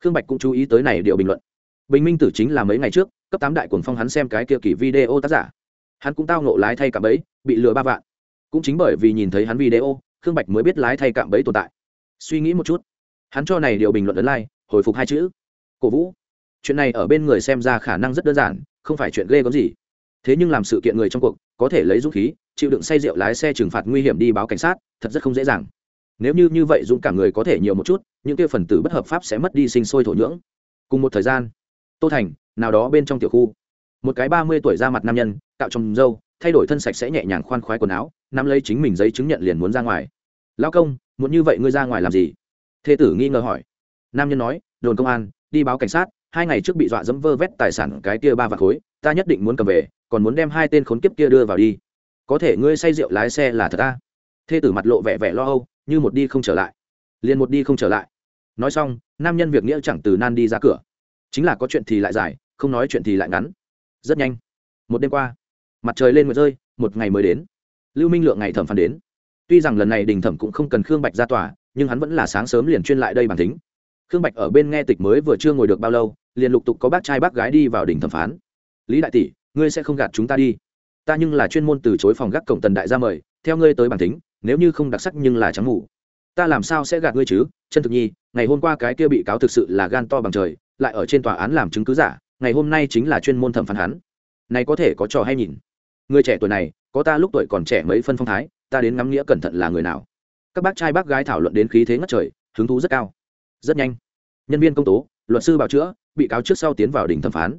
khương bạch cũng chú ý tới này điệu bình luận. Bình minh tử chính là mấy ngày trước cấp tám đại cuồng phong hắn xem cái kia kỳ video tác giả. Hắn cũng tao nộ lái thay cạm bẫy bị lừa ba vạn. Cũng chính bởi vì nhìn thấy hắn video khương bạch mới biết lái thay cạm bẫy tồn tại. Suy nghĩ một chút hắn cho này điều bình luận ấn lai、like, hồi phục hai chữ. Cổ vũ chuyện này ở bên người xem ra khả năng rất đơn giản không phải chuyện ghê gớm gì. Thế nhưng làm sự kiện người trong cuộc có thể lấy dũng khí chịu đựng say rượu lái xe trừng phạt nguy hiểm đi báo cảnh sát thật rất không dễ dàng nếu như như vậy dũng cảm người có thể nhiều một chút, những kia phần tử bất hợp pháp sẽ mất đi sinh sôi thổ nhưỡng. Cùng một thời gian, tô thành, nào đó bên trong tiểu khu, một cái ba mươi tuổi ra mặt nam nhân tạo trong dâu thay đổi thân sạch sẽ nhẹ nhàng khoan khoái quần áo, nắm lấy chính mình giấy chứng nhận liền muốn ra ngoài. Lão công, muốn như vậy ngươi ra ngoài làm gì? Thê tử nghi ngờ hỏi. Nam nhân nói, đồn công an, đi báo cảnh sát, hai ngày trước bị dọa dẫm vơ vét tài sản cái kia ba vạt khối, ta nhất định muốn cầm về, còn muốn đem hai tên khốn kiếp kia đưa vào đi. Có thể ngươi say rượu lái xe là thật ta thê tử mặt lộ vẻ vẻ lo âu, như một đi không trở lại. Liền một đi không trở lại. Nói xong, nam nhân việc nghĩa chẳng từ nan đi ra cửa. Chính là có chuyện thì lại dài, không nói chuyện thì lại ngắn. Rất nhanh. Một đêm qua, mặt trời lên một rơi, một ngày mới đến. Lưu minh lượng ngày thẩm phán đến. Tuy rằng lần này đình thẩm cũng không cần khương bạch ra tòa, nhưng hắn vẫn là sáng sớm liền chuyên lại đây bản tính khương bạch ở bên nghe tịch mới vừa chưa ngồi được bao lâu, liền lục tục có bác trai bác gái đi vào đình thẩm phán. Lý đại tỷ, ngươi sẽ không gạt chúng ta đi. Ta nhưng là chuyên môn từ chối phòng gác cổng tần đại gia mời, theo ngươi tới bản tính nếu như không đặc sắc nhưng là trắng ngủ ta làm sao sẽ gạt ngươi chứ? Chân thực nhi, ngày hôm qua cái kia bị cáo thực sự là gan to bằng trời, lại ở trên tòa án làm chứng cứ giả, ngày hôm nay chính là chuyên môn thẩm phán hắn. Này có thể có trò hay nhìn. Người trẻ tuổi này, có ta lúc tuổi còn trẻ mấy phân phong thái, ta đến ngắm nghĩa cẩn thận là người nào. Các bác trai bác gái thảo luận đến khí thế ngất trời, hứng thú rất cao. Rất nhanh. Nhân viên công tố, luật sư bảo chữa, bị cáo trước sau tiến vào đỉnh thẩm phán.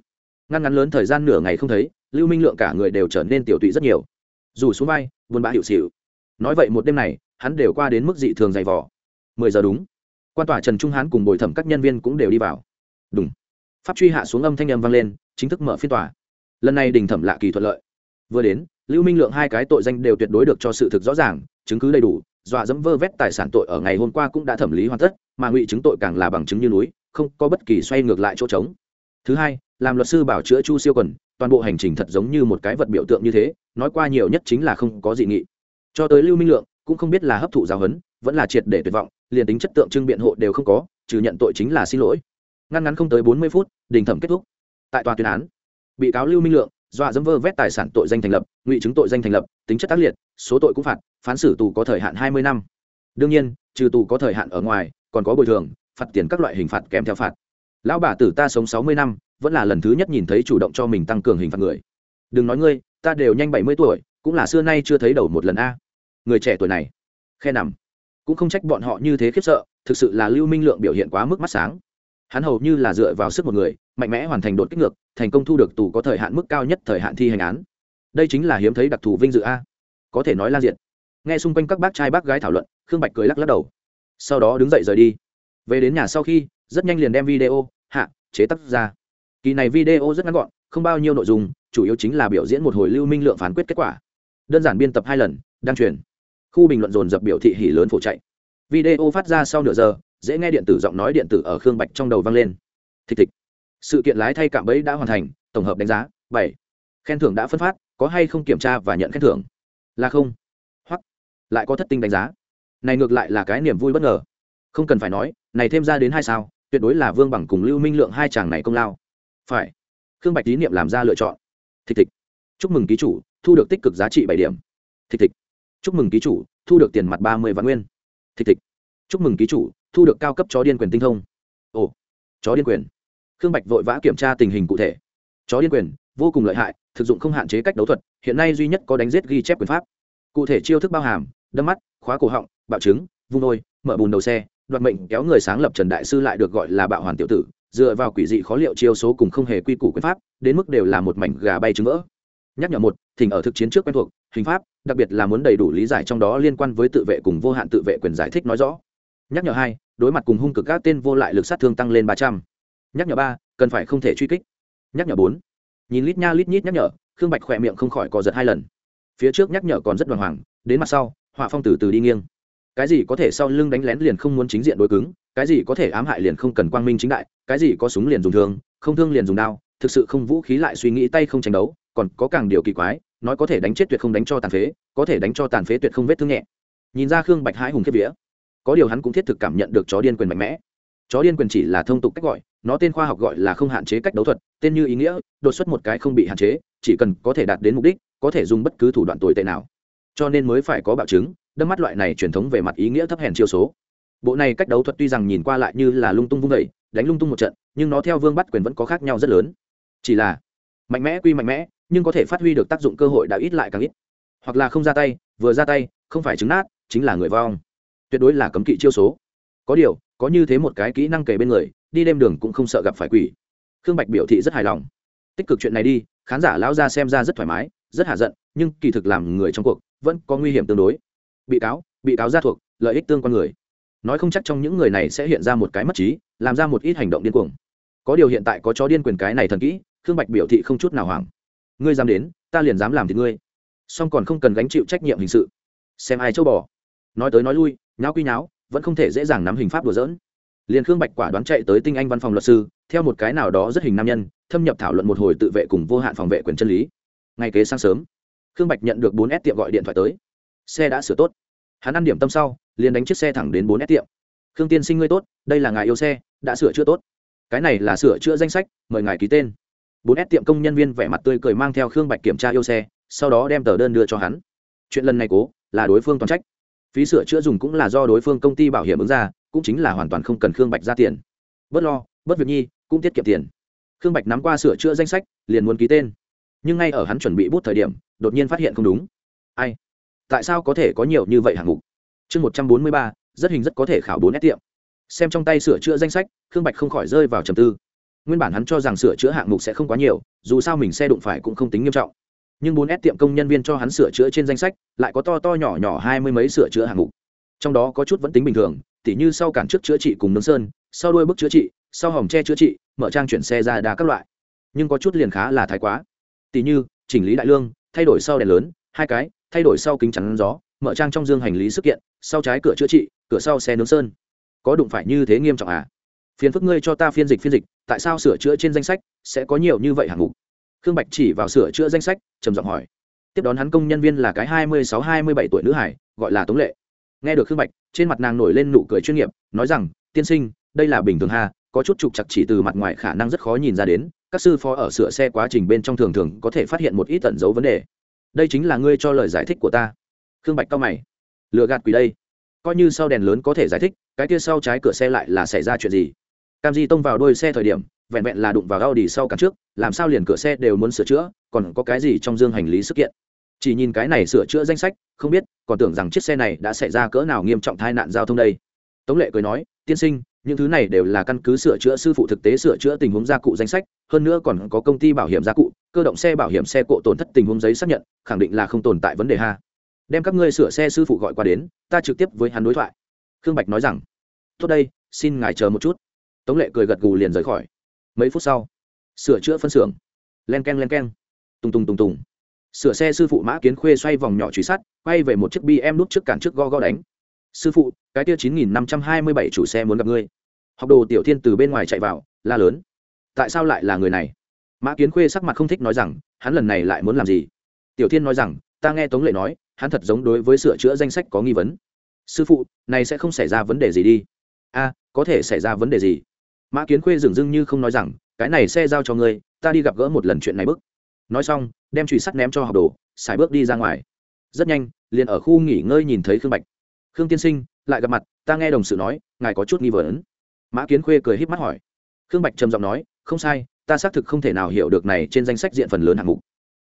Ngăn ngắn lớn thời gian nửa ngày không thấy, lưu minh lượng cả người đều trở nên tiểu tụy rất nhiều. Dù xuống vai, buồn bã hiệu xịu nói vậy một đêm này, hắn đều qua đến mức dị thường dày vỏ mười giờ đúng. Quan tòa trần trung hán cùng bồi thẩm các nhân viên cũng đều đi vào. Đúng. Pháp truy hạ xuống âm thanh âm vang lên, chính thức mở phiên tòa. Lần này đình thẩm lạ kỳ thuận lợi. Vừa đến, lưu minh lượng hai cái tội danh đều tuyệt đối được cho sự thực rõ ràng, chứng cứ đầy đủ, dọa dẫm vơ vét tài sản tội ở ngày hôm qua cũng đã thẩm lý hoàn tất, mà ngụy chứng tội càng là bằng chứng như núi, không có bất kỳ xoay ngược lại chỗ trống. Thứ hai, làm luật sư bảo chữa chu siêu quần, toàn bộ hành trình thật giống như một cái vật biểu tượng như thế, nói qua nhiều nhất chính là không có dị nghị cho tới lưu minh lượng, cũng không biết là hấp thụ giáo huấn, vẫn là triệt để tuyệt vọng, liền tính chất tượng trưng biện hộ đều không có, trừ nhận tội chính là xin lỗi. Ngăn ngắn không tới bốn mươi phút, đình thẩm kết thúc. Tại tòa tuyên án, bị cáo lưu minh lượng, dọa dẫm vơ vét tài sản tội danh thành lập, ngụy chứng tội danh thành lập, tính chất tác liệt, số tội cũng phạt, phán xử tù có thời hạn hai mươi năm. Đương nhiên, trừ tù có thời hạn ở ngoài, còn có bồi thường, phạt tiền các loại hình phạt kèm theo phạt. Lão bà tử ta sống sáu mươi năm, vẫn là lần thứ nhất nhìn thấy chủ động cho mình tăng cường hình phạt người. Đừng nói ngươi, ta đều nhanh bảy mươi tuổi cũng là xưa nay chưa thấy đầu một lần a. Người trẻ tuổi này, khe nằm, cũng không trách bọn họ như thế khiếp sợ, thực sự là lưu minh lượng biểu hiện quá mức mắt sáng. Hắn hầu như là dựa vào sức một người, mạnh mẽ hoàn thành đột kích ngược, thành công thu được tù có thời hạn mức cao nhất thời hạn thi hành án. Đây chính là hiếm thấy đặc thù vinh dự a. Có thể nói lan diện nghe xung quanh các bác trai bác gái thảo luận, khương bạch cười lắc lắc đầu. Sau đó đứng dậy rời đi. Về đến nhà sau khi, rất nhanh liền đem video, hạ, chế tác ra. Kỳ này video rất ngắn gọn, không bao nhiêu nội dung, chủ yếu chính là biểu diễn một hồi lưu minh lượng phán quyết kết quả đơn giản biên tập hai lần, đăng truyền. Khu bình luận dồn dập biểu thị hỉ lớn phổ chạy. Video phát ra sau nửa giờ, dễ nghe điện tử giọng nói điện tử ở khương bạch trong đầu vang lên. Thịch thịch. Sự kiện lái thay cạm bẫy đã hoàn thành, tổng hợp đánh giá, bảy. Khen thưởng đã phân phát, có hay không kiểm tra và nhận khen thưởng? Là không. Hoặc, lại có thất tinh đánh giá. Này ngược lại là cái niềm vui bất ngờ. Không cần phải nói, này thêm ra đến hai sao, tuyệt đối là vương bằng cùng lưu minh lượng hai chàng này công lao. Phải. Khương bạch tín niệm làm ra lựa chọn. Thịch thịch. Chúc mừng ký chủ thu được tích cực giá trị bảy điểm. Thịch thịch. Chúc mừng ký chủ, thu được tiền mặt ba mươi vạn nguyên. Thịch thịch. Chúc mừng ký chủ, thu được cao cấp chó điên quyền tinh thông. Ồ, chó điên quyền. Khương bạch vội vã kiểm tra tình hình cụ thể. Chó điên quyền, vô cùng lợi hại, thực dụng không hạn chế cách đấu thuật, hiện nay duy nhất có đánh giết ghi chép quyền pháp. Cụ thể chiêu thức bao hàm, đâm mắt, khóa cổ họng, bạo trứng, vung nôi mở bùn đầu xe, đoạt mệnh, kéo người sáng lập trần đại sư lại được gọi là bạo hoàn tiểu tử, dựa vào quỷ dị khó liệu chiêu số cùng không hề quy củ quyền pháp, đến mức đều là một mảnh gà bay trứng vỡ nhắc nhở một, thỉnh ở thực chiến trước quen thuộc, hình pháp, đặc biệt là muốn đầy đủ lý giải trong đó liên quan với tự vệ cùng vô hạn tự vệ quyền giải thích nói rõ. Nhắc nhở hai, đối mặt cùng hung cực các tên vô lại lực sát thương tăng lên ba trăm. Nhắc nhở ba, cần phải không thể truy kích. Nhắc nhở bốn, nhìn lít nha lít nhít nhắc nhở, khương bạch khỏe miệng không khỏi cò giật hai lần. Phía trước nhắc nhở còn rất đoàn hoàng, đến mặt sau, họa phong từ từ đi nghiêng. Cái gì có thể sau lưng đánh lén liền không muốn chính diện đối cứng, cái gì có thể ám hại liền không cần quang minh chính đại, cái gì có súng liền dùng thương, không thương liền dùng đao, thực sự không vũ khí lại suy nghĩ tay không tranh đấu còn có càng điều kỳ quái, nói có thể đánh chết tuyệt không đánh cho tàn phế, có thể đánh cho tàn phế tuyệt không vết thương nhẹ. Nhìn ra khương bạch hãi hùng kiếp vía, có điều hắn cũng thiết thực cảm nhận được chó điên quyền mạnh mẽ. Chó điên quyền chỉ là thông tục cách gọi, nó tên khoa học gọi là không hạn chế cách đấu thuật, tên như ý nghĩa, đột xuất một cái không bị hạn chế, chỉ cần có thể đạt đến mục đích, có thể dùng bất cứ thủ đoạn tồi tệ nào. Cho nên mới phải có bạo chứng, đâm mắt loại này truyền thống về mặt ý nghĩa thấp hèn chiêu số. Bộ này cách đấu thuật tuy rằng nhìn qua lại như là lung tung vung vẩy đánh lung tung một trận, nhưng nó theo vương bắt quyền vẫn có khác nhau rất lớn. Chỉ là mạnh mẽ quy mạnh mẽ, nhưng có thể phát huy được tác dụng cơ hội đã ít lại càng ít. Hoặc là không ra tay, vừa ra tay, không phải trứng nát, chính là người vong. Tuyệt đối là cấm kỵ chiêu số. Có điều, có như thế một cái kỹ năng kề bên người, đi đêm đường cũng không sợ gặp phải quỷ. Khương bạch biểu thị rất hài lòng. Tích cực chuyện này đi, khán giả lão ra xem ra rất thoải mái, rất hạ giận, nhưng kỳ thực làm người trong cuộc, vẫn có nguy hiểm tương đối. Bị cáo bị cáo ra thuộc, lợi ích tương quan người. Nói không chắc trong những người này sẽ hiện ra một cái mất trí, làm ra một ít hành động điên cuồng. Có điều hiện tại có chó điên quyền cái này thần kỹ khương bạch biểu thị không chút nào hoảng. Ngươi dám đến, ta liền dám làm thì ngươi. Song còn không cần gánh chịu trách nhiệm hình sự. Xem ai châu bò. Nói tới nói lui, nháo quy nháo, vẫn không thể dễ dàng nắm hình pháp đùa dỡn liền khương bạch quả đoán chạy tới tinh anh văn phòng luật sư, theo một cái nào đó rất hình nam nhân, thâm nhập thảo luận một hồi tự vệ cùng vô hạn phòng vệ quyền chân lý. Ngay kế sáng sớm, khương bạch nhận được bốn s tiệm gọi điện thoại tới. Xe đã sửa tốt. Hắn ăn điểm tâm sau, liền đánh chiếc xe thẳng đến bốn s tiệm. Khương tiên sinh ngươi tốt, đây là ngài yêu xe, đã sửa chữa tốt. Cái này là sửa chữa danh sách, mời ngài ký tên bốn s tiệm công nhân viên vẻ mặt tươi cười mang theo khương bạch kiểm tra yêu xe, sau đó đem tờ đơn đưa cho hắn. Chuyện lần này cố, là đối phương toàn trách. Phí sửa chữa dùng cũng là do đối phương công ty bảo hiểm ứng ra, cũng chính là hoàn toàn không cần khương bạch ra tiền. Bớt lo, bớt việc nhi, cũng tiết kiệm tiền. Khương bạch nắm qua sửa chữa danh sách, liền muốn ký tên. Nhưng ngay ở hắn chuẩn bị bút thời điểm, đột nhiên phát hiện không đúng. Ai? Tại sao có thể có nhiều như vậy hạng mục? Chương một trăm bốn mươi ba, rất hình rất có thể khảo bốn s tiệm. Xem trong tay sửa chữa danh sách, khương bạch không khỏi rơi vào trầm tư nguyên bản hắn cho rằng sửa chữa hạng mục sẽ không quá nhiều, dù sao mình xe đụng phải cũng không tính nghiêm trọng. Nhưng bốn s tiệm công nhân viên cho hắn sửa chữa trên danh sách, lại có to to nhỏ nhỏ hai mươi mấy sửa chữa hạng mục. Trong đó có chút vẫn tính bình thường, tỉ như sau cản trước chữa trị cùng nướng sơn, sau đuôi bức chữa trị, sau hòm tre chữa trị, mở trang chuyển xe ra đa các loại. Nhưng có chút liền khá là thái quá. Tỉ như, chỉnh lý đại lương, thay đổi sau đèn lớn, hai cái, thay đổi sau kính chắn gió, mở trang trong dương hành lý sức kiện, sau trái cửa chữa trị, cửa sau xe nướng sơn. Có đụng phải như thế nghiêm trọng à? Phiền phức ngươi cho ta phiên dịch phiên dịch tại sao sửa chữa trên danh sách sẽ có nhiều như vậy hạng mục? Khương bạch chỉ vào sửa chữa danh sách trầm giọng hỏi. Tiếp đón hắn công nhân viên là cái hai mươi sáu hai mươi bảy tuổi nữ hải gọi là tống lệ. Nghe được khương bạch trên mặt nàng nổi lên nụ cười chuyên nghiệp nói rằng tiên sinh đây là bình thường hà, có chút trục chặt chỉ từ mặt ngoài khả năng rất khó nhìn ra đến các sư phó ở sửa xe quá trình bên trong thường thường có thể phát hiện một ít tẩn dấu vấn đề. Đây chính là ngươi cho lời giải thích của ta. Khương bạch cao mày. Lừa gạt quỷ đây. Coi như sau đèn lớn có thể giải thích cái kia sau trái cửa xe lại là xảy ra chuyện gì? Cam di tông vào đôi xe thời điểm vẹn vẹn là đụng vào Audi sau cản trước, làm sao liền cửa xe đều muốn sửa chữa, còn có cái gì trong dương hành lý sự kiện. Chỉ nhìn cái này sửa chữa danh sách, không biết, còn tưởng rằng chiếc xe này đã xảy ra cỡ nào nghiêm trọng tai nạn giao thông đây. Tống Lệ cười nói, tiên sinh, những thứ này đều là căn cứ sửa chữa sư phụ thực tế sửa chữa tình huống gia cụ danh sách, hơn nữa còn có công ty bảo hiểm gia cụ, cơ động xe bảo hiểm xe cộ tổn thất tình huống giấy xác nhận, khẳng định là không tồn tại vấn đề ha. Đem các ngươi sửa xe sư phụ gọi qua đến, ta trực tiếp với hắn đối thoại. Khương Bạch nói rằng, tốt đây, xin ngài chờ một chút. Tống Lệ cười gật gù liền rời khỏi. Mấy phút sau, sửa chữa phân xưởng. Len k e n len k e n tùng tùng tùng tùng. Sửa xe sư phụ mã kiến khuê xoay vòng nhỏ truy sát quay về một chiếc bi em nút trước cản trước go go đánh. Sư phụ, cái tia chín nghìn năm trăm hai mươi bảy chủ xe muốn gặp ngươi. Học đồ tiểu thiên từ bên ngoài chạy vào, la lớn. Tại sao lại là người này? Mã kiến khuê sắc mặt không thích nói rằng, hắn lần này lại muốn làm gì? Tiểu thiên nói rằng, ta nghe tống lệ nói, hắn thật giống đối với sửa chữa danh sách có nghi vấn. Sư phụ, này sẽ không xảy ra vấn đề gì đi. A, có thể xảy ra vấn đề gì? Mã kiến khuê dừng dưng như không nói rằng, cái này xe giao cho ngươi, ta đi gặp gỡ một lần chuyện này bức. Nói xong, đem trùy sắt ném cho học đồ, xài bước đi ra ngoài. Rất nhanh, liền ở khu nghỉ ngơi nhìn thấy khương bạch. Khương tiên sinh, lại gặp mặt, ta nghe đồng sự nói, ngài có chút nghi vấn. Mã kiến khuê cười h í p mắt hỏi. Khương bạch trầm giọng nói, không sai, ta xác thực không thể nào hiểu được này trên danh sách diện phần lớn hạng mục.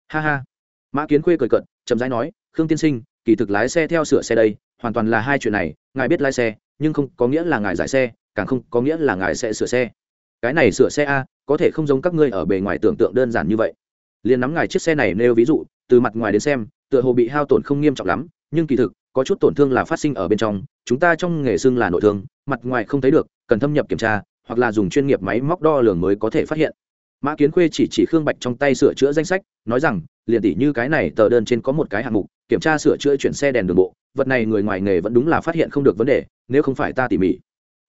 Ha ha. Mã kiến khuê cười cận chậm rãi nói, khương tiên sinh, kỳ thực lái xe theo sửa xe đây, hoàn toàn là hai chuyện này, ngài biết lái xe, nhưng không có nghĩa là ngài giải xe càng không có nghĩa là ngài sẽ sửa xe. Cái này sửa xe a, có thể không giống các ngươi ở bề ngoài tưởng tượng đơn giản như vậy. Liền nắm ngài chiếc xe này nêu ví dụ, từ mặt ngoài đến xem, tựa hồ bị hao tổn không nghiêm trọng lắm, nhưng kỳ thực, có chút tổn thương là phát sinh ở bên trong, chúng ta trong nghề xưng là nội thương, mặt ngoài không thấy được, cần thâm nhập kiểm tra, hoặc là dùng chuyên nghiệp máy móc đo lường mới có thể phát hiện. Mã kiến khuê chỉ chỉ khương bạch trong tay sửa chữa danh sách, nói rằng, liền tỷ như cái này tờ đơn trên có một cái hạng mục, kiểm tra sửa chữa chuyển xe đèn đường bộ, vật này người ngoài nghề vẫn đúng là phát hiện không được vấn đề, nếu không phải ta tỉ mỉ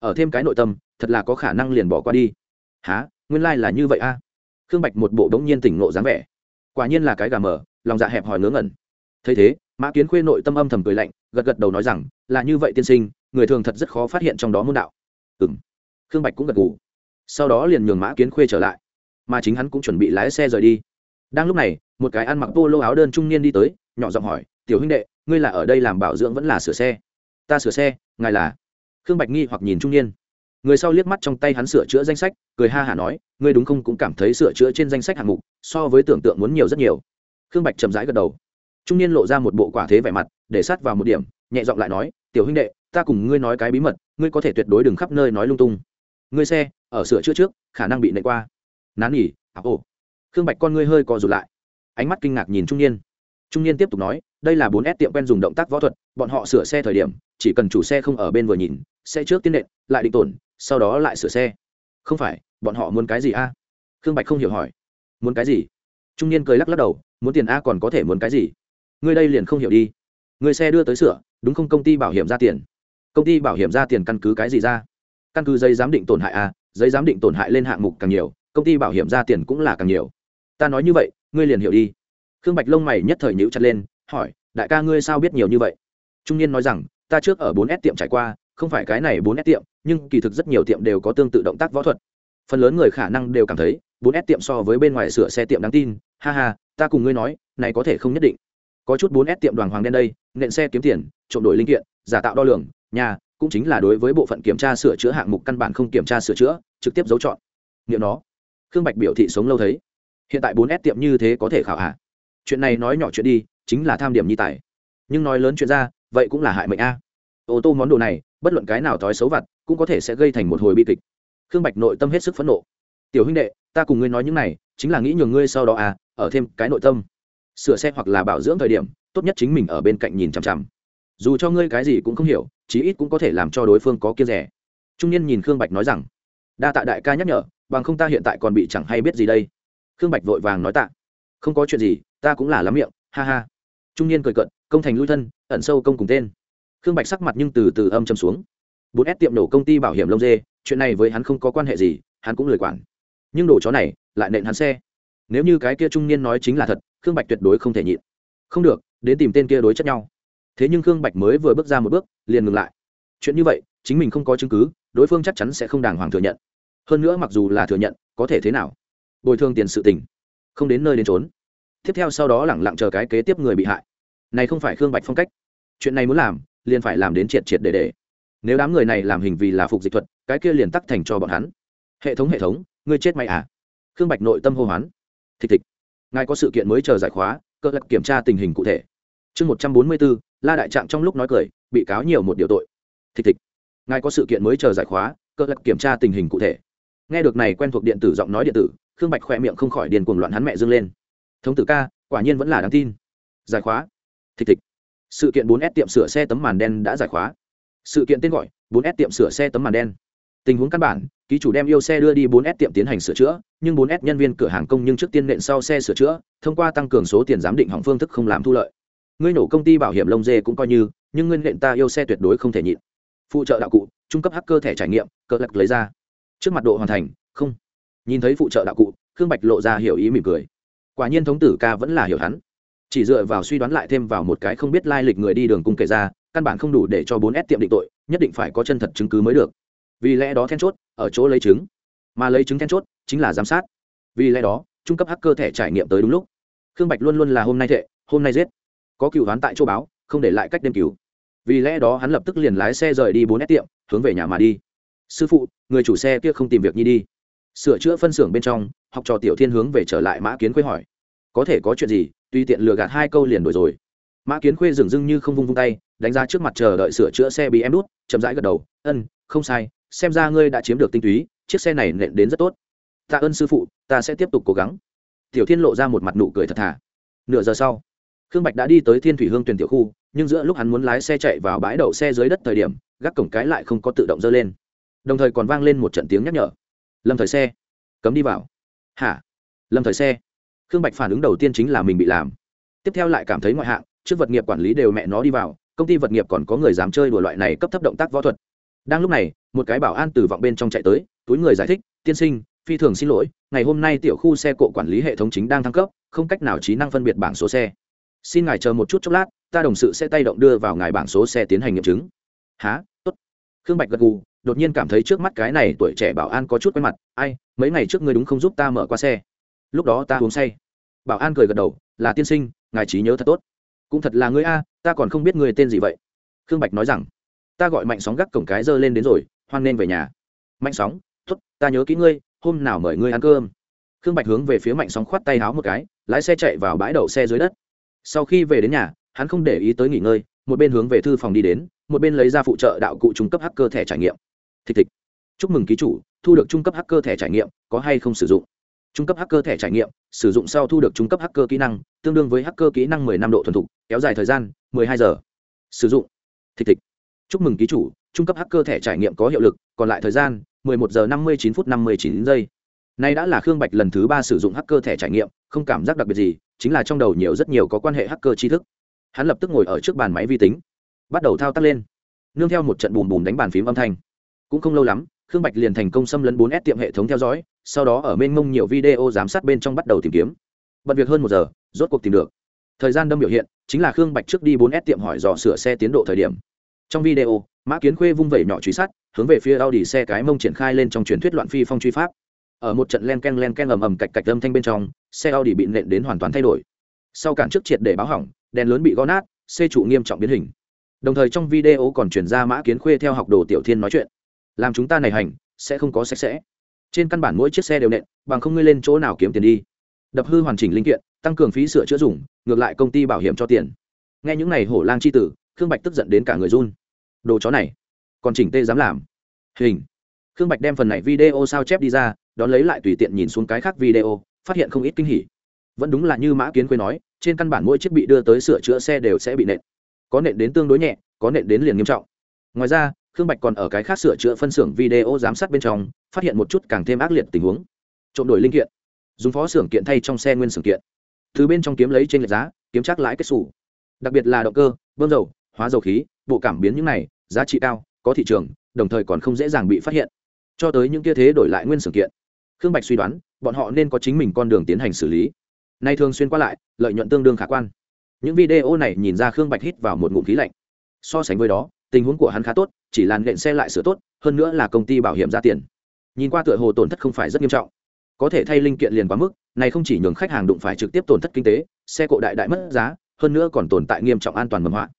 ở thêm cái nội tâm, thật là có khả năng liền bỏ qua đi. Há nguyên lai、like、là như vậy a. Khương bạch một bộ đ ố n g nhiên tỉnh nộ dáng vẻ. Quả nhiên là cái gà mở lòng dạ hẹp hòi ngớ ngẩn. Thấy thế, mã kiến khuê nội tâm âm thầm cười lạnh, gật gật đầu nói rằng, là như vậy tiên sinh, người thường thật rất khó phát hiện trong đó môn đạo. Ừ m khương bạch cũng gật gù. Sau đó liền nhường mã kiến khuê trở lại. Mà chính hắn cũng chuẩn bị lái xe rời đi. Đang lúc này, một cái ăn mặc polo áo đơn trung niên đi tới, nhỏ giọng hỏi, tiểu huynh đệ, ngươi là ở đây làm bảo dưỡng vẫn là sửa xe? Ta sửa xe, ngài là? Khương bạch nghi hoặc nhìn trung niên. Người sau liếc mắt trong tay hắn sửa chữa danh sách, cười ha hả nói, ngươi đúng không cũng cảm thấy sửa chữa trên danh sách hạng mục so với tưởng tượng muốn nhiều rất nhiều. Khương bạch chậm rãi gật đầu. Trung niên lộ ra một bộ quả thế vẻ mặt, để sát vào một điểm, nhẹ giọng lại nói, tiểu huynh đệ, ta cùng ngươi nói cái bí mật, ngươi có thể tuyệt đối đừng khắp nơi nói lung tung. Ngươi xe, ở sửa chữa trước, khả năng bị nệ qua. Nán nghỉ à ồ khương bạch con ngươi hơi co rụt lại. Ánh mắt kinh ngạc nhìn trung niên. Trung niên tiếp tục nói, đây là bốn s tiệm quen dùng động tác võ thuật, bọn họ sửa xe thời điểm, chỉ cần chủ xe không ở bên vừa nhìn sẽ trước tiên nện, lại định tổn, sau đó lại sửa xe. Không phải, bọn họ muốn cái gì a? Khương bạch không hiểu hỏi. Muốn cái gì? Trung niên cười lắc lắc đầu, muốn tiền a còn có thể muốn cái gì? Ngươi đây liền không hiểu đi. Người xe đưa tới sửa, đúng không công ty bảo hiểm ra tiền? Công ty bảo hiểm ra tiền căn cứ cái gì ra? Căn cứ giấy giám định tổn hại a, giấy giám định tổn hại lên hạng mục càng nhiều, công ty bảo hiểm ra tiền cũng là càng nhiều. Ta nói như vậy, ngươi liền hiểu đi. Khương bạch lông mày nhất thời nhíu chặt lên, hỏi, đại ca ngươi sao biết nhiều như vậy? Trung niên nói rằng, ta trước ở bốn s tiệm trải qua không phải cái này bốn s tiệm, nhưng kỳ thực rất nhiều tiệm đều có tương tự động tác võ thuật. Phần lớn người khả năng đều cảm thấy, bốn s tiệm so với bên ngoài sửa xe tiệm đáng tin, ha ha, ta cùng ngươi nói, này có thể không nhất định. Có chút bốn s tiệm đoàn hoàng đen đây, nện xe kiếm tiền, trộm đổi linh kiện, giả tạo đo lường, nhà, cũng chính là đối với bộ phận kiểm tra sửa chữa hạng mục căn bản không kiểm tra sửa chữa, trực tiếp giấu chọn. Nghiệm nó, khương bạch biểu thị sống lâu thấy. Hiện tại bốn s tiệm như thế có thể khảo hạ chuyện này nói nhỏ chuyện đi, chính là tham điểm nhi tài. Nhưng nói lớn chuyện ra, vậy cũng là hại mệnh a. Ô tô món đồ này bất luận cái nào thói xấu vặt, cũng có thể sẽ gây thành một hồi bi kịch. Khương bạch nội tâm hết sức phẫn nộ. Tiểu huynh đệ, ta cùng ngươi nói những này, chính là nghĩ nhường ngươi sau đó à ở thêm cái nội tâm. Sửa xe hoặc là bảo dưỡng thời điểm, tốt nhất chính mình ở bên cạnh nhìn chằm chằm. Dù cho ngươi cái gì cũng không hiểu, chí ít cũng có thể làm cho đối phương có kia rẻ. Trung niên nhìn khương bạch nói rằng, đa tạ đại ca nhắc nhở, bằng không ta hiện tại còn bị chẳng hay biết gì đây. Khương bạch vội vàng nói tạ. Không có chuyện gì, ta cũng là lắm miệng, ha ha. Trung niên cười cận công thành lui thân, ẩn sâu công cùng tên khương bạch sắc mặt nhưng từ từ âm châm xuống. Bốn s tiệm nổ công ty bảo hiểm lông dê, chuyện này với hắn không có quan hệ gì, hắn cũng lười quản. Nhưng đồ chó này, lại nện hắn xe. Nếu như cái kia trung niên nói chính là thật, khương bạch tuyệt đối không thể nhịn. Không được, đến tìm tên kia đối chất nhau. Thế nhưng khương bạch mới vừa bước ra một bước, liền ngừng lại. Chuyện như vậy, chính mình không có chứng cứ, đối phương chắc chắn sẽ không đàng hoàng thừa nhận. Hơn nữa mặc dù là thừa nhận, có thể thế nào? Bồi thường tiền sự tình, không đến nơi đến trốn tiếp theo sau đó lẳng lặng chờ cái kế tiếp người bị hại. Này không phải khương bạch phong cách. Chuyện này muốn làm liền phải làm đến triệt triệt để để. Nếu đám người này làm hình vì là phục dịch thuật, cái kia liền tắc thành cho bọn hắn. Hệ thống hệ thống, ngươi chết mày à? Khương bạch nội tâm hô hoán. Thịch thịch. Ngài có sự kiện mới chờ giải khóa, cơ lập kiểm tra tình hình cụ thể. Chương một trăm bốn mươi bốn, la đại trạng trong lúc nói cười, bị cáo nhiều một điều tội. Thịch thịch. Ngài có sự kiện mới chờ giải khóa, cơ lập kiểm tra tình hình cụ thể. Nghe được này quen thuộc điện tử giọng nói điện tử, khương bạch khỏe miệng không khỏi điền cuồng loạn hắn mẹ dâng lên. Thống tử ca, quả nhiên vẫn là đáng tin. Giải khóa. Thịch thịch sự kiện 4S tiệm sửa xe tấm màn đen đã giải khóa. Sự kiện tên gọi 4S tiệm sửa xe tấm màn đen. Tình huống căn bản, ký chủ đem yêu xe đưa đi 4S tiệm tiến hành sửa chữa, nhưng 4S nhân viên cửa hàng công nhưng trước tiên nện sau xe sửa chữa, thông qua tăng cường số tiền giám định hỏng phương thức không làm thu lợi. Ngươi nổ công ty bảo hiểm lông dê cũng coi như, nhưng ngươi nện ta yêu xe tuyệt đối không thể nhịn. Phụ trợ đạo cụ, trung cấp hacker thẻ trải nghiệm cỡ lật lấy ra. Trước mặt độ hoàn thành, không. Nhìn thấy phụ trợ đạo cụ, khương bạch lộ ra hiểu ý mỉm cười. Quả nhiên thống tử ca vẫn là hiểu hắn chỉ dựa vào suy đoán lại thêm vào một cái không biết lai lịch người đi đường cung kể ra, căn bản không đủ để cho bốn s tiệm định tội, nhất định phải có chân thật chứng cứ mới được. Vì lẽ đó then chốt, ở chỗ lấy chứng. Mà lấy chứng then chốt, chính là giám sát. Vì lẽ đó, trung cấp hacker thẻ trải nghiệm tới đúng lúc. Khương bạch luôn luôn là hôm nay thệ, hôm nay giết. Có cựu đoán tại chỗ báo, không để lại cách đêm cứu. Vì lẽ đó hắn lập tức liền lái xe rời đi bốn s tiệm, hướng về nhà mà đi. Sư phụ, người chủ xe kia không tìm việc nhi đi. Sửa chữa phân xưởng bên trong, học trò tiểu thiên hướng về trở lại mã kiến quê hỏi có thể có chuyện gì, tùy tiện lừa gạt hai câu liền đổi rồi. Mã kiến khuê dừng dưng như không vung vung tay, đánh ra trước mặt chờ đợi sửa chữa xe bị em đút chậm rãi gật đầu, ân, không sai, xem ra ngươi đã chiếm được tinh túy, chiếc xe này nện đến rất tốt. Tạ ơn sư phụ, ta sẽ tiếp tục cố gắng. Tiểu thiên lộ ra một mặt nụ cười thật thà. Nửa giờ sau, khương bạch đã đi tới thiên thủy hương tuyển tiểu khu, nhưng giữa lúc hắn muốn lái xe chạy vào bãi đậu xe dưới đất thời điểm, gác cổng cái lại không có tự động dơ lên. Đồng thời còn vang lên một trận tiếng nhắc nhở. Lâm thời xe, cấm đi vào. Hả? Lâm thời xe? Khương bạch phản ứng đầu tiên chính là mình bị làm. Tiếp theo lại cảm thấy ngoại hạng, trước vật nghiệp quản lý đều mẹ nó đi vào, công ty vật nghiệp còn có người dám chơi đùa loại này cấp thấp động tác võ thuật. Đang lúc này, một cái bảo an từ vọng bên trong chạy tới, túi người giải thích, tiên sinh, phi thường xin lỗi, ngày hôm nay tiểu khu xe cộ quản lý hệ thống chính đang thăng cấp, không cách nào trí năng phân biệt bảng số xe. Xin ngài chờ một chút chốc lát, ta đồng sự sẽ tay động đưa vào ngài bảng số xe tiến hành nghiệm chứng. Há tốt. Khương bạch gật gù, đột nhiên cảm thấy trước mắt cái này tuổi trẻ bảo an có chút quen mặt, ai, mấy ngày trước ngươi đúng không giúp ta mở qua xe? Lúc đó ta uống say bảo an cười gật đầu, là tiên sinh, ngài trí nhớ thật tốt. Cũng thật là ngươi a, ta còn không biết ngươi tên gì vậy. Khương bạch nói rằng, ta gọi mạnh sóng gác cổng cái dơ lên đến rồi, hoan nên về nhà. Mạnh sóng t ố t ta nhớ kỹ ngươi, hôm nào mời ngươi ăn cơm. Khương bạch hướng về phía mạnh sóng khoát tay háo một cái, lái xe chạy vào bãi đậu xe dưới đất. Sau khi về đến nhà, hắn không để ý tới nghỉ ngơi, một bên hướng về thư phòng đi đến, một bên lấy ra phụ trợ đạo cụ trung cấp hacker thẻ trải nghiệm. Thịch thịch, chúc mừng ký chủ, thu được trung cấp hacker thẻ trải nghiệm, có hay không sử dụng? Trung cấp hacker thẻ trải nghiệm, sử dụng sau thu được trung cấp hacker kỹ năng, tương đương với hacker kỹ năng 10 năm độ thuần thục, kéo dài thời gian 12 giờ. Sử dụng. Thịch thịch. Chúc mừng ký chủ, trung cấp hacker thẻ trải nghiệm có hiệu lực, còn lại thời gian 11 giờ 59 phút 59 giây. Nay đã là khương bạch lần thứ ba sử dụng hacker thẻ trải nghiệm, không cảm giác đặc biệt gì, chính là trong đầu nhiều rất nhiều có quan hệ hacker tri thức. Hắn lập tức ngồi ở trước bàn máy vi tính, bắt đầu thao tác lên. Nương theo một trận bùm bùm đánh bàn phím âm thanh. Cũng không lâu lắm, khương bạch liền thành công xâm lấn 4 s tiệm hệ thống theo dõi sau đó ở mênh mông nhiều video giám sát bên trong bắt đầu tìm kiếm. Bận việc hơn một giờ, rốt cuộc tìm được. Thời gian đâm biểu hiện, chính là khương bạch trước đi 4 s tiệm hỏi dò sửa xe tiến độ thời điểm. Trong video, mã kiến khuê vung vẩy nhỏ truy sát, hướng về phía audi xe cái mông triển khai lên trong truyền thuyết loạn phi phong truy pháp. Ở một trận len ken len ken ầm ầm cạch cạch âm thanh bên trong, xe audi bị nện đến hoàn toàn thay đổi. Sau cản trước triệt để báo hỏng, đèn lớn bị gõ nát xe trụ nghiêm trọng biến hình. Đồng thời trong video còn chuyển ra mã kiến khuê theo học đồ tiểu thiên nói chuyện. Làm chúng ta này hành, sẽ không có sạch sẽ trên căn bản mỗi chiếc xe đều nện, bằng không ngươi lên chỗ nào kiếm tiền đi. Đập hư hoàn chỉnh linh kiện, tăng cường phí sửa chữa dùng, ngược lại công ty bảo hiểm cho tiền. Nghe những này hổ lang c h i tử, khương bạch tức giận đến cả người run. Đồ chó này, còn chỉnh tê dám làm. Hình. Khương bạch đem phần này video sao chép đi ra, đón lấy lại tùy tiện nhìn xuống cái khác video, phát hiện không ít kinh hỉ. Vẫn đúng là như mã kiến quê nói, trên căn bản mỗi chiếc bị đưa tới sửa chữa xe đều sẽ bị nện. Có nện đến tương đối nhẹ, có nện đến liền nghiêm trọng. Ngoài ra khương bạch còn ở cái khác sửa chữa phân xưởng video giám sát bên trong, phát hiện một chút càng thêm ác liệt tình huống. Trộm đổi linh kiện. Dùng phó xưởng kiện thay trong xe nguyên xưởng kiện. Thứ bên trong kiếm lấy trên lệch giá, kiếm chắc lãi kết xù. Đặc biệt là động cơ, bơm dầu, hóa dầu khí, bộ cảm biến những này, giá trị cao, có thị trường, đồng thời còn không dễ dàng bị phát hiện. Cho tới những kia thế đổi lại nguyên xưởng kiện. Khương bạch suy đoán, bọn họ nên có chính mình con đường tiến hành xử lý. Nay thường xuyên qua lại, lợi nhuận tương đương khả quan. Những video này nhìn ra khương bạch hít vào một ngụm khí lạnh. So sánh với đó tình huống của hắn khá tốt, chỉ làn nện xe lại sửa tốt, hơn nữa là công ty bảo hiểm ra tiền. Nhìn qua tựa hồ tổn thất không phải rất nghiêm trọng. Có thể thay linh kiện liền quá mức, này không chỉ nhường khách hàng đụng phải trực tiếp tổn thất kinh tế, xe cộ đại đại mất giá, hơn nữa còn tồn tại nghiêm trọng an toàn mầm họa.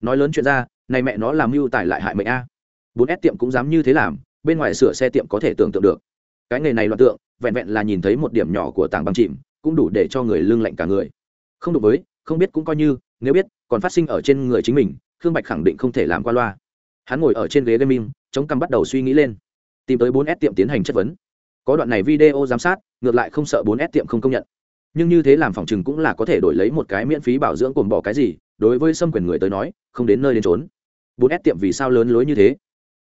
Nói lớn chuyện ra, này mẹ nó làm mưu tài lại hại mệnh a. Bốn s tiệm cũng dám như thế làm, bên ngoài sửa xe tiệm có thể tưởng tượng được. Cái nghề này loạn tượng, vẹn vẹn là nhìn thấy một điểm nhỏ của tảng băng chìm, cũng đủ để cho người lương lạnh cả người. Không được với, không biết cũng coi như, nếu biết, còn phát sinh ở trên người chính mình khương bạch khẳng định không thể làm qua loa. Hắn ngồi ở trên ghế gaming chống cằm bắt đầu suy nghĩ lên. Tìm tới 4S tiệm tiến hành chất vấn. Có đoạn này video giám sát, ngược lại không sợ 4S tiệm không công nhận. Nhưng như thế làm phòng chừng cũng là có thể đổi lấy một cái miễn phí bảo dưỡng cồn bỏ cái gì, đối với xâm quyền người tới nói, không đến nơi đến trốn 4S tiệm vì sao lớn lối như thế?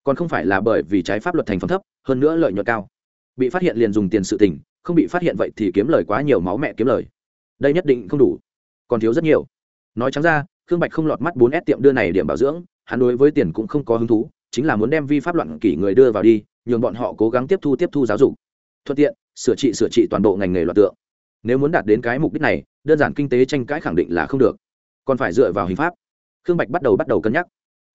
Còn không phải là bởi vì trái pháp luật thành phẩm thấp, hơn nữa lợi nhuận cao. Bị phát hiện liền dùng tiền sự tình, không bị phát hiện vậy thì kiếm lời quá nhiều máu mẹ kiếm lời. Đây nhất định không đủ. Còn thiếu rất nhiều. Nói trắng ra khương bạch không lọt mắt 4S tiệm đưa này điểm bảo dưỡng, hắn đối với tiền cũng không có hứng thú, chính là muốn đem vi pháp loạn kỷ người đưa vào đi, nhường bọn họ cố gắng tiếp thu tiếp thu giáo dục. Thuận tiện, sửa trị sửa trị toàn bộ ngành nghề loạt tượng. Nếu muốn đạt đến cái mục đích này, đơn giản kinh tế tranh cãi khẳng định là không được. Còn phải dựa vào hình pháp. Khương bạch bắt đầu bắt đầu cân nhắc.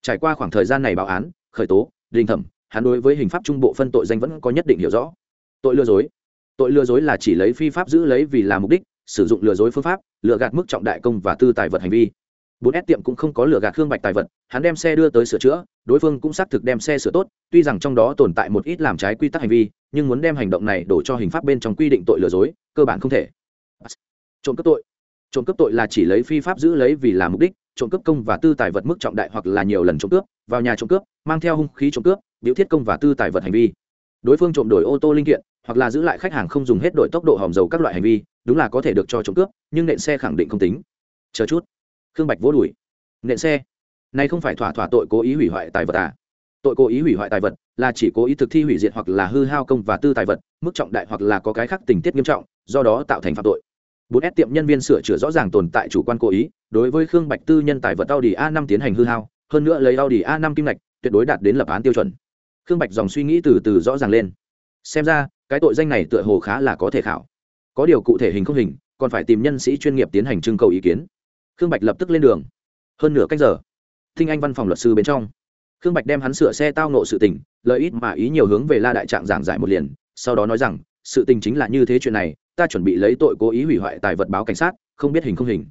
Trải qua khoảng thời gian này báo án, khởi tố, đình thẩm, hắn đối với hình pháp trung bộ phân tội danh vẫn có nhất định hiểu rõ. Tội lừa dối. Tội lừa dối là chỉ lấy phi pháp giữ lấy vì là mục đích, sử dụng lừa dối phương pháp, lừa gạt mức trọng đại công và tư tài vật hành vi bốn s tiệm cũng không có lừa gạt khương bạch tài vật, hắn đem xe đưa tới sửa chữa, đối phương cũng xác thực đem xe sửa tốt, tuy rằng trong đó tồn tại một ít làm trái quy tắc hành vi, nhưng muốn đem hành động này đổ cho hình pháp bên trong quy định tội lừa dối, cơ bản không thể. Trộm cướp tội. Trộm cướp tội là chỉ lấy phi pháp giữ lấy vì làm mục đích, trộm cướp công và tư tài vật mức trọng đại hoặc là nhiều lần trộm cướp, vào nhà trộm cướp, mang theo hung khí trộm cướp, biểu thiết công và tư tài vật hành vi. Đối phương trộm đổi ô tô linh kiện, hoặc là giữ lại khách hàng không dùng hết đổi tốc độ hòm dầu các loại hành vi, đúng là có thể được cho trộm cướp, nhưng nện xe khẳng định không tính. Chờ chút khương bạch vỗ đùi. Nện xe. Này không phải thỏa thỏa tội cố ý hủy hoại tài vật à? Tội cố ý hủy hoại tài vật là chỉ cố ý thực thi hủy diệt hoặc là hư hao công và tư tài vật, mức trọng đại hoặc là có cái khác tình tiết nghiêm trọng, do đó tạo thành phạm tội. Bốn s tiệm nhân viên sửa chữa rõ ràng tồn tại chủ quan cố ý, đối với khương bạch tư nhân tài vật audi a năm tiến hành hư hao, hơn nữa lấy audi a năm kim ngạch, tuyệt đối đạt đến lập án tiêu chuẩn. Khương bạch dòng suy nghĩ từ từ rõ ràng lên. Xem ra, cái tội danh này tựa hồ khá là có thể khảo. Có điều cụ thể hình không hình, còn phải tìm nhân sĩ chuyên nghiệp tiến hành trưng cầu ý kiến khương bạch lập tức lên đường. Hơn nửa cách giờ, thinh anh văn phòng luật sư bên trong. Khương bạch đem hắn sửa xe tao nộ sự tình lợi ít mà ý nhiều hướng về la đại trạng giảng giải một liền, sau đó nói rằng, sự tình chính là như thế chuyện này, ta chuẩn bị lấy tội cố ý hủy hoại tài vật báo cảnh sát, không biết hình không hình.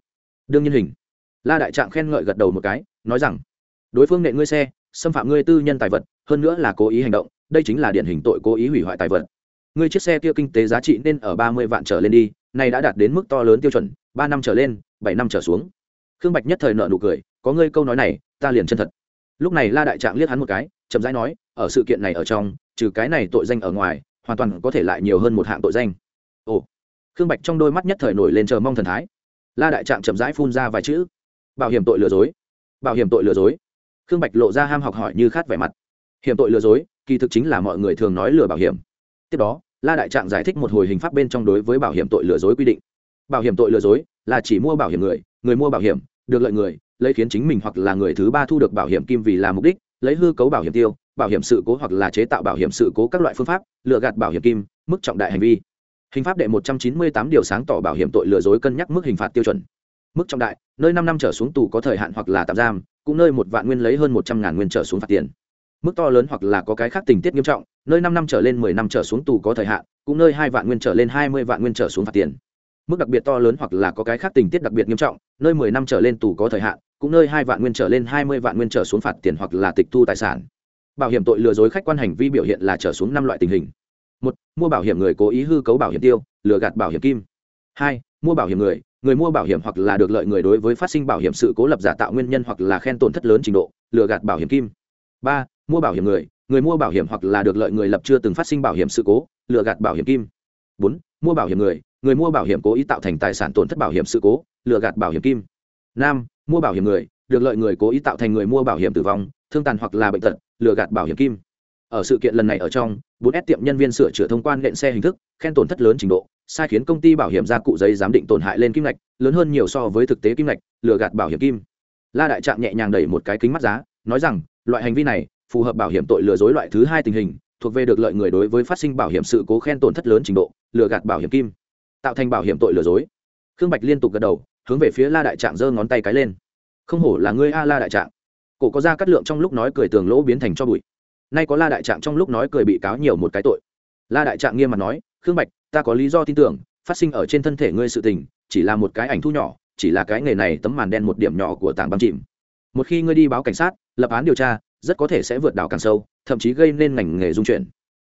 Đương nhiên hình. La đại trạng khen ngợi gật đầu một cái, nói rằng, đối phương nệ ngươi xe, xâm phạm ngươi tư nhân tài vật, hơn nữa là cố ý hành động, đây chính là điển hình tội cố ý hủy hoại tài vật. Ngươi chiếc xe kia kinh tế giá trị nên ở ba mươi vạn trở lên đi nay đã đạt đến mức to lớn tiêu chuẩn, ba năm trở lên bảy năm trở xuống. Khương bạch nhất thời nợ nụ cười, có ngươi câu nói này, ta liền chân thật. Lúc này la đại trạng liếc hắn một cái, chậm rãi nói, ở sự kiện này ở trong, trừ cái này tội danh ở ngoài, hoàn toàn có thể lại nhiều hơn một hạng tội danh. Ồ. Khương bạch trong đôi mắt nhất thời nổi lên chờ mong thần thái. La đại trạng chậm rãi phun ra vài chữ. Bảo hiểm tội lừa dối. Bảo hiểm tội lừa dối. Khương bạch lộ ra ham học hỏi như khát vẻ mặt. Hiểm tội lừa dối, kỳ thực chính là mọi người thường nói lừa bảo hiểm. Tiếp đó, la đại trạng giải thích một hồi hình pháp bên trong đối với bảo hiểm tội lừa dối quy định. Bảo hiểm tội lừa dối là chỉ mua bảo hiểm người người mua bảo hiểm, được lợi người, lấy khiến chính mình hoặc là người thứ ba thu được bảo hiểm kim vì là mục đích, lấy hư cấu bảo hiểm tiêu, bảo hiểm sự cố hoặc là chế tạo bảo hiểm sự cố các loại phương pháp, lừa gạt bảo hiểm kim, mức trọng đại hành vi. Hình pháp đệ một trăm chín mươi tám điều sáng tỏ bảo hiểm tội lừa dối cân nhắc mức hình phạt tiêu chuẩn. Mức trọng đại, nơi năm năm trở xuống tù có thời hạn hoặc là tạm giam, cũng nơi một vạn nguyên lấy hơn một trăm ngàn nguyên trở xuống phạt tiền. Mức to lớn hoặc là có cái khác tình tiết nghiêm trọng, nơi năm năm trở lên mười năm trở xuống tù có thời hạn, cũng nơi hai vạn nguyên trở lên hai mươi vạn nguyên trở xuống phạt tiền mức đặc biệt to lớn hoặc là có cái khác tình tiết đặc biệt nghiêm trọng nơi mười năm trở lên tù có thời hạn cũng nơi hai vạn nguyên trở lên hai mươi vạn nguyên trở xuống phạt tiền hoặc là tịch thu tài sản bảo hiểm tội lừa dối khách quan hành vi biểu hiện là trở xuống năm loại tình hình một mua bảo hiểm người cố ý hư cấu bảo hiểm tiêu lừa gạt bảo hiểm kim hai mua bảo hiểm người người mua bảo hiểm hoặc là được lợi người đối với phát sinh bảo hiểm sự cố lập giả tạo nguyên nhân hoặc là khen tổn thất lớn trình độ lừa gạt bảo hiểm kim ba mua bảo hiểm người người mua bảo hiểm hoặc là được lợi người lập chưa từng phát sinh bảo hiểm sự cố lừa gạt bảo hiểm kim bốn mua bảo hiểm người người mua bảo hiểm cố ý tạo thành tài sản tổn thất bảo hiểm sự cố lừa gạt bảo hiểm kim năm mua bảo hiểm người được lợi người cố ý tạo thành người mua bảo hiểm tử vong thương tàn hoặc là bệnh tật lừa gạt bảo hiểm kim ở sự kiện lần này ở trong bốn s tiệm nhân viên sửa chữa thông quan lệnh xe hình thức khen tổn thất lớn trình độ sai khiến công ty bảo hiểm ra cụ giấy giám định tổn hại lên kim ngạch lớn hơn nhiều so với thực tế kim ngạch lừa gạt bảo hiểm kim la đại trạng nhẹ nhàng đẩy một cái kính mắt giá nói rằng loại hành vi này phù hợp bảo hiểm tội lừa dối loại thứ hai tình hình thuộc về được lợi người đối với phát sinh bảo hiểm sự cố khen tổn thất lớn trình độ lừa gạt bảo hiểm kim tạo thành bảo hiểm tội lừa dối. Khương bạch liên tục gật đầu, hướng về phía la đại trạng giơ ngón tay cái lên. Không hổ là ngươi a, la đại trạng. Cổ có ra cắt lượng trong lúc nói cười tường lỗ biến thành cho bụi. Nay có la đại trạng trong lúc nói cười bị cáo nhiều một cái tội. La đại trạng nghiêm mặt nói, khương bạch, ta có lý do tin tưởng, phát sinh ở trên thân thể ngươi sự tình, chỉ là một cái ảnh thu nhỏ, chỉ là cái nghề này tấm màn đen một điểm nhỏ của tảng băng chìm. Một khi ngươi đi báo cảnh sát, lập án điều tra, rất có thể sẽ vượt đảo càng sâu, thậm chí gây nên ngành nghề dung chuyển.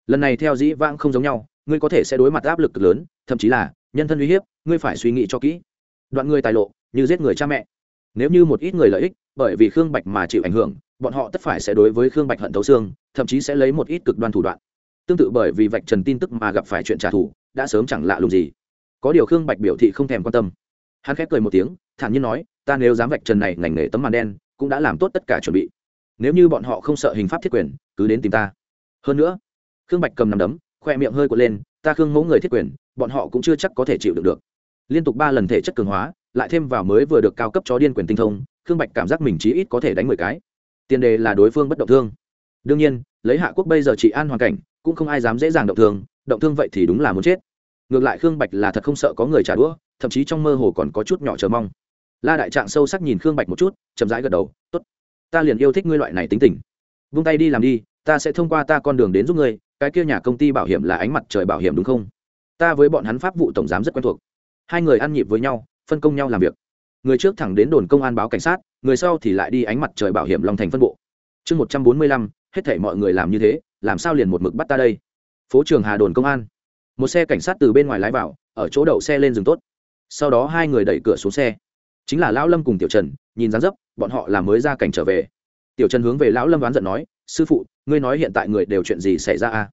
Lần này theo dĩ vãng không giống nhau, ngươi có thể sẽ đối mặt áp lực lớn, thậm chí là nhân thân uy hiếp, ngươi phải suy nghĩ cho kỹ. Đoạn người tài lộ, như giết người cha mẹ. Nếu như một ít người lợi ích, bởi vì khương bạch mà chịu ảnh hưởng, bọn họ tất phải sẽ đối với khương bạch hận thấu xương, thậm chí sẽ lấy một ít cực đoan thủ đoạn. Tương tự bởi vì vạch trần tin tức mà gặp phải chuyện trả thù, đã sớm chẳng lạ lùng gì. Có điều khương bạch biểu thị không thèm quan tâm. Hắn khép cười một tiếng, thản nhiên nói, ta nếu dám vạch trần này ngành nghề tấm màn đen, cũng đã làm tốt tất cả chuẩn bị. Nếu như bọn họ không sợ hình pháp thiết quyền, cứ đến tìm ta. Hơn nữa, khương bạch cầm nằm đấm, khoe miệng hơi quật lên ta khương mẫu người thiết quyền, bọn họ cũng chưa chắc có thể chịu được được. Liên tục ba lần thể chất cường hóa, lại thêm vào mới vừa được cao cấp chó điên quyền tinh thông, khương bạch cảm giác mình chí ít có thể đánh mười cái. Tiền đề là đối phương bất động thương. Đương nhiên, lấy hạ quốc bây giờ trị an hoàn cảnh, cũng không ai dám dễ dàng động thương động thương vậy thì đúng là muốn chết. Ngược lại khương bạch là thật không sợ có người trả đũa, thậm chí trong mơ hồ còn có chút nhỏ chờ mong. La đại trạng sâu sắc nhìn khương bạch một chút, chậm rãi gật đầu t ố t ta liền yêu thích ngươi loại này tính tình. Vung tay đi làm đi, ta sẽ thông qua ta con đường đến giúp ngươi cái kia nhà công ty bảo hiểm là ánh mặt trời bảo hiểm đúng không? Ta với bọn hắn pháp vụ tổng giám rất quen thuộc. Hai người ăn nhịp với nhau, phân công nhau làm việc. Người trước thẳng đến đồn công an báo cảnh sát, người sau thì lại đi ánh mặt trời bảo hiểm long thành phân bộ. Chương một trăm bốn mươi lăm, hết thể mọi người làm như thế, làm sao liền một mực bắt ta đây? Phố trường hà đồn công an. Một xe cảnh sát từ bên ngoài lái vào, ở chỗ đậu xe lên rừng tốt. Sau đó hai người đẩy cửa xuống xe. Chính là lão lâm cùng tiểu trần, nhìn dáng dấp, bọn họ là mới ra cảnh trở về. Tiểu trần hướng về lão lâm đoán giận nói sư phụ, ngươi nói hiện tại người đều chuyện gì xảy ra à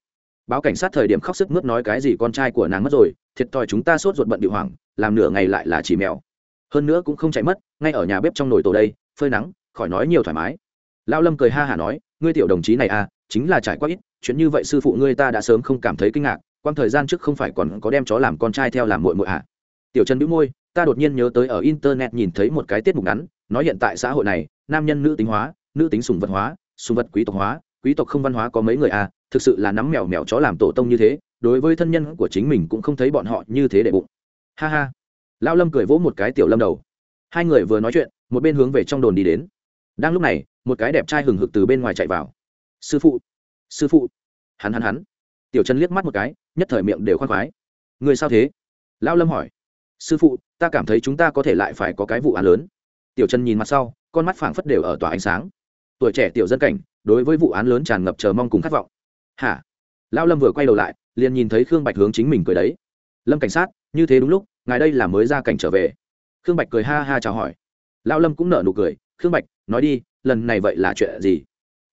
báo cảnh sát thời điểm khóc sức mướt nói cái gì con trai của nàng mất rồi, thiệt thòi chúng ta sốt ruột bận điệu hoảng, làm nửa ngày lại là chỉ mèo. Hơn nữa cũng không chạy mất, ngay ở nhà bếp trong nồi tổ đây, phơi nắng, khỏi nói nhiều thoải mái. Lão lâm cười ha hả nói, ngươi tiểu đồng chí này à chính là trải qua ít, chuyện như vậy sư phụ ngươi ta đã sớm không cảm thấy kinh ngạc quang thời gian trước không phải còn có đem chó làm con trai theo làm muội muội à? Tiểu trần bĩu môi, ta đột nhiên nhớ tới ở internet nhìn thấy một cái tiết mục ngắn, nói hiện tại xã hội này, nam nhân nữ tính hóa, nữ tính sùng vật hóa sùng vật quý tộc hóa, quý tộc không văn hóa có mấy người à thực sự là nắm mèo mèo chó làm tổ tông như thế, đối với thân nhân của chính mình cũng không thấy bọn họ như thế để bụng. Ha ha. Lão lâm cười vỗ một cái tiểu lâm đầu. Hai người vừa nói chuyện, một bên hướng về trong đồn đi đến. Đang lúc này, một cái đẹp trai hừng hực từ bên ngoài chạy vào. Sư phụ. Sư phụ. Hắn hắn hắn. Tiểu trần liếc mắt một cái, nhất thời miệng đều khoan khoái. Người sao thế? Lão lâm hỏi. Sư phụ, ta cảm thấy chúng ta có thể lại phải có cái vụ án lớn. Tiểu trần nhìn mặt sau, con mắt phảng phất đều ở tỏa ánh sáng tuổi trẻ tiểu dân cảnh, đối với vụ án lớn tràn ngập chờ mong cùng khát vọng. Hả? Lão lâm vừa quay đầu lại, liền nhìn thấy khương bạch hướng chính mình cười đấy. Lâm cảnh sát, như thế đúng lúc, ngài đây là mới ra cảnh trở về. Khương bạch cười ha ha chào hỏi. Lão lâm cũng nở nụ cười, khương bạch, nói đi, lần này vậy là chuyện gì?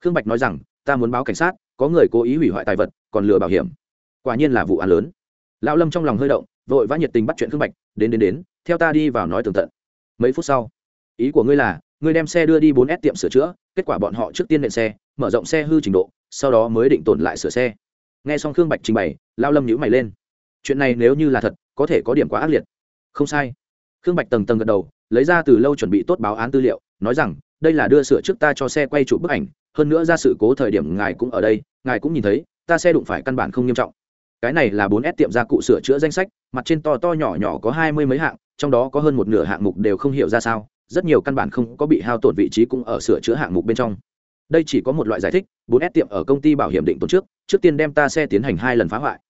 Khương bạch nói rằng, ta muốn báo cảnh sát, có người cố ý hủy hoại tài vật, còn lừa bảo hiểm. Quả nhiên là vụ án lớn. Lão lâm trong lòng hơi động, vội vã nhiệt tình bắt chuyện khương bạch, đến đến đến, theo ta đi vào nói tường tận. Mấy phút sau, ý của ngươi là, ngươi đem xe đưa đi bốn s tiệm sửa chữa kết quả bọn họ trước tiên nện xe, mở rộng xe hư trình độ, sau đó mới định tồn lại sửa xe. Nghe xong khương bạch trình bày, lao lâm nhữ mày lên. Chuyện này nếu như là thật, có thể có điểm quá ác liệt. Không sai. Khương bạch tầng tầng gật đầu, lấy ra từ lâu chuẩn bị tốt báo án tư liệu, nói rằng, đây là đưa sửa trước ta cho xe quay chụp bức ảnh, hơn nữa ra sự cố thời điểm ngài cũng ở đây, ngài cũng nhìn thấy, ta xe đụng phải căn bản không nghiêm trọng. Cái này là bốn s tiệm gia cụ sửa chữa danh sách, mặt trên to to nhỏ nhỏ có hai mươi mấy hạng, trong đó có hơn một nửa hạng mục đều không hiểu ra sao rất nhiều căn bản không có bị hao tổn vị trí cũng ở sửa chữa hạng mục bên trong. Đây chỉ có một loại giải thích, bốn s tiệm ở công ty bảo hiểm định tổn trước trước tiên đem ta xe tiến hành hai lần phá hoại.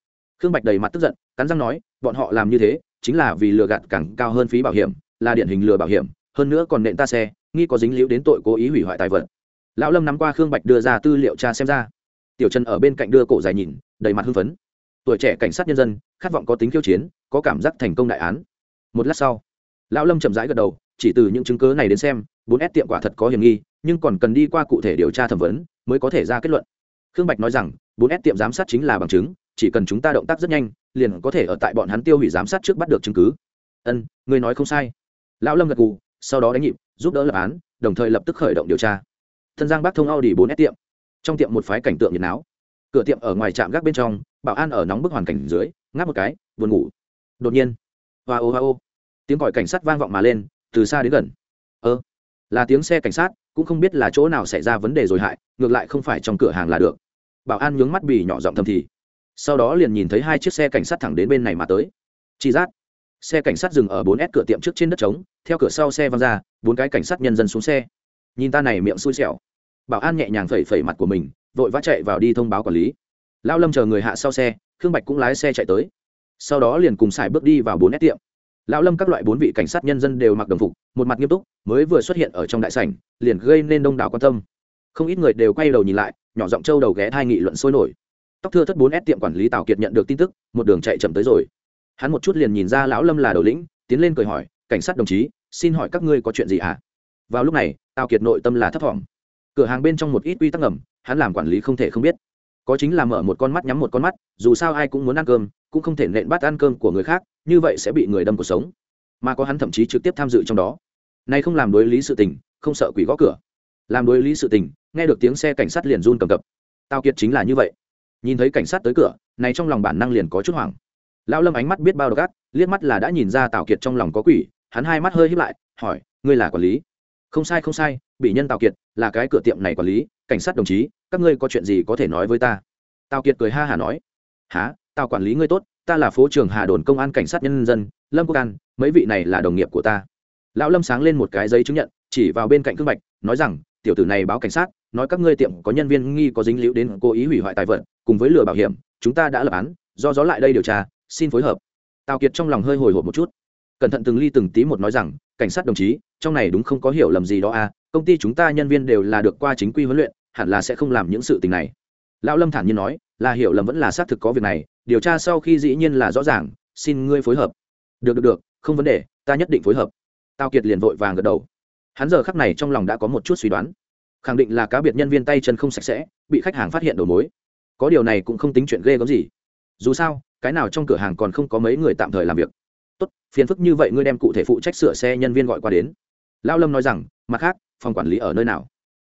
Khương bạch đầy mặt tức giận, cắn răng nói, bọn họ làm như thế, chính là vì lừa gạt càng cao hơn phí bảo hiểm, là điển hình lừa bảo hiểm, hơn nữa còn nện ta xe, nghi có dính líu đến tội cố ý hủy hoại tài vật. Lão lâm nắm qua khương bạch đưa ra tư liệu tra xem ra. Tiểu trần ở bên cạnh đưa cổ dài nhìn, đầy mặt hưng phấn. Tuổi trẻ cảnh sát nhân dân, khát vọng có tính khiêu chiến, có cảm giác thành công đại án. Một lát sau, lão lâm chậm rãi gật đầu chỉ từ những chứng cớ này đến xem, bốn s tiệm quả thật có hiểm nghi, nhưng còn cần đi qua cụ thể điều tra thẩm vấn mới có thể ra kết luận. Khương bạch nói rằng, bốn s tiệm giám sát chính là bằng chứng, chỉ cần chúng ta động tác rất nhanh, liền có thể ở tại bọn hắn tiêu hủy giám sát trước bắt được chứng cứ. Ân, người nói không sai. Lão lâm gật gù, sau đó đánh nhịp, giúp đỡ lập án, đồng thời lập tức khởi động điều tra. Thân giang bắc thông audi bốn s tiệm. Trong tiệm một phái cảnh tượng nhiệt náo. Cửa tiệm ở ngoài trạm gác bên trong, bảo an ở nóng bức hoàn cảnh dưới, ngáp một cái, buồn ngủ. Đột nhiên, hoa ô hoa ô. Tiếng còi cảnh sát vang vọng mà lên từ xa đến gần. Ơ, là tiếng xe cảnh sát, cũng không biết là chỗ nào xảy ra vấn đề rồi hại, ngược lại không phải trong cửa hàng là được. Bảo an nhướng mắt bì nhỏ giọng thầm thì, sau đó liền nhìn thấy hai chiếc xe cảnh sát thẳng đến bên này mà tới. Chi giác, xe cảnh sát dừng ở bốn s cửa tiệm trước trên đất trống, theo cửa sau xe văng ra, bốn cái cảnh sát nhân dân xuống xe. Nhìn ta này miệng xui xẻo. Bảo an nhẹ nhàng phẩy phẩy mặt của mình, vội vã chạy vào đi thông báo quản lý. Lao lâm chờ người hạ sau xe, khương bạch cũng lái xe chạy tới. Sau đó liền cùng xài bước đi vào bốn s tiệm lão lâm các loại bốn vị cảnh sát nhân dân đều mặc đồng phục, một mặt nghiêm túc, mới vừa xuất hiện ở trong đại sảnh, liền gây nên đông đảo quan tâm. Không ít người đều quay đầu nhìn lại, nhỏ giọng trâu đầu ghé thai nghị luận sôi nổi. Tóc thưa thất bốn s tiệm quản lý tào kiệt nhận được tin tức, một đường chạy chậm tới rồi. Hắn một chút liền nhìn ra lão lâm là đầu lĩnh, tiến lên cười hỏi, cảnh sát đồng chí, xin hỏi các ngươi có chuyện gì ạ? À? vào lúc này, tào kiệt nội tâm là thấp thỏm. Cửa hàng bên trong một ít quy tắc ngầm, hắn làm quản lý không thể không biết. Có chính là mở một con mắt nhắm một con mắt, dù sao ai cũng muốn ăn cơm cũng không thể nện bát ăn cơm của người khác, như vậy sẽ bị người đâm cuộc sống. Mà có hắn thậm chí trực tiếp tham dự trong đó. Nay không làm đối lý sự tình, không sợ quỷ gõ cửa. Làm đối lý sự tình, nghe được tiếng xe cảnh sát liền run cầm cập. Tao kiệt chính là như vậy. Nhìn thấy cảnh sát tới cửa, này trong lòng bản năng liền có chút hoảng. Lão lâm ánh mắt biết bao độc ác, liếc mắt là đã nhìn ra tào kiệt trong lòng có quỷ, hắn hai mắt hơi hít lại, hỏi, ngươi là quản lý? Không sai không sai, bị nhân tào kiệt, là cái cửa tiệm này quản lý, cảnh sát đồng chí, các ngươi có chuyện gì có thể nói với ta? Tào kiệt cười ha hả nói há tào quản lý ngươi tốt, ta là phố trường hà đồn công an cảnh sát nhân dân, lâm quốc an, mấy vị này là đồng nghiệp của ta. Lão lâm sáng lên một cái giấy chứng nhận, chỉ vào bên cạnh cương bạch, nói rằng, tiểu tử này báo cảnh sát, nói các ngươi tiệm có nhân viên nghi có dính liễu đến cố ý hủy hoại tài vật, cùng với lừa bảo hiểm, chúng ta đã lập án, do gió lại đây điều tra, xin phối hợp. Tào kiệt trong lòng hơi hồi hộp một chút. Cẩn thận từng ly từng tí một nói rằng, cảnh sát đồng chí, trong này đúng không có hiểu lầm gì đó à công ty chúng ta nhân viên đều là được qua chính quy huấn luyện, hẳn là sẽ không làm những sự tình này lão lâm thản nhiên nói, là hiểu lầm vẫn là xác thực có việc này, điều tra sau khi dĩ nhiên là rõ ràng, xin ngươi phối hợp. Được được được, không vấn đề, ta nhất định phối hợp. Tao kiệt liền vội vàng gật đầu. Hắn giờ khắc này trong lòng đã có một chút suy đoán. Khẳng định là cá biệt nhân viên tay chân không sạch sẽ, bị khách hàng phát hiện đầu mối. Có điều này cũng không tính chuyện ghê gớm gì. Dù sao, cái nào trong cửa hàng còn không có mấy người tạm thời làm việc. Tốt, phiền phức như vậy ngươi đem cụ thể phụ trách sửa xe nhân viên gọi qua đến. Lao lâm nói rằng, mặt khác, phòng quản lý ở nơi nào?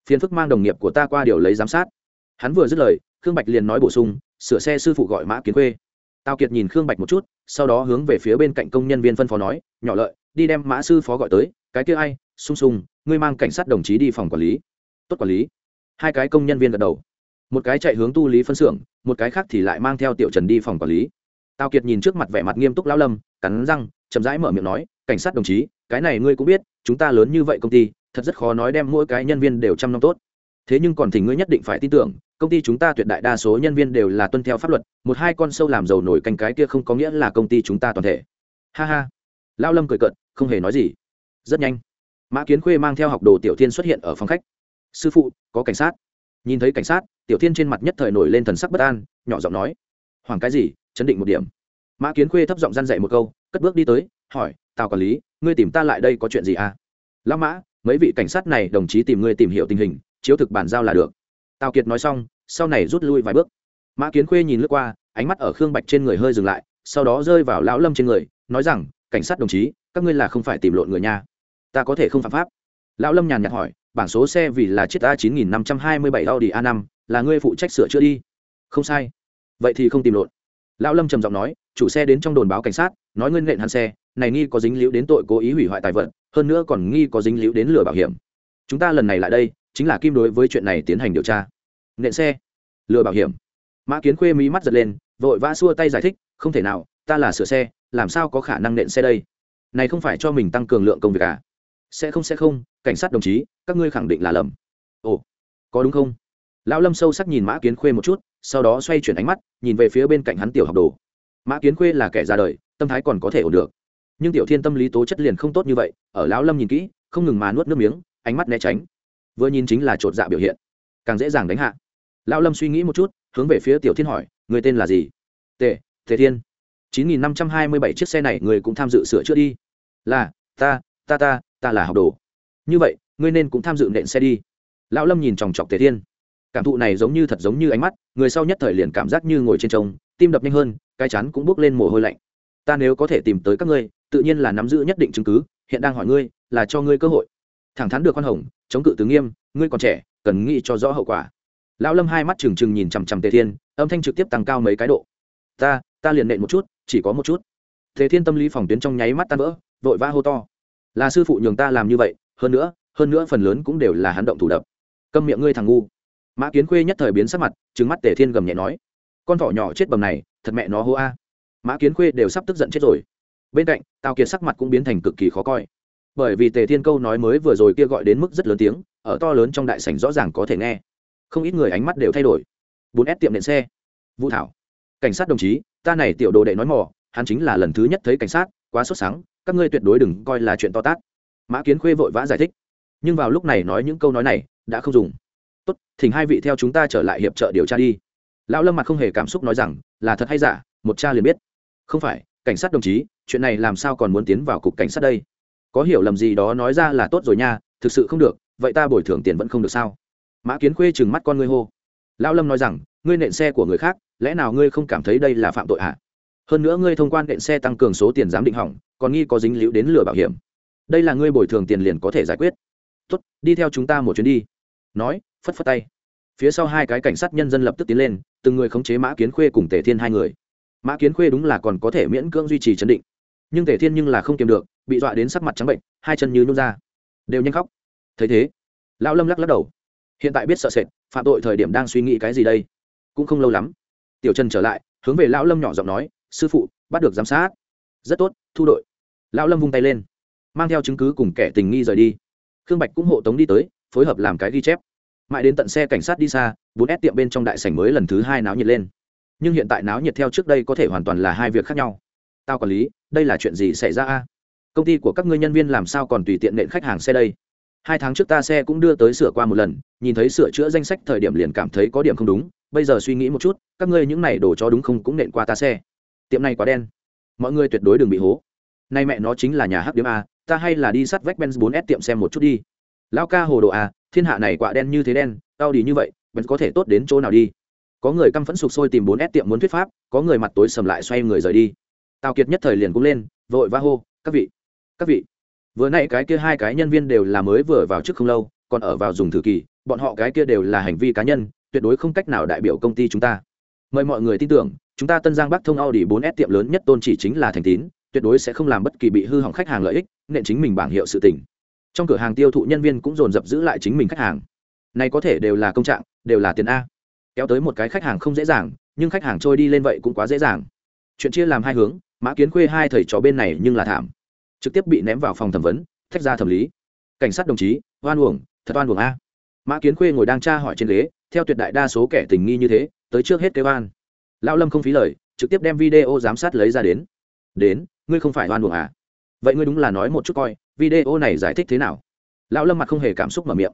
Phiền phức mang đồng nghiệp của ta qua điều lấy giám sát hắn vừa dứt lời, khương bạch liền nói bổ sung, sửa xe sư phụ gọi mã kiến khuê. Tào kiệt nhìn khương bạch một chút, sau đó hướng về phía bên cạnh công nhân viên phân phó nói, nhỏ lợi, đi đem mã sư phó gọi tới, cái kia ai, sung sung, ngươi mang cảnh sát đồng chí đi phòng quản lý. Tốt quản lý. Hai cái công nhân viên gật đầu. Một cái chạy hướng tu lý phân xưởng, một cái khác thì lại mang theo tiểu trần đi phòng quản lý. Tào kiệt nhìn trước mặt vẻ mặt nghiêm túc lão lâm, cắn răng, chậm rãi mở miệng nói, cảnh sát đồng chí, cái này ngươi cũng biết, chúng ta lớn như vậy công ty, thật rất khó nói đem mỗi cái nhân viên đều chăm nom tốt. Thế nhưng còn thì ngươi nhất định phải tin tưởng công ty chúng ta tuyệt đại đa số nhân viên đều là tuân theo pháp luật, một hai con sâu làm giàu nổi canh cái kia không có nghĩa là công ty chúng ta toàn thể. Ha ha. Lao lâm cười cận không hề nói gì. Rất nhanh, mã kiến khuê mang theo học đồ tiểu thiên xuất hiện ở phòng khách. Sư phụ, có cảnh sát. Nhìn thấy cảnh sát, tiểu thiên trên mặt nhất thời nổi lên thần sắc bất an, nhỏ giọng nói. Hoàng cái gì, chấn định một điểm. Mã kiến khuê thấp giọng răn dậy một câu, cất bước đi tới, hỏi, tào quản lý, ngươi tìm ta lại đây có chuyện gì à? Lão mã, mấy vị cảnh sát này đồng chí tìm ngươi tìm hiểu tình hình, chiếu thực bản giao là được tào kiệt nói xong, sau này rút lui vài bước. Mã kiến khuê nhìn lướt qua, ánh mắt ở khương bạch trên người hơi dừng lại, sau đó rơi vào lão lâm trên người, nói rằng, cảnh sát đồng chí, các ngươi là không phải tìm lộn người nha. Ta có thể không phạm pháp. Lão lâm nhàn nhạt hỏi, bảng số xe vì là chiếc a chín nghìn năm trăm hai mươi bảy audi a năm, là ngươi phụ trách sửa chữa đi? Không sai. Vậy thì không tìm lộn. Lão lâm trầm giọng nói, chủ xe đến trong đồn báo cảnh sát, nói ngươi nện hắn xe, này nghi có dính liễu đến tội cố ý hủy hoại tài vật, hơn nữa còn nghi có dính liễu đến lừa bảo hiểm. Chúng ta lần này lại đây, chính là kim đối với chuyện này tiến hành điều tra nện xe. Lừa bảo hiểm. Mã kiến khuê mí mắt giật lên, vội vã xua tay giải thích, không thể nào, ta là sửa xe, làm sao có khả năng nện xe đây? Này không phải cho mình tăng cường lượng công việc à? Sẽ không sẽ không, cảnh sát đồng chí, các ngươi khẳng định là lầm. Ồ, có đúng không? Lão lâm sâu sắc nhìn mã kiến khuê một chút, sau đó xoay chuyển ánh mắt, nhìn về phía bên cạnh hắn tiểu học đồ. Mã kiến khuê là kẻ ra đời, tâm thái còn có thể ổn được. Nhưng tiểu thiên tâm lý tố chất liền không tốt như vậy, ở lão lâm nhìn kỹ, không ngừng mà nuốt nước miếng, ánh mắt né tránh. Vừa nhìn chính là chột dạ biểu hiện, càng dễ dàng đánh hạ lão lâm suy nghĩ một chút, hướng về phía tiểu thiên hỏi, người tên là gì? Tề tề thiên. Chín nghìn năm trăm hai mươi bảy chiếc xe này người cũng tham dự sửa chữa đi. Là, ta ta ta ta là học đồ. Như vậy, ngươi nên cũng tham dự nện xe đi. Lão lâm nhìn chòng chọc tề thiên. Cảm thụ này giống như thật giống như ánh mắt, người sau nhất thời liền cảm giác như ngồi trên trống, tim đập nhanh hơn, cái chắn cũng bước lên mồ hôi lạnh. Ta nếu có thể tìm tới các ngươi, tự nhiên là nắm giữ nhất định chứng cứ, hiện đang hỏi ngươi, là cho ngươi cơ hội. Thẳng thắn được khoan hồng, chống cự tứ nghiêm, ngươi còn trẻ, cần nghĩ cho rõ hậu quả lão lâm hai mắt trừng trừng nhìn chằm chằm tề thiên, âm thanh trực tiếp tăng cao mấy cái độ. Ta ta liền nện một chút, chỉ có một chút. Tề thiên tâm lý phòng tuyến trong nháy mắt tan vỡ, vội vã hô to. Là sư phụ nhường ta làm như vậy, hơn nữa hơn nữa phần lớn cũng đều là hắn động thủ đập. Câm miệng ngươi thằng ngu. Mã kiến khuê nhất thời biến sắc mặt trứng mắt tề thiên gầm nhẹ nói. Con thỏ nhỏ chết bầm này, thật mẹ nó hô a. Mã kiến khuê đều sắp tức giận chết rồi. Bên cạnh, tào kiệt sắc mặt cũng biến thành cực kỳ khó coi. Bởi vì tề thiên câu nói mới vừa rồi kia gọi đến mức rất lớn tiếng, ở to lớn trong đại sảnh rõ ràng có thể nghe không ít người ánh mắt đều thay đổi. Bốn s tiệm nện xe. Vũ thảo. Cảnh sát đồng chí ta này tiểu đồ đệ nói mỏ, hắn chính là lần thứ nhất thấy cảnh sát quá sốt sáng các ngươi tuyệt đối đừng coi là chuyện to tát. Mã kiến khuê vội vã giải thích. Nhưng vào lúc này nói những câu nói này đã không dùng. Tốt thỉnh hai vị theo chúng ta trở lại hiệp trợ điều tra đi. Lão lâm mặt không hề cảm xúc nói rằng là thật hay giả một cha liền biết. Không phải cảnh sát đồng chí chuyện này làm sao còn muốn tiến vào cục cảnh sát đây? Có hiểu lầm gì đó nói ra là tốt rồi nha thực sự không được vậy ta bồi thường tiền vẫn không được sao? Mã kiến khuê chừng mắt con ngươi hô. Lão lâm nói rằng, ngươi nện xe của người khác, lẽ nào ngươi không cảm thấy đây là phạm tội ạ à? hơn nữa ngươi thông quan nện xe tăng cường số tiền giám định hỏng, còn nghi có dính líu đến lừa bảo hiểm. Đây là ngươi bồi thường tiền liền có thể giải quyết. Tốt, đi theo chúng ta một chuyến đi. Nói, phất phất tay. Phía sau hai cái cảnh sát nhân dân lập tức tiến lên, từng người khống chế mã kiến khuê cùng tề thiên hai người. Mã kiến khuê đúng là còn có thể miễn cưỡng duy trì chấn định. Nhưng tề thiên nhưng là không kiềm được, bị dọa đến sắc mặt trắng bệnh, hai chân như nhún ra. Đều nhanh khóc. Thấy thế lão lâm lắc lắc đầu hiện tại biết sợ sệt, phạm tội thời điểm đang suy nghĩ cái gì đây? Cũng không lâu lắm. Tiểu trần trở lại, hướng về lão lâm nhỏ giọng nói, sư phụ, bắt được giám sát. Rất tốt, thu đội. Lão lâm vung tay lên, mang theo chứng cứ cùng kẻ tình nghi rời đi. Khương bạch cũng hộ tống đi tới, phối hợp làm cái ghi chép. Mãi đến tận xe cảnh sát đi xa, bốn ép tiệm bên trong đại sảnh mới lần thứ hai náo nhiệt lên. Nhưng hiện tại náo nhiệt theo trước đây có thể hoàn toàn là hai việc khác nhau. Tao quản lý, đây là chuyện gì xảy ra a? Công ty của các ngươi nhân viên làm sao còn tùy tiện nện khách hàng xe đây? Hai tháng trước ta xe cũng đưa tới sửa qua một lần, nhìn thấy sửa chữa danh sách thời điểm liền cảm thấy có điểm không đúng, bây giờ suy nghĩ một chút, các ngươi những này đổ cho đúng không cũng nện qua ta xe. Tiệm này quá đen. Mọi người tuyệt đối đừng bị hố. Nay mẹ nó chính là nhà hắc điểm a, ta hay là đi sắt vách benz 4 s tiệm xem một chút đi. Lao ca hồ đồ a, thiên hạ này quả đen như thế đen, tao đi như vậy, vẫn có thể tốt đến chỗ nào đi? Có người căm phẫn sục sôi tìm 4 s tiệm muốn thuyết pháp, có người mặt tối sầm lại xoay người rời đi. Tào kiệt nhất thời liền cũng lên, vội va hô, các vị các vị vừa nãy cái kia hai cái nhân viên đều là mới vừa vào trước không lâu, còn ở vào dùng thử kỳ, bọn họ cái kia đều là hành vi cá nhân, tuyệt đối không cách nào đại biểu công ty chúng ta. Mời mọi người tin tưởng, chúng ta tân giang bắc thông audi 4 s tiệm lớn nhất tôn chỉ chính là thành tín, tuyệt đối sẽ không làm bất kỳ bị hư hỏng khách hàng lợi ích nên chính mình bảng hiệu sự tỉnh trong cửa hàng tiêu thụ nhân viên cũng dồn dập giữ lại chính mình khách hàng. Này có thể đều là công trạng, đều là tiền a. Kéo tới một cái khách hàng không dễ dàng, nhưng khách hàng trôi đi lên vậy cũng quá dễ dàng. Chuyện chia làm hai hướng, mã kiến khuê hai thầy trò bên này nhưng là thảm trực tiếp bị ném vào phòng thẩm vấn thách ra thẩm lý. Cảnh sát đồng chí, oan uổng, thật oan uổng a. Mã kiến khuê ngồi đang tra hỏi trên ghế, theo tuyệt đại đa số kẻ tình nghi như thế, tới trước hết kêu oan. Lão lâm không phí lời, trực tiếp đem video giám sát lấy ra đến. Đến, ngươi không phải oan uổng à? Vậy ngươi đúng là nói một chút coi, video này giải thích thế nào? Lão lâm mặt không hề cảm xúc mở miệng.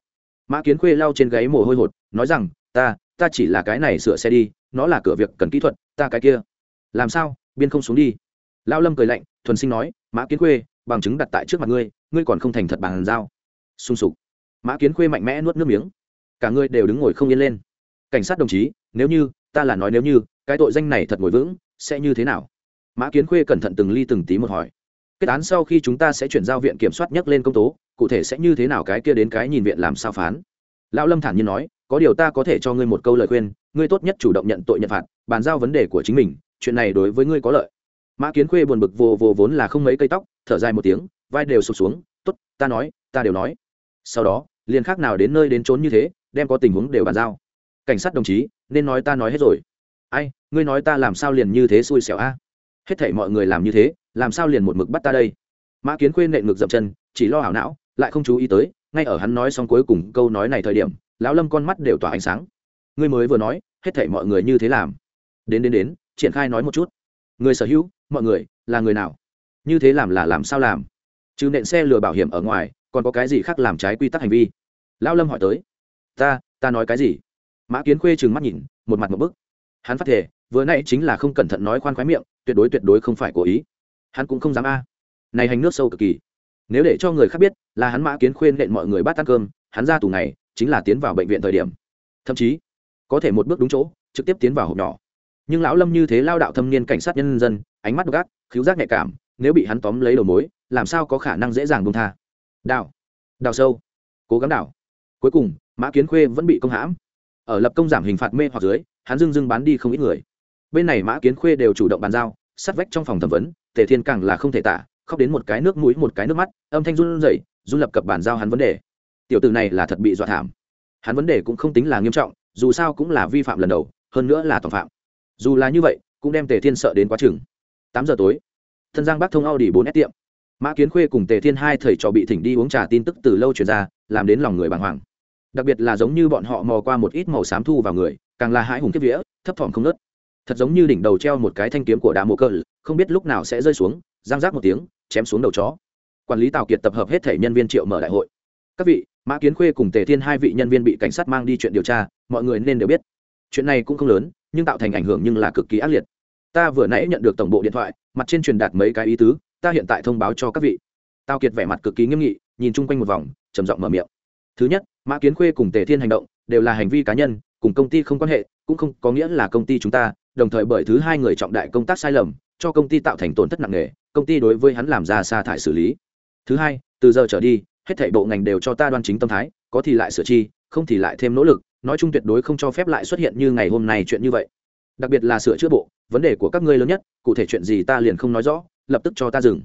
Mã kiến khuê lau trên gáy mồ hôi hột, nói rằng, ta ta chỉ là cái này sửa xe đi, nó là cửa việc cần kỹ thuật, ta cái kia. Làm sao? Biên không xuống đi. Lão lâm cười lạnh, thuần sinh nói, mã kiến khuê bằng chứng đặt tại trước mặt ngươi ngươi còn không thành thật bàn giao. Sung sục. Mã kiến khuê mạnh mẽ nuốt nước miếng. Cả ngươi đều đứng ngồi không yên lên. Cảnh sát đồng chí, nếu như, ta là nói nếu như, cái tội danh này thật ngồi vững, sẽ như thế nào? Mã kiến khuê cẩn thận từng ly từng tí một hỏi. Kết án sau khi chúng ta sẽ chuyển giao viện kiểm soát nhắc lên công tố, cụ thể sẽ như thế nào cái kia đến cái nhìn viện làm sao phán? Lão lâm thản nhiên nói, có điều ta có thể cho ngươi một câu lời khuyên, ngươi tốt nhất chủ động nhận tội nhận phạt, bàn giao vấn đề của chính mình, chuyện này đối với ngươi có lợi. Mã kiến khuê buồn bực vô vô vốn là không mấy cây tóc thở dài một tiếng, vai đều sụp xuống t ố t ta nói, ta đều nói. Sau đó, liền khác nào đến nơi đến trốn như thế, đem có tình huống đều bàn giao. Cảnh sát đồng chí, nên nói ta nói hết rồi. Ai, ngươi nói ta làm sao liền như thế xui xẻo a? Hết thảy mọi người làm như thế, làm sao liền một mực bắt ta đây? Mã kiến khuê nện ngực dậm chân, chỉ lo hảo não, lại không chú ý tới, ngay ở hắn nói xong cuối cùng câu nói này thời điểm, lão lâm con mắt đều tỏa ánh sáng. Ngươi mới vừa nói, hết thảy mọi người như thế làm. Đến đến đến, triển khai nói một chút. Người sở hữu, mọi người, là người nào? Như thế làm là làm sao làm? Trừ nện xe lừa bảo hiểm ở ngoài, còn có cái gì khác làm trái quy tắc hành vi? Lão lâm hỏi tới. Ta ta nói cái gì? Mã kiến khuê trừng mắt nhìn, một mặt một bức. Hắn phát thể vừa nãy chính là không cẩn thận nói khoan khoái miệng, tuyệt đối tuyệt đối không phải cố ý. Hắn cũng không dám a. Này hành nước sâu cực kỳ. Nếu để cho người khác biết, là hắn mã kiến khuyên nện mọi người bắt ăn cơm, hắn ra tù này, chính là tiến vào bệnh viện thời điểm. Thậm chí, có thể một bước đúng chỗ, trực tiếp tiến vào hộp nhỏ. Nhưng lão lâm như thế lao đạo thâm niên cảnh sát nhân dân, ánh mắt gác khiếu giác nhạy cảm nếu bị hắn tóm lấy đầu mối, làm sao có khả năng dễ dàng bông tha? Đào đào sâu. Cố gắng đào cuối cùng, mã kiến khuê vẫn bị công hãm. Ở lập công giảm hình phạt mê hoặc dưới, hắn dưng dưng bán đi không ít người. Bên này mã kiến khuê đều chủ động bàn giao sát vách trong phòng thẩm vấn, tề thiên càng là không thể tả, khóc đến một cái nước mũi, một cái nước mắt, âm thanh run rẩy, run lập cập bàn giao hắn vấn đề. Tiểu tử này là thật bị dọa thảm. Hắn vấn đề cũng không tính là nghiêm trọng, dù sao cũng là vi phạm lần đầu, hơn nữa là tội phạm. Dù là như vậy, cũng đem tề thiên sợ đến quá chừng. Tám giờ tối thân giang bắc thông audi bốn s tiệm. Mã kiến khuê cùng tề thiên hai thầy trò bị thỉnh đi uống trà tin tức từ lâu chuyển ra, làm đến lòng người bàng hoàng. Đặc biệt là giống như bọn họ mò qua một ít màu xám thu vào người, càng là hãi hùng kiếp vía, thấp thỏm không nớt. Thật giống như đỉnh đầu treo một cái thanh kiếm của đá mộ cơ không biết lúc nào sẽ rơi xuống, giang rác một tiếng, chém xuống đầu chó. Quản lý tào kiệt tập hợp hết thể nhân viên triệu mở đại hội. Các vị, mã kiến khuê cùng tề thiên hai vị nhân viên bị cảnh sát mang đi chuyện điều tra, mọi người nên đều biết. Chuyện này cũng không lớn, nhưng tạo thành ảnh hưởng nhưng là cực kỳ ác liệt. Ta vừa nãy nhận được tổng bộ điện thoại mặt trên truyền đạt mấy cái ý tứ, ta hiện tại thông báo cho các vị. Tào kiệt vẻ mặt cực kỳ nghiêm nghị, nhìn chung quanh một vòng, trầm giọng mở miệng. Thứ nhất, mã kiến khuê cùng tề thiên hành động đều là hành vi cá nhân, cùng công ty không quan hệ, cũng không có nghĩa là công ty chúng ta, đồng thời bởi thứ hai người trọng đại công tác sai lầm, cho công ty tạo thành tổn thất nặng nề, công ty đối với hắn làm ra sa thải xử lý. Thứ hai, từ giờ trở đi, hết thảy bộ ngành đều cho ta đoan chính tâm thái, có thì lại sửa chi, không thì lại thêm nỗ lực, nói chung tuyệt đối không cho phép lại xuất hiện như ngày hôm nay chuyện như vậy. Đặc biệt là sửa chữa bộ vấn đề của các ngươi lớn nhất, cụ thể chuyện gì ta liền không nói rõ, lập tức cho ta dừng.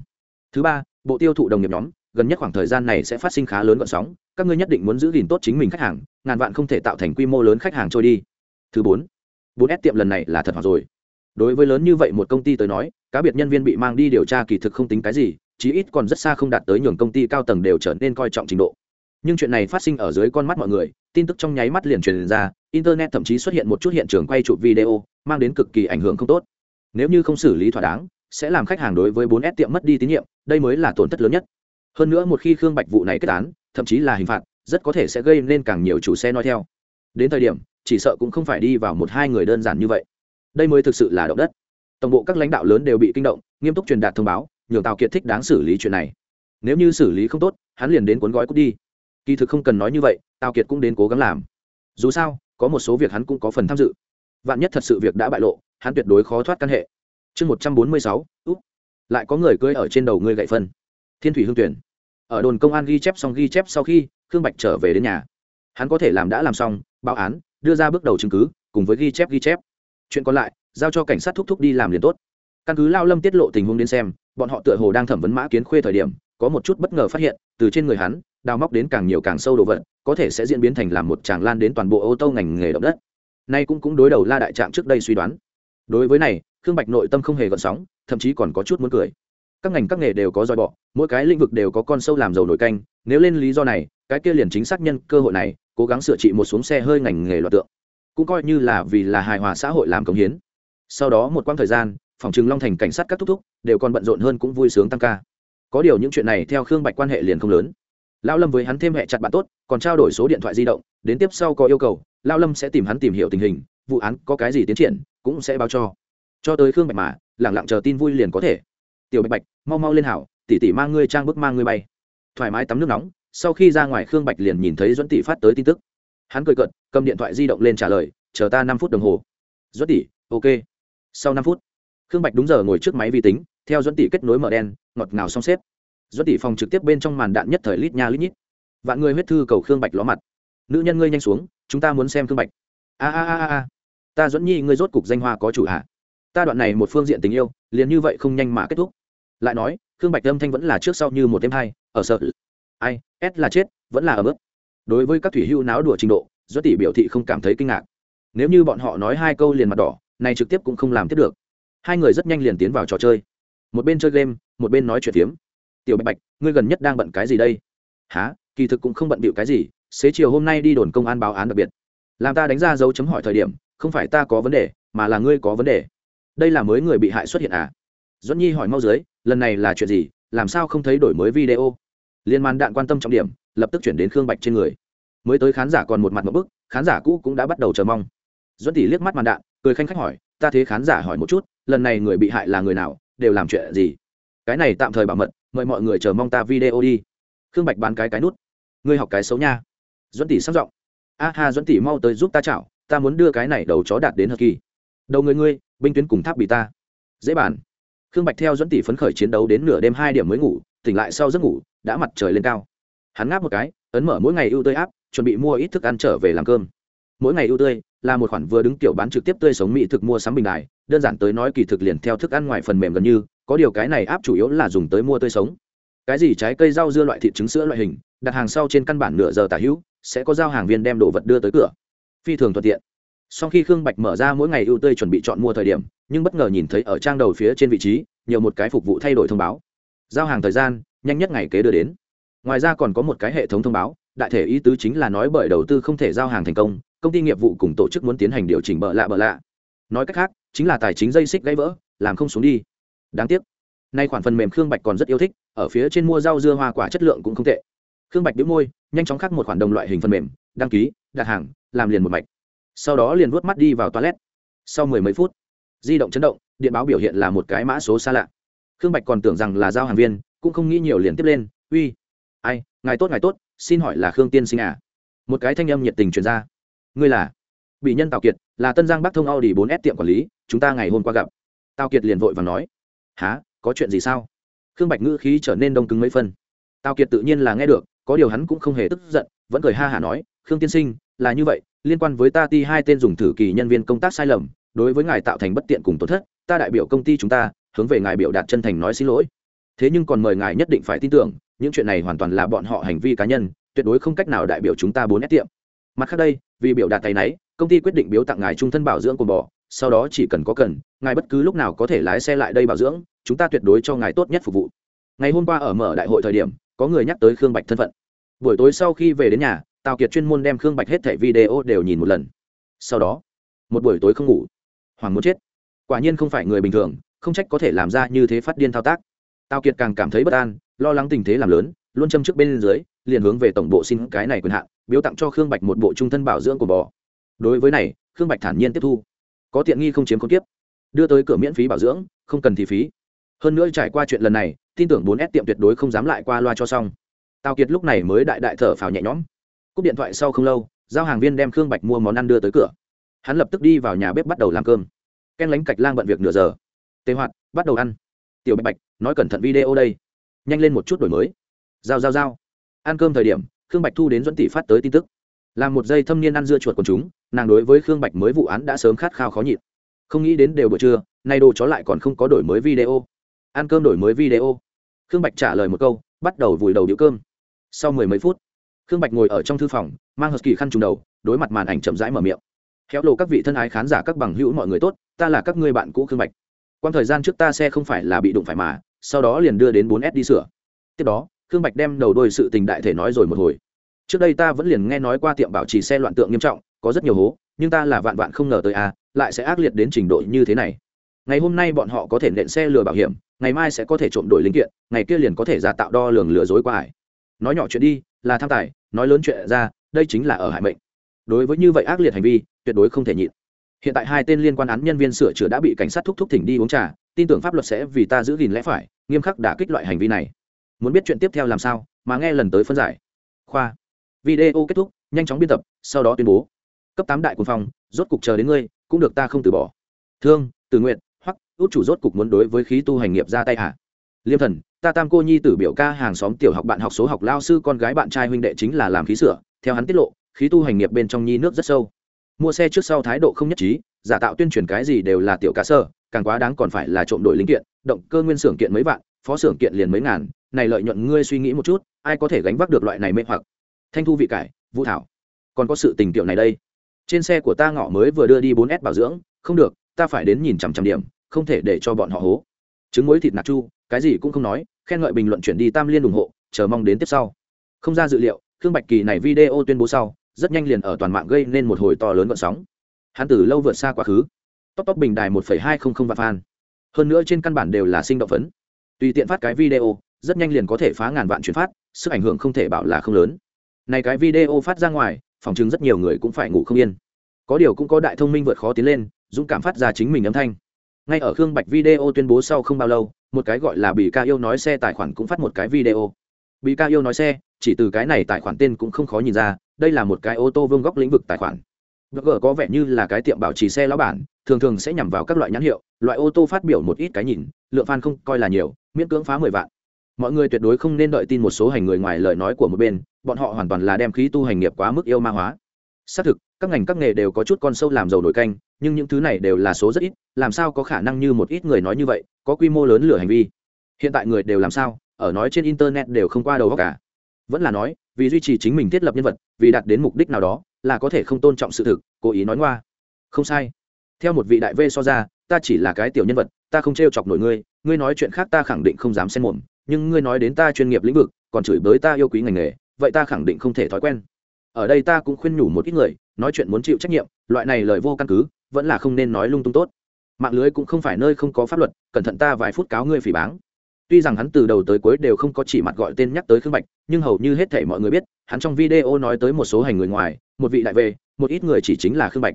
Thứ ba, bộ tiêu thụ đồng nghiệp nhóm, gần nhất khoảng thời gian này sẽ phát sinh khá lớn gọn sóng, các ngươi nhất định muốn giữ gìn tốt chính mình khách hàng, ngàn vạn không thể tạo thành quy mô lớn khách hàng trôi đi. Thứ bốn bốn s tiệm lần này là thật hoặc rồi. Đối với lớn như vậy một công ty tới nói, cá biệt nhân viên bị mang đi điều tra kỳ thực không tính cái gì, chí ít còn rất xa không đạt tới nhường công ty cao tầng đều trở nên coi trọng trình độ. Nhưng chuyện này phát sinh ở dưới con mắt mọi người, tin tức trong nháy mắt liền truyền ra, internet thậm chí xuất hiện một chút hiện trường quay chụp video mang đến cực kỳ ảnh hưởng không tốt. Nếu như không xử lý thỏa đáng, sẽ làm khách hàng đối với 4S tiệm mất đi tín nhiệm, đây mới là tổn thất lớn nhất. Hơn nữa một khi khương bạch vụ này kết án, thậm chí là hình phạt, rất có thể sẽ gây nên càng nhiều chủ xe nói theo. Đến thời điểm, chỉ sợ cũng không phải đi vào một hai người đơn giản như vậy. Đây mới thực sự là động đất. Tổng bộ các lãnh đạo lớn đều bị kinh động, nghiêm túc truyền đạt thông báo, nhường tào kiệt thích đáng xử lý chuyện này. Nếu như xử lý không tốt, hắn liền đến cuốn gói cút đi. Kỳ thực không cần nói như vậy, tào kiệt cũng đến cố gắng làm. Dù sao, có một số việc hắn cũng có phần tham dự vạn nhất thật sự việc đã bại lộ, hắn tuyệt đối khó thoát căn hệ. Chương một trăm bốn mươi sáu, úp. Lại có người cưới ở trên đầu ngươi gậy phân. Thiên thủy hương tuyển. Ở đồn công an ghi chép xong ghi chép sau khi, khương bạch trở về đến nhà. Hắn có thể làm đã làm xong, báo án, đưa ra bước đầu chứng cứ, cùng với ghi chép ghi chép. Chuyện còn lại, giao cho cảnh sát thúc thúc đi làm liền tốt. Căn cứ lao lâm tiết lộ tình huống đến xem, bọn họ tựa hồ đang thẩm vấn mã kiến khuê thời điểm, có một chút bất ngờ phát hiện, từ trên người hắn, đào móc đến càng nhiều càng sâu đồ vật, có thể sẽ diễn biến thành làm một tràng lan đến toàn bộ ô tô ngành nghề động đất nay cũng cũng đối đầu la đại trạm trước đây suy đoán. Đối với này, khương bạch nội tâm không hề gợn sóng, thậm chí còn có chút muốn cười. Các ngành các nghề đều có dòi bọ, mỗi cái lĩnh vực đều có con sâu làm dầu nổi canh, nếu lên lý do này, cái kia liền chính xác nhân cơ hội này, cố gắng sửa trị một xuống xe hơi ngành nghề loạt tượng. Cũng coi như là vì là hài hòa xã hội làm công hiến. Sau đó một quãng thời gian, phòng trừng long thành cảnh sát các thúc thúc đều còn bận rộn hơn cũng vui sướng tăng ca. Có điều những chuyện này theo khương bạch quan hệ liền không lớn. Lão lâm với hắn thêm hệ chặt bạn tốt, còn trao đổi số điện thoại di động, đến tiếp sau có yêu cầu lao lâm sẽ tìm hắn tìm hiểu tình hình, vụ án có cái gì tiến triển, cũng sẽ báo cho. Cho tới khương bạch mà lẳng lặng chờ tin vui liền có thể. Tiểu bạch bạch, mau mau lên hảo, tỷ tỷ mang ngươi trang bức mang ngươi bay. Thoải mái tắm nước nóng, sau khi ra ngoài khương bạch liền nhìn thấy duẫn tỷ phát tới tin tức. Hắn cười cợt, cầm điện thoại di động lên trả lời, chờ ta năm phút đồng hồ. Duẫn tỷ, ok. Sau năm phút, khương bạch đúng giờ ngồi trước máy vi tính, theo duẫn tỷ kết nối mở đen, ngọt ngào xong xếp. Duẫn tỷ phòng trực tiếp bên trong màn đạn nhất thời lít nha lít nhít. Vạn người huyết thư cầu khương bạch ló mặt nữ nhân ngươi nhanh xuống, chúng ta muốn xem thương bạch. A a a a ta dẫn nhi, ngươi rốt cục danh hoa có chủ hạ. Ta đoạn này một phương diện tình yêu, liền như vậy không nhanh mà kết thúc. Lại nói, khương bạch âm thanh vẫn là trước sau như một đêm hai, ở sợ. Ai s là chết, vẫn là ở mức đối với các thủy hưu náo đùa trình độ do tỷ biểu thị không cảm thấy kinh ngạc. Nếu như bọn họ nói hai câu liền mặt đỏ, này trực tiếp cũng không làm tiếp được. Hai người rất nhanh liền tiến vào trò chơi. Một bên chơi game, một bên nói chuyện phiếm. Tiểu bạch bạch, ngươi gần nhất đang bận cái gì đây? Há kỳ thực cũng không bận bịu cái gì xế chiều hôm nay đi đồn công an báo án đặc biệt. Làm ta đánh ra dấu chấm hỏi thời điểm, không phải ta có vấn đề, mà là ngươi có vấn đề. Đây là mới người bị hại xuất hiện à? Duẫn nhi hỏi mau dưới, lần này là chuyện gì, làm sao không thấy đổi mới video? Liên man đạn quan tâm trọng điểm, lập tức chuyển đến khương bạch trên người. Mới tới khán giả còn một mặt một bức, khán giả cũ cũng đã bắt đầu chờ mong. Duẫn tỷ liếc mắt màn đạn, cười khanh khách hỏi, ta thế khán giả hỏi một chút, lần này người bị hại là người nào, đều làm chuyện gì? Cái này tạm thời bảo mật, mời mọi người chờ mong ta video đi. Khương bạch bán cái cái nút. Ngươi học cái xấu nha dẫn tỷ sang giọng. A ha dẫn tỷ mau tới giúp ta chảo, ta muốn đưa cái này đầu chó đạt đến hờ kỳ. Đầu người ngươi, binh tuyến cùng tháp bị ta. Dễ bàn. Khương bạch theo dẫn tỷ phấn khởi chiến đấu đến nửa đêm hai điểm mới ngủ, tỉnh lại sau giấc ngủ, đã mặt trời lên cao. Hắn ngáp một cái, ấn mở mỗi ngày ưu tươi áp, chuẩn bị mua ít thức ăn trở về làm cơm. Mỗi ngày ưu tươi là một khoản vừa đứng tiểu bán trực tiếp tươi sống mỹ thực mua sắm bình đài, đơn giản tới nói kỳ thực liền theo thức ăn ngoài phần mềm gần như, có điều cái này áp chủ yếu là dùng tới mua tươi sống. Cái gì trái cây rau dưa loại thịt trứng sữa loại hình, đặt hàng sau trên căn bản nửa giờ tả hữu sẽ có giao hàng viên đem đồ vật đưa tới cửa. Phi thường thuận tiện. Sau khi khương bạch mở ra mỗi ngày ưu tươi chuẩn bị chọn mua thời điểm, nhưng bất ngờ nhìn thấy ở trang đầu phía trên vị trí, nhiều một cái phục vụ thay đổi thông báo. Giao hàng thời gian, nhanh nhất ngày kế đưa đến. Ngoài ra còn có một cái hệ thống thông báo, đại thể ý tứ chính là nói bởi đầu tư không thể giao hàng thành công công ty nghiệp vụ cùng tổ chức muốn tiến hành điều chỉnh bợ lạ bợ lạ. Nói cách khác, chính là tài chính dây xích gãy vỡ, làm không xuống đi. Đáng tiếc, nay khoản phần mềm khương bạch còn rất yêu thích, ở phía trên mua rau dưa hoa quả chất lượng cũng không tệ. Khương bạch đĩu môi nhanh chóng khắc một khoản đồng loại hình phần mềm, đăng ký, đặt hàng, làm liền một mạch. Sau đó liền vuốt mắt đi vào toilet. Sau mười mấy phút, di động chấn động, điện báo biểu hiện là một cái mã số xa lạ. Khương bạch còn tưởng rằng là giao hàng viên, cũng không nghĩ nhiều liền tiếp lên, uy, ai, ngài tốt ngài tốt, xin hỏi là khương tiên sinh à? Một cái thanh âm nhiệt tình truyền ra. Ngươi là? Bị nhân tào kiệt, là tân giang bắc thông audi bốn s tiệm quản lý, chúng ta ngày hôm qua gặp. Tào kiệt liền vội và nói. Há có chuyện gì sao? Khương bạch ngữ khí trở nên đông cứng mấy phân. Tào kiệt tự nhiên là nghe được có điều hắn cũng không hề tức giận, vẫn cười ha hả nói, khương tiên sinh, là như vậy, liên quan với ta ti hai tên dùng thử kỳ nhân viên công tác sai lầm, đối với ngài tạo thành bất tiện cùng tổn thất, ta đại biểu công ty chúng ta, hướng về ngài biểu đạt chân thành nói xin lỗi. Thế nhưng còn mời ngài nhất định phải tin tưởng, những chuyện này hoàn toàn là bọn họ hành vi cá nhân, tuyệt đối không cách nào đại biểu chúng ta bốn ép tiệm. Mặt khác đây, vì biểu đạt tay náy, công ty quyết định biếu tặng ngài trung thân bảo dưỡng của bò, sau đó chỉ cần có cần, ngài bất cứ lúc nào có thể lái xe lại đây bảo dưỡng, chúng ta tuyệt đối cho ngài tốt nhất phục vụ. Ngày hôm qua ở mở đại hội thời điểm, có người nhắc tới khương bạch thân phận buổi tối sau khi về đến nhà, tào kiệt chuyên môn đem khương bạch hết thẻ video đều nhìn một lần. Sau đó, một buổi tối không ngủ, hoàng muốn chết. Quả nhiên không phải người bình thường, không trách có thể làm ra như thế phát điên thao tác. Tào kiệt càng cảm thấy bất an, lo lắng tình thế làm lớn, luôn châm trước bên dưới, liền hướng về tổng bộ xin cái này quyền hạn, biếu tặng cho khương bạch một bộ trung thân bảo dưỡng của bò. Đối với này, khương bạch thản nhiên tiếp thu. Có tiện nghi không chiếm không tiếp đưa tới cửa miễn phí bảo dưỡng, không cần thì phí. Hơn nữa trải qua chuyện lần này, tin tưởng bốn s tiệm tuyệt đối không dám lại qua loa cho xong tào kiệt lúc này mới đại đại thở phào nhẹ nhõm. Cúp điện thoại sau không lâu, giao hàng viên đem khương bạch mua món ăn đưa tới cửa. Hắn lập tức đi vào nhà bếp bắt đầu làm cơm. Ken lánh cạch lang bận việc nửa giờ. Tê hoạt, bắt đầu ăn. Tiểu bạch bạch, nói cẩn thận video đây. Nhanh lên một chút đổi mới. Giao giao giao. Ăn cơm thời điểm, khương bạch thu đến dẫn tỷ phát tới tin tức. Làm một giây thâm niên ăn dưa chuột của chúng, nàng đối với khương bạch mới vụ án đã sớm khát khao khó nhịn. Không nghĩ đến đều buổi trưa, nay đồ chó lại còn không có đổi mới video. Ăn cơm đổi mới video. Khương bạch trả lời một câu, bắt đầu vùi đầu điệu cơm sau mười mấy phút, khương bạch ngồi ở trong thư phòng, mang hờ kỳ khăn trùng đầu, đối mặt màn ảnh chậm rãi mở miệng. Khéo lộ các vị thân ái khán giả, các bằng hữu, mọi người tốt, ta là các ngươi bạn cũ khương bạch. Quan thời gian trước ta xe không phải là bị đụng phải mà, sau đó liền đưa đến bốn s đi sửa. Tiếp đó, khương bạch đem đầu đôi sự tình đại thể nói rồi một hồi. Trước đây ta vẫn liền nghe nói qua tiệm bảo trì xe loạn tượng nghiêm trọng, có rất nhiều hố, nhưng ta là vạn vạn không ngờ tới a lại sẽ ác liệt đến trình độ như thế này. Ngày hôm nay bọn họ có thể nện xe lừa bảo hiểm, ngày mai sẽ có thể trộm đổi linh kiện, ngày kia liền có thể giả tạo đo lường lừa dối qua ải nói nhỏ chuyện đi, là tham tài, nói lớn chuyện ra, đây chính là ở hại mệnh. Đối với như vậy ác liệt hành vi, tuyệt đối không thể nhịn. Hiện tại hai tên liên quan án nhân viên sửa chữa đã bị cảnh sát thúc thúc thỉnh đi uống trà, tin tưởng pháp luật sẽ vì ta giữ gìn lẽ phải, nghiêm khắc đả kích loại hành vi này. Muốn biết chuyện tiếp theo làm sao, mà nghe lần tới phân giải. Khoa. Video kết thúc, nhanh chóng biên tập, sau đó tuyên bố. Cấp tám đại quân phòng, rốt cục chờ đến ngươi, cũng được ta không từ bỏ. Thương, từ nguyện hoặc út chủ rốt cục muốn đối với khí tu hành nghiệp ra tay hả? Liêm thần ta tam cô nhi tử biểu ca hàng xóm tiểu học bạn học số học lao sư con gái bạn trai huynh đệ chính là làm khí sửa, theo hắn tiết lộ, khí tu hành nghiệp bên trong nhi nước rất sâu. Mua xe trước sau thái độ không nhất trí, giả tạo tuyên truyền cái gì đều là tiểu cá sơ, càng quá đáng còn phải là trộm đổi linh kiện, động cơ nguyên xưởng kiện mấy vạn, phó xưởng kiện liền mấy ngàn, này lợi nhuận ngươi suy nghĩ một chút, ai có thể gánh vác được loại này mê hoặc. Thanh thu vị cải, vũ thảo, còn có sự tình tiểu này đây. Trên xe của ta ngọ mới vừa đưa đi bốn s bảo dưỡng, không được, ta phải đến nhìn chằm chằm điểm, không thể để cho bọn họ hố trứng muối thịt nạc chu, cái gì cũng không nói, khen ngợi bình luận chuyển đi tam liên ủng hộ, chờ mong đến tiếp sau. Không ra dự liệu, khương bạch kỳ này video tuyên bố sau, rất nhanh liền ở toàn mạng gây nên một hồi to lớn vận sóng. Hắn từ lâu vượt xa quá khứ. Tóc tóc bình đài một hai không không vạn fan. Hơn nữa trên căn bản đều là sinh động phấn. Tùy tiện phát cái video, rất nhanh liền có thể phá ngàn vạn chuyển phát, sức ảnh hưởng không thể bảo là không lớn. Này cái video phát ra ngoài, phòng chứng rất nhiều người cũng phải ngủ không yên. Có điều cũng có đại thông minh vượt khó tiến lên, dũng cảm phát ra chính mình âm thanh ngay ở khương bạch video tuyên bố sau không bao lâu, một cái gọi là bị ca yêu nói xe tài khoản cũng phát một cái video. Bị ca yêu nói xe, chỉ từ cái này tài khoản tên cũng không khó nhìn ra, đây là một cái ô tô vương góc lĩnh vực tài khoản. G có vẻ như là cái tiệm bảo trì xe lão bản, thường thường sẽ nhằm vào các loại nhãn hiệu, loại ô tô phát biểu một ít cái nhìn, lượng fan không coi là nhiều, miễn cưỡng phá mười vạn. Mọi người tuyệt đối không nên đợi tin một số hành người ngoài lời nói của một bên, bọn họ hoàn toàn là đem khí tu hành nghiệp quá mức yêu ma hóa xác thực, các ngành các nghề đều có chút con sâu làm giàu nổi canh, nhưng những thứ này đều là số rất ít, làm sao có khả năng như một ít người nói như vậy, có quy mô lớn lửa hành vi. Hiện tại người đều làm sao, ở nói trên internet đều không qua đầu góc cả. Vẫn là nói, vì duy trì chính mình thiết lập nhân vật, vì đạt đến mục đích nào đó, là có thể không tôn trọng sự thực, cố ý nói ngoa. Không sai. Theo một vị đại v so ra, ta chỉ là cái tiểu nhân vật, ta không t r e o chọc nổi ngươi ngươi nói chuyện khác ta khẳng định không dám xen mồm, nhưng ngươi nói đến ta chuyên nghiệp lĩnh vực, còn chửi bới ta yêu quý ngành nghề, vậy ta khẳng định không thể thói quen ở đây ta cũng khuyên nhủ một ít người, nói chuyện muốn chịu trách nhiệm, loại này lời vô căn cứ, vẫn là không nên nói lung tung tốt. Mạng lưới cũng không phải nơi không có pháp luật, cẩn thận ta vài phút cáo ngươi phỉ báng. Tuy rằng hắn từ đầu tới cuối đều không có chỉ mặt gọi tên nhắc tới khương bạch, nhưng hầu như hết thể mọi người biết, hắn trong video nói tới một số hành người ngoài, một vị đại về một ít người chỉ chính là khương bạch.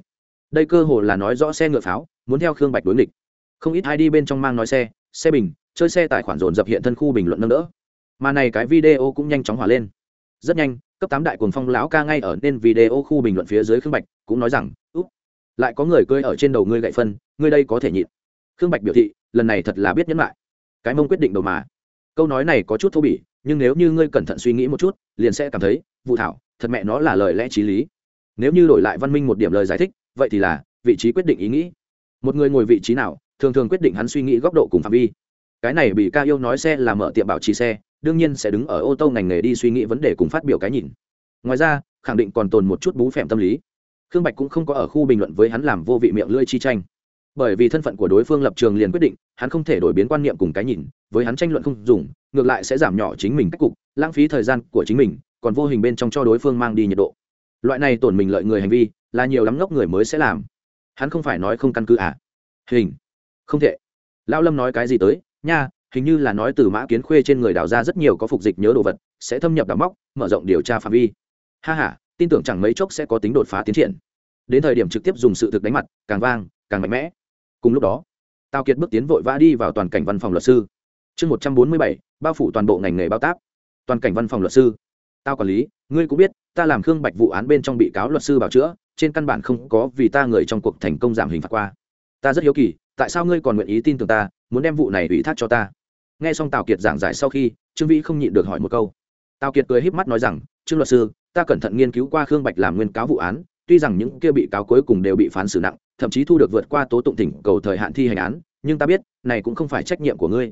Đây cơ hồ là nói rõ xe ngựa pháo, muốn theo khương bạch đối nghịch. Không ít ai đi bên trong mang nói xe xe bình, chơi xe tài khoản dồn dập hiện thân khu bình luận nâng đỡ. Mà này cái video cũng nhanh chóng hỏa lên rất nhanh, cấp tám đại cuồng phong lão ca ngay ở nên video khu bình luận phía dưới khương bạch cũng nói rằng, úp, lại có người cơi ở trên đầu ngươi gậy phân, ngươi đây có thể nhịn. Khương bạch biểu thị, lần này thật là biết nhẫn lại. Cái mông quyết định đầu mà. Câu nói này có chút thô bỉ, nhưng nếu như ngươi cẩn thận suy nghĩ một chút, liền sẽ cảm thấy vụ thảo, thật mẹ nó là lời lẽ t r í lý. Nếu như đổi lại văn minh một điểm lời giải thích, vậy thì là vị trí quyết định ý nghĩ. Một người ngồi vị trí nào, thường thường quyết định hắn suy nghĩ góc độ cùng phạm vi cái này bị ca yêu nói xe là mở tiệm bảo trì xe, đương nhiên sẽ đứng ở ô tô ngành nghề đi suy nghĩ vấn đề cùng phát biểu cái nhìn. Ngoài ra, khẳng định còn tồn một chút bú phèm tâm lý. Khương bạch cũng không có ở khu bình luận với hắn làm vô vị miệng lưỡi chi tranh. Bởi vì thân phận của đối phương lập trường liền quyết định, hắn không thể đổi biến quan niệm cùng cái nhìn, với hắn tranh luận không dùng, ngược lại sẽ giảm nhỏ chính mình cách cục, lãng phí thời gian của chính mình, còn vô hình bên trong cho đối phương mang đi nhiệt độ. Loại này tổn mình lợi người hành vi, là nhiều lắm ngốc người mới sẽ làm. Hắn không phải nói không căn cứ à? Hình. Không thể. Lao lâm nói cái gì tới? Nha, hình như là nói từ mã kiến khuê trên người đào ra rất nhiều có phục dịch nhớ đồ vật, sẽ thâm nhập đào móc, mở rộng điều tra phạm vi. Ha h a tin tưởng chẳng mấy chốc sẽ có tính đột phá tiến triển. Đến thời điểm trực tiếp dùng sự thực đánh mặt, càng vang, càng mạnh mẽ. Cùng lúc đó, tào kiệt bước tiến vội vã đi vào toàn cảnh văn phòng luật sư. Chương một trăm bốn mươi bảy, bao phủ toàn bộ ngành nghề bao tác toàn cảnh văn phòng luật sư. Tao quản lý, ngươi cũng biết, ta làm khương bạch vụ án bên trong bị cáo luật sư bảo chữa, trên căn bản không có vì ta người trong cuộc thành công giảm hình phạt qua. Ta rất hiếu kỳ, tại sao ngươi còn nguyện ý tin tưởng ta muốn đem vụ này ủy thác cho ta. Nghe xong tào kiệt giảng giải sau khi, trương vĩ không nhịn được hỏi một câu. Tào kiệt cười híp mắt nói rằng, trương luật sư, ta cẩn thận nghiên cứu qua khương bạch làm nguyên cáo vụ án, tuy rằng những kia bị cáo cuối cùng đều bị phán xử nặng, thậm chí thu được vượt qua tố tụng tỉnh cầu thời hạn thi hành án, nhưng ta biết, này cũng không phải trách nhiệm của ngươi.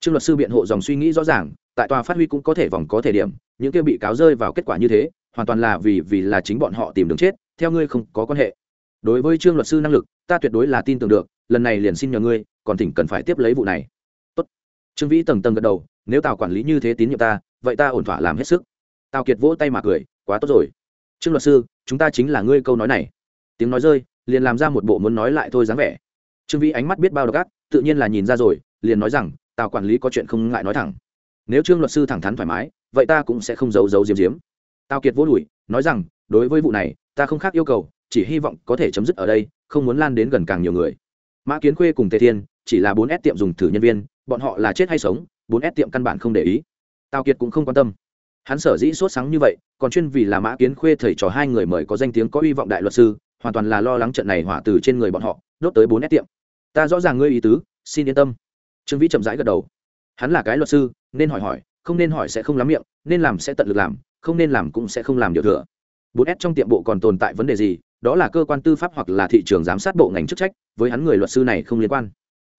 Trương luật sư biện hộ dòng suy nghĩ rõ ràng, tại tòa phát huy cũng có thể vòng có thể điểm, những kia bị cáo rơi vào kết quả như thế, hoàn toàn là vì vì là chính bọn họ tìm đường chết, theo ngươi không có quan hệ. Đối với trương luật sư năng lực, ta tuyệt đối là tin tưởng được, lần này liền xin nhờ ngươi còn thỉnh cần phải tiếp lấy vụ này. Tốt. trương vĩ tầng tầng gật đầu, nếu tào quản lý như thế tín nhiệm ta, vậy ta ổn thỏa làm hết sức. Tào kiệt vỗ tay mà cười, quá tốt rồi. Trương luật sư, chúng ta chính là ngươi câu nói này. Tiếng nói rơi, liền làm ra một bộ muốn nói lại thôi dáng vẻ. Trương vĩ ánh mắt biết bao độc ác, tự nhiên là nhìn ra rồi, liền nói rằng, tào quản lý có chuyện không ngại nói thẳng. Nếu trương luật sư thẳng thắn thoải mái, vậy ta cũng sẽ không giấu giấu diếm diếm tào kiệt vô lùi nói rằng, đối với vụ này, ta không khác yêu cầu, chỉ hy vọng có thể chấm dứt ở đây, không muốn lan đến gần càng nhiều người mã kiến khuê cùng tề thiên, chỉ là bốn s tiệm dùng thử nhân viên, bọn họ là chết hay sống, bốn s tiệm căn bản không để ý. Tào kiệt cũng không quan tâm. Hắn sở dĩ sốt sáng như vậy, còn chuyên vì là mã kiến khuê thầy trò hai người mời có danh tiếng, có hy vọng đại luật sư, hoàn toàn là lo lắng trận này hỏa từ trên người bọn họ, đốt tới bốn s tiệm. Ta rõ ràng ngươi ý tứ, xin yên tâm. Trương vĩ chậm rãi gật đầu. Hắn là cái luật sư, nên hỏi hỏi, không nên hỏi sẽ không lắm miệng, nên làm sẽ tận lực làm, không nên làm cũng sẽ không làm điều thừa. Bốn s trong tiệm bộ còn tồn tại vấn đề gì, đó là cơ quan tư pháp hoặc là thị trường giám sát bộ ngành chức trách với hắn người luật sư này không liên quan.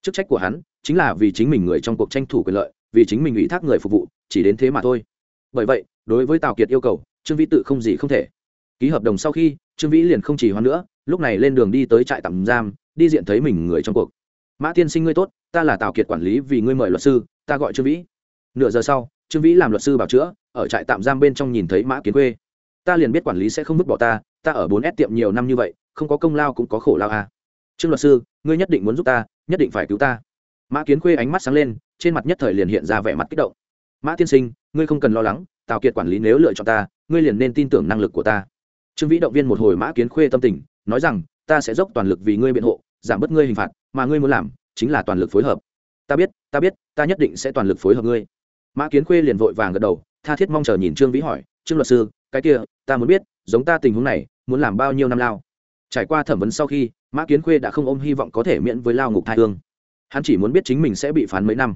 Chức trách của hắn chính là vì chính mình người trong cuộc tranh thủ quyền lợi, vì chính mình ủy thác người phục vụ, chỉ đến thế mà thôi. Bởi vậy, đối với tào kiệt yêu cầu, trương vĩ tự không gì không thể. Ký hợp đồng sau khi, trương vĩ liền không chỉ hoãn nữa, lúc này lên đường đi tới trại tạm giam, đi diện thấy mình người trong cuộc. Mã tiên sinh ngươi tốt, ta là tào kiệt quản lý vì ngươi mời luật sư, ta gọi trương vĩ. Nửa giờ sau, trương vĩ làm luật sư bảo chữa, ở trại tạm giam bên trong nhìn thấy mã kiến quê ta liền biết quản lý sẽ không vứt bỏ ta ta ở bốn s tiệm nhiều năm như vậy, không có công lao cũng có khổ lao à trương luật sư, ngươi nhất định muốn giúp ta, nhất định phải cứu ta. Mã kiến khuê ánh mắt sáng lên, trên mặt nhất thời liền hiện ra vẻ mặt kích động. Mã tiên sinh, ngươi không cần lo lắng, tào kiệt quản lý nếu lựa chọn ta, ngươi liền nên tin tưởng năng lực của ta. Trương vĩ động viên một hồi mã kiến khuê tâm tình, nói rằng, ta sẽ dốc toàn lực vì ngươi biện hộ, giảm bớt ngươi hình phạt, mà ngươi muốn làm chính là toàn lực phối hợp. Ta biết ta biết, ta nhất định sẽ toàn lực phối hợp ngươi. Mã kiến khuê liền vội vàng gật đầu, tha thiết mong chờ nhìn trương vĩ hỏi, trương luật sư, cái kia, ta muốn biết, giống ta tình huống này, muốn làm bao nhiêu năm lao? Trải qua thẩm vấn sau khi mã kiến khuê đã không ôm hy vọng có thể miễn với lao ngục thai hương. Hắn chỉ muốn biết chính mình sẽ bị phán mấy năm.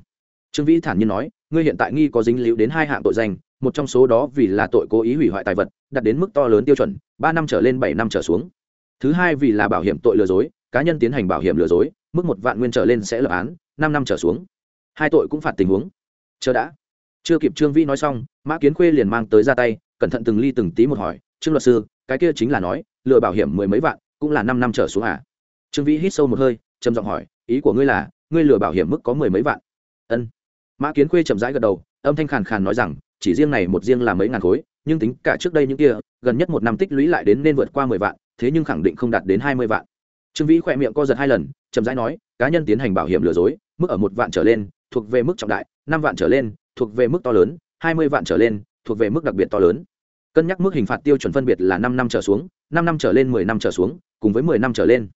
Trương vĩ thản nhiên nói, ngươi hiện tại nghi có dính líu đến hai hạng tội danh, một trong số đó vì là tội cố ý hủy hoại tài vật đặt đến mức to lớn tiêu chuẩn, ba năm trở lên bảy năm trở xuống. Thứ hai vì là bảo hiểm tội lừa dối, cá nhân tiến hành bảo hiểm lừa dối, mức một vạn nguyên trở lên sẽ lập án, năm năm trở xuống. Hai tội cũng phạt tình huống. Chờ đã. Chưa kịp trương vĩ nói xong, mã kiến khuê liền mang tới ra tay, cẩn thận từng ly từng tí một hỏi, trương luật sư, cái kia chính là nói, lừa bảo hiểm mười mấy vạn, cũng là năm năm trở xuống à? Trương vĩ hít sâu một hơi, trầm giọng hỏi, ý của ngươi là, ngươi lừa bảo hiểm mức có mười mấy vạn? Ân. Mã kiến khuê chậm rãi gật đầu, âm thanh khàn khàn nói rằng, chỉ riêng này một riêng là mấy ngàn khối, nhưng tính cả trước đây những kia, gần nhất một năm tích lũy lại đến nên vượt qua mười vạn, thế nhưng khẳng định không đạt đến hai mươi vạn. Trương vĩ khỏe miệng co giật hai lần, chậm rãi nói, cá nhân tiến hành bảo hiểm lừa dối, mức ở một vạn trở lên, thuộc về mức trọng đại, năm vạn trở lên, thuộc về mức to lớn, hai mươi vạn trở lên, thuộc về mức đặc biệt to lớn. Cân nhắc mức hình phạt tiêu chuẩn phân biệt là năm năm trở xuống, năm năm trở lên mười năm trở xuống, cùng với mười năm trở lên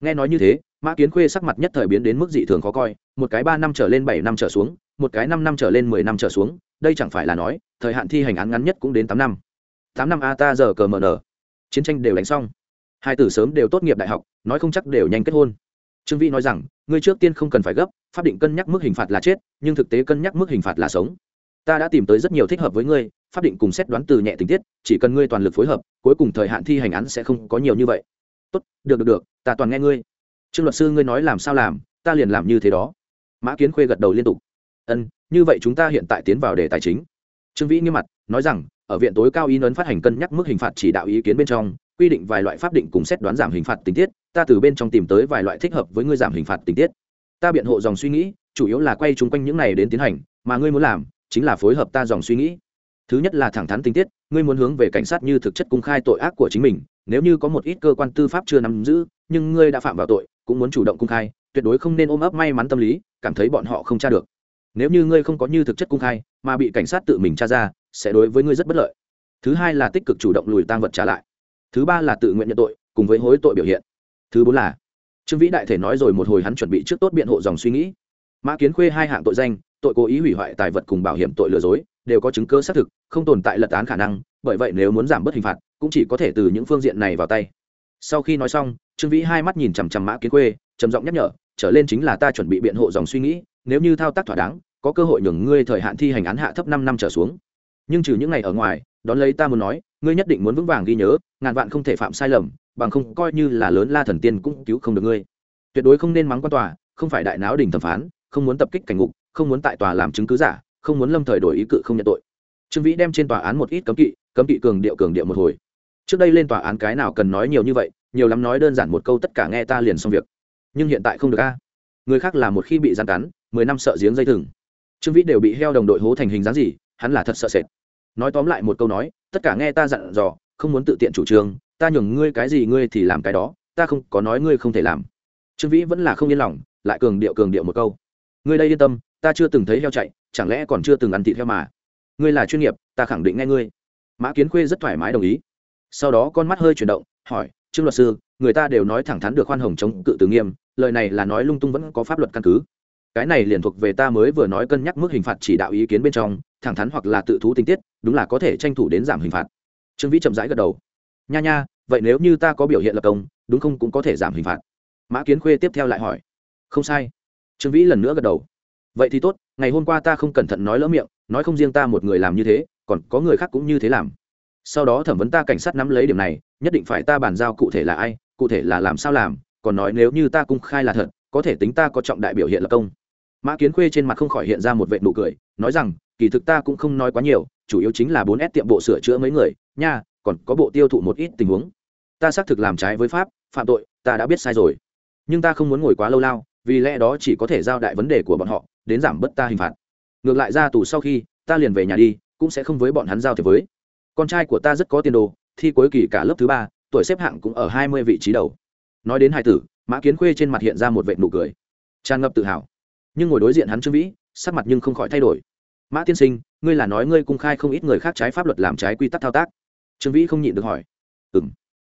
nghe nói như thế, mã kiến khuê sắc mặt nhất thời biến đến mức dị thường khó coi, một cái ba năm trở lên bảy năm trở xuống, một cái năm năm trở lên mười năm trở xuống, đây chẳng phải là nói, thời hạn thi hành án ngắn nhất cũng đến tám năm. Tám năm a ta giờ cờ mờ nờ chiến tranh đều đánh xong. Hai tử sớm đều tốt nghiệp đại học, nói không chắc đều nhanh kết hôn. Trương vĩ nói rằng, ngươi trước tiên không cần phải gấp, pháp định cân nhắc mức hình phạt là chết, nhưng thực tế cân nhắc mức hình phạt là sống. Ta đã tìm tới rất nhiều thích hợp với ngươi, pháp định cùng xét đoán từ nhẹ tình tiết, chỉ cần ngươi toàn lực phối hợp, cuối cùng thời hạn thi hành án sẽ không có nhiều như vậy tốt, được được được, ta toàn nghe ngươi. Trương luật sư, ngươi nói làm sao làm, ta liền làm như thế đó. Mã kiến khuê gật đầu liên tục. Ân, như vậy chúng ta hiện tại tiến vào đề tài chính. Trương vĩ nghiêm mặt, nói rằng, ở viện tối cao ý ấn phát hành cân nhắc mức hình phạt chỉ đạo ý kiến bên trong, quy định vài loại pháp định cùng xét đoán giảm hình phạt tình tiết, ta từ bên trong tìm tới vài loại thích hợp với ngươi giảm hình phạt tình tiết. Ta biện hộ dòng suy nghĩ, chủ yếu là quay chung quanh những này đến tiến hành, mà ngươi muốn làm, chính là phối hợp ta dòng suy nghĩ. Thứ nhất là thẳng thắn tình tiết, ngươi muốn hướng về cảnh sát như thực chất công khai tội ác của chính mình nếu như có một ít cơ quan tư pháp chưa nắm giữ, nhưng ngươi đã phạm vào tội, cũng muốn chủ động cung khai, tuyệt đối không nên ôm ấp may mắn tâm lý, cảm thấy bọn họ không tra được. Nếu như ngươi không có như thực chất cung khai, mà bị cảnh sát tự mình tra ra, sẽ đối với ngươi rất bất lợi. Thứ hai là tích cực chủ động lùi tăng vật trả lại. Thứ ba là tự nguyện nhận tội, cùng với hối tội biểu hiện. Thứ bốn là, trương vĩ đại thể nói rồi một hồi hắn chuẩn bị trước tốt biện hộ dòng suy nghĩ. Mã kiến khuê hai hạng tội danh, tội cố ý hủy hoại tài vật cùng bảo hiểm tội lừa dối, đều có chứng cơ xác thực, không tồn tại lật án khả năng bởi vậy nếu muốn giảm bớt hình phạt, cũng chỉ có thể từ những phương diện này vào tay. Sau khi nói xong, trương vĩ hai mắt nhìn chằm chằm mã kiến khuê, trầm giọng nhắc nhở, trở lên chính là ta chuẩn bị biện hộ dòng suy nghĩ, nếu như thao tác thỏa đáng, có cơ hội nhường ngươi thời hạn thi hành án hạ thấp năm năm trở xuống. Nhưng trừ những ngày ở ngoài, đón lấy ta muốn nói, ngươi nhất định muốn vững vàng ghi nhớ, ngàn vạn không thể phạm sai lầm, bằng không coi như là lớn la thần tiên cũng cứu không được ngươi. Tuyệt đối không nên mắng quan tòa, không phải đại náo đình thẩm phán, không muốn tập kích cảnh ngục, không muốn tại tòa làm chứng cứ giả, không muốn lâm thời đổi ý cự không nhận tội trương vĩ đem trên tòa án một ít cấm kỵ cấm kỵ cường điệu cường điệu một hồi. Trước đây lên tòa án cái nào cần nói nhiều như vậy, nhiều lắm nói đơn giản một câu tất cả nghe ta liền xong việc. Nhưng hiện tại không được a. Người khác là một khi bị gian cắn, mười năm sợ giếng dây thừng. Trương vĩ đều bị heo đồng đội hố thành hình dáng gì, hắn là thật sợ sệt. Nói tóm lại một câu nói, tất cả nghe ta dặn dò, không muốn tự tiện chủ trương, ta nhường ngươi cái gì ngươi thì làm cái đó, ta không có nói ngươi không thể làm. Trương vĩ vẫn là không yên lòng, lại cường điệu cường điệu một câu. Ngươi đây yên tâm, ta chưa từng thấy heo chạy, chẳng lẽ còn chưa từng ăn thịt heo mà? Ngươi là chuyên nghiệp, ta khẳng định nghe ngươi. Mã kiến khuê rất thoải mái đồng ý. Sau đó con mắt hơi chuyển động, hỏi, trương luật sư, người ta đều nói thẳng thắn được khoan hồng chống cự tử nghiêm, lời này là nói lung tung vẫn có pháp luật căn cứ. Cái này liền thuộc về ta mới vừa nói cân nhắc mức hình phạt chỉ đạo ý kiến bên trong, thẳng thắn hoặc là tự thú tình tiết, đúng là có thể tranh thủ đến giảm hình phạt. Trương vĩ chậm rãi gật đầu. Nha nha, vậy nếu như ta có biểu hiện lập công, đúng không cũng có thể giảm hình phạt. Mã kiến khuê tiếp theo lại hỏi. Không sai. Trương vĩ lần nữa gật đầu. Vậy thì tốt, ngày hôm qua ta không cẩn thận nói lỡ miệng nói không riêng ta một người làm như thế, còn có người khác cũng như thế làm. Sau đó thẩm vấn ta cảnh sát nắm lấy điểm này, nhất định phải ta bàn giao cụ thể là ai, cụ thể là làm sao làm, còn nói nếu như ta cung khai là thật, có thể tính ta có trọng đại biểu hiện lập công. Mã kiến khuê trên mặt không khỏi hiện ra một vệ nụ cười, nói rằng, kỳ thực ta cũng không nói quá nhiều, chủ yếu chính là bốn s tiệm bộ sửa chữa mấy người, nha, còn có bộ tiêu thụ một ít tình huống. Ta xác thực làm trái với pháp, phạm tội, ta đã biết sai rồi. Nhưng ta không muốn ngồi quá lâu lao, vì lẽ đó chỉ có thể giao đại vấn đề của bọn họ, đến giảm bớt ta hình phạt ngược lại ra tù sau khi, ta liền về nhà đi, cũng sẽ không với bọn hắn giao thiệp với. Con trai của ta rất có tiền đồ, thi cuối kỳ cả lớp thứ ba, tuổi xếp hạng cũng ở hai mươi vị trí đầu. Nói đến hai tử, mã kiến khuê trên mặt hiện ra một vệ nụ cười. Tràn ngập tự hào. Nhưng ngồi đối diện hắn trương vĩ, sắc mặt nhưng không khỏi thay đổi. Mã tiên sinh, ngươi là nói ngươi cung khai không ít người khác trái pháp luật làm trái quy tắc thao tác. Trương vĩ không nhịn được hỏi. Ừ m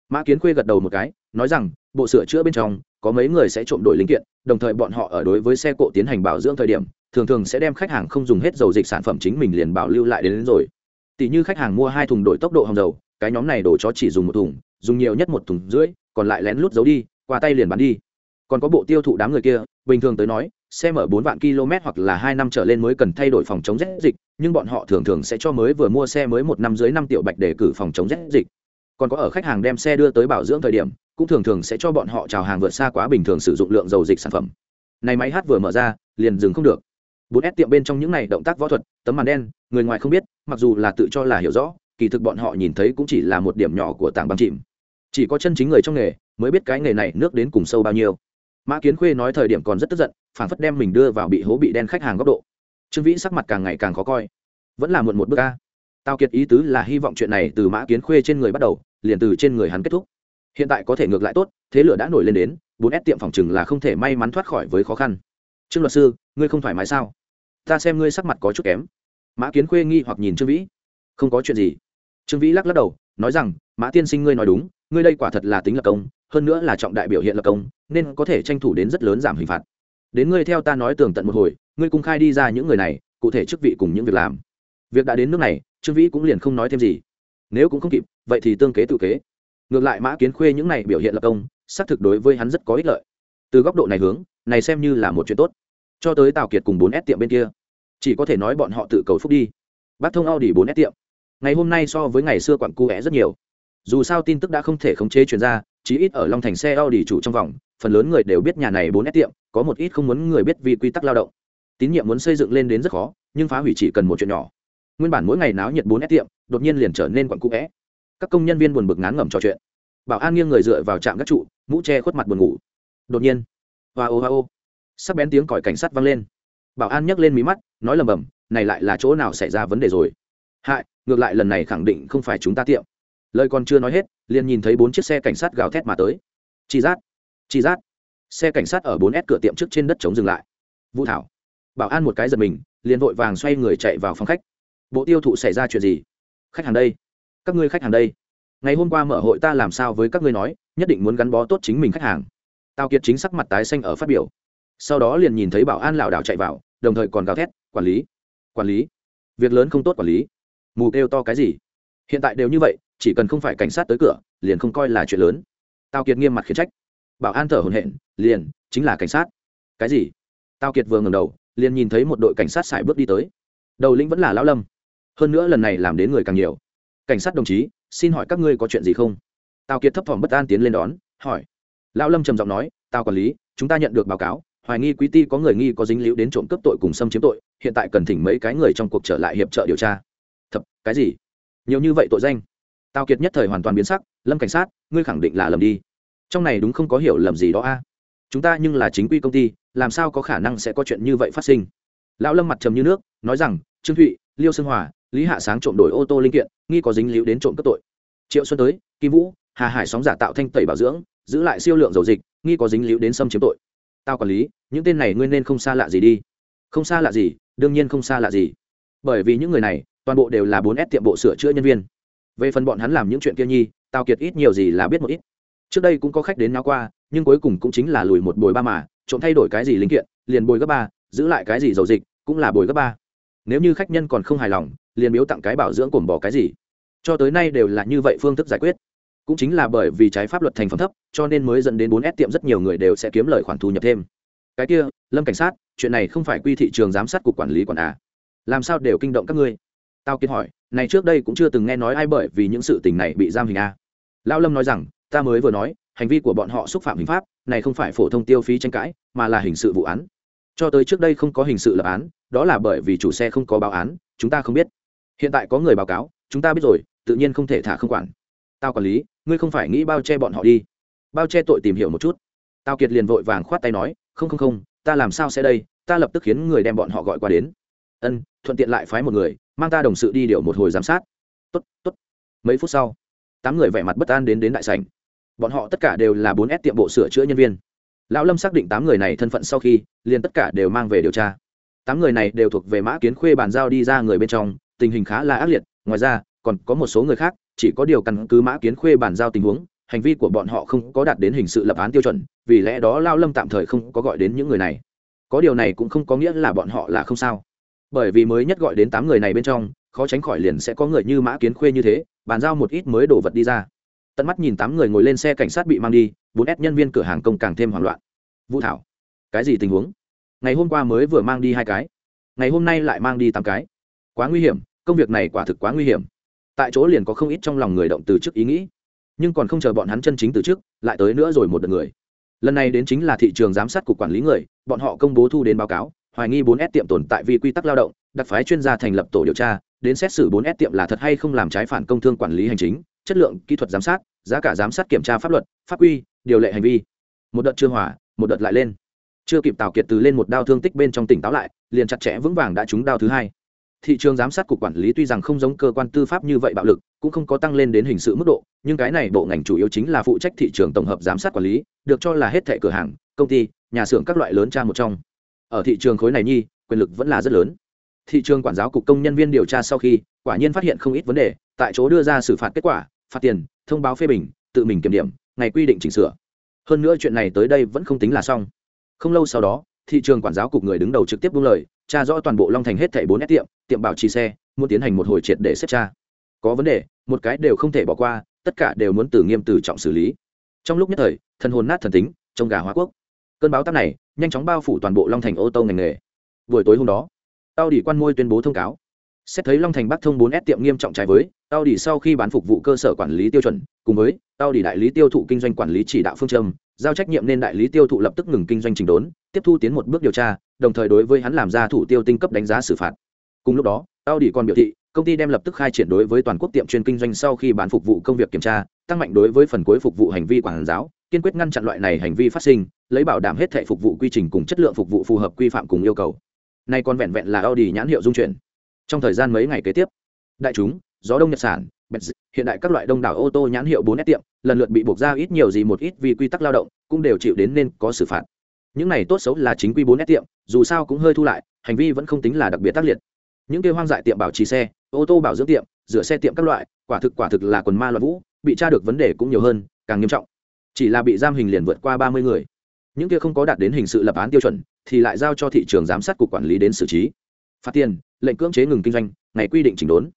mã kiến khuê gật đầu một cái, nói rằng, bộ sửa chữa bên trong, có mấy người sẽ trộm đổi linh kiện, đồng thời bọn họ ở đối với xe cộ tiến hành bảo dưỡng thời điểm thường thường sẽ đem khách hàng không dùng hết dầu dịch sản phẩm chính mình liền bảo lưu lại đến, đến rồi. Tỷ như khách hàng mua hai thùng đổi tốc độ hồng dầu cái nhóm này đổ cho chỉ dùng một thùng dùng nhiều nhất một thùng rưỡi còn lại lén lút giấu đi qua tay liền bán đi. Còn có bộ tiêu thụ đám người kia bình thường tới nói xe mở bốn vạn km hoặc là hai năm trở lên mới cần thay đổi phòng chống rét dịch nhưng bọn họ thường thường sẽ cho mới vừa mua xe mới một năm dưới năm triệu bạch để cử phòng chống rét dịch. Còn có ở khách hàng đem xe đưa tới bảo dưỡng thời điểm cũng thường thường sẽ cho bọn họ trào hàng vượt xa quá bình thường sử dụng lượng dầu dịch sản phẩm. Này máy hát vừa mở ra liền dừng không được bốn s tiệm bên trong những này động tác võ thuật, tấm màn đen, người ngoài không biết, mặc dù là tự cho là hiểu rõ, kỳ thực bọn họ nhìn thấy cũng chỉ là một điểm nhỏ của tảng băng chìm. Chỉ có chân chính người trong nghề mới biết cái nghề này nước đến cùng sâu bao nhiêu. Mã kiến khuê nói thời điểm còn rất tức giận, phản phất đem mình đưa vào bị hố bị đen khách hàng góc độ. Trương vĩ sắc mặt càng ngày càng khó coi. Vẫn là muộn một bước ca tao kiệt ý tứ là hy vọng chuyện này từ mã kiến khuê trên người bắt đầu, liền từ trên người hắn kết thúc. Hiện tại có thể ngược lại tốt, thế lửa đã nổi lên đến, bốn s tiệm phòng chừng là không thể may mắn thoát khỏi với khó khăn. Trương luật sư, ngươi không thoải mái sao? Ta xem ngươi sắc mặt có chút kém. Mã kiến khuê nghi hoặc nhìn trương vĩ. Không có chuyện gì. Trương vĩ lắc lắc đầu, nói rằng, mã tiên sinh ngươi nói đúng, ngươi đây quả thật là tính lập công, hơn nữa là trọng đại biểu hiện lập công, nên có thể tranh thủ đến rất lớn giảm hình phạt. Đến ngươi theo ta nói tường tận một hồi, ngươi cung khai đi ra những người này, cụ thể chức vị cùng những việc làm. Việc đã đến nước này, trương vĩ cũng liền không nói thêm gì. Nếu cũng không kịp, vậy thì tương kế tự kế. Ngược lại mã kiến khuê những này biểu hiện lập công, xác thực đối với hắn rất có ích lợi. Từ góc độ này hướng, này xem như là một chuyện tốt cho tới tào kiệt cùng bốn s tiệm bên kia. Chỉ có thể nói bọn họ tự cầu phúc đi. Bác thông Audi 4S tiệm. Ngày hôm nay so với ngày xưa quặn cu é rất nhiều. Dù sao tin tức đã không thể khống chế chuyển ra chí ít ở long thành xe Audi chủ trong vòng, phần lớn người đều biết nhà này 4S tiệm, có một ít không muốn người biết vì quy tắc lao động. Tín nhiệm muốn xây dựng lên đến rất khó, nhưng phá hủy chỉ cần một chuyện nhỏ. Nguyên bản mỗi ngày náo nhiệt 4S tiệm, đột nhiên liền trở nên quặn cu é các công nhân viên buồn bực ngán ngẩm trò chuyện. Bảo an nghiêng người dựa vào trạm các trụ, mũ che khuất mặt buồn ngủ. Đột nhiên, hoa ô hoa ô sắc bén tiếng còi cảnh sát vang lên. Bảo an nhấc lên mí mắt, nói lầm bầm, này lại là chỗ nào xảy ra vấn đề rồi? Hại, ngược lại lần này khẳng định không phải chúng ta tiệm. Lời còn chưa nói hết, liền nhìn thấy bốn chiếc xe cảnh sát gào thét mà tới. Chi giác chi giác. Xe cảnh sát ở bốn s cửa tiệm trước trên đất chống dừng lại. Vũ thảo. Bảo an một cái giật mình, liền vội vàng xoay người chạy vào phòng khách. Bộ tiêu thụ xảy ra chuyện gì? Khách hàng đây. Các ngươi khách hàng đây. Ngày hôm qua mở hội ta làm sao với các ngươi nói, nhất định muốn gắn bó tốt chính mình khách hàng. Tao kiệt chính sắc mặt tái xanh ở phát biểu sau đó liền nhìn thấy bảo an lảo đảo chạy vào, đồng thời còn gào thét, quản lý quản lý, việc lớn không tốt quản lý. Mù kêu to cái gì? Hiện tại đều như vậy, chỉ cần không phải cảnh sát tới cửa, liền không coi là chuyện lớn. Tao kiệt nghiêm mặt khiển trách. Bảo an thở hồn hện liền, chính là cảnh sát. Cái gì? Tao kiệt vừa ngầm đầu, liền nhìn thấy một đội cảnh sát xài bước đi tới. Đầu lĩnh vẫn là lão lâm. Hơn nữa lần này làm đến người càng nhiều. Cảnh sát đồng chí, xin hỏi các ngươi có chuyện gì không? Tao kiệt thấp thỏm bất an tiến lên đón, hỏi. Lão lâm trầm giọng nói tao quản lý, chúng ta nhận được báo cáo hoài nghi quý ty có người nghi có dính líu đến trộm cướp tội cùng xâm chiếm tội, hiện tại cần thỉnh mấy cái người trong cuộc trở lại hiệp trợ điều tra. Thập, cái gì? Nhiều như vậy tội danh? Tao kiệt nhất thời hoàn toàn biến sắc, lâm cảnh sát, ngươi khẳng định là lầm đi. Trong này đúng không có hiểu lầm gì đó a? Chúng ta nhưng là chính quy công ty, làm sao có khả năng sẽ có chuyện như vậy phát sinh? Lão lâm mặt trầm như nước, nói rằng, trương thụy, liêu sơn hòa, lý hạ sáng trộm đổi ô tô linh kiện, nghi có dính líu đến trộm cướp tội. Triệu xuân tới, kim vũ, hà hải sóng giả tạo thanh tẩy bảo dưỡng, giữ lại siêu lượng dầu dịch, nghi có dính líu đến xâm chiếm tội tao quản lý, những tên này nguyên nên không xa lạ gì đi. Không xa lạ gì, đương nhiên không xa lạ gì. Bởi vì những người này, toàn bộ đều là bốn s tiệm bộ sửa chữa nhân viên. Về phần bọn hắn làm những chuyện kia nhi, tao kiệt ít nhiều gì là biết một ít. Trước đây cũng có khách đến náo qua, nhưng cuối cùng cũng chính là lùi một bồi ba mà, trộm thay đổi cái gì linh kiện, liền bồi gấp ba, giữ lại cái gì dầu dịch, cũng là bồi gấp ba. Nếu như khách nhân còn không hài lòng, liền biếu tặng cái bảo dưỡng cồn bỏ cái gì. Cho tới nay đều là như vậy phương thức giải quyết cũng chính là bởi vì trái pháp luật thành phẩm thấp, cho nên mới dẫn đến bốn s tiệm rất nhiều người đều sẽ kiếm lời khoản thu nhập thêm. Cái kia, lâm cảnh sát, chuyện này không phải quy thị trường giám sát cục quản lý quản à làm sao đều kinh động các ngươi? Tao kiến hỏi, này trước đây cũng chưa từng nghe nói ai bởi vì những sự tình này bị giam hình a. Lão lâm nói rằng, ta mới vừa nói, hành vi của bọn họ xúc phạm hình pháp, này không phải phổ thông tiêu phí tranh cãi, mà là hình sự vụ án. Cho tới trước đây không có hình sự lập án, đó là bởi vì chủ xe không có báo án, chúng ta không biết. Hiện tại có người báo cáo, chúng ta biết rồi, tự nhiên không thể thả không quản. Tao quản lý ngươi không phải nghĩ bao che bọn họ đi. Bao che tội tìm hiểu một chút. Tào kiệt liền vội vàng khoát tay nói, không không không, ta làm sao sẽ đây? Ta lập tức khiến người đem bọn họ gọi qua đến. Ân, thuận tiện lại phái một người, mang ta đồng sự đi điều một hồi giám sát. Tốt tốt. Mấy phút sau, tám người vẻ mặt bất an đến đến đại sảnh. Bọn họ tất cả đều là bốn s tiệm bộ sửa chữa nhân viên. Lão lâm xác định tám người này thân phận sau khi, liền tất cả đều mang về điều tra. Tám người này đều thuộc về mã kiến khuê bàn giao đi ra người bên trong, tình hình khá là ác liệt, ngoài ra còn có một số người khác, chỉ có điều căn cứ mã kiến khuê bàn giao tình huống, hành vi của bọn họ không có đạt đến hình sự lập án tiêu chuẩn, vì lẽ đó lao lâm tạm thời không có gọi đến những người này. Có điều này cũng không có nghĩa là bọn họ là không sao. Bởi vì mới nhất gọi đến tám người này bên trong, khó tránh khỏi liền sẽ có người như mã kiến khuê như thế, bàn giao một ít mới đổ vật đi ra. Tận mắt nhìn tám người ngồi lên xe cảnh sát bị mang đi, bốn ép nhân viên cửa hàng công càng thêm hoảng loạn. Vũ thảo, cái gì tình huống? Ngày hôm qua mới vừa mang đi hai cái, ngày hôm nay lại mang đi tám cái. Quá nguy hiểm, công việc này quả thực quá nguy hiểm tại chỗ liền có không ít trong lòng người động từ chức ý nghĩ nhưng còn không chờ bọn hắn chân chính từ chức lại tới nữa rồi một đợt người lần này đến chính là thị trường giám sát cục quản lý người bọn họ công bố thu đến báo cáo hoài nghi 4S tiệm tồn tại vi quy tắc lao động, đặc phái chuyên gia thành lập tổ điều tra, đến xét xử 4S tiệm là thật hay không làm trái phản công thương quản lý hành chính, chất lượng, kỹ thuật giám sát, giá cả giám sát kiểm tra pháp luật, pháp quy, điều lệ hành vi. Một đợt chưa hòa, một đợt lại lên. Chưa kịp Tào Kiệt từ lên một đao thương tích bên trong tỉnh táo lại, liền chặt chẽ vững vàng đã trúng đao thứ hai. Thị trường giám sát cục quản lý tuy rằng không giống cơ quan tư pháp như vậy bạo lực, cũng không có tăng lên đến hình sự mức độ, nhưng cái này bộ ngành chủ yếu chính là phụ trách thị trường tổng hợp giám sát quản lý, được cho là hết thẻ cửa hàng, công ty, nhà xưởng các loại lớn tra một trong. Ở thị trường khối này nhi quyền lực vẫn là rất lớn. Thị trường quản giáo cục công nhân viên điều tra sau khi quả nhiên phát hiện không ít vấn đề tại chỗ đưa ra xử phạt kết quả phạt tiền thông báo phê bình tự mình kiểm điểm ngày quy định chỉnh sửa. Hơn nữa chuyện này tới đây vẫn không tính là xong. Không lâu sau đó thị trường quản giáo cục người đứng đầu trực tiếp buông lời, tra rõ toàn bộ long thành hết thảy bốn s tiệm tiệm bảo trì xe, muốn tiến hành một hồi triệt để xếp tra. Có vấn đề, một cái đều không thể bỏ qua, tất cả đều muốn từ nghiêm từ trọng xử lý. Trong lúc nhất thời, thần hồn nát thần tính trong gà hóa quốc. Cơn báo táp này, nhanh chóng bao phủ toàn bộ long thành ô tô ngành nghề. Buổi tối hôm đó tao đỉ quan môi tuyên bố thông cáo. Xét thấy long thành bắc thông 4 s tiệm nghiêm trọng trái với tao đỉ sau khi bán phục vụ cơ sở quản lý tiêu chuẩn, cùng với tao đỉ đại lý tiêu thụ kinh doanh quản lý chỉ đạo phương châm giao trách nhiệm nên đại lý tiêu thụ lập tức ngừng kinh doanh trình đốn, tiếp thu tiến một bước điều tra, đồng thời đối với hắn làm ra thủ tiêu tinh cấp đánh giá xử phạt. Cùng lúc đó tao đỉ còn biểu thị, công ty đem lập tức khai triển đối với toàn quốc tiệm chuyên kinh doanh sau khi bán phục vụ công việc kiểm tra, tăng mạnh đối với phần cuối phục vụ hành vi quản giáo, kiên quyết ngăn chặn loại này hành vi phát sinh, lấy bảo đảm hết thệ phục vụ quy trình cùng chất lượng phục vụ phù hợp quy phạm cùng yêu cầu. Nay còn vẹn vẹn là audi nhãn hiệu dung chuyển. Trong thời gian mấy ngày kế tiếp, đại chúng, gió đông nhật sản hiện đại các loại đông đảo ô tô nhãn hiệu 4 s tiệm, lần lượt bị buộc ra ít nhiều gì một ít vì quy tắc lao động, cũng đều chịu đến nên có xử phạt. Những này tốt xấu là chính quy 4 s tiệm, dù sao cũng hơi thu lại, hành vi vẫn không tính là đặc biệt tác liệt. Những kia hoang dại tiệm bảo trì xe, ô tô bảo dưỡng tiệm, rửa xe tiệm các loại, quả thực quả thực là quần ma loạn vũ, bị tra được vấn đề cũng nhiều hơn, càng nghiêm trọng. Chỉ là bị giam hình liền vượt qua ba mươi người. Những kia không có đạt đến hình sự lập án tiêu chuẩn, thì lại giao cho thị trường giám sát cục quản lý đến xử trí. Phạt tiền, lệnh cưỡng chế ngừng kinh doanh, ngày quy định chỉnh đốn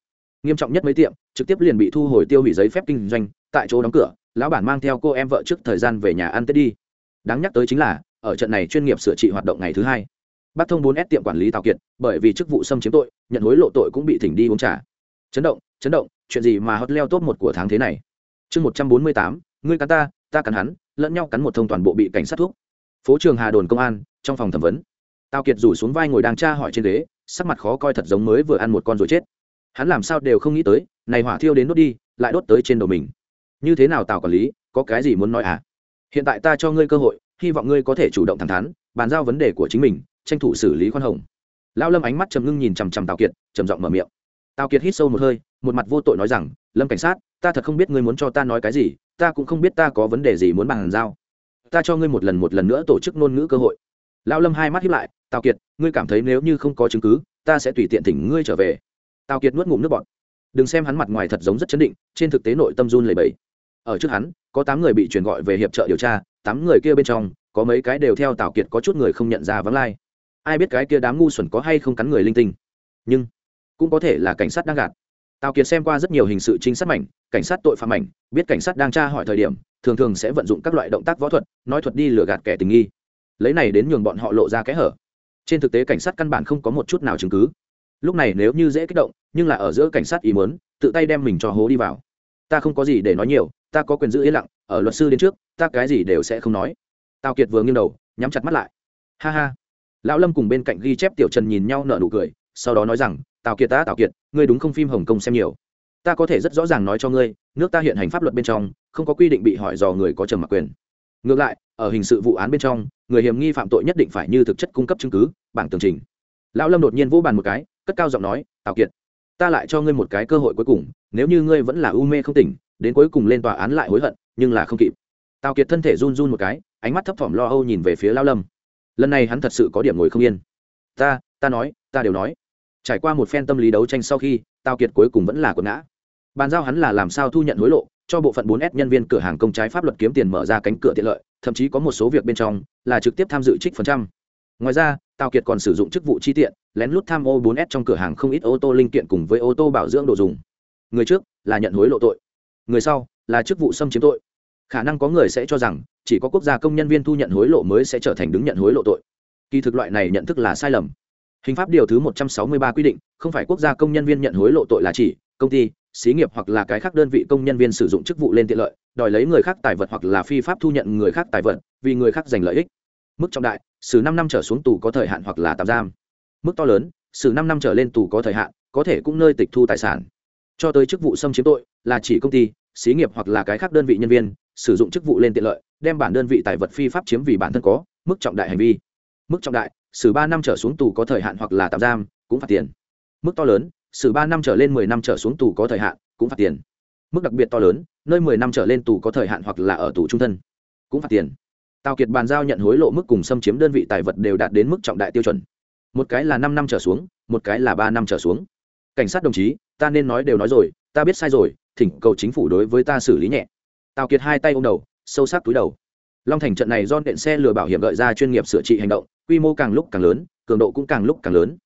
nghiêm trọng nhất mấy tiệm, trực tiếp liền bị thu hồi tiêu hủy giấy phép kinh doanh, tại chỗ đóng cửa, lão bản mang theo cô em vợ trước thời gian về nhà ăn tết đi. Đáng nhắc tới chính là, ở trận này chuyên nghiệp sửa trị hoạt động ngày thứ hai bác thông bốn s tiệm quản lý tào kiệt, bởi vì chức vụ xâm chiếm tội, nhận hối lộ tội cũng bị thỉnh đi uống trà. Chấn động chấn động, chuyện gì mà hot leo top một của tháng thế này? Chương một trăm bốn mươi tám, ngươi cắn ta ta cắn hắn, lẫn nhau cắn một thông toàn bộ bị cảnh sát thuốc. Phố trường hà đồn công an, trong phòng thẩm vấn. Tào kiệt rủ xuống vai ngồi đang tra hỏi trên ghế, sắc mặt khó coi thật giống mới vừa ăn một con rồi chết hắn làm sao đều không nghĩ tới, này hỏa thiêu đến đốt đi, lại đốt tới trên đầu mình. Như thế nào tào quản lý, có cái gì muốn nói à? Hiện tại ta cho ngươi cơ hội, hy vọng ngươi có thể chủ động thẳng thắn, bàn giao vấn đề của chính mình, tranh thủ xử lý khoan hồng. Lão lâm ánh mắt trầm ngưng nhìn chằm chằm tào kiệt, trầm giọng mở miệng. Tào kiệt hít sâu một hơi, một mặt vô tội nói rằng, lâm cảnh sát, ta thật không biết ngươi muốn cho ta nói cái gì, ta cũng không biết ta có vấn đề gì muốn bàn giao. Ta cho ngươi một lần một lần nữa tổ chức ngôn ngữ cơ hội. Lão lâm hai mắt hiếp lại, tào kiệt, ngươi cảm thấy nếu như không có chứng cứ, ta sẽ tùy tiện thỉnh ngươi trở về tào kiệt nuốt ngụm nước bọt. Đừng xem hắn mặt ngoài thật giống rất chấn định, trên thực tế nội tâm run lầy bẫy ở trước hắn, có tám người bị chuyển gọi về hiệp trợ điều tra, tám người kia bên trong, có mấy cái đều theo tào kiệt có chút người không nhận ra vắng lai. Ai biết cái kia đám ngu xuẩn có hay không cắn người linh tinh. Nhưng, cũng có thể là cảnh sát đang gạt. Tào kiệt xem qua rất nhiều hình sự trinh sát mảnh, cảnh sát tội phạm mảnh, biết cảnh sát đang tra hỏi thời điểm, thường thường sẽ vận dụng các loại động tác võ thuật, nói thuật đi lừa gạt kẻ tình nghi. Lấy này đến nhường bọn họ lộ ra kẽ hở. Trên thực tế cảnh sát căn bản không có một chút nào chứng cứ lúc này nếu như dễ kích động, nhưng là ở giữa cảnh sát ý mớn tự tay đem mình cho hố đi vào. Ta không có gì để nói nhiều, ta có quyền giữ yên lặng, ở luật sư đến trước, ta cái gì đều sẽ không nói. Tào kiệt vừa nghiêng đầu, nhắm chặt mắt lại. Ha ha. Lão lâm cùng bên cạnh ghi chép tiểu trần nhìn nhau nở nụ cười, sau đó nói rằng, tào kiệt ta tào kiệt, ngươi đúng không phim hồng kông xem nhiều. Ta có thể rất rõ ràng nói cho ngươi, nước ta hiện hành pháp luật bên trong, không có quy định bị hỏi dò người có trầm mặc quyền. Ngược lại, ở hình sự vụ án bên trong, người hiểm nghi phạm tội nhất định phải như thực chất cung cấp chứng cứ, bảng tường trình. Lão lâm đột nhiên vỗ bàn một cái cất cao giọng nói tào kiệt ta lại cho ngươi một cái cơ hội cuối cùng nếu như ngươi vẫn là u mê không tỉnh đến cuối cùng lên tòa án lại hối hận nhưng là không kịp. Tào kiệt thân thể run run một cái ánh mắt thấp thỏm lo âu nhìn về phía lao lâm. Lần này hắn thật sự có điểm ngồi không yên. Ta ta nói ta đều nói. Trải qua một phen tâm lý đấu tranh sau khi tào kiệt cuối cùng vẫn là quần ngã. Bàn giao hắn là làm sao thu nhận hối lộ cho bộ phận 4S nhân viên cửa hàng công trái pháp luật kiếm tiền mở ra cánh cửa tiện lợi, thậm chí có một số việc bên trong là trực tiếp tham dự trích phần trăm. Ngoài ra, Tào Kiệt còn sử dụng chức vụ chi tiện, lén lút tham ô 4S trong cửa hàng không ít ô tô linh kiện cùng với ô tô bảo dưỡng đồ dùng. Người trước là nhận hối lộ tội, người sau là chức vụ xâm chiếm tội. Khả năng có người sẽ cho rằng chỉ có quốc gia công nhân viên thu nhận hối lộ mới sẽ trở thành đứng nhận hối lộ tội. Kỳ thực loại này nhận thức là sai lầm. Hình pháp điều thứ 163 quy định, không phải quốc gia công nhân viên nhận hối lộ tội là chỉ công ty, xí nghiệp hoặc là cái khác đơn vị công nhân viên sử dụng chức vụ lên tiện lợi đòi lấy người khác tài vật hoặc là phi pháp thu nhận người khác tài vật vì người khác giành lợi ích mức trọng đại xử năm năm trở xuống tù có thời hạn hoặc là tạm giam. Mức to lớn xử năm năm trở lên tù có thời hạn, có thể cũng nơi tịch thu tài sản. Cho tới chức vụ xâm chiếm tội, là chỉ công ty, xí nghiệp hoặc là cái khác đơn vị nhân viên, sử dụng chức vụ lên tiện lợi, đem bản đơn vị tài vật phi pháp chiếm vì bản thân có, mức trọng đại hành vi. Mức trọng đại xử ba năm trở xuống tù có thời hạn hoặc là tạm giam, cũng phạt tiền. Mức to lớn xử ba năm trở lên mười năm trở xuống tù có thời hạn, cũng phạt tiền. Mức đặc biệt to lớn, nơi mười năm trở lên tù có thời hạn hoặc là ở tù trung thân, cũng phạt tiền tào kiệt bàn giao nhận hối lộ mức cùng xâm chiếm đơn vị tài vật đều đạt đến mức trọng đại tiêu chuẩn. Một cái là năm năm trở xuống, một cái là ba năm trở xuống. Cảnh sát đồng chí, ta nên nói đều nói rồi, ta biết sai rồi, thỉnh cầu chính phủ đối với ta xử lý nhẹ. Tào kiệt hai tay ô m đầu, sâu sắc túi đầu. Long thành trận này do nện xe lừa bảo hiểm gợi ra chuyên nghiệp sửa trị hành động, quy mô càng lúc càng lớn, cường độ cũng càng lúc càng lớn.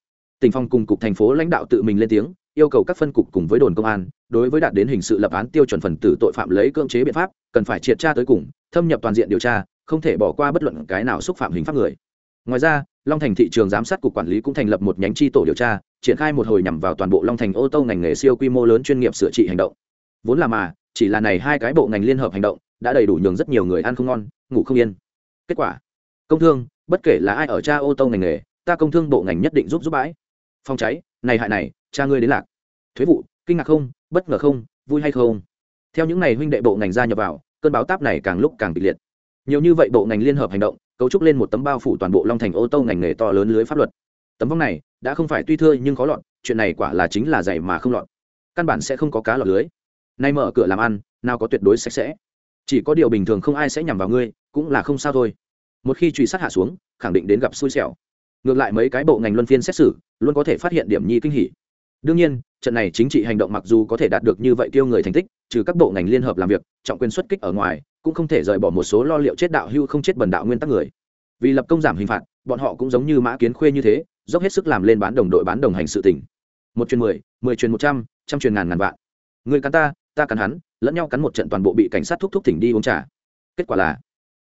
Tỉnh phong cùng cục thành phố lãnh đạo tự mình lên tiếng, yêu cầu các phân cục cùng với đồn công an, đối với đạt đến hình sự lập án tiêu chuẩn phần tử tội phạm lấy cưỡng chế biện pháp, cần phải triệt tra tới cùng, thâm nhập toàn diện điều tra không thể bỏ qua bất luận cái nào xúc phạm hình pháp người. Ngoài ra, long thành thị trường giám sát cục quản lý cũng thành lập một nhánh chi tổ điều tra, triển khai một hồi nhằm vào toàn bộ long thành ô tô ngành nghề siêu quy mô lớn chuyên nghiệp sửa trị hành động. Vốn là mà, chỉ là này hai cái bộ ngành liên hợp hành động, đã đầy đủ nhường rất nhiều người ăn không ngon, ngủ không yên. Kết quả, công thương, bất kể là ai ở cha ô tô ngành nghề, ta công thương bộ ngành nhất định giúp giúp bãi. Phòng cháy, này hại này, cha ngươi đến lạc. Thuế vụ, kinh ngạc không, bất ngờ không, vui hay không? Theo những ngày huynh đệ bộ ngành gia nhập vào, cơn báo táp này càng lúc càng kịch liệt nhiều như vậy bộ ngành liên hợp hành động, cấu trúc lên một tấm bao phủ toàn bộ long thành ô tô ngành nghề to lớn lưới pháp luật. Tấm vong này đã không phải tuy thưa nhưng khó lọt, chuyện này quả là chính là dày mà không lọt. Căn bản sẽ không có cá lọt lưới. Nay mở cửa làm ăn, nào có tuyệt đối sạch sẽ. Chỉ có điều bình thường không ai sẽ nhằm vào ngươi, cũng là không sao thôi. Một khi truy sát hạ xuống, khẳng định đến gặp xui xẻo. Ngược lại mấy cái bộ ngành luân phiên xét xử, luôn có thể phát hiện điểm nhi kinh hỉ. Đương nhiên, trận này chính trị hành động mặc dù có thể đạt được như vậy tiêu người thành tích, trừ các bộ ngành liên hợp làm việc, trọng quyền xuất kích ở ngoài cũng không thể rời bỏ một số lo liệu chết đạo hưu không chết bần đạo nguyên tắc người. Vì lập công giảm hình phạt, bọn họ cũng giống như mã kiến khuê như thế, dốc hết sức làm lên bán đồng đội bán đồng hành sự tỉnh một chuyến mười mười chuyến một trăm trăm chuyến ngàn ngàn vạn. Người cắn ta ta cắn hắn, lẫn nhau cắn một trận toàn bộ bị cảnh sát thúc thúc thỉnh đi uống trà. Kết quả là,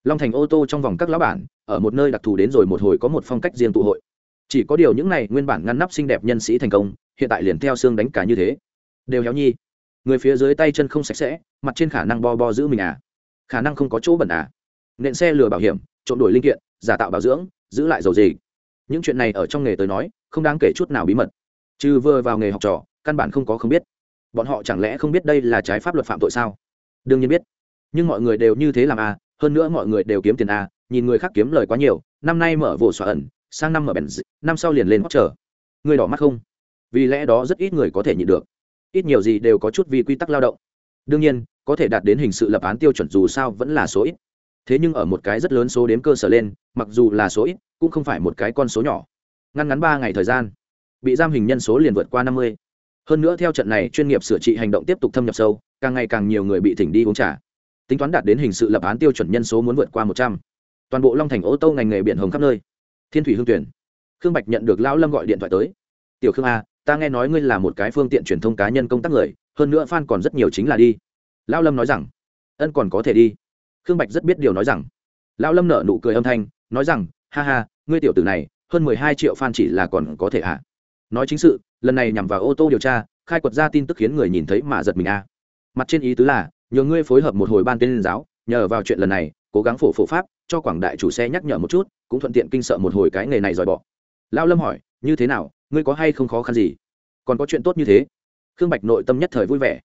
long thành ô tô trong vòng các lão bản, ở một nơi đặc thù đến rồi một hồi có một phong cách riêng tụ hội. Chỉ có điều những này nguyên bản ngăn nắp xinh đẹp nhân sĩ thành công, hiện tại liền theo xương đánh cả như thế. Đều héo nhi. Người phía dưới tay chân không sạch sẽ, mặt trên khả năng bo bo giữ mình à khả năng không có chỗ bẩn à. Nện xe lừa bảo hiểm, trộm đổi linh kiện, giả tạo bảo dưỡng, giữ lại dầu gì những chuyện này ở trong nghề tới nói, không đáng kể chút nào bí mật. Trừ vừa vào nghề học trò, căn bản không có không biết. Bọn họ chẳng lẽ không biết đây là trái pháp luật phạm tội sao? Đương nhiên biết. Nhưng mọi người đều như thế làm à hơn nữa mọi người đều kiếm tiền à nhìn người khác kiếm lời quá nhiều, năm nay mở vồ xóa ẩn, sang năm mở bèn năm sau liền lên hót trở Người đỏ mắt không? Vì lẽ đó rất ít người có thể nhịn được. Ít nhiều gì đều có chút vì quy tắc lao động. Đương nhiên có thể đạt đến hình sự lập án tiêu chuẩn dù sao vẫn là số ít. Thế nhưng ở một cái rất lớn số đếm cơ sở lên, mặc dù là số ít, cũng không phải một cái con số nhỏ. Ngăn ngắn ba ngày thời gian, bị giam hình nhân số liền vượt qua năm mươi. Hơn nữa theo trận này chuyên nghiệp sửa trị hành động tiếp tục thâm nhập sâu, càng ngày càng nhiều người bị thỉnh đi uống trả tính toán đạt đến hình sự lập án tiêu chuẩn nhân số muốn vượt qua một trăm. Toàn bộ long thành ô tô ngành nghề biển hồng khắp nơi. Thiên thủy hương tuyển. Khương bạch nhận được lão lâm gọi điện thoại tới. Tiểu khương a ta nghe nói ngươi là một cái phương tiện truyền thông cá nhân công tác người, hơn nữa f a n còn rất nhiều chính là đi lão lâm nói rằng, ân còn có thể đi. Khương bạch rất biết điều nói rằng. Lão lâm nở nụ cười âm thanh, nói rằng, ha ha, ngươi tiểu tử này, hơn mười hai triệu f a n chỉ là còn có thể ạ à. nói chính sự, lần này nhằm vào ô tô điều tra, khai quật ra tin tức khiến người nhìn thấy mà giật mình a. Mặt trên ý tứ là, nhờ ngươi phối hợp một hồi ban tên liên giáo, nhờ vào chuyện lần này, cố gắng phổ phổ pháp, cho quảng đại chủ xe nhắc nhở một chút, cũng thuận tiện kinh sợ một hồi cái nghề này dòi bỏ. Lao lâm hỏi, như thế nào, ngươi có hay không khó khăn gì? Còn có chuyện tốt như thế? Khương bạch nội tâm nhất thời vui vẻ.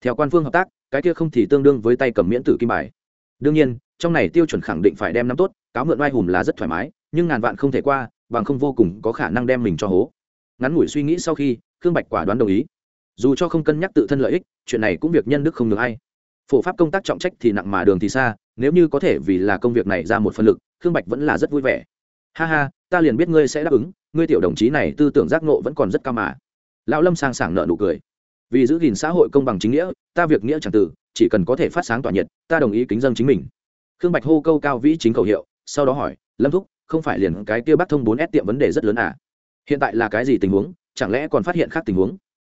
Theo quan phương hợp tác cái kia không thì tương đương với tay cầm miễn tử kim bài. Đương nhiên, trong này tiêu chuẩn khẳng định phải đem năm tốt, cáo mượn oai hùm là rất thoải mái, nhưng ngàn vạn không thể qua, bằng không vô cùng có khả năng đem mình cho hố. Ngắn ngủi suy nghĩ sau khi, khương bạch quả đoán đồng ý. Dù cho không cân nhắc tự thân lợi ích, chuyện này cũng việc nhân đức không được hay phổ pháp công tác trọng trách thì nặng mà đường thì xa, nếu như có thể vì là công việc này ra một phân lực, khương bạch vẫn là rất vui vẻ. Ha ha, ta liền biết ngươi sẽ đáp ứng, ngươi tiểu đồng chí này tư tưởng giác nộ vẫn còn rất cao mà. Lão lâm sang sảng nợ nụ cười vì giữ gìn xã hội công bằng chính nghĩa, ta việc nghĩa c h ẳ n g tử chỉ cần có thể phát sáng tỏa nhiệt, ta đồng ý kính dân chính mình. Khương bạch hô câu cao vĩ chính khẩu hiệu, sau đó hỏi, lâm thúc, không phải liền cái kia bắt thông bốn s tiệm vấn đề rất lớn à? Hiện tại là cái gì tình huống, chẳng lẽ còn phát hiện khác tình huống?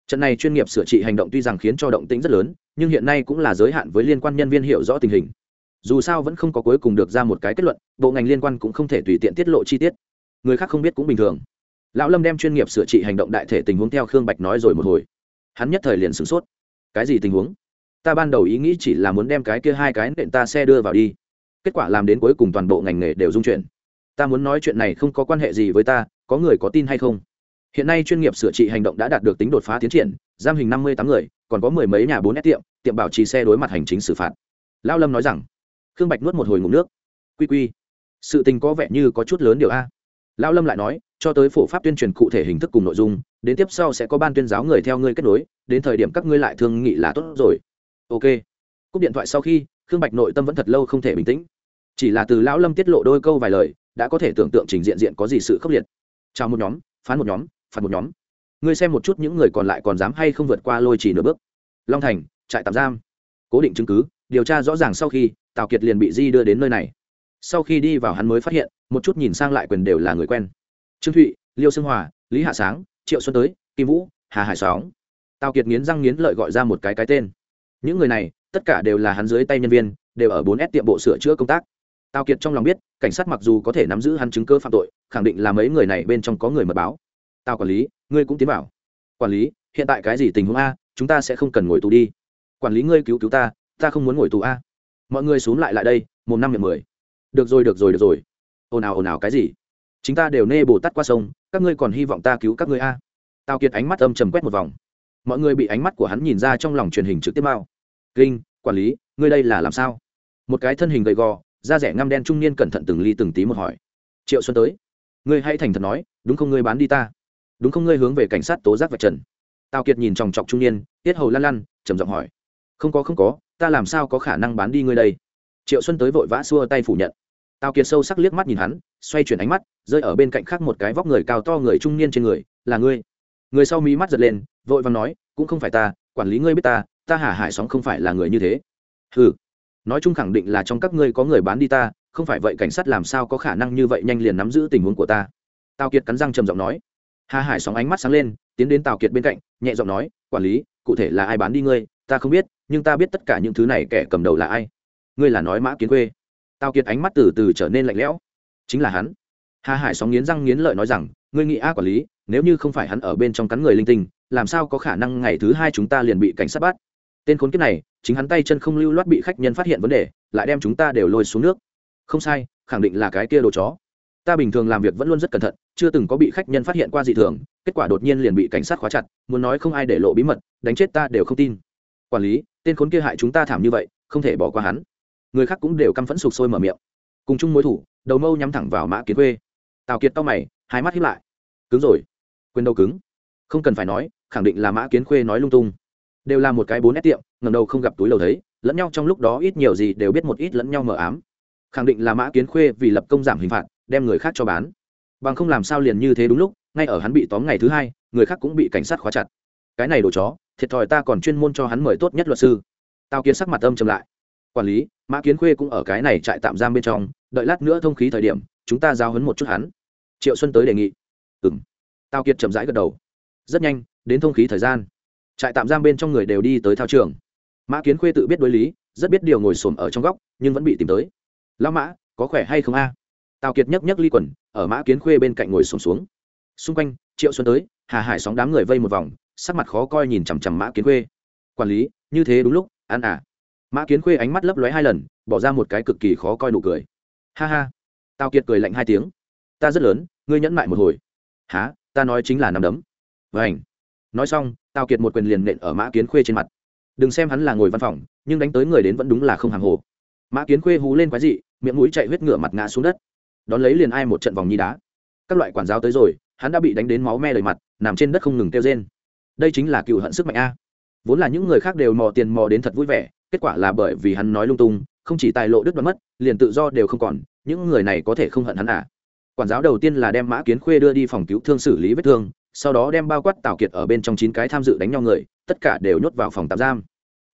Trận này chuyên nghiệp sửa trị hành động tuy rằng khiến cho động tĩnh rất lớn, nhưng hiện nay cũng là giới hạn với liên quan nhân viên hiểu rõ tình hình. Dù sao vẫn không có cuối cùng được ra một cái kết luận, bộ ngành liên quan cũng không thể tùy tiện tiết lộ chi tiết. Người khác không biết cũng bình thường. Lão lâm đem chuyên nghiệp sửa trị hành động đại thể tình huống theo khương bạch nói rồi một hồi hắn nhất thời liền sửng sốt. Cái gì tình huống? Ta ban đầu ý nghĩ chỉ là muốn đem cái kia hai cái nện ta xe đưa vào đi. Kết quả làm đến cuối cùng toàn bộ ngành nghề đều dung chuyển. Ta muốn nói chuyện này không có quan hệ gì với ta, có người có tin hay không? Hiện nay chuyên nghiệp sửa trị hành động đã đạt được tính đột phá tiến triển, giam hình năm mươi tám người, còn có mười mấy nhà bốn s tiệm tiệm bảo trì xe đối mặt hành chính xử phạt. Lao lâm nói rằng, khương bạch nuốt một hồi ngủ nước. Quy quy, sự tình có vẻ như có chút lớn điều a. Lao lâm lại nói, cho tới phổ pháp tuyên truyền cụ thể hình thức cùng nội dung đến tiếp sau sẽ có ban tuyên giáo người theo ngươi kết nối, đến thời điểm các ngươi lại thương nghị là tốt rồi. Ok. Cúp điện thoại sau khi, khương bạch nội tâm vẫn thật lâu không thể bình tĩnh. Chỉ là từ lão lâm tiết lộ đôi câu vài lời, đã có thể tưởng tượng trình diện diện có gì sự khốc liệt. Chào một nhóm, phán một nhóm, phạt một nhóm. Ngươi xem một chút những người còn lại còn dám hay không vượt qua lôi chỉ nửa bước. Long thành, trại tạm giam. Cố định chứng cứ, điều tra rõ ràng sau khi, tào kiệt liền bị di đưa đến nơi này. Sau khi đi vào hắn mới phát hiện, một chút nhìn sang lại quyền đều là người quen. Trương thụy, liêu sương hòa, lý hạ sáng triệu xuân tới, kim vũ, hà hải sóng. Tào kiệt nghiến răng nghiến lợi gọi ra một cái cái tên. Những người này, tất cả đều là hắn dưới tay nhân viên, đều ở bốn s tiệm bộ sửa chữa công tác. Tào kiệt trong lòng biết, cảnh sát mặc dù có thể nắm giữ hắn chứng cơ phạm tội, khẳng định là mấy người này bên trong có người mật báo. Tào quản lý, ngươi cũng tiến vào. Quản lý, hiện tại cái gì tình huống a, chúng ta sẽ không cần ngồi tù đi. Quản lý ngươi cứu cứu ta ta không muốn ngồi tù a. Mọi người x u ố n g lại lại đây một năm miệng mười. Được rồi được rồi được rồi. Ồn ào ồn ào cái gì? Chúng ta đều nê bồ tát qua sông, các ngươi còn hy vọng ta cứu các ngươi a? Tào kiệt ánh mắt âm trầm quét một vòng. Mọi người bị ánh mắt của hắn nhìn ra trong lòng truyền hình trực tiếp bao. kinh, quản lý, ngươi đây là làm sao? Một cái thân hình gầy gò, da rẻ ngăm đen trung niên cẩn thận từng ly từng tí một hỏi. Triệu xuân tới. Ngươi hãy thành thật nói, đúng không ngươi bán đi ta? Đúng không ngươi hướng về cảnh sát tố giác vạch trần? Tào kiệt nhìn chòng chọc trung niên, tiết hầu lăn lăn, trầm giọng hỏi. Không có không có, ta làm sao có khả năng bán đi ngươi đây? Triệu xuân tới vội vã xua tay phủ nhận tào kiệt sâu sắc liếc mắt nhìn hắn, xoay chuyển ánh mắt, rơi ở bên cạnh khác một cái vóc người cao to người trung niên trên người, là ngươi. Người sau mí mắt giật lên, vội vàng nói, cũng không phải ta, quản lý ngươi biết ta ta hà hải sóng không phải là người như thế. Ừ nói chung khẳng định là trong các ngươi có người bán đi ta, không phải vậy cảnh sát làm sao có khả năng như vậy nhanh liền nắm giữ tình huống của ta. Tào kiệt cắn răng trầm giọng nói. Hà hải sóng ánh mắt sáng lên, tiến đến tào kiệt bên cạnh, nhẹ giọng nói, quản lý, cụ thể là ai bán đi ngươi, ta không biết, nhưng ta biết tất cả những thứ này kẻ cầm đầu là ai. Ngươi là nói mã kiến quê tào kiệt ánh mắt từ từ trở nên lạnh lẽo. Chính là hắn. Hà hải sóng nghiến răng nghiến lợi nói rằng, ngươi nghĩ a quản lý, nếu như không phải hắn ở bên trong cắn người linh tinh, làm sao có khả năng ngày thứ hai chúng ta liền bị cảnh sát bắt? Tên khốn kiếp này, chính hắn tay chân không lưu loát bị khách nhân phát hiện vấn đề, lại đem chúng ta đều lôi xuống nước. Không sai, khẳng định là cái kia đồ chó. Ta bình thường làm việc vẫn luôn rất cẩn thận, chưa từng có bị khách nhân phát hiện qua dị thường, kết quả đột nhiên liền bị cảnh sát khóa chặt, muốn nói không ai để lộ bí mật, đánh chết ta đều không tin. Quản lý, tên khốn kia hại chúng ta thảm như vậy, không thể bỏ qua hắn người khác cũng đều căm phẫn sụp sôi mở miệng. Cùng chung mối thủ, đầu mâu nhắm thẳng vào mã kiến quê tào kiệt to mày, hai mắt hiếp lại. Cứng rồi. Quên đầu cứng. Không cần phải nói, khẳng định là mã kiến khuê nói lung tung. Đều là một cái bốn s tiệm ngầm đầu không gặp túi lầu thấy, lẫn nhau trong lúc đó ít nhiều gì đều biết một ít lẫn nhau mờ ám. Khẳng định là mã kiến khuê vì lập công giảm hình phạt, đem người khác cho bán. Bằng không làm sao liền như thế đúng lúc, ngay ở hắn bị tóm ngày thứ hai, người khác cũng bị cảnh sát khóa chặt. Cái này đồ chó, thiệt thòi ta còn chuyên môn cho hắn mời tốt nhất luật sư. Tao kiến sắc mặt âm chậm lại quản lý, mã kiến khuê cũng ở cái này trại tạm giam bên trong, đợi lát nữa thông khí thời điểm, chúng ta giao hấn một chút hắn. Triệu xuân tới đề nghị. Ừ m tao kiệt chậm rãi gật đầu. Rất nhanh, đến thông khí thời gian. Trại tạm giam bên trong người đều đi tới thao trường. Mã kiến khuê tự biết đối lý, rất biết điều ngồi xổm ở trong góc, nhưng vẫn bị tìm tới. Lão mã, có khỏe hay không a? Tào kiệt nhấc nhấc ly quần, ở mã kiến khuê bên cạnh ngồi xổm xuống. Xung quanh, triệu xuân tới, hà hải sóng đám người vây một vòng, sắc mặt khó coi nhìn chằm chằm mã kiến khuê. Quản lý, như thế đúng lúc, ăn à mã kiến khuê ánh mắt lấp lóe hai lần, bỏ ra một cái cực kỳ khó coi nụ cười. Ha ha. Tào kiệt cười lạnh hai tiếng. Ta rất lớn, ngươi nhẫn mại một hồi. Há ta nói chính là nằm đấm. Vảnh nói xong, tào kiệt một quyền liền nện ở mã kiến khuê trên mặt. Đừng xem hắn là ngồi văn phòng, nhưng đánh tới người đến vẫn đúng là không hàng hồ. Mã kiến khuê hú lên quái dị, miệng mũi chạy huyết ngựa mặt ngã xuống đất. Đón lấy liền ai một trận vòng nhi đá. Các loại quản giáo tới rồi, hắn đã bị đánh đến máu me đầy mặt, nằm trên đất không ngừng kêu rên. Đây chính là cựu hận sức mạnh a. Vốn là những người khác đều mò tiền mò đến thật vui vẻ kết quả là bởi vì hắn nói lung tung, không chỉ tài lộ đứt đoạn mất, liền tự do đều không còn, những người này có thể không hận hắn à? Quản giáo đầu tiên là đem mã kiến khuê đưa đi phòng cứu thương xử lý vết thương, sau đó đem bao quát tào kiệt ở bên trong chín cái tham dự đánh nhau người, tất cả đều nhốt vào phòng tạm giam.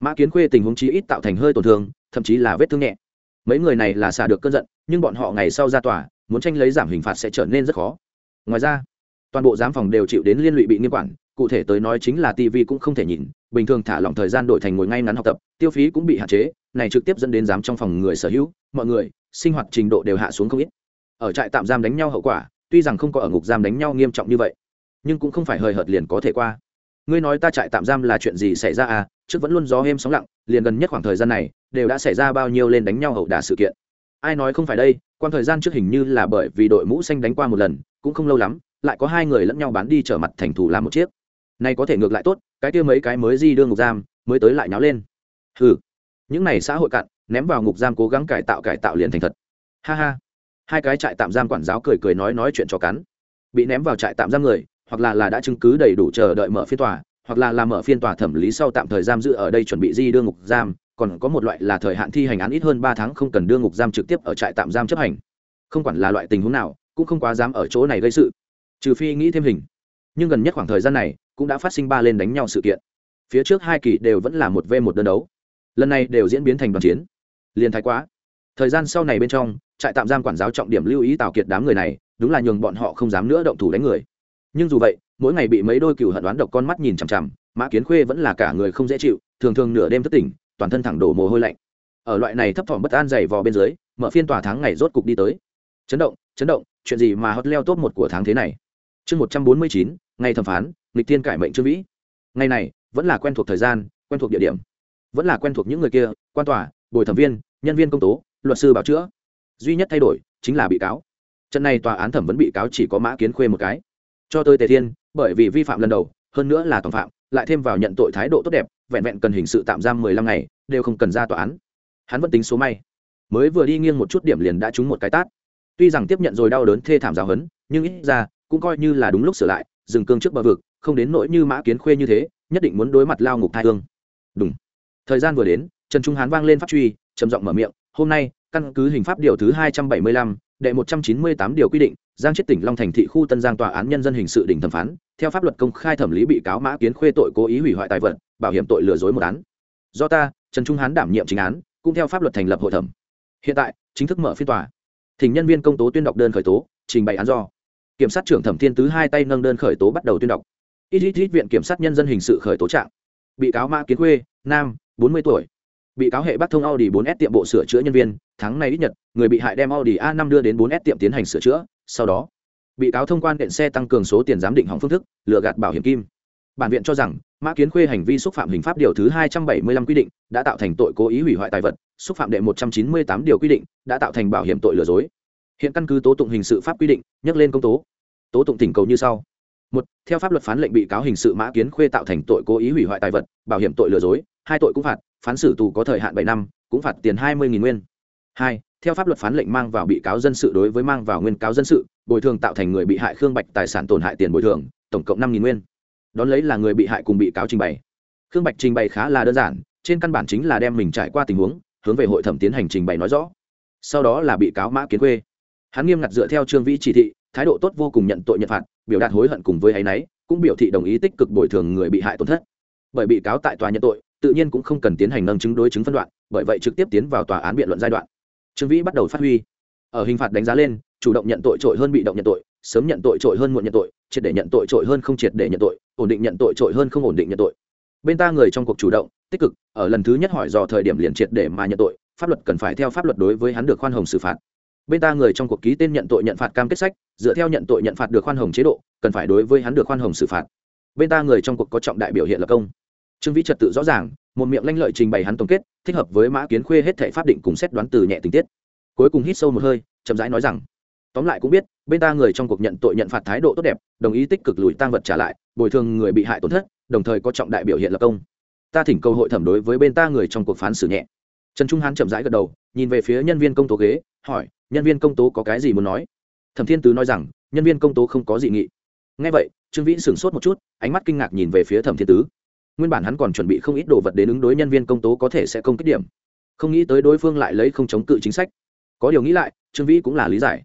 Mã kiến khuê tình huống chí ít tạo thành hơi tổn thương, thậm chí là vết thương nhẹ. Mấy người này là xả được cơn giận, nhưng bọn họ ngày sau ra tòa, muốn tranh lấy giảm hình phạt sẽ trở nên rất khó. Ngoài ra, toàn bộ giám phòng đều chịu đến liên lụy bị nghiêm quản, cụ thể tới nói chính là tv cũng không thể nhìn bình thường thả lỏng thời gian đổi thành ngồi ngay ngắn học tập, tiêu phí cũng bị hạn chế, này trực tiếp dẫn đến giám trong phòng người sở hữu, mọi người, sinh hoạt trình độ đều hạ xuống không ít. Ở trại tạm giam đánh nhau hậu quả, tuy rằng không có ở ngục giam đánh nhau nghiêm trọng như vậy, nhưng cũng không phải hời hợt liền có thể qua. Ngươi nói ta trại tạm giam là chuyện gì xảy ra à? Trước vẫn luôn gió êm sóng lặng, liền gần nhất khoảng thời gian này, đều đã xảy ra bao nhiêu lên đánh nhau hậu đả sự kiện. Ai nói không phải đây, quan thời gian trước hình như là bởi vì đội mũ xanh đánh qua một lần, cũng không lâu lắm, lại có hai người lẫn nhau bán đi trở mặt thành thủ làm một chiếc nay có thể ngược lại tốt, cái kia mấy cái mới di đưa ngục giam, mới tới lại nháo lên. Ừ những này xã hội cạn, ném vào ngục giam cố gắng cải tạo cải tạo liền thành thật. Ha ha. Hai cái trại tạm giam quản giáo cười cười nói nói chuyện cho cắn. Bị ném vào trại tạm giam người, hoặc là là đã chứng cứ đầy đủ chờ đợi mở phiên tòa, hoặc là làm mở phiên tòa thẩm lý sau tạm thời giam giữ ở đây chuẩn bị di đưa ngục giam, còn có một loại là thời hạn thi hành án ít hơn ba tháng không cần đưa ngục giam trực tiếp ở trại tạm giam chấp hành. Không quản là loại tình huống nào, cũng không quá dám ở chỗ này gây sự, trừ phi nghĩ thêm hình. Nhưng gần nhất khoảng thời gian này cũng đã phát sinh ba lên đánh nhau sự kiện. Phía trước hai kỳ đều vẫn là một v một đơn đấu. Lần này đều diễn biến thành đoàn chiến. Liền thái quá. Thời gian sau này bên trong, trại tạm giam quản giáo trọng điểm lưu ý tạo kiệt đám người này, đúng là nhường bọn họ không dám nữa động thủ đánh người. Nhưng dù vậy, mỗi ngày bị mấy đôi cựu hận đoán độc con mắt nhìn chằm chằm, mã kiến khuê vẫn là cả người không dễ chịu, thường thường nửa đêm thất tỉnh, toàn thân thẳng đổ mồ hôi lạnh. Ở loại này thấp thỏm bất an dày vò bên dưới, mở phiên tòa tháng ngày rốt cục đi tới. Chấn động chấn động, chuyện gì mà hất leo top một của tháng thế này? Chương một trăm bốn mươi chín, ngày thẩm phán nghịch thiên cải mệnh trương vĩ. Ngày này, vẫn là quen thuộc thời gian, quen thuộc địa điểm. Vẫn là quen thuộc những người kia, quan tòa, bồi thẩm viên, nhân viên công tố, luật sư bảo chữa. Duy nhất thay đổi, chính là bị cáo. Trận này tòa án thẩm vấn bị cáo chỉ có mã kiến khuê một cái. Cho tới tề thiên, bởi vì vi phạm lần đầu, hơn nữa là toàn phạm, lại thêm vào nhận tội thái độ tốt đẹp, vẹn vẹn cần hình sự tạm giam mười lăm ngày, đều không cần ra tòa án. Hắn vẫn tính số may. Mới vừa đi nghiêng một chút điểm liền đã trúng một cái tát. Tuy rằng tiếp nhận rồi đau đớn thê thảm giáo hấn nhưng ít ra, cũng coi như là đúng lúc sửa lại, dừng cương trước bờ vực không đến nỗi như mã kiến khuê như thế, nhất định muốn đối mặt lao ngục thai thương. đúng thời gian vừa đến, trần trung hán vang lên pháp truy, trầm giọng mở miệng, hôm nay, căn cứ hình pháp điều thứ hai trăm bảy mươi lăm, đệ một trăm chín mươi tám điều quy định, giang chết tỉnh long thành thị khu tân giang tòa án nhân dân hình sự đỉnh thẩm phán, theo pháp luật công khai thẩm lý bị cáo mã kiến khuê tội cố ý hủy hoại tài vật, bảo hiểm tội lừa dối một án. Do ta, trần trung hán đảm nhiệm chính án, cũng theo pháp luật thành lập hội thẩm. Hiện tại, chính thức mở phiên tòa. Thỉnh nhân viên công tố tuyên đọc đơn khởi tố, trình bày án do. Kiểm sát trưởng thẩm thiên tứ hai tay nâng đơn khởi tố bắt đầu tuyên đọc ít ít ít viện kiểm sát nhân dân hình sự khởi tố trạng. Bị cáo mã kiến khuê, nam, bốn mươi tuổi. Bị cáo hệ bắc thông audi 4S tiệm bộ sửa chữa nhân viên, tháng này ít nhật người bị hại đem audi a 5 đưa đến 4S tiệm tiến hành sửa chữa. Sau đó, bị cáo thông quan điện xe tăng cường số tiền giám định hỏng phương thức, lừa gạt bảo hiểm kim. Bản viện cho rằng, mã kiến khuê hành vi xúc phạm hình pháp điều thứ 275 quy định, đã tạo thành tội cố ý hủy hoại tài vật, xúc phạm đệ 198 điều quy định, đã tạo thành bảo hiểm tội lừa dối. Hiện căn cứ tố tụng hình sự pháp quy định, nhắc lên công tố. Tố tụng tỉnh cầu như sau một, theo pháp luật phán lệnh bị cáo hình sự mã kiến khuê tạo thành tội cố ý hủy hoại tài vật, bảo hiểm tội lừa dối, hai tội cũng phạt, phán xử tù có thời hạn bảy năm, cũng phạt tiền hai mươi nguyên. Hai, theo pháp luật phán lệnh mang vào bị cáo dân sự đối với mang vào nguyên cáo dân sự, bồi thường tạo thành người bị hại khương bạch tài sản tổn hại tiền bồi thường, tổng cộng năm nghìn nguyên. Đón lấy là người bị hại cùng bị cáo trình bày. Khương bạch trình bày khá là đơn giản, trên căn bản chính là đem mình trải qua tình huống, hướng về hội thẩm tiến hành trình bày nói rõ. Sau đó là bị cáo mã kiến quê hắn nghiêm ngặt dựa theo trương vĩ chỉ thị thái độ tốt vô cùng nhận tội nhận phạt, biểu đạt hối hận cùng với áy náy, cũng biểu thị đồng ý tích cực bồi thường người bị hại tổn thất. Bởi bị cáo tại tòa nhận tội, tự nhiên cũng không cần tiến hành nâng chứng đối chứng phân đoạn, bởi vậy trực tiếp tiến vào tòa án biện luận giai đoạn. Trương vĩ bắt đầu phát huy. Ở hình phạt đánh giá lên, chủ động nhận tội trội hơn bị động nhận tội, sớm nhận tội trội hơn muộn nhận tội, triệt để nhận tội trội hơn không triệt để nhận tội, ổn định nhận tội trội hơn không ổn định nhận tội. Bên ta người trong cuộc chủ động, tích cực, ở lần thứ nhất hỏi dò thời điểm liền triệt để mà nhận tội, pháp luật cần phải theo pháp luật đối với hắn được khoan hồng xử phạt bên ta người trong cuộc ký tên nhận tội nhận phạt cam kết sách, dựa theo nhận tội nhận phạt được khoan hồng chế độ, cần phải đối với hắn được khoan hồng xử phạt. Bên ta người trong cuộc có trọng đại biểu hiện lập công. Trương vĩ trật tự rõ ràng, một miệng lanh lợi trình bày hắn tổng kết, thích hợp với mã kiến khuê hết thể pháp định cùng xét đoán từ nhẹ tình tiết. Cuối cùng hít sâu một hơi, chậm rãi nói rằng, tóm lại cũng biết, bên ta người trong cuộc nhận tội nhận phạt thái độ tốt đẹp, đồng ý tích cực lùi tăng vật trả lại, bồi thường người bị hại tổn thất, đồng thời có trọng đại biểu hiện lập công. Ta thỉnh cầu hội thẩm đối với bên ta người trong cuộc phán xử nhẹ. Trần trung hán chậm rãi gật đầu, nhìn về phía nhân viên công tố ghế, hỏi nhân viên công tố có cái gì muốn nói? Thẩm thiên tứ nói rằng, nhân viên công tố không có gì nghị. Ngay vậy, trương vĩ sửng sốt một chút, ánh mắt kinh ngạc nhìn về phía thẩm thiên tứ. Nguyên bản hắn còn chuẩn bị không ít đồ vật đến ứng đối nhân viên công tố có thể sẽ công kích điểm. Không nghĩ tới đối phương lại lấy không chống cự chính sách. Có điều nghĩ lại, trương vĩ cũng là lý giải.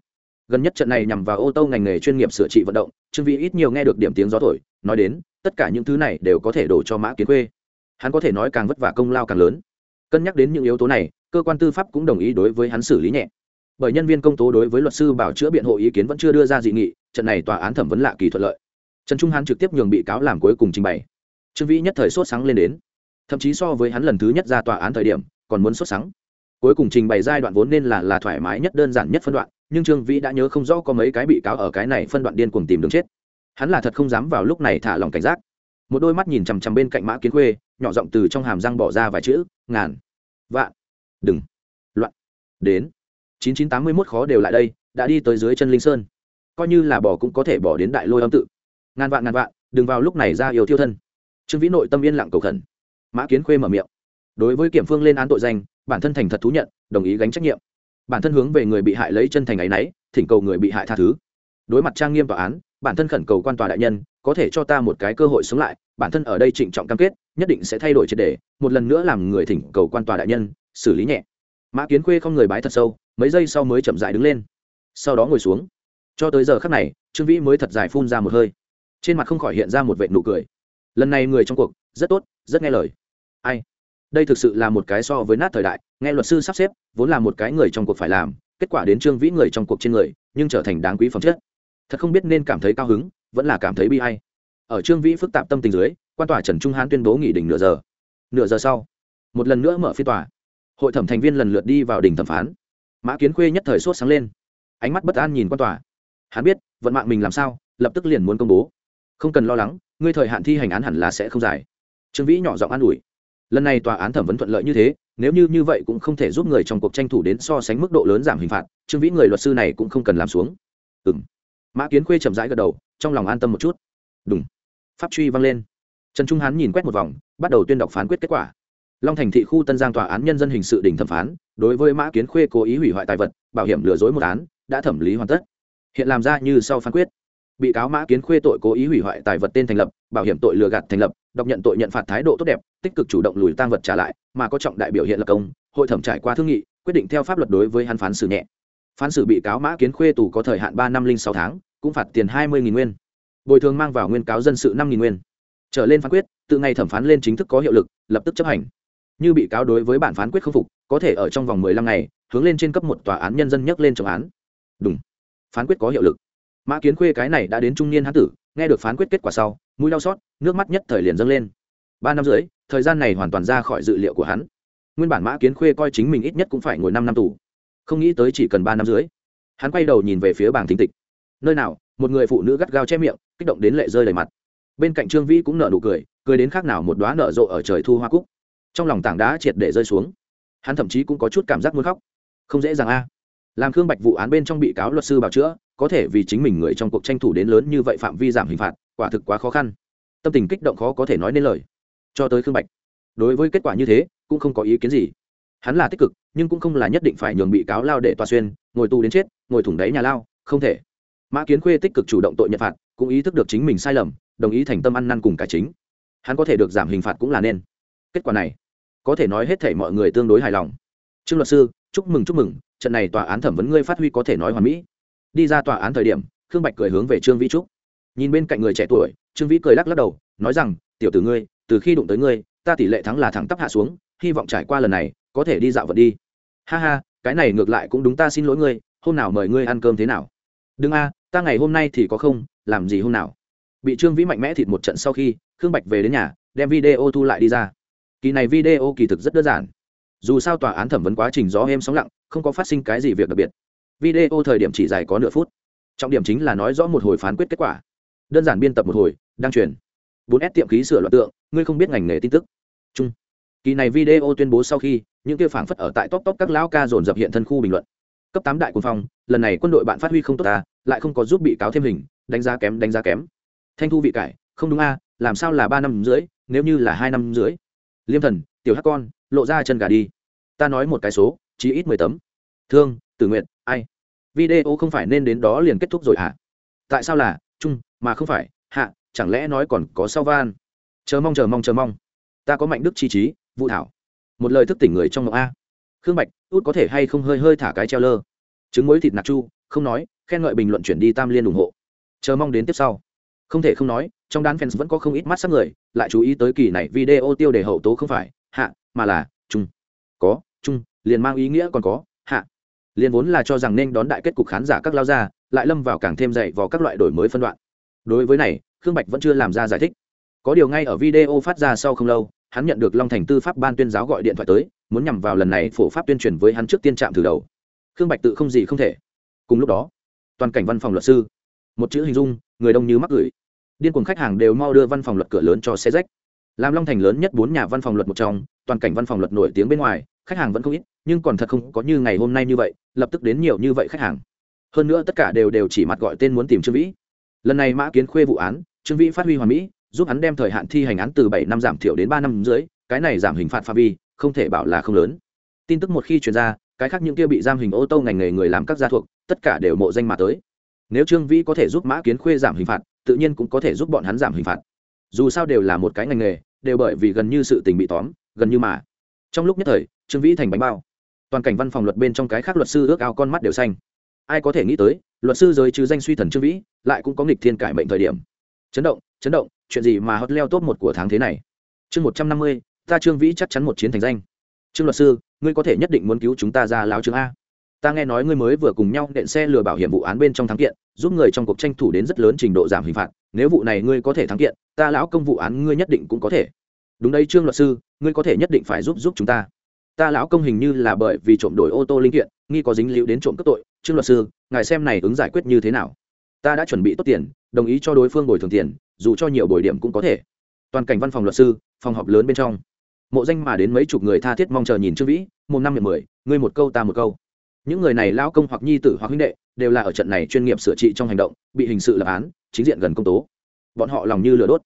Gần nhất trận này nhằm vào ô tô ngành nghề chuyên nghiệp sửa trị vận động, trương vĩ ít nhiều nghe được điểm tiếng gió thổi, nói đến, tất cả những thứ này đều có thể đổ cho mã kiến khuê. Hắn có thể nói càng vất vả công lao càng lớn. Cân nhắc đến những yếu tố này, cơ quan tư pháp cũng đồng ý đối với hắn xử lý nhẹ bởi nhân viên công tố đối với luật sư bảo chữa biện hộ ý kiến vẫn chưa đưa ra dị nghị, trận này tòa án thẩm vấn lạ kỳ thuận lợi. Trần trung hán trực tiếp nhường bị cáo làm cuối cùng trình bày. Trương vĩ nhất thời sốt sáng lên đến. Thậm chí so với hắn lần thứ nhất ra tòa án thời điểm, còn muốn sốt sáng. Cuối cùng trình bày giai đoạn vốn nên là là thoải mái nhất đơn giản nhất phân đoạn, nhưng trương vĩ đã nhớ không rõ có mấy cái bị cáo ở cái này phân đoạn điên cuồng tìm đường chết. Hắn là thật không dám vào lúc này thả lòng cảnh giác. Một đôi mắt nhìn chằm chằm bên cạnh mã kiến khuê, nhỏ giọng từ trong hàm răng bỏ ra vài chữ, ngàn, vạn, đừng, loạn, đến chín chín tám mươi mốt khó đều lại đây, đã đi tới dưới chân linh sơn. Coi như là bỏ cũng có thể bỏ đến đại lôi âm tự. Ngàn vạn ngàn vạn, đừng vào lúc này ra yêu thiêu thân. Trương vĩ nội tâm yên lặng cầu khẩn. Mã kiến khuê mở miệng. Đối với kiểm phương lên án tội danh, bản thân thành thật thú nhận, đồng ý gánh trách nhiệm. Bản thân hướng về người bị hại lấy chân thành áy náy thỉnh cầu người bị hại tha thứ. Đối mặt trang nghiêm tòa án, bản thân khẩn cầu quan tòa đại nhân, có thể cho ta một cái cơ hội sống lại, bản thân ở đây trịnh trọng cam kết, nhất định sẽ thay đổi triệt đề một lần nữa làm người thỉnh cầu quan tòa đại nhân, xử lý nhẹ mã kiến khuê không người bái thật sâu, mấy giây sau mới chậm dại đứng lên. Sau đó ngồi xuống. Cho tới giờ khắc này, trương vĩ mới thật dài phun ra một hơi. Trên mặt không khỏi hiện ra một vệ nụ cười. Lần này người trong cuộc, rất tốt, rất nghe lời. Ai? Đây thực sự là một cái so với nát thời đại, nghe luật sư sắp xếp, vốn là một cái người trong cuộc phải làm, kết quả đến trương vĩ người trong cuộc trên người, nhưng trở thành đáng quý phẩm chất. Thật không biết nên cảm thấy cao hứng, vẫn là cảm thấy bi hay ở trương vĩ phức tạp tâm tình dưới, quan tòa trần trung hán tuyên bố nghỉ đình nửa giờ. Nửa giờ sau, một lần nữa mở phiên tòa hội thẩm thành viên lần lượt đi vào đỉnh thẩm phán. Mã kiến khuê nhất thời sốt sáng lên. Ánh mắt bất an nhìn quan tòa. Hắn biết, vận mạng mình làm sao, lập tức liền muốn công bố. Không cần lo lắng, ngươi thời hạn thi hành án hẳn là sẽ không dài. Trương vĩ nhỏ giọng an ủi. Lần này tòa án thẩm vấn thuận lợi như thế, nếu như như vậy cũng không thể giúp người trong cuộc tranh thủ đến so sánh mức độ lớn giảm hình phạt, trương vĩ người luật sư này cũng không cần làm xuống. Ừ m mã kiến khuê chậm rãi gật đầu, trong lòng an tâm một chút. Đúng pháp truy vang lên. Trần trung hán nhìn quét một vòng, bắt đầu tuyên đọc phán quyết kết quả long thành thị khu tân giang tòa án nhân dân hình sự đình thẩm phán, đối với mã kiến khuê cố ý hủy hoại tài vật, bảo hiểm lừa dối một án, đã thẩm lý hoàn tất. Hiện làm ra như sau phán quyết. Bị cáo mã kiến khuê tội cố ý hủy hoại tài vật tên thành lập, bảo hiểm tội lừa gạt thành lập, đọc nhận tội nhận phạt thái độ tốt đẹp, tích cực chủ động lùi tăng vật trả lại, mà có trọng đại biểu hiện lập công, hội thẩm trải qua thương nghị, quyết định theo pháp luật đối với hắn phán xử nhẹ. Phán xử bị cáo mã kiến khuê tù có thời hạn ba năm linh sáu tháng, cũng phạt tiền hai mươi nguyên. Bồi thường mang vào nguyên cáo dân sự năm nguyên. Trở lên phán quyết từ ngày thẩm phán lên chính thức có hiệu lực, lập tức chấp hành như bị cáo đối với bản phán quyết không phục, có thể ở trong vòng mười lăm ngày, hướng lên trên cấp một tòa án nhân dân nhắc lên trọng án. Đúng. Phán quyết có hiệu lực. Mã kiến khuê cái này đã đến trung niên hán tử, nghe được phán quyết kết quả sau, mũi đau xót, nước mắt nhất thời liền dâng lên. Ba năm rưỡi, thời gian này hoàn toàn ra khỏi dự liệu của hắn. Nguyên bản mã kiến khuê coi chính mình ít nhất cũng phải ngồi năm năm tù. Không nghĩ tới chỉ cần ba năm rưỡi, hắn quay đầu nhìn về phía bảng thính tịch. Nơi nào, một người phụ nữ gắt gao che miệng, kích động đến lệ rơi đầy mặt. Bên cạnh trương vĩ cũng nở nụ cười cười đến khác nào một đoá nở rộ ở trời thu hoa cúc trong lòng tảng đá triệt để rơi xuống. Hắn thậm chí cũng có chút cảm giác muốn khóc. Không dễ dàng a. Làm khương bạch vụ án bên trong bị cáo luật sư bảo chữa, có thể vì chính mình người trong cuộc tranh thủ đến lớn như vậy phạm vi giảm hình phạt, quả thực quá khó khăn. Tâm tình kích động khó có thể nói nên lời. Cho tới khương bạch. Đối với kết quả như thế, cũng không có ý kiến gì. Hắn là tích cực, nhưng cũng không là nhất định phải nhường bị cáo lao để tòa xuyên, ngồi tù đến chết, ngồi thủng đáy nhà lao, không thể. Mã kiến khuê tích cực chủ động tội nhận phạt, cũng ý thức được chính mình sai lầm, đồng ý thành tâm ăn năn cùng cả chính. Hắn có thể được giảm hình phạt cũng là nên kết quả này. Có thể nói hết thể mọi người tương đối hài lòng. Trương luật sư, chúc mừng chúc mừng. Trận này tòa án thẩm vấn ngươi phát huy có thể nói hoàn mỹ. Đi ra tòa án thời điểm, khương bạch cười hướng về trương vĩ trúc. Nhìn bên cạnh người trẻ tuổi, trương vĩ cười lắc lắc đầu, nói rằng, tiểu tử ngươi, từ khi đụng tới ngươi, ta tỷ lệ thắng là thẳng tắp hạ xuống, hy vọng trải qua lần này, có thể đi dạo vật đi. Ha ha, cái này ngược lại cũng đúng ta xin lỗi ngươi, hôm nào mời ngươi ăn cơm thế nào? Đừng a, ta ngày hôm nay thì có không, làm gì hôm nào. Bị trương vĩ mạnh mẽ thịt một trận sau khi, khương bạch về đến nhà, đem video thu lại đi ra kỳ này video kỳ thực rất đơn giản. Dù sao tòa án thẩm vấn quá trình gió êm sóng lặng, không có phát sinh cái gì việc đặc biệt. Video thời điểm chỉ dài có nửa phút. Trọng điểm chính là nói rõ một hồi phán quyết kết quả. Đơn giản biên tập một hồi, đăng truyền. Bốn s tiệm khí sửa loạt tượng, ngươi không biết ngành nghề tin tức. Chung. Kỳ này video tuyên bố sau khi, những kia phảng phất ở tại top top các lão ca dồn dập hiện thân khu bình luận. Cấp tám đại quân phong, lần này quân đội bạn phát huy không tốt ta, lại không có giúp bị cáo thêm hình, đánh giá kém, đánh giá kém. Thanh thu vị cải, không đúng a, làm sao là ba năm rưỡi, nếu như là hai năm rưỡi? Liêm thần, tiểu hắc con, lộ ra chân gà đi. Ta nói một cái số chỉ ít mười tấm. Thương, tử nguyện ai? Video không phải nên đến đó liền kết thúc rồi hả? Tại sao là, chung, mà không phải, hạ, chẳng lẽ nói còn có sau van? Chờ mong chờ mong chờ mong. Ta có mạnh đức chi trí, vũ thảo. Một lời thức tỉnh người trong ngọc a. Khương bạch, út có thể hay không hơi hơi thả cái treo lơ? Trứng muối thịt nạc chu, không nói, khen ngợi bình luận chuyển đi tam liên ủng hộ. Chờ mong đến tiếp sau không thể không nói, trong đám fans vẫn có không ít mắt sắc người, lại chú ý tới kỳ này video tiêu đề hậu tố không phải, hạ, mà là trung có trung liền mang ý nghĩa còn có, hạ. Liền vốn là cho rằng nên đón đại kết cục khán giả các lao ra, lại lâm vào càng thêm dạy vào các loại đổi mới phân đoạn. Đối với này, khương bạch vẫn chưa làm ra giải thích. Có điều ngay ở video phát ra sau không lâu, hắn nhận được long thành tư pháp ban tuyên giáo gọi điện thoại tới, muốn nhằm vào lần này phổ pháp tuyên truyền với hắn trước tiên trạm từ đầu. Khương bạch tự không gì không thể. Cùng lúc đó, toàn cảnh văn phòng luật sư, một chữ hình dung, người đông như mắc gửi điên cuồng khách hàng đều mau đưa văn phòng luật cửa lớn cho xe rách. Làm long thành lớn nhất bốn nhà văn phòng luật một trong, toàn cảnh văn phòng luật nổi tiếng bên ngoài, khách hàng vẫn không ít, nhưng còn thật không có như ngày hôm nay như vậy, lập tức đến nhiều như vậy khách hàng. Hơn nữa tất cả đều đều chỉ mặt gọi tên muốn tìm trương vĩ. Lần này mã kiến khuê vụ án, trương vĩ phát huy hoàn mỹ, giúp hắn đem thời hạn thi hành án từ bảy năm giảm thiểu đến ba năm dưới, cái này giảm hình phạt pha vi, không thể bảo là không lớn. Tin tức một khi truyền ra, cái khác những kia bị giam hình ô tô ngành nghề người làm các gia thuộc, tất cả đều mộ danh mà tới. Nếu trương vĩ có thể giúp mã kiến khuê giảm hình phạt tự nhiên cũng có thể giúp bọn hắn giảm hình phạt. Dù sao đều là một cái ngành nghề, đều bởi vì gần như sự tình bị tóm, gần như mà. Trong lúc nhất thời, trương vĩ thành bánh bao. Toàn cảnh văn phòng luật bên trong cái khác luật sư ước ao con mắt đều xanh. Ai có thể nghĩ tới, luật sư giới chứ danh suy thần trương vĩ, lại cũng có nghịch thiên cải mệnh thời điểm. Chấn động chấn động, chuyện gì mà hot leo top một của tháng thế này? Chương một trăm năm mươi, ta trương vĩ chắc chắn một chiến thành danh. Trương luật sư, ngươi có thể nhất định muốn cứu chúng ta ra láo trương a ta nghe nói ngươi mới vừa cùng nhau nện xe lừa bảo hiểm vụ án bên trong thắng kiện, giúp người trong cuộc tranh thủ đến rất lớn trình độ giảm hình phạt. Nếu vụ này ngươi có thể thắng kiện, ta lão công vụ án ngươi nhất định cũng có thể. Đúng đấy trương luật sư, ngươi có thể nhất định phải giúp giúp chúng ta. Ta lão công hình như là bởi vì trộm đổi ô tô linh kiện, nghi có dính líu đến trộm cướp tội. Trương luật sư, ngài xem này ứng giải quyết như thế nào? Ta đã chuẩn bị tốt tiền, đồng ý cho đối phương bồi thường tiền, dù cho nhiều bồi điểm cũng có thể. Toàn cảnh văn phòng luật sư, phòng họp lớn bên trong. Mộ danh mà đến mấy chục người tha thiết mong chờ nhìn trương vĩ, một năm miệng mười, ngươi một câu ta một câu những người này lao công hoặc nhi tử hoặc huynh đệ đều là ở trận này chuyên nghiệp sửa trị trong hành động, bị hình sự lập án, chính diện gần công tố. Bọn họ lòng như lửa đốt.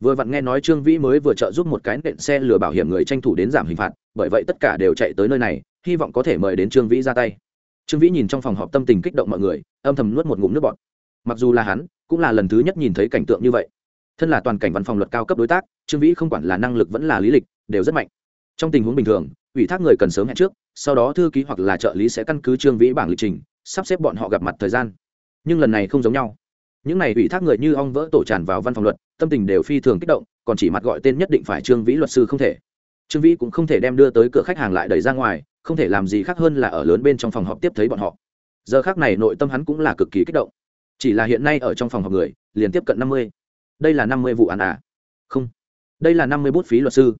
Vừa vặn nghe nói trương vĩ mới vừa trợ giúp một cái nện xe lừa bảo hiểm người tranh thủ đến giảm hình phạt, bởi vậy tất cả đều chạy tới nơi này, hy vọng có thể mời đến trương vĩ ra tay. Trương vĩ nhìn trong phòng họp tâm tình kích động mọi người, âm thầm nuốt một ngụm nước bọt. Mặc dù là hắn, cũng là lần thứ nhất nhìn thấy cảnh tượng như vậy. Thân là toàn cảnh văn phòng luật cao cấp đối tác, trương vĩ không quản là năng lực vẫn là lý lịch, đều rất mạnh. Trong tình huống bình thường ủy thác người cần sớm hẹn trước, sau đó thư ký hoặc là trợ lý sẽ căn cứ trương vĩ bảng lịch trình, sắp xếp bọn họ gặp mặt thời gian. Nhưng lần này không giống nhau. Những này ủy thác người như ong vỡ tổ tràn vào văn phòng luật, tâm tình đều phi thường kích động, còn chỉ mặt gọi tên nhất định phải trương vĩ luật sư không thể. Trương vĩ cũng không thể đem đưa tới cửa khách hàng lại đẩy ra ngoài, không thể làm gì khác hơn là ở lớn bên trong phòng họp tiếp thấy bọn họ. Giờ khác này nội tâm hắn cũng là cực kỳ kích động. Chỉ là hiện nay ở trong phòng họp người, liền tiếp cận năm mươi. Đây là năm mươi vụ án à? Không. Đây là năm mươi bút phí luật sư.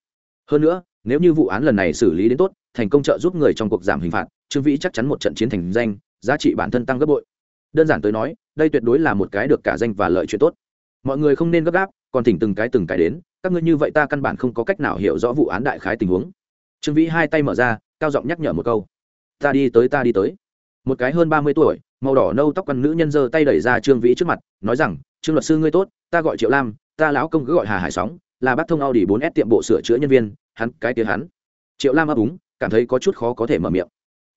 Hơn nữa nếu như vụ án lần này xử lý đến tốt thành công trợ giúp người trong cuộc giảm hình phạt trương vĩ chắc chắn một trận chiến thành danh giá trị bản thân tăng gấp bội. Đơn giản tới nói đây tuyệt đối là một cái được cả danh và lợi chuyện tốt. Mọi người không nên gấp gáp còn thỉnh từng cái từng cái đến các ngươi như vậy ta căn bản không có cách nào hiểu rõ vụ án đại khái tình huống. Trương vĩ hai tay mở ra cao giọng nhắc nhở một câu. Ta đi tới ta đi tới. Một cái hơn ba mươi tuổi màu đỏ nâu tóc quăn nữ nhân giơ tay đẩy ra trương vĩ trước mặt nói rằng trương luật sư ngươi tốt ta gọi triệu lam ta lão công cứ gọi hà hải sóng là bác thông Audi bốn s tiệm bộ sửa chữa nhân viên, hắn, cái kia hắn. Triệu Lam ấp úng, cảm thấy có chút khó có thể mở miệng.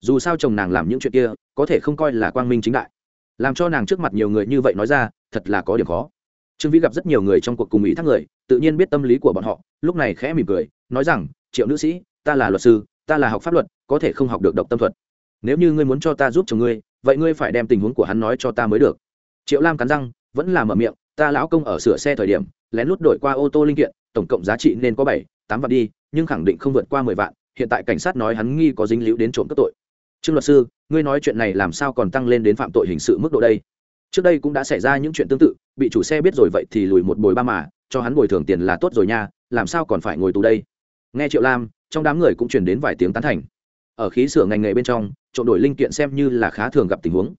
Dù sao chồng nàng làm những chuyện kia, có thể không coi là quang minh chính đại. làm cho nàng trước mặt nhiều người như vậy nói ra thật là có điểm khó trương vĩ gặp rất nhiều người trong cuộc cùng ý thác người tự nhiên biết tâm lý của bọn họ lúc này khẽ mỉm cười nói rằng triệu nữ sĩ ta là luật sư ta là học pháp luật có thể không học được độc tâm thuật nếu như ngươi muốn cho ta giúp chồng ngươi vậy ngươi phải đem tình huống của hắn nói cho ta mới được triệu lam cắn răng vẫn là mở miệng ta lão công ở sửa xe thời điểm lén lút đổi qua ô tô linh kiện tổng cộng giá trị nên có bảy tám vạn đi nhưng khẳng định không vượt qua mười vạn, hiện tại cảnh sát nói hắn nghi có dính líu đến trộm cướp tội. Trương luật sư, ngươi nói chuyện này làm sao còn tăng lên đến phạm tội hình sự mức độ đây? Trước đây cũng đã xảy ra những chuyện tương tự, bị chủ xe biết rồi vậy thì lùi một bồi ba mà, cho hắn bồi thường tiền là tốt rồi nha, làm sao còn phải ngồi tù đây? Nghe triệu lam, trong đám người cũng truyền đến vài tiếng tán thành. Ở khí xưởng ngành nghề bên trong, trộm đổi linh kiện xem như là khá thường gặp tình huống.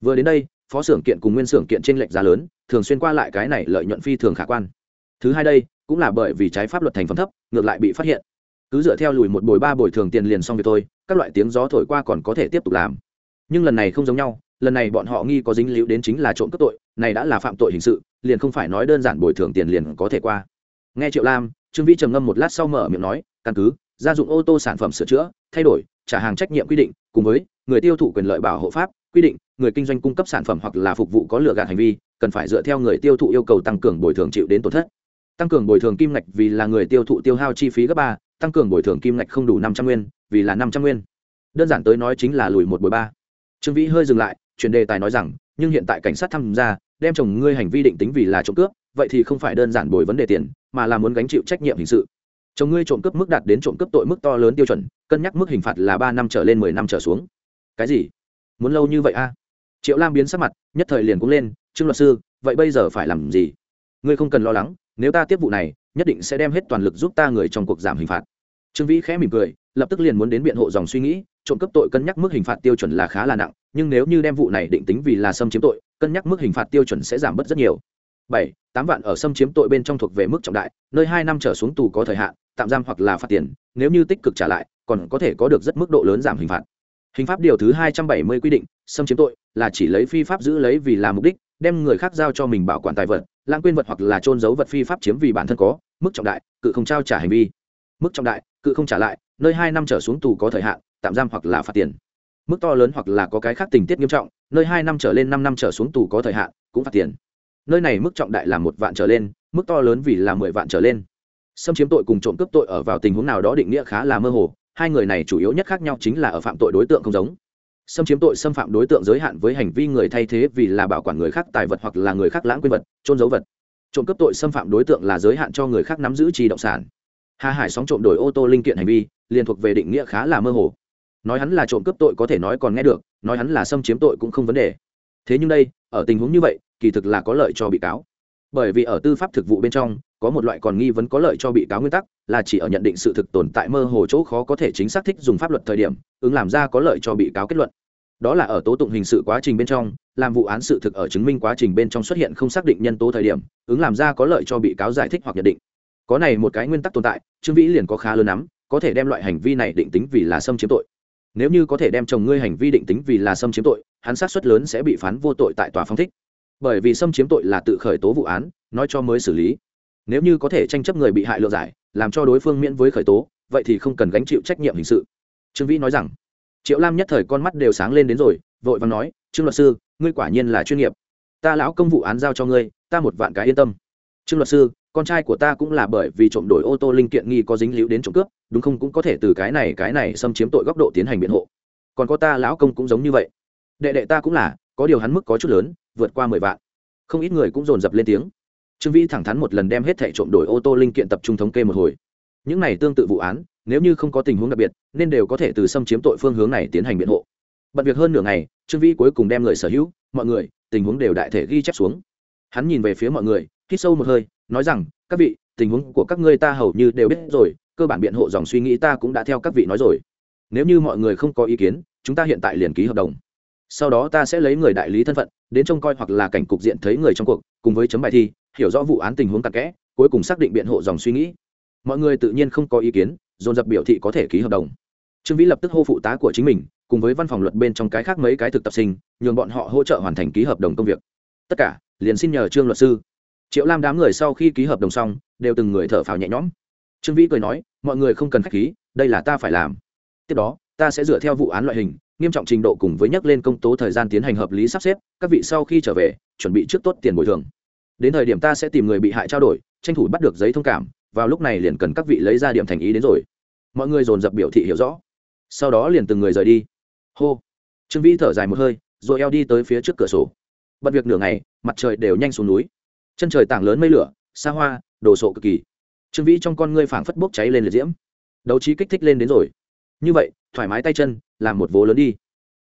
Vừa đến đây, phó xưởng kiện cùng nguyên xưởng kiện trên lệch giá lớn, thường xuyên qua lại cái này lợi nhuận phi thường khả quan. Thứ hai đây cũng là bởi vì trái pháp luật thành phẩm thấp, ngược lại bị phát hiện. Cứ dựa theo lùi một bồi ba bồi thường tiền liền xong việc thôi, các loại tiếng gió thổi qua còn có thể tiếp tục làm. Nhưng lần này không giống nhau, lần này bọn họ nghi có dính líu đến chính là trộm cướp tội, này đã là phạm tội hình sự, liền không phải nói đơn giản bồi thường tiền liền có thể qua. Nghe triệu lam, trương vĩ trầm ngâm một lát sau mở miệng nói, căn cứ, gia dụng ô tô sản phẩm sửa chữa, thay đổi, trả hàng trách nhiệm quy định, cùng với người tiêu thụ quyền lợi bảo hộ pháp, quy định, người kinh doanh cung cấp sản phẩm hoặc là phục vụ có lựa gạt hành vi, cần phải dựa theo người tiêu thụ yêu cầu tăng cường bồi thường chịu đến tổn thất tăng cường bồi thường kim ngạch vì là người tiêu thụ tiêu hao chi phí gấp ba, tăng cường bồi thường kim ngạch không đủ năm trăm nguyên, vì là năm trăm nguyên. Đơn giản tới nói chính là lùi một bồi ba. Trương vĩ hơi dừng lại, chuyển đề tài nói rằng, nhưng hiện tại cảnh sát tham gia, đem chồng ngươi hành vi định tính vì là trộm cướp, vậy thì không phải đơn giản bồi vấn đề tiền, mà là muốn gánh chịu trách nhiệm hình sự. Chồng ngươi trộm cướp mức đạt đến trộm cướp tội mức to lớn tiêu chuẩn, cân nhắc mức hình phạt là ba năm trở lên mười năm trở xuống. Cái gì? Muốn lâu như vậy a? Triệu lam biến sắc mặt, nhất thời liền cũng lên, trương luật sư, vậy bây giờ phải làm gì? Ngươi không cần lo lắng, nếu ta tiếp vụ này, nhất định sẽ đem hết toàn lực giúp ta người trong cuộc giảm hình phạt. Trương vĩ khẽ mỉm cười, lập tức liền muốn đến biện hộ dòng suy nghĩ, trộm cấp tội cân nhắc mức hình phạt tiêu chuẩn là khá là nặng, nhưng nếu như đem vụ này định tính vì là xâm chiếm tội, cân nhắc mức hình phạt tiêu chuẩn sẽ giảm bớt rất nhiều. Bảy, tám vạn ở xâm chiếm tội bên trong thuộc về mức trọng đại, nơi hai năm trở xuống tù có thời hạn, tạm giam hoặc là phạt tiền, nếu như tích cực trả lại, còn có thể có được rất mức độ lớn giảm hình phạt. Hình pháp điều thứ hai trăm bảy mươi quy định, xâm chiếm tội là chỉ lấy phi pháp giữ lấy vì là mục đích, đem người khác giao cho mình bảo quản tài vật lãng quên vật hoặc là trôn giấu vật phi pháp chiếm vì bản thân có, mức trọng đại, cự không trao trả hành vi. Mức trọng đại, cự không trả lại, nơi hai năm trở xuống tù có thời hạn, tạm giam hoặc là phạt tiền. Mức to lớn hoặc là có cái khác tình tiết nghiêm trọng, nơi hai năm trở lên năm năm trở xuống tù có thời hạn, cũng phạt tiền. Nơi này mức trọng đại là một vạn trở lên, mức to lớn vì là mười vạn trở lên. Xâm chiếm tội cùng trộm cướp tội ở vào tình huống nào đó định nghĩa khá là mơ hồ, hai người này chủ yếu nhất khác nhau chính là ở phạm tội đối tượng không giống xâm chiếm tội xâm phạm đối tượng giới hạn với hành vi người thay thế vì là bảo quản người khác tài vật hoặc là người khác lãng quên vật trôn giấu vật. Trộm cắp tội xâm phạm đối tượng là giới hạn cho người khác nắm giữ trì động sản. Hà hải sóng trộm đổi ô tô linh kiện hành vi, liền thuộc về định nghĩa khá là mơ hồ. Nói hắn là trộm cắp tội có thể nói còn nghe được, nói hắn là xâm chiếm tội cũng không vấn đề. Thế nhưng đây, ở tình huống như vậy, kỳ thực là có lợi cho bị cáo. Bởi vì ở tư pháp thực vụ bên trong có một loại còn nghi vấn có lợi cho bị cáo nguyên tắc, là chỉ ở nhận định sự thực tồn tại mơ hồ chỗ khó có thể chính xác thích dùng pháp luật thời điểm, ứng làm ra có lợi cho bị cáo kết luận. Đó là ở tố tụng hình sự quá trình bên trong, làm vụ án sự thực ở chứng minh quá trình bên trong xuất hiện không xác định nhân tố thời điểm, ứng làm ra có lợi cho bị cáo giải thích hoặc nhận định. Có này một cái nguyên tắc tồn tại, trương vĩ liền có khá lớn lắm, có thể đem loại hành vi này định tính vì là xâm chiếm tội. Nếu như có thể đem chồng ngươi hành vi định tính vì là xâm chiếm tội, hắn sát xuất lớn sẽ bị phán vô tội tại tòa phong thích. Bởi vì xâm chiếm tội là tự khởi tố vụ án, nói cho mới xử lý nếu như có thể tranh chấp người bị hại lựa giải, làm cho đối phương miễn với khởi tố, vậy thì không cần gánh chịu trách nhiệm hình sự. Trương vĩ nói rằng, triệu lam nhất thời con mắt đều sáng lên đến rồi, vội và nói, trương luật sư, ngươi quả nhiên là chuyên nghiệp. Ta lão công vụ án giao cho ngươi, ta một vạn cái yên tâm. Trương luật sư, con trai của ta cũng là bởi vì trộm đổi ô tô linh kiện nghi có dính líu đến trộm cướp, đúng không? Cũng có thể từ cái này cái này xâm chiếm tội góc độ tiến hành biện hộ. Còn có ta lão công cũng giống như vậy. Đệ đệ ta cũng là, có điều hắn mức có chút lớn, vượt qua mười vạn. Không ít người cũng dồn dập lên tiếng trương vĩ thẳng thắn một lần đem hết thẻ trộm đổi ô tô linh kiện tập trung thống kê một hồi. Những này tương tự vụ án, nếu như không có tình huống đặc biệt, nên đều có thể từ xâm chiếm tội phương hướng này tiến hành biện hộ. Bận việc hơn nửa ngày, trương vĩ cuối cùng đem người sở hữu, mọi người, tình huống đều đại thể ghi chép xuống. Hắn nhìn về phía mọi người, hít sâu một hơi, nói rằng, các vị, tình huống của các ngươi ta hầu như đều biết rồi, cơ bản biện hộ dòng suy nghĩ ta cũng đã theo các vị nói rồi. Nếu như mọi người không có ý kiến, chúng ta hiện tại liền ký hợp đồng. Sau đó ta sẽ lấy người đại lý thân phận, đến trông coi hoặc là cảnh cục diện thấy người trong cuộc, cùng với chấm bài thi hiểu rõ vụ án tình huống cặn kẽ, cuối cùng xác định biện hộ dòng suy nghĩ. Mọi người tự nhiên không có ý kiến, dồn dập biểu thị có thể ký hợp đồng. Trương vĩ lập tức hô phụ tá của chính mình, cùng với văn phòng luật bên trong cái khác mấy cái thực tập sinh, nhường bọn họ hỗ trợ hoàn thành ký hợp đồng công việc. Tất cả, liền xin nhờ trương luật sư. Triệu lam đám người sau khi ký hợp đồng xong, đều từng người thở phào nhẹ nhõm. Trương vĩ cười nói, mọi người không cần k h á c h khí, đây là ta phải làm. Tiếp đó, ta sẽ dựa theo vụ án loại hình, nghiêm trọng trình độ cùng với nhắc lên công tố thời gian tiến hành hợp lý sắp xếp, các vị sau khi trở về, chuẩn bị trước tốt tiền bồi thường đến thời điểm ta sẽ tìm người bị hại trao đổi, tranh thủ bắt được giấy thông cảm, vào lúc này liền cần các vị lấy ra điểm thành ý đến rồi. Mọi người dồn dập biểu thị hiểu rõ. Sau đó liền từng người rời đi. Hô. Trương vĩ thở dài một hơi, rồi eo đi tới phía trước cửa sổ. Bật việc nửa ngày, mặt trời đều nhanh xuống núi. Chân trời tảng lớn mây lửa, xa hoa, đồ sộ cực kỳ. Trương vĩ trong con ngươi phảng phất bốc cháy lên liệt diễm. Đấu trí kích thích lên đến rồi. Như vậy, thoải mái tay chân, làm một vố lớn đi.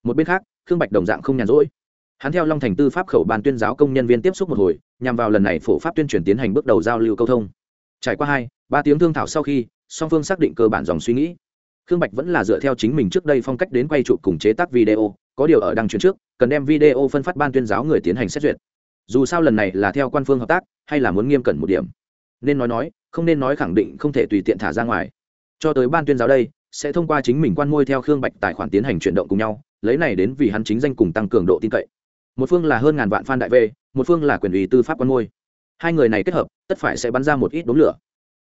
Một bên khác, khương bạch đồng dạng không nhàn rỗi hắn theo long thành tư pháp khẩu ban tuyên giáo công nhân viên tiếp xúc một hồi, nhằm vào lần này phổ pháp tuyên truyền tiến hành bước đầu giao lưu câu thông. Trải qua hai, ba tiếng thương thảo sau khi, song phương xác định cơ bản dòng suy nghĩ. Khương bạch vẫn là dựa theo chính mình trước đây phong cách đến quay chụp cùng chế tác video, có điều ở đăng truyền trước, cần đem video phân phát ban tuyên giáo người tiến hành xét duyệt. Dù sao lần này là theo quan phương hợp tác, hay là muốn nghiêm cẩn một điểm. Nên nói nói, không nên nói khẳng định không thể tùy tiện thả ra ngoài. Cho tới ban tuyên giáo đây, sẽ thông qua chính mình quan môi theo khương bạch tài khoản tiến hành chuyển động cùng nhau, lấy này đến vì hắn chính danh cùng tăng cường độ tin cậy một phương là hơn ngàn vạn fan đại v một phương là quyền ủy tư pháp quan môi. Hai người này kết hợp, tất phải sẽ bắn ra một ít đốm lửa.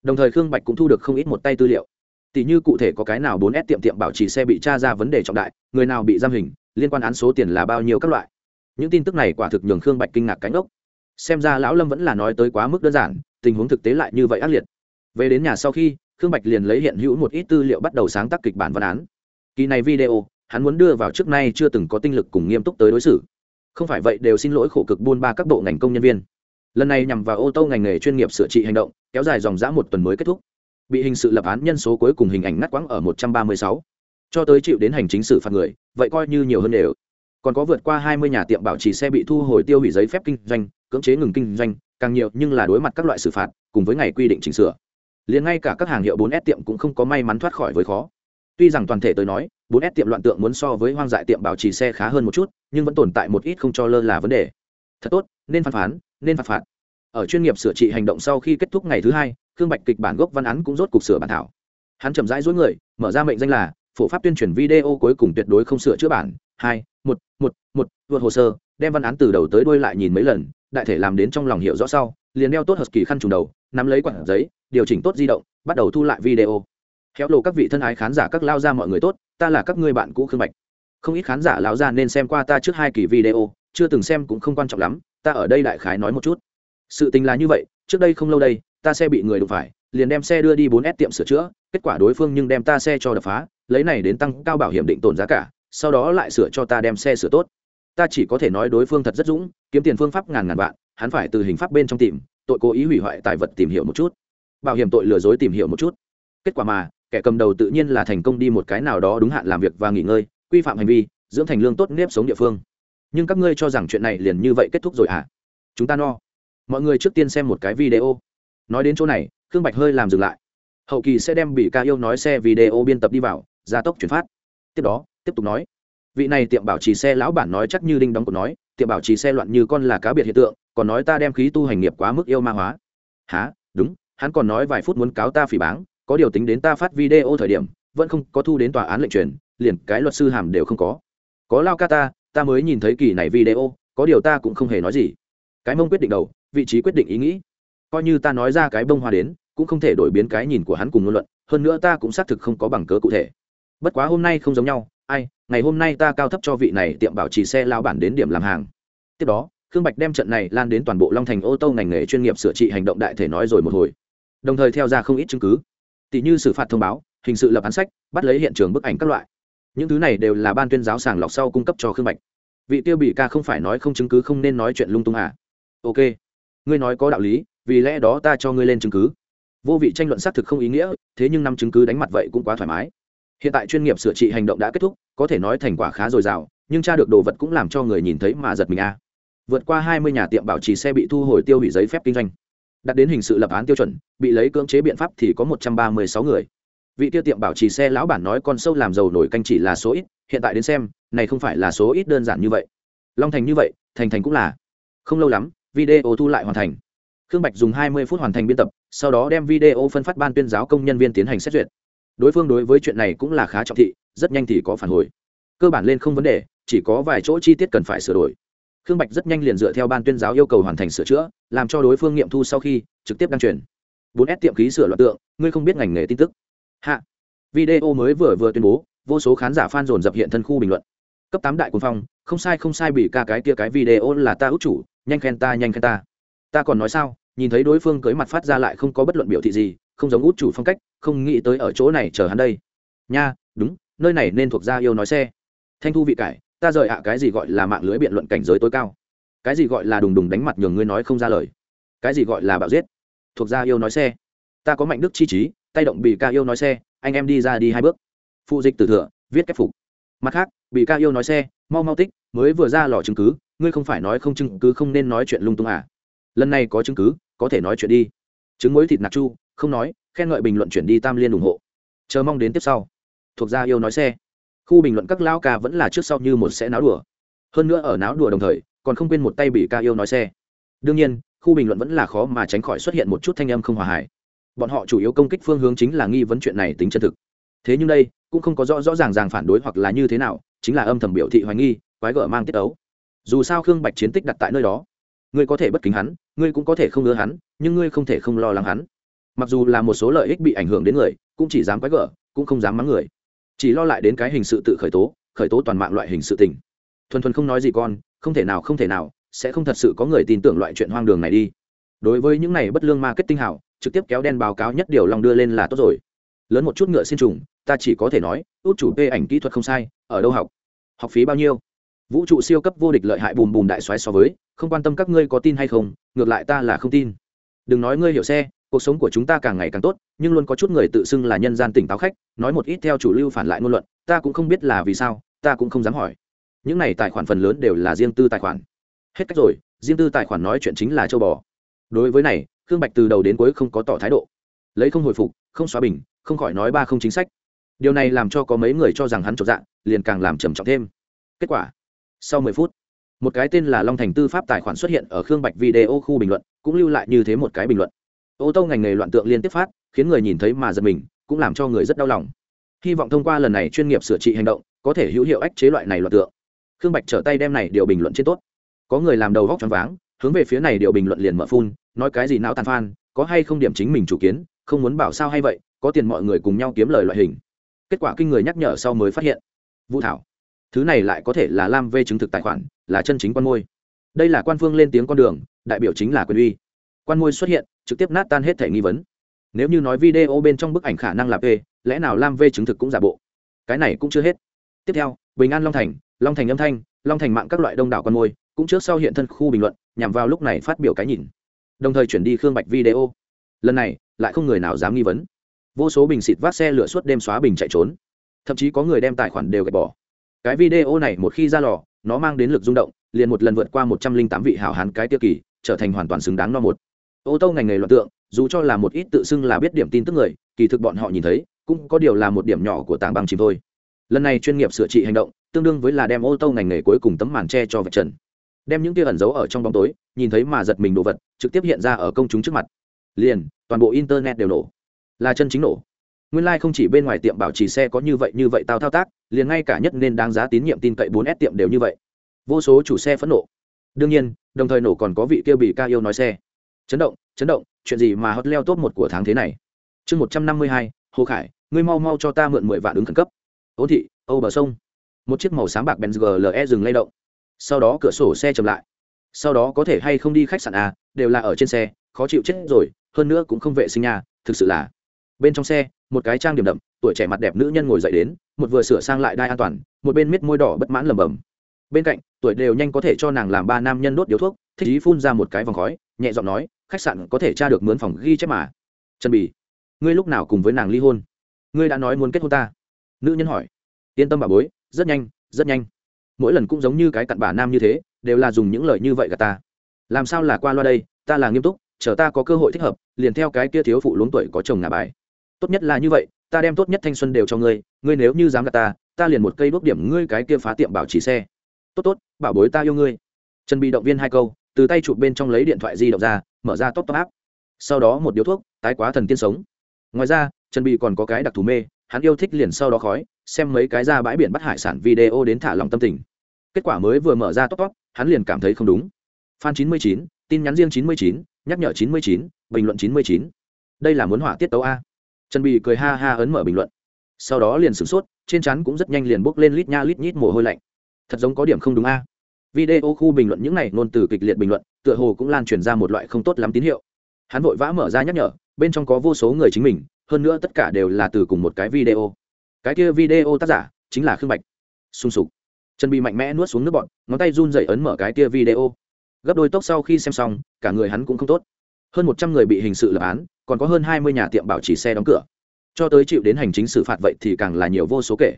Đồng thời khương bạch cũng thu được không ít một tay tư liệu. Tỷ như cụ thể có cái nào bốn s tiệm tiệm bảo trì xe bị tra ra vấn đề trọng đại, người nào bị giam hình, liên quan án số tiền là bao nhiêu các loại. Những tin tức này quả thực nhường khương bạch kinh ngạc cánh ốc. Xem ra lão lâm vẫn là nói tới quá mức đơn giản, tình huống thực tế lại như vậy ác liệt. Về đến nhà sau khi, khương bạch liền lấy hiện hữu một ít tư liệu bắt đầu sáng tác kịch bản văn án. Kỳ này video, hắn muốn đưa vào trước nay chưa từng có tinh lực cùng nghiêm túc tới đối xử không phải vậy đều xin lỗi khổ cực buôn ba các bộ ngành công nhân viên. Lần này nhằm vào ô tô ngành nghề chuyên nghiệp sửa trị hành động, kéo dài dòng dã một tuần mới kết thúc. Bị hình sự lập án nhân số cuối cùng hình ảnh ngắt quãng ở một trăm ba mươi sáu. Cho tới chịu đến hành chính xử phạt người, vậy coi như nhiều hơn đều. Còn có vượt qua hai mươi nhà tiệm bảo trì xe bị thu hồi tiêu hủy giấy phép kinh doanh, cưỡng chế ngừng kinh doanh, càng nhiều nhưng là đối mặt các loại xử phạt, cùng với ngày quy định chỉnh sửa. Liền ngay cả các hàng hiệu 4S tiệm cũng không có may mắn thoát khỏi với khó tuy rằng toàn thể tới nói 4S tiệm loạn tượng muốn so với hoang dại tiệm bảo trì xe khá hơn một chút, nhưng vẫn tồn tại một ít không cho lơ là vấn đề. Thật tốt, nên phán phán, nên phạt phạt. Ở chuyên nghiệp sửa trị hành động sau khi kết thúc ngày thứ hai, khương bạch kịch bản gốc văn án cũng rốt cục sửa bản thảo. Hắn chậm rãi dối người, mở ra mệnh danh là phổ pháp tuyên truyền video cuối cùng tuyệt đối không sửa chữa bản, hai, một một một, vượt hồ sơ, đem văn án từ đầu tới đuôi lại nhìn mấy lần, đại thể làm đến trong lòng hiểu rõ sau, liền đeo tốt hợp kỳ khăn trùng đầu, nắm lấy quản giấy, điều chỉnh tốt di động, bắt đầu thu lại video khéo lộ các vị thân ái khán giả các lao ra mọi người tốt, ta là các ngươi bạn cũ khương bạch. Không ít khán giả lao ra nên xem qua ta trước hai kỳ video, chưa từng xem cũng không quan trọng lắm, ta ở đây đại khái nói một chút. Sự tình là như vậy, trước đây không lâu đây, ta xe bị người đụng phải, liền đem xe đưa đi bốn s tiệm sửa chữa, kết quả đối phương nhưng đem ta xe cho đập phá, lấy này đến tăng cao bảo hiểm định tổn giá cả, sau đó lại sửa cho ta đem xe sửa tốt. Ta chỉ có thể nói đối phương thật rất dũng, kiếm tiền phương pháp ngàn ngàn vạn, hắn phải từ hình pháp bên trong tìm, tội cố ý hủy hoại tài vật tìm hiểu một chút. Bảo hiểm tội lừa dối tìm hiểu một chút. Kết quả mà kẻ cầm đầu tự nhiên là thành công đi một cái nào đó đúng hạn làm việc và nghỉ ngơi, quy phạm hành vi, dưỡng thành lương tốt nếp sống địa phương. Nhưng các ngươi cho rằng chuyện này liền như vậy kết thúc rồi à chúng ta no. Mọi người trước tiên xem một cái video. Nói đến chỗ này, khương bạch hơi làm dừng lại. Hậu kỳ sẽ đem bị ca yêu nói xe video biên tập đi vào, gia tốc chuyển phát. Tiếp đó, tiếp tục nói. Vị này tiệm bảo trì xe lão bản nói chắc như đinh đóng cột nói, tiệm bảo trì xe loạn như con là cá biệt hiện tượng, còn nói ta đem khí tu hành nghiệp quá mức yêu ma hóa. Há đúng, hắn còn nói vài phút muốn cáo ta phỉ báng có điều tính đến ta phát video thời điểm, vẫn không có thu đến tòa án lệnh truyền, liền cái luật sư hàm đều không có. Có lao ca ta ta mới nhìn thấy kỳ này video, có điều ta cũng không hề nói gì. Cái mông quyết định đầu, vị trí quyết định ý nghĩ. Coi như ta nói ra cái bông hoa đến, cũng không thể đổi biến cái nhìn của hắn cùng ngôn luận, hơn nữa ta cũng xác thực không có bằng cớ cụ thể. Bất quá hôm nay không giống nhau, ai, ngày hôm nay ta cao thấp cho vị này tiệm bảo trì xe lao bản đến điểm làm hàng. Tiếp đó, khương bạch đem trận này lan đến toàn bộ long thành ô tô ngành nghề chuyên nghiệp sửa trị hành động đại thể nói rồi một hồi. Đồng thời theo ra không ít chứng cứ tỷ như xử phạt thông báo, hình sự lập án sách, bắt lấy hiện trường bức ảnh các loại. Những thứ này đều là ban tuyên giáo sàng lọc sau cung cấp cho khương bạch. Vị tiêu bị ca không phải nói không chứng cứ, không nên nói chuyện lung tung à? Ok. Ngươi nói có đạo lý, vì lẽ đó ta cho ngươi lên chứng cứ. Vô vị tranh luận xác thực không ý nghĩa, thế nhưng năm chứng cứ đánh mặt vậy cũng quá thoải mái. Hiện tại chuyên nghiệp sửa trị hành động đã kết thúc, có thể nói thành quả khá dồi dào, nhưng tra được đồ vật cũng làm cho người nhìn thấy mà giật mình a à. vượt qua hai mươi nhà tiệm bảo trì xe bị thu hồi tiêu hủy giấy phép kinh doanh đạt đến hình sự lập án tiêu chuẩn, bị lấy cưỡng chế biện pháp thì có một trăm ba mươi sáu người. Vị tiêu tiệm bảo trì xe lão bản nói con sâu làm giàu nổi canh chỉ là số ít, hiện tại đến xem, này không phải là số ít đơn giản như vậy. Long thành như vậy, thành thành cũng là. Không lâu lắm, video thu lại hoàn thành. Khương bạch dùng hai mươi phút hoàn thành biên tập, sau đó đem video phân phát ban tuyên giáo công nhân viên tiến hành xét duyệt. Đối phương đối với chuyện này cũng là khá trọng thị, rất nhanh thì có phản hồi. Cơ bản lên không vấn đề, chỉ có vài chỗ chi tiết cần phải sửa đổi khương bạch rất nhanh liền dựa theo ban tuyên giáo yêu cầu hoàn thành sửa chữa, làm cho đối phương nghiệm thu sau khi trực tiếp đăng truyền. Bốn s tiệm khí sửa loạt tượng, ngươi không biết ngành nghề tin tức. Hạ. Video mới vừa vừa tuyên bố, vô số khán giả f a n dồn dập hiện thân khu bình luận. Cấp tám đại quân phong, không sai không sai bị ca cái kia cái video là ta út chủ, nhanh khen ta, nhanh khen ta. Ta còn nói sao, nhìn thấy đối phương cưới mặt phát ra lại không có bất luận biểu thị gì, không giống út chủ phong cách, không nghĩ tới ở chỗ này chờ hắn đây. Nha, đúng, nơi này nên thuộc ra yêu nói xe. Thanh thu vị cải ta rời ạ, cái gì gọi là mạng lưới biện luận cảnh giới tối cao? Cái gì gọi là đùng đùng đánh mặt nhường ngươi nói không ra lời? Cái gì gọi là bạo giết? Thuộc ra yêu nói xe. Ta có mạnh đức chi trí, tay động bị ca yêu nói xe, anh em đi ra đi hai bước. Phụ dịch từ thừa, viết cách phục. Mặt khác, bị ca yêu nói xe, mau mau tích, mới vừa ra lò chứng cứ, ngươi không phải nói không chứng cứ, không nên nói chuyện lung tung à? Lần này có chứng cứ, có thể nói chuyện đi. Trứng muối thịt nạc chu, không nói, khen ngợi bình luận chuyển đi tam liên ủng hộ. Chờ mong đến tiếp sau. Thuộc ra yêu nói xe khu bình luận các lao ca vẫn là trước sau như một sẽ náo đùa. Hơn nữa ở náo đùa đồng thời, còn không quên một tay bị ca yêu nói xe. Đương nhiên, khu bình luận vẫn là khó mà tránh khỏi xuất hiện một chút thanh âm không hòa hải bọn họ chủ yếu công kích phương hướng chính là nghi vấn chuyện này tính chân thực. Thế nhưng đây, cũng không có rõ rõ ràng ràng phản đối hoặc là như thế nào, chính là âm thầm biểu thị hoài nghi, quái gở mang tiết ấu dù sao khương bạch chiến tích đặt tại nơi đó. Ngươi có thể bất kính hắn, ngươi cũng có thể không ngứa hắn, nhưng ngươi không thể không lo lắng hắn. Mặc dù là một số lợi ích bị ảnh hưởng đến người, cũng chỉ dám quái gở, cũng không dám mắng người chỉ lo lại đến cái hình sự tự khởi tố khởi tố toàn mạng loại hình sự tình. Thuần thuần không nói gì con, không thể nào, không thể nào, sẽ không thật sự có người tin tưởng loại chuyện hoang đường này đi. Đối với những này bất lương marketing hảo, trực tiếp kéo đen báo cáo nhất điều lòng đưa lên là tốt rồi. Lớn một chút ngựa xin trùng, ta chỉ có thể nói, út chủ p ảnh kỹ thuật không sai, ở đâu học? Học phí bao nhiêu? Vũ trụ siêu cấp vô địch lợi hại bùm bùm đại xoáy so với, không quan tâm các ngươi có tin hay không, ngược lại ta là không tin. Đừng nói ngươi hiểu xe cuộc sống của chúng ta càng ngày càng tốt, nhưng luôn có chút người tự xưng là nhân gian tỉnh táo khách, nói một ít theo chủ lưu phản lại ngôn luận, ta cũng không biết là vì sao, ta cũng không dám hỏi. Những này tài khoản phần lớn đều là riêng tư tài khoản. Hết cách rồi, riêng tư tài khoản nói chuyện chính là châu bò. Đối với này, khương bạch từ đầu đến cuối không có tỏ thái độ. Lấy không hồi phục, không xóa bình, không khỏi nói ba không chính sách. Điều này làm cho có mấy người cho rằng hắn trộn dạng liền càng làm trầm trọng thêm. Kết quả, sau mười phút, một cái tên là long thành tư pháp tài khoản xuất hiện ở khương bạch video khu bình luận, cũng lưu lại như thế một cái bình luận ô tô ngành nghề loạn tượng liên tiếp phát, khiến người nhìn thấy mà giật mình, cũng làm cho người rất đau lòng. Hy vọng thông qua lần này chuyên nghiệp sửa trị hành động, có thể hữu hiệu ách chế loại này loạn tượng. Khương bạch trở tay đem này điều bình luận trên tốt. Có người làm đầu góc choáng váng, hướng về phía này điều bình luận liền mở phun, nói cái gì não tàn phan, có hay không điểm chính mình chủ kiến, không muốn bảo sao hay vậy, có tiền mọi người cùng nhau kiếm lời loại hình. Kết quả kinh người nhắc nhở sau mới phát hiện. Vũ thảo, thứ này lại có thể là lam vê chứng thực tài khoản, là chân chính quan môi. Đây là quan phương lên tiếng con đường, đại biểu chính là quyền uy. Quan môi xuất hiện trực tiếp nát tan hết thể nghi vấn. Nếu như nói video bên trong bức ảnh khả năng là p, lẽ nào lam vê chứng thực cũng giả bộ? Cái này cũng chưa hết. Tiếp theo, bình an long thành long thành âm thanh, long thành mạng các loại đông đảo con môi, cũng trước sau hiện thân khu bình luận, nhằm vào lúc này phát biểu cái nhìn. Đồng thời chuyển đi khương bạch video. Lần này, lại không người nào dám nghi vấn. Vô số bình xịt vác xe lửa suốt đêm xóa bình chạy trốn. Thậm chí có người đem tài khoản đều gạch bỏ. Cái video này một khi ra lò, nó mang đến lực rung động, liền một lần vượt qua một trăm linh tám vị hảo hán cái tiêu kỳ, trở thành hoàn toàn xứng đáng no một ô tô ngành nghề loạn tượng, dù cho là một ít tự xưng là biết điểm tin tức người, kỳ thực bọn họ nhìn thấy, cũng có điều là một điểm nhỏ của tảng băng chìm thôi. Lần này chuyên nghiệp sửa trị hành động, tương đương với là đem ô tô ngành nghề cuối cùng tấm màn che cho vật trần. Đem những tia ẩn giấu ở trong bóng tối, nhìn thấy mà giật mình đồ vật, trực tiếp hiện ra ở công chúng trước mặt. Liền, toàn bộ internet đều nổ. Là chân chính nổ. Nguyên lai、like、không chỉ bên ngoài tiệm bảo trì xe có như vậy như vậy tao thao tác, liền ngay cả nhất nên đáng giá tín nhiệm tin cậy bốn s tiệm đều như vậy. Vô số chủ xe phẫn nộ. Đương nhiên, đồng thời nổ còn có vị kia bị ca yêu nói xe chấn động chấn động, chuyện gì mà hot leo top một của tháng thế này? Chương một trăm năm mươi hai, hồ khải, ngươi mau mau cho ta mượn mười vạn ứng khẩn cấp. Ô thị, âu bờ sông. Một chiếc màu sáng bạc benz gle dừng lay động. Sau đó cửa sổ xe chậm lại. Sau đó có thể hay không đi khách sạn à đều là ở trên xe, khó chịu chết rồi, hơn nữa cũng không vệ sinh nhà thực sự là. Bên trong xe, một cái trang điểm đậm, tuổi trẻ mặt đẹp nữ nhân ngồi dậy đến, một vừa sửa sang lại đai an toàn, một bên miết môi đỏ bất mãn lầm bầm bên cạnh, tuổi đều nhanh có thể cho nàng làm ba nam nhân đốt điếu thuốc, thích ý phun ra một cái vòng khói, nhẹ giọng nói, khách sạn có thể tra được mướn phòng ghi chép mà. Trần bì, ngươi lúc nào cùng với nàng ly hôn? Ngươi đã nói muốn kết hôn ta. Nữ nhân hỏi, yên tâm bà bối, rất nhanh rất nhanh. Mỗi lần cũng giống như cái cặn bà nam như thế, đều là dùng những lời như vậy cả ta. Làm sao là qua loa đây, ta là nghiêm túc, chờ ta có cơ hội thích hợp, liền theo cái kia thiếu phụ luống tuổi có chồng ngà bài. Tốt nhất là như vậy, ta đem tốt nhất thanh xuân đều cho ngươi ngươi nếu như dám gạt ta ta liền một cây bước điểm ngươi cái kia phá tiệm bảo trì xe tốt tốt bảo bối ta yêu ngươi. Trần bị động viên hai câu từ tay chụp bên trong lấy điện thoại di động ra mở ra top top áp sau đó một điếu thuốc tái quá thần tiên sống. Ngoài ra trần bị còn có cái đặc thù mê hắn yêu thích liền sau đó khói xem mấy cái ra bãi biển bắt hải sản video đến thả lòng tâm tình. Kết quả mới vừa mở ra top top hắn liền cảm thấy không đúng. Fan 99, tin nhắn riêng 99, nhắc nhở 99, bình luận 99. đây là muốn hỏa tiết tấu a. Trần bị cười ha ha ấn mở bình luận. Sau đó liền sửng sốt trên chắn cũng rất nhanh liền bốc lên lít nha lít nhít mồ hôi lạnh thật giống có điểm không đúng a. Video khu bình luận những này ngôn từ kịch liệt bình luận, tựa hồ cũng lan truyền ra một loại không tốt lắm tín hiệu. Hắn vội vã mở ra nhắc nhở, bên trong có vô số người chính mình, hơn nữa tất cả đều là từ cùng một cái video. Cái kia video tác giả chính là khương bạch. Sung sục. Chân bị mạnh mẽ nuốt xuống nước bọn ngón tay run dậy ấn mở cái kia video. Gấp đôi tốc sau khi xem xong, cả người hắn cũng không tốt. Hơn một trăm người bị hình sự lập án, còn có hơn hai mươi nhà tiệm bảo trì xe đóng cửa. Cho tới chịu đến hành chính xử phạt vậy thì càng là nhiều vô số kể.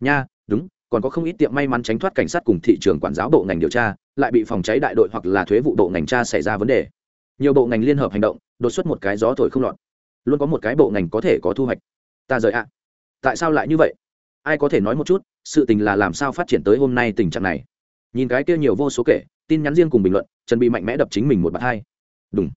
Nha, đúng còn có không ít tiệm may mắn tránh thoát cảnh sát cùng thị trường quản giáo bộ ngành điều tra, lại bị phòng cháy đại đội hoặc là thuế vụ bộ ngành tra xảy ra vấn đề. Nhiều bộ ngành liên hợp hành động, đột xuất một cái gió thổi không lọt. Luôn có một cái bộ ngành có thể có thu hoạch. Ta rời ạ. Tại sao lại như vậy? Ai có thể nói một chút, sự tình là làm sao phát triển tới hôm nay tình trạng này? Nhìn cái kia nhiều vô số kể, tin nhắn riêng cùng bình luận, trần bị mạnh mẽ đập chính mình một bạt hai. Đúng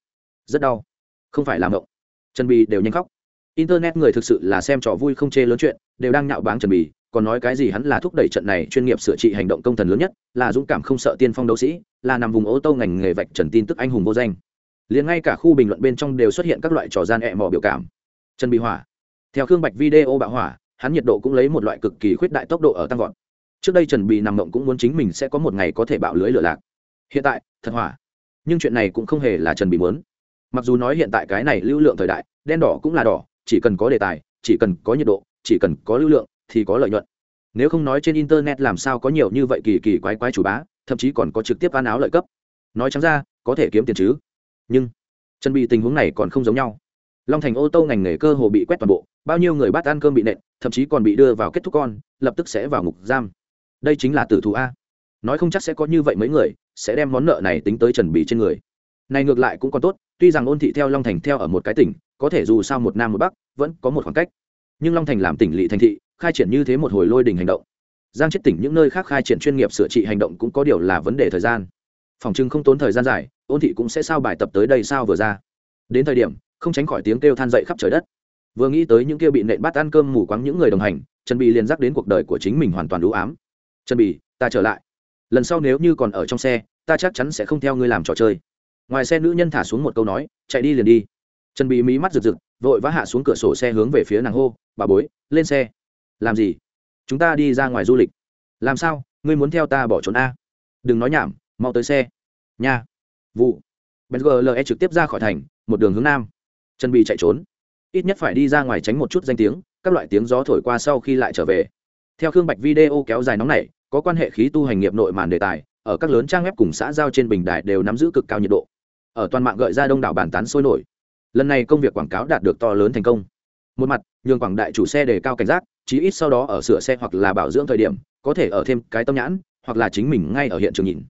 rất đau. Không phải làm động trần bị đều nhanh khóc. Internet người thực sự là xem trò vui không chê lớn chuyện, đều đang nhạo báng trần bì còn nói cái gì hắn là thúc đẩy trận này chuyên nghiệp sửa trị hành động công thần lớn nhất, là dũng cảm không sợ tiên phong đấu sĩ, là nằm vùng ô tô ngành nghề vạch trần tin tức anh hùng vô danh. Liền ngay cả khu bình luận bên trong đều xuất hiện các loại trò gian ẹ mò biểu cảm. Trần bị hỏa. Theo khương bạch video bạo hỏa, hắn nhiệt độ cũng lấy một loại cực kỳ khuyết đại tốc độ ở tăng vọt. Trước đây trần bị nằm mộng cũng muốn chính mình sẽ có một ngày có thể bạo lưới lửa lạc. Hiện tại, thật hỏa. Nhưng chuyện này cũng không hề là trần bị muốn. Mặc dù nói hiện tại cái này lưu lượng thời đại, đen đỏ cũng là đỏ, chỉ cần có đề tài, chỉ cần có nhiệt độ, chỉ cần có lưu lượng thì có lợi nhuận. Nếu không nói trên internet làm sao có nhiều như vậy kỳ kỳ quái quái chủ bá, thậm chí còn có trực tiếp ăn áo lợi cấp. Nói trắng ra, có thể kiếm tiền chứ. Nhưng, chân bị tình huống này còn không giống nhau. Long thành ô tô ngành nghề cơ hồ bị quét toàn bộ, bao nhiêu người bắt ăn cơm bị nện, thậm chí còn bị đưa vào kết thúc con, lập tức sẽ vào ngục giam. Đây chính là tử thù a. Nói không chắc sẽ có như vậy mấy người, sẽ đem món nợ này tính tới trần bì trên người. Này ngược lại cũng còn tốt, tuy rằng ôn thị theo long thành theo ở một cái tỉnh, có thể dù sao một nam một bắc, vẫn có một khoảng cách nhưng long thành làm tỉnh lỵ thành thị, khai triển như thế một hồi lôi đình hành động. Giang chết tỉnh những nơi khác khai triển chuyên nghiệp sửa trị hành động cũng có điều là vấn đề thời gian. Phòng trưng không tốn thời gian dài, ôn thị cũng sẽ sao bài tập tới đây sao vừa ra. Đến thời điểm, không tránh khỏi tiếng kêu than dậy khắp trời đất. Vừa nghĩ tới những kia bị nện bắt ăn cơm mù quáng những người đồng hành, trần bì liền dắt đến cuộc đời của chính mình hoàn toàn đủ ám. Trần bì, ta trở lại. Lần sau nếu như còn ở trong xe, ta chắc chắn sẽ không theo ngươi làm trò chơi. Ngoài xe nữ nhân thả xuống một câu nói, chạy đi liền đi. Trần bị mí mắt rực rực vội vã hạ xuống cửa sổ xe hướng về phía nàng hô, bà bối, lên xe. Làm gì? Chúng ta đi ra ngoài du lịch. Làm sao? Ngươi muốn theo ta bỏ trốn a? Đừng nói nhảm, mau tới xe. Nha. Vụ. Benzgle trực tiếp ra khỏi thành, một đường hướng nam. Chân bị chạy trốn. Ít nhất phải đi ra ngoài tránh một chút danh tiếng, các loại tiếng gió thổi qua sau khi lại trở về. Theo khương bạch video kéo dài nóng này có quan hệ khí tu hành nghiệp nội màn đề tài, ở các lớn trang web cùng xã giao trên bình đài đều nắm giữ cực cao nhiệt độ. Ở toàn mạng gợi ra đông đảo bàn tán sôi nổi lần này công việc quảng cáo đạt được to lớn thành công. Một mặt, nhường quảng đại chủ xe đề cao cảnh giác, chí ít sau đó ở sửa xe hoặc là bảo dưỡng thời điểm, có thể ở thêm cái tâm nhãn, hoặc là chính mình ngay ở hiện trường nhìn.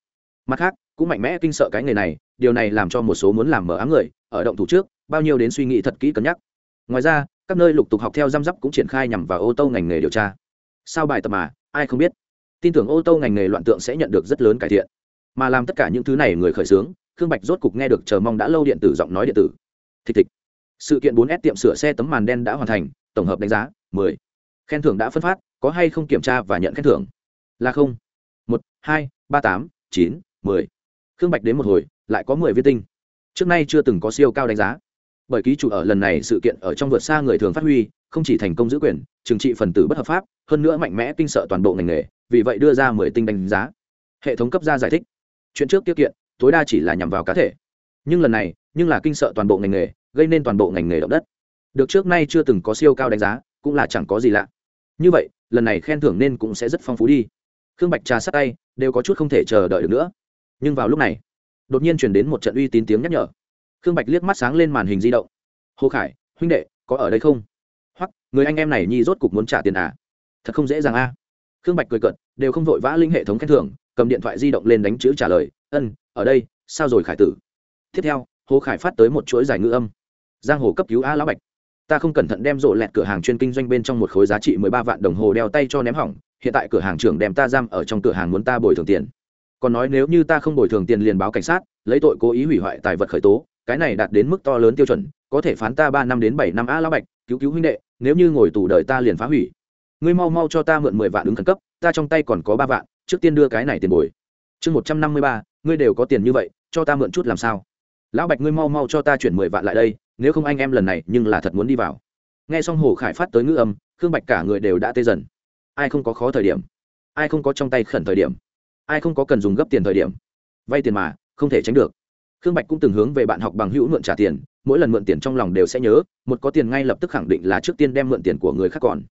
Mặt khác, cũng mạnh mẽ kinh sợ cái nghề này, điều này làm cho một số muốn làm mở ám người, ở động thủ trước, bao nhiêu đến suy nghĩ thật kỹ cân nhắc. Ngoài ra, các nơi lục tục học theo giam giáp cũng triển khai nhằm vào ô tô ngành nghề điều tra. Sao bài tập mà, ai không biết. Tin tưởng ô tô ngành nghề loạn tượng sẽ nhận được rất lớn cải thiện. Mà làm tất cả những thứ này người khởi xướng, khương bạch rốt cục nghe được chờ mong đã lâu điện tử giọng nói điện tử thịch thịch. Sự kiện 4S tiệm sửa xe tấm màn đen đã hoàn thành, tổng hợp đánh giá 10. khen thưởng đã phân phát, có hay không kiểm tra và nhận khen thưởng? Là không. Một, hai, ba, tám, chín, mười. Khương bạch đến một hồi, lại có mười viên tinh. Trước nay chưa từng có siêu cao đánh giá. Bởi ký chủ ở lần này sự kiện ở trong vượt xa người thường phát huy, không chỉ thành công giữ quyền, trừng trị phần tử bất hợp pháp, hơn nữa mạnh mẽ kinh sợ toàn bộ ngành nghề, vì vậy đưa ra mười tinh đánh giá. Hệ thống cấp ra giải thích. Chuyện trước tiết kiện, tối đa chỉ là nhằm vào cá thể. Nhưng lần này nhưng là kinh sợ toàn bộ ngành nghề, gây nên toàn bộ ngành nghề động đất. Được trước nay chưa từng có siêu cao đánh giá, cũng là chẳng có gì lạ. Như vậy, lần này khen thưởng nên cũng sẽ rất phong phú đi. Khương bạch trà sát tay, đều có chút không thể chờ đợi được nữa. Nhưng vào lúc này, đột nhiên chuyển đến một trận uy tín tiếng nhắc nhở. Khương bạch liếc mắt sáng lên màn hình di động. Hồ khải, huynh đệ, có ở đây không? Hoặc người anh em này nhi rốt cục muốn trả tiền à? Thật không dễ dàng a à. khương bạch cười cận đều không vội vã linh hệ thống khen thưởng, cầm điện thoại di động lên đánh chữ trả lời, ân, ở đây, sao rồi khải tử? Tiếp theo hồ khải phát tới một chuỗi giải ngữ âm. Giang hồ cấp cứu a lão bạch. Ta không cẩn thận đem rộ lẹt cửa hàng chuyên kinh doanh bên trong một khối giá trị mười ba vạn đồng hồ đeo tay cho ném hỏng, hiện tại cửa hàng trưởng đem ta giam ở trong cửa hàng muốn ta bồi thường tiền. Còn nói nếu như ta không bồi thường tiền liền báo cảnh sát, lấy tội cố ý hủy hoại tài vật khởi tố, cái này đạt đến mức to lớn tiêu chuẩn, có thể phán ta ba năm đến bảy năm a lão bạch, cứu cứu huynh đệ, nếu như ngồi tù đời ta liền phá hủy. Ngươi mau mau cho ta mượn mười vạn ứng khẩn cấp, ta trong tay còn có ba vạn, trước tiên đưa cái này tiền bồi. Chương một trăm năm mươi ba, ngươi đều có tiền như vậy, cho ta mượn chút làm sao? Lão bạch ngươi mau mau cho ta chuyển mười vạn lại đây, nếu không anh em lần này nhưng là thật muốn đi vào. Nghe xong hồ khải phát tới ngữ âm, khương bạch cả người đều đã tê dần. Ai không có khó thời điểm? Ai không có trong tay khẩn thời điểm? Ai không có cần dùng gấp tiền thời điểm? Vay tiền mà, không thể tránh được. Khương bạch cũng từng hướng về bạn học bằng hữu mượn trả tiền, mỗi lần mượn tiền trong lòng đều sẽ nhớ, một có tiền ngay lập tức khẳng định là trước tiên đem mượn tiền của người khác còn.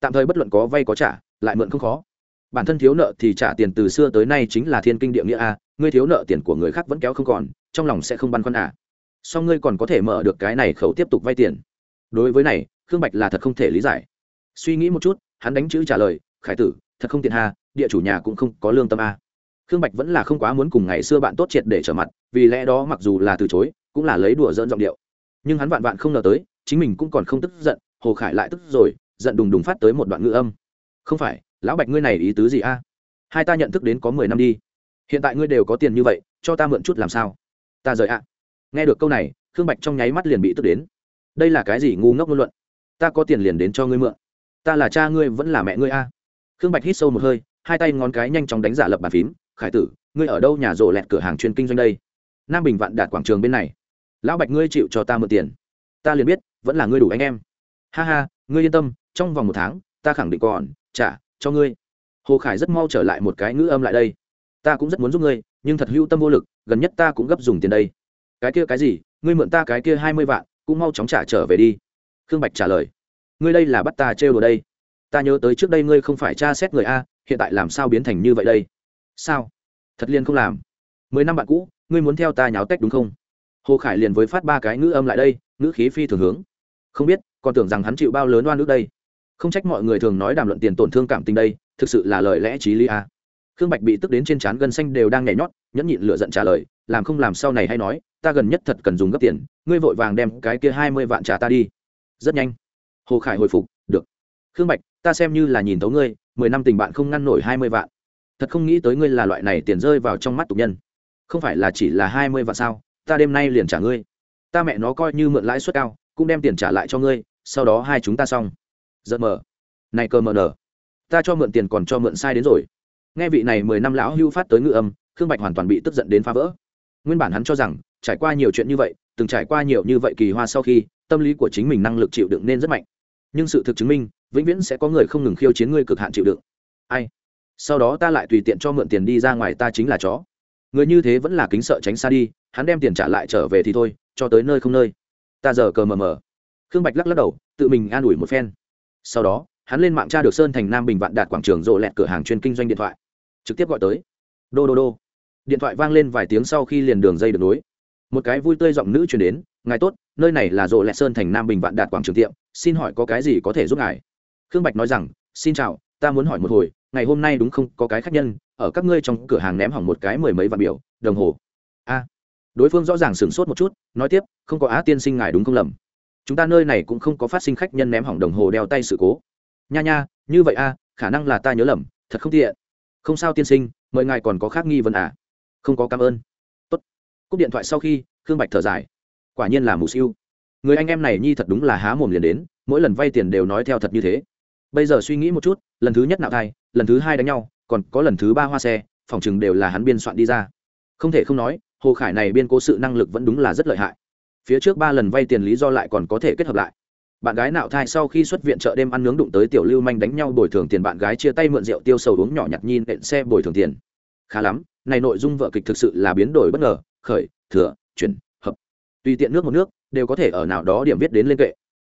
Tạm thời bất luận có vay có trả, lại mượn không khó. Bản thân thiếu nợ thì trả tiền từ xưa tới nay chính là thiên kinh địa nghĩa a, ngươi thiếu nợ tiền của người khác vẫn kéo không còn trong lòng sẽ không băn khoăn à. Song ngươi còn có thể mở được cái này khẩu tiếp tục vay tiền. Đối với này khương bạch là thật không thể lý giải. Suy nghĩ một chút hắn đánh chữ trả lời khải tử thật không tiện hà, địa chủ nhà cũng không có lương tâm a khương bạch vẫn là không quá muốn cùng ngày xưa bạn tốt triệt để trở mặt vì lẽ đó mặc dù là từ chối cũng là lấy đùa dỡn giọng điệu. Nhưng hắn vạn vạn không ngờ tới chính mình cũng còn không tức giận hồ khải lại tức rồi giận đùng đùng phát tới một đoạn ngữ âm. Không phải lão bạch ngươi này ý tứ gì a hai ta nhận thức đến có mười năm đi. Hiện tại ngươi đều có tiền như vậy cho ta mượn chút làm sao? Ta rời ạ. Nghe được câu này, khương bạch trong nháy mắt liền bị tức đến. Đây là cái gì ngu ngốc ngôn luận? Ta có tiền liền đến cho ngươi mượn. Ta là cha ngươi vẫn là mẹ ngươi a. Khương bạch hít sâu một hơi, hai tay ngón cái nhanh chóng đánh giả lập bàn phím. Khải tử, ngươi ở đâu nhà rộ lẹt cửa hàng chuyên kinh doanh đây? Nam bình vạn đạt quảng trường bên này. Lão bạch ngươi chịu cho ta mượn tiền. Ta liền biết, vẫn là ngươi đủ anh em. Ha ha, ngươi yên tâm, trong vòng một tháng, ta khẳng định còn trả cho ngươi. Hồ khải rất mau trở lại một cái ngữ âm lại đây. Ta cũng rất muốn giúp ngươi nhưng thật hữu tâm vô lực, gần nhất ta cũng gấp dùng tiền đây. Cái kia cái gì? Ngươi mượn ta cái kia hai mươi vạn, cũng mau chóng trả trở về đi. Khương bạch trả lời. Ngươi đây là bắt ta trêu đồ đây. Ta nhớ tới trước đây ngươi không phải tra xét người a, hiện tại làm sao biến thành như vậy đây? Sao? Thật liên không làm. Mười năm bạn cũ, ngươi muốn theo ta nháo tách đúng không? Hồ khải liền với phát ba cái ngữ âm lại đây, ngữ khí phi thường hướng. Không biết, còn tưởng rằng hắn chịu bao lớn oan nước đây. Không trách mọi người thường nói đàm luận tiền tổn thương cảm tình đây, thực sự là lời lẽ t r í lý a khương bạch bị tức đến trên trán gân xanh đều đang nhảy nhót, nhẫn nhịn lựa giận trả lời, làm không làm sau này hay nói, ta gần nhất thật cần dùng gấp tiền, ngươi vội vàng đem cái kia hai mươi vạn trả ta đi. Rất nhanh, hồ khải hồi phục, được. Khương bạch, ta xem như là nhìn thấu ngươi, mười năm tình bạn không ngăn nổi hai mươi vạn. Thật không nghĩ tới ngươi là loại này tiền rơi vào trong mắt tục nhân. Không phải là chỉ là hai mươi vạn sao, ta đêm nay liền trả ngươi. Ta mẹ nó coi như mượn lãi suất cao, cũng đem tiền trả lại cho ngươi, sau đó hai chúng ta xong. Giận mờ. Này cơ mờ nở. Ta cho mượn tiền còn cho mượn sai đến rồi nghe vị này mười năm lão hưu phát tới ngữ âm, khương bạch hoàn toàn bị tức giận đến phá vỡ. Nguyên bản hắn cho rằng, trải qua nhiều chuyện như vậy, từng trải qua nhiều như vậy kỳ hoa sau khi, tâm lý của chính mình năng lực chịu đựng nên rất mạnh. Nhưng sự thực chứng minh, vĩnh viễn sẽ có người không ngừng khiêu chiến ngươi cực hạn chịu đựng. Ai? Sau đó ta lại tùy tiện cho mượn tiền đi ra ngoài ta chính là chó. Người như thế vẫn là kính sợ tránh xa đi, hắn đem tiền trả lại trở về thì thôi, cho tới nơi không nơi. Ta giờ cờ mờ mờ. Khương bạch lắc lắc đầu, tự mình an ủi một phen. Sau đó, hắn lên mạng tra được sơn thành nam bình vạn đạt quảng trường rộ lẹt cửa hàng chuyên kinh doanh điện thoại trực tiếp gọi tới. Đô đô đô. Điện thoại vang lên vài tiếng sau khi liền đường dây được nối. Một cái vui tươi giọng nữ chuyển đến, ngài tốt, nơi này là rộ lẹ sơn thành nam bình vạn đạt quảng trường tiệm, xin hỏi có cái gì có thể giúp ngài? Khương bạch nói rằng, xin chào, ta muốn hỏi một hồi, ngày hôm nay đúng không, có cái khách nhân, ở các ngươi trong cửa hàng ném hỏng một cái mười mấy vạn biểu, đồng hồ. A. Đối phương rõ ràng sửng sốt một chút, nói tiếp, không có á tiên sinh ngài đúng không lầm? Chúng ta nơi này cũng không có phát sinh khách nhân ném hỏng đồng hồ đeo tay sự cố. Nha nha, như vậy a, khả năng là ta nhớ lầm, thật không tiện không sao tiên sinh, mời ngài còn có khác nghi vấn à? Không có cảm ơn. Tốt. Cúp điện thoại sau khi, khương bạch thở dài. Quả nhiên là mù siêu. Người anh em này nhi thật đúng là há mồm liền đến, mỗi lần vay tiền đều nói theo thật như thế. Bây giờ suy nghĩ một chút, lần thứ nhất nạo thai, lần thứ hai đánh nhau, còn có lần thứ ba hoa xe, phòng chừng đều là hắn biên soạn đi ra. Không thể không nói, hồ khải này biên cố sự năng lực vẫn đúng là rất lợi hại. Phía trước ba lần vay tiền lý do lại còn có thể kết hợp lại bạn gái nạo thai sau khi xuất viện chợ đêm ăn nướng đụng tới tiểu lưu manh đánh nhau bồi thường tiền, bạn gái chia tay mượn rượu tiêu sầu uống nhỏ nhặt nhìn đệm xe bồi thường tiền. Khá lắm, này nội dung vợ kịch thực sự là biến đổi bất ngờ, khởi, thừa, chuyển, hợp. Tùy tiện nước một nước, đều có thể ở nào đó điểm viết đến lên kệ.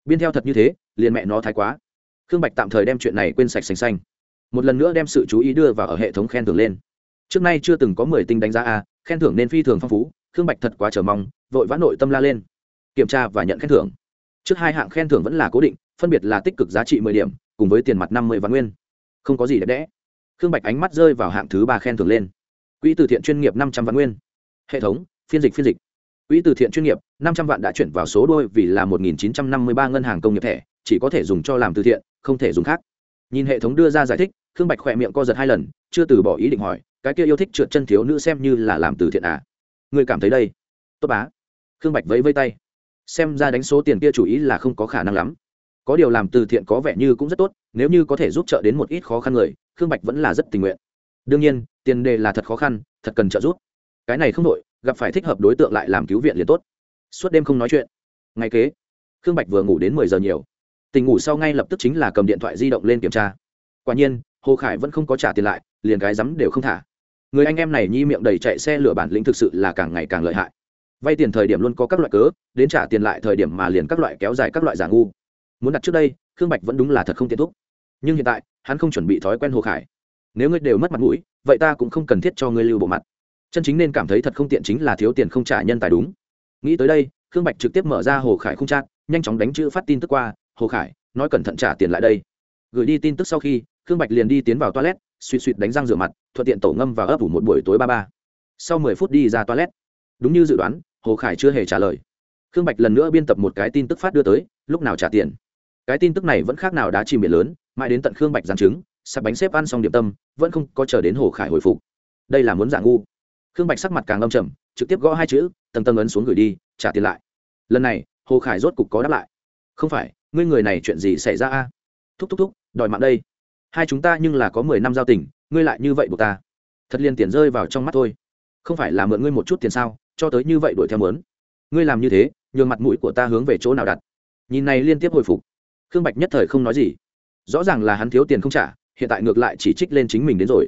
Biên theo thật như thế, liền mẹ nó thái quá. Khương bạch tạm thời đem chuyện này quên sạch xanh xanh. Một lần nữa đem sự chú ý đưa vào ở hệ thống khen thưởng lên. Trước nay chưa từng có mười tinh đánh giá a, khen thưởng nên phi thường phong phú, khương bạch thật quá chờ mong, vội vã nội tâm la lên. Kiểm tra và nhận khen thưởng trước hai hạng khen thưởng vẫn là cố định, phân biệt là tích cực giá trị mười điểm, cùng với tiền mặt năm mươi vạn nguyên. Không có gì đẹp đẽ. Khương bạch ánh mắt rơi vào hạng thứ ba khen thưởng lên. Quỹ từ thiện chuyên nghiệp năm trăm vạn nguyên. Hệ thống, phiên dịch phiên dịch. Quỹ từ thiện chuyên nghiệp, năm trăm vạn đã chuyển vào số đôi vì là một nghìn chín trăm năm mươi ba ngân hàng công nghiệp thẻ, chỉ có thể dùng cho làm từ thiện, không thể dùng khác. Nhìn hệ thống đưa ra giải thích, khương bạch khỏe miệng co giật hai lần, chưa từ bỏ ý định hỏi, cái kia yêu thích trượt chân thiếu nữ xem như là làm từ thiện à? Người cảm thấy đây? Tốt bá. Khương bạch vẫy vây tay xem ra đánh số tiền kia chủ ý là không có khả năng lắm. Có điều làm từ thiện có vẻ như cũng rất tốt, nếu như có thể giúp trợ đến một ít khó khăn người, khương bạch vẫn là rất tình nguyện. Đương nhiên, tiền đề là thật khó khăn, thật cần trợ giúp. Cái này không đội gặp phải thích hợp đối tượng lại làm cứu viện liền tốt. Suốt đêm không nói chuyện. Ngày kế, khương bạch vừa ngủ đến mười giờ nhiều. Tình ngủ sau ngay lập tức chính là cầm điện thoại di động lên kiểm tra. Quả nhiên, hồ khải vẫn không có trả tiền lại, liền cái rắm đều không thả. Người anh em này nhi miệng đầy chạy xe lửa bản lĩnh thực sự là càng ngày càng lợi hại vay tiền thời điểm luôn có các loại cớ, đến trả tiền lại thời điểm mà liền các loại kéo dài các loại giả ngu. Muốn đặt trước đây, khương bạch vẫn đúng là thật không tiện thúc. Nhưng hiện tại, hắn không chuẩn bị thói quen hồ khải. Nếu ngươi đều mất mặt mũi, vậy ta cũng không cần thiết cho ngươi lưu bộ mặt. Chân chính nên cảm thấy thật không tiện chính là thiếu tiền không trả nhân tài đúng. Nghĩ tới đây, khương bạch trực tiếp mở ra hồ khải không trát nhanh chóng đánh chữ phát tin tức qua, hồ khải, nói cẩn thận trả tiền lại đây. Gửi đi tin tức sau khi, khương bạch liền đi tiến vào toilet suỵ suỵ đánh răng rửa mặt, thuận tiện tổ ngâm và ấp ủ một buổi tối ba ba. Sau mười phút đi ra toilet. Đúng như dự đoán hồ khải chưa hề trả lời. Khương bạch lần nữa biên tập một cái tin tức phát đưa tới, lúc nào trả tiền? Cái tin tức này vẫn khác nào đá chìm biển lớn, mãi đến tận khương bạch giàn chứng sạp bánh xếp ăn xong điểm tâm, vẫn không có chờ đến hồ khải hồi phục. Đây là muốn giả ngu. Khương bạch sắc mặt càng âm trầm, trực tiếp gõ hai chữ, tầng tầng ấn xuống gửi đi, trả tiền lại. Lần này, hồ khải rốt cục có đáp lại. Không phải, ngươi người này chuyện gì xảy ra a? Thúc thúc thúc, đòi mạng đây. Hai chúng ta nhưng là có mười năm giao tình, ngươi lại như vậy buộc ta. Thật liền tiền rơi vào trong mắt thôi. Không phải là mượn ngươi một chút tiền sao? Cho tới như vậy đuổi theo mớn ngươi làm như thế, nhường mặt mũi của ta hướng về chỗ nào đặt? Nhìn này liên tiếp hồi phục. Khương bạch nhất thời không nói gì. Rõ ràng là hắn thiếu tiền không trả, hiện tại ngược lại chỉ trích lên chính mình đến rồi.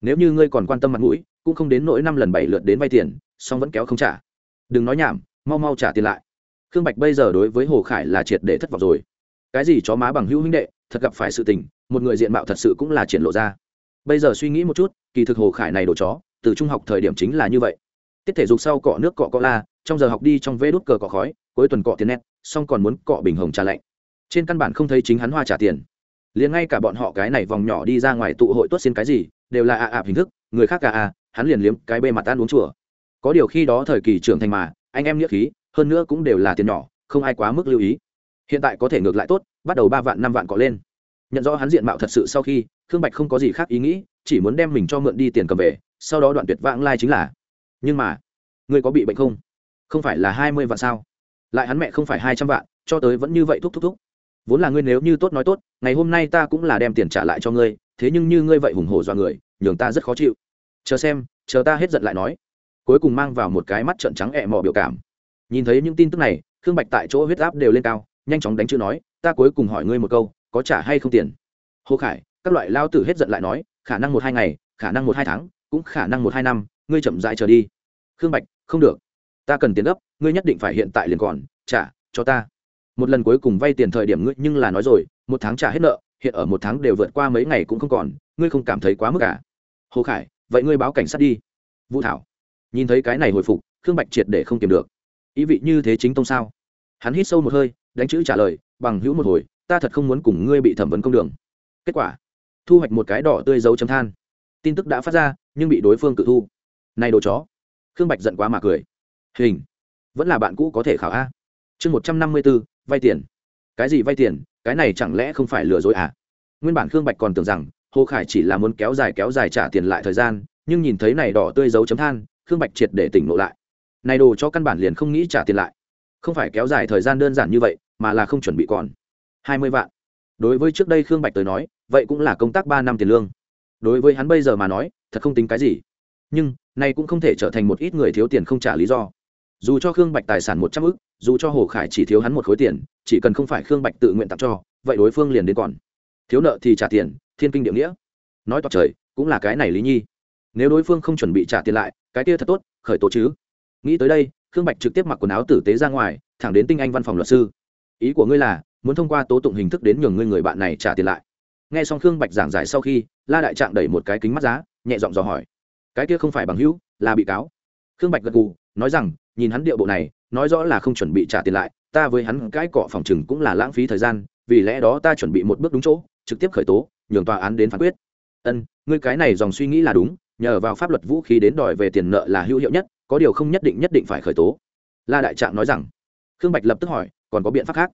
Nếu như ngươi còn quan tâm mặt mũi, cũng không đến nỗi năm lần bảy lượt đến vay tiền, song vẫn kéo không trả. Đừng nói nhảm, mau mau trả tiền lại. Khương bạch bây giờ đối với hồ khải là triệt để thất vọng rồi. Cái gì chó má bằng hữu huynh đệ, thật gặp phải sự tình, một người diện mạo thật sự cũng là triển lộ ra. Bây giờ suy nghĩ một chút, kỳ thực hồ khải này đồ chó, từ trung học thời điểm chính là như vậy tiết thể dục sau cọ nước cọ cọ la, trong giờ học đi trong vê đốt cờ cọ khói, cuối tuần cọ tiền nét, xong còn muốn cọ bình hồng trà lạnh. Trên căn bản không thấy chính hắn hoa trả tiền. Liền ngay cả bọn họ cái này vòng nhỏ đi ra ngoài tụ hội tuất xin cái gì, đều là ạ ạ hình thức, người khác cả à hắn liền liếm cái bê mặt ăn uống chùa. Có điều khi đó thời kỳ trưởng thành mà, anh em nghĩa khí, hơn nữa cũng đều là tiền nhỏ, không ai quá mức lưu ý. Hiện tại có thể ngược lại tốt, bắt đầu ba vạn năm vạn cọ lên. Nhận rõ hắn diện mạo thật sự sau khi, khương bạch không có gì khác ý nghĩ, chỉ muốn đem mình cho mượn đi tiền cầm về, sau đó đoạn tuyệt vãng lai chính là nhưng mà, ngươi có bị bệnh không? Không phải là hai mươi vạn sao? Lại hắn mẹ không phải hai trăm vạn, cho tới vẫn như vậy thúc thúc thúc. Vốn là ngươi nếu như tốt nói tốt, ngày hôm nay ta cũng là đem tiền trả lại cho ngươi, thế nhưng như ngươi vậy hùng hổ do người, nhường ta rất khó chịu. Chờ xem, chờ ta hết giận lại nói. Cuối cùng mang vào một cái mắt trợn trắng ẹ mò biểu cảm. Nhìn thấy những tin tức này, khương bạch tại chỗ huyết áp đều lên cao, nhanh chóng đánh chữ nói, ta cuối cùng hỏi ngươi một câu, có trả hay không tiền? Hồ khải, các loại lao tử hết giận lại nói, khả năng một hai ngày, khả năng một hai tháng, cũng khả năng một hai năm ngươi chậm rãi trở đi. Khương bạch, không được. Ta cần tiền gấp, ngươi nhất định phải hiện tại liền còn, trả, cho ta. Một lần cuối cùng vay tiền thời điểm ngươi nhưng là nói rồi, một tháng trả hết nợ, hiện ở một tháng đều vượt qua mấy ngày cũng không còn, ngươi không cảm thấy quá mức cả à? hồ khải, vậy ngươi báo cảnh sát đi. Vũ thảo, nhìn thấy cái này hồi phục, khương bạch triệt để không tìm được. Ý vị như thế chính tông sao? Hắn hít sâu một hơi, đánh chữ trả lời, bằng hữu một hồi, ta thật không muốn cùng ngươi bị thẩm vấn công đường. Kết quả, thu hoạch một cái đỏ tươi dấu chấm than. Tin tức đã phát ra, nhưng bị đối phương cự thu này đồ chó. Khương bạch giận quá mà cười. Hình. Vẫn là bạn cũ có thể khảo a. Chương một trăm năm mươi b ố vay tiền. Cái gì vay tiền? Cái này chẳng lẽ không phải lừa dối à? Nguyên bản khương bạch còn tưởng rằng, hồ khải chỉ là muốn kéo dài kéo dài trả tiền lại thời gian, nhưng nhìn thấy này đỏ tươi dấu chấm than, khương bạch triệt để tỉnh lộ lại. Này đồ cho căn bản liền không nghĩ trả tiền lại. Không phải kéo dài thời gian đơn giản như vậy, mà là không chuẩn bị còn. Hai mươi vạn. Đối với trước đây khương bạch tới nói, vậy cũng là công tác ba năm tiền lương. Đối với hắn bây giờ mà nói, thật không tính cái gì. Nhưng này cũng không thể trở thành một ít người thiếu tiền không trả lý do. Dù cho khương bạch tài sản một trăm ư c dù cho hồ khải chỉ thiếu hắn một khối tiền, chỉ cần không phải khương bạch tự nguyện tặng cho, vậy đối phương liền đến còn. Thiếu nợ thì trả tiền, thiên kinh địa nghĩa. Nói toạc trời, cũng là cái này lý nhi. Nếu đối phương không chuẩn bị trả tiền lại, cái kia thật tốt, khởi tố chứ. Nghĩ tới đây, khương bạch trực tiếp mặc quần áo tử tế ra ngoài, thẳng đến tinh anh văn phòng luật sư. Ý của ngươi là, muốn thông qua tố tụng hình thức đến nhường ngươi người bạn này trả tiền lại. Nghe xong khương bạch giảng giải sau khi, la đại trạng đẩy một cái kính mắt giá, nhẹ giọng dò hỏi cái kia không phải bằng hữu, là bị cáo. Khương bạch gật gù, nói rằng, nhìn hắn điệu bộ này, nói rõ là không chuẩn bị trả tiền lại, ta với hắn cãi cọ phòng chừng cũng là lãng phí thời gian, vì lẽ đó ta chuẩn bị một bước đúng chỗ, trực tiếp khởi tố, nhường tòa án đến phán quyết. Ân, ngươi cái này dòng suy nghĩ là đúng, nhờ vào pháp luật vũ khí đến đòi về tiền nợ là hữu hiệu nhất, có điều không nhất định nhất định phải khởi tố. La đại trạng nói rằng. Khương bạch lập tức hỏi, còn có biện pháp khác?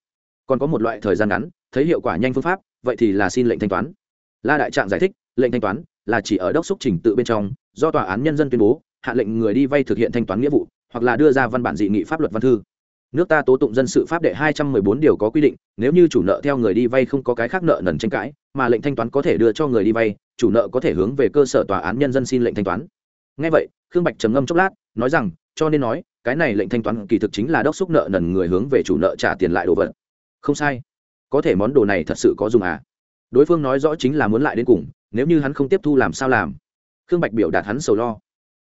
Còn có một loại thời gian ngắn, thấy hiệu quả nhanh phương pháp, vậy thì là xin lệnh thanh toán. La đại trạng giải thích, lệnh thanh toán là chỉ ở đốc xúc trình tự bên trong, do tòa án nhân dân tuyên bố, hạ lệnh người đi vay thực hiện thanh toán nghĩa vụ, hoặc là đưa ra văn bản dị nghị pháp luật văn thư. Nước ta tố tụng dân sự pháp đệ hai trăm mười bốn điều có quy định, nếu như chủ nợ theo người đi vay không có cái khác nợ nần tranh cãi, mà lệnh thanh toán có thể đưa cho người đi vay, chủ nợ có thể hướng về cơ sở tòa án nhân dân xin lệnh thanh toán. Ngay vậy, khương bạch trầm ngâm chốc lát, nói rằng, cho nên nói, cái này lệnh thanh toán kỳ thực chính là đốc xúc nợ nần người hướng về chủ nợ trả tiền lại đồ vật. Không sai. Có thể món đồ này thật sự có dùng à? Đối phương nói rõ chính là muốn lại đến cùng nếu như hắn không tiếp thu làm sao làm. Khương bạch biểu đạt hắn sầu lo.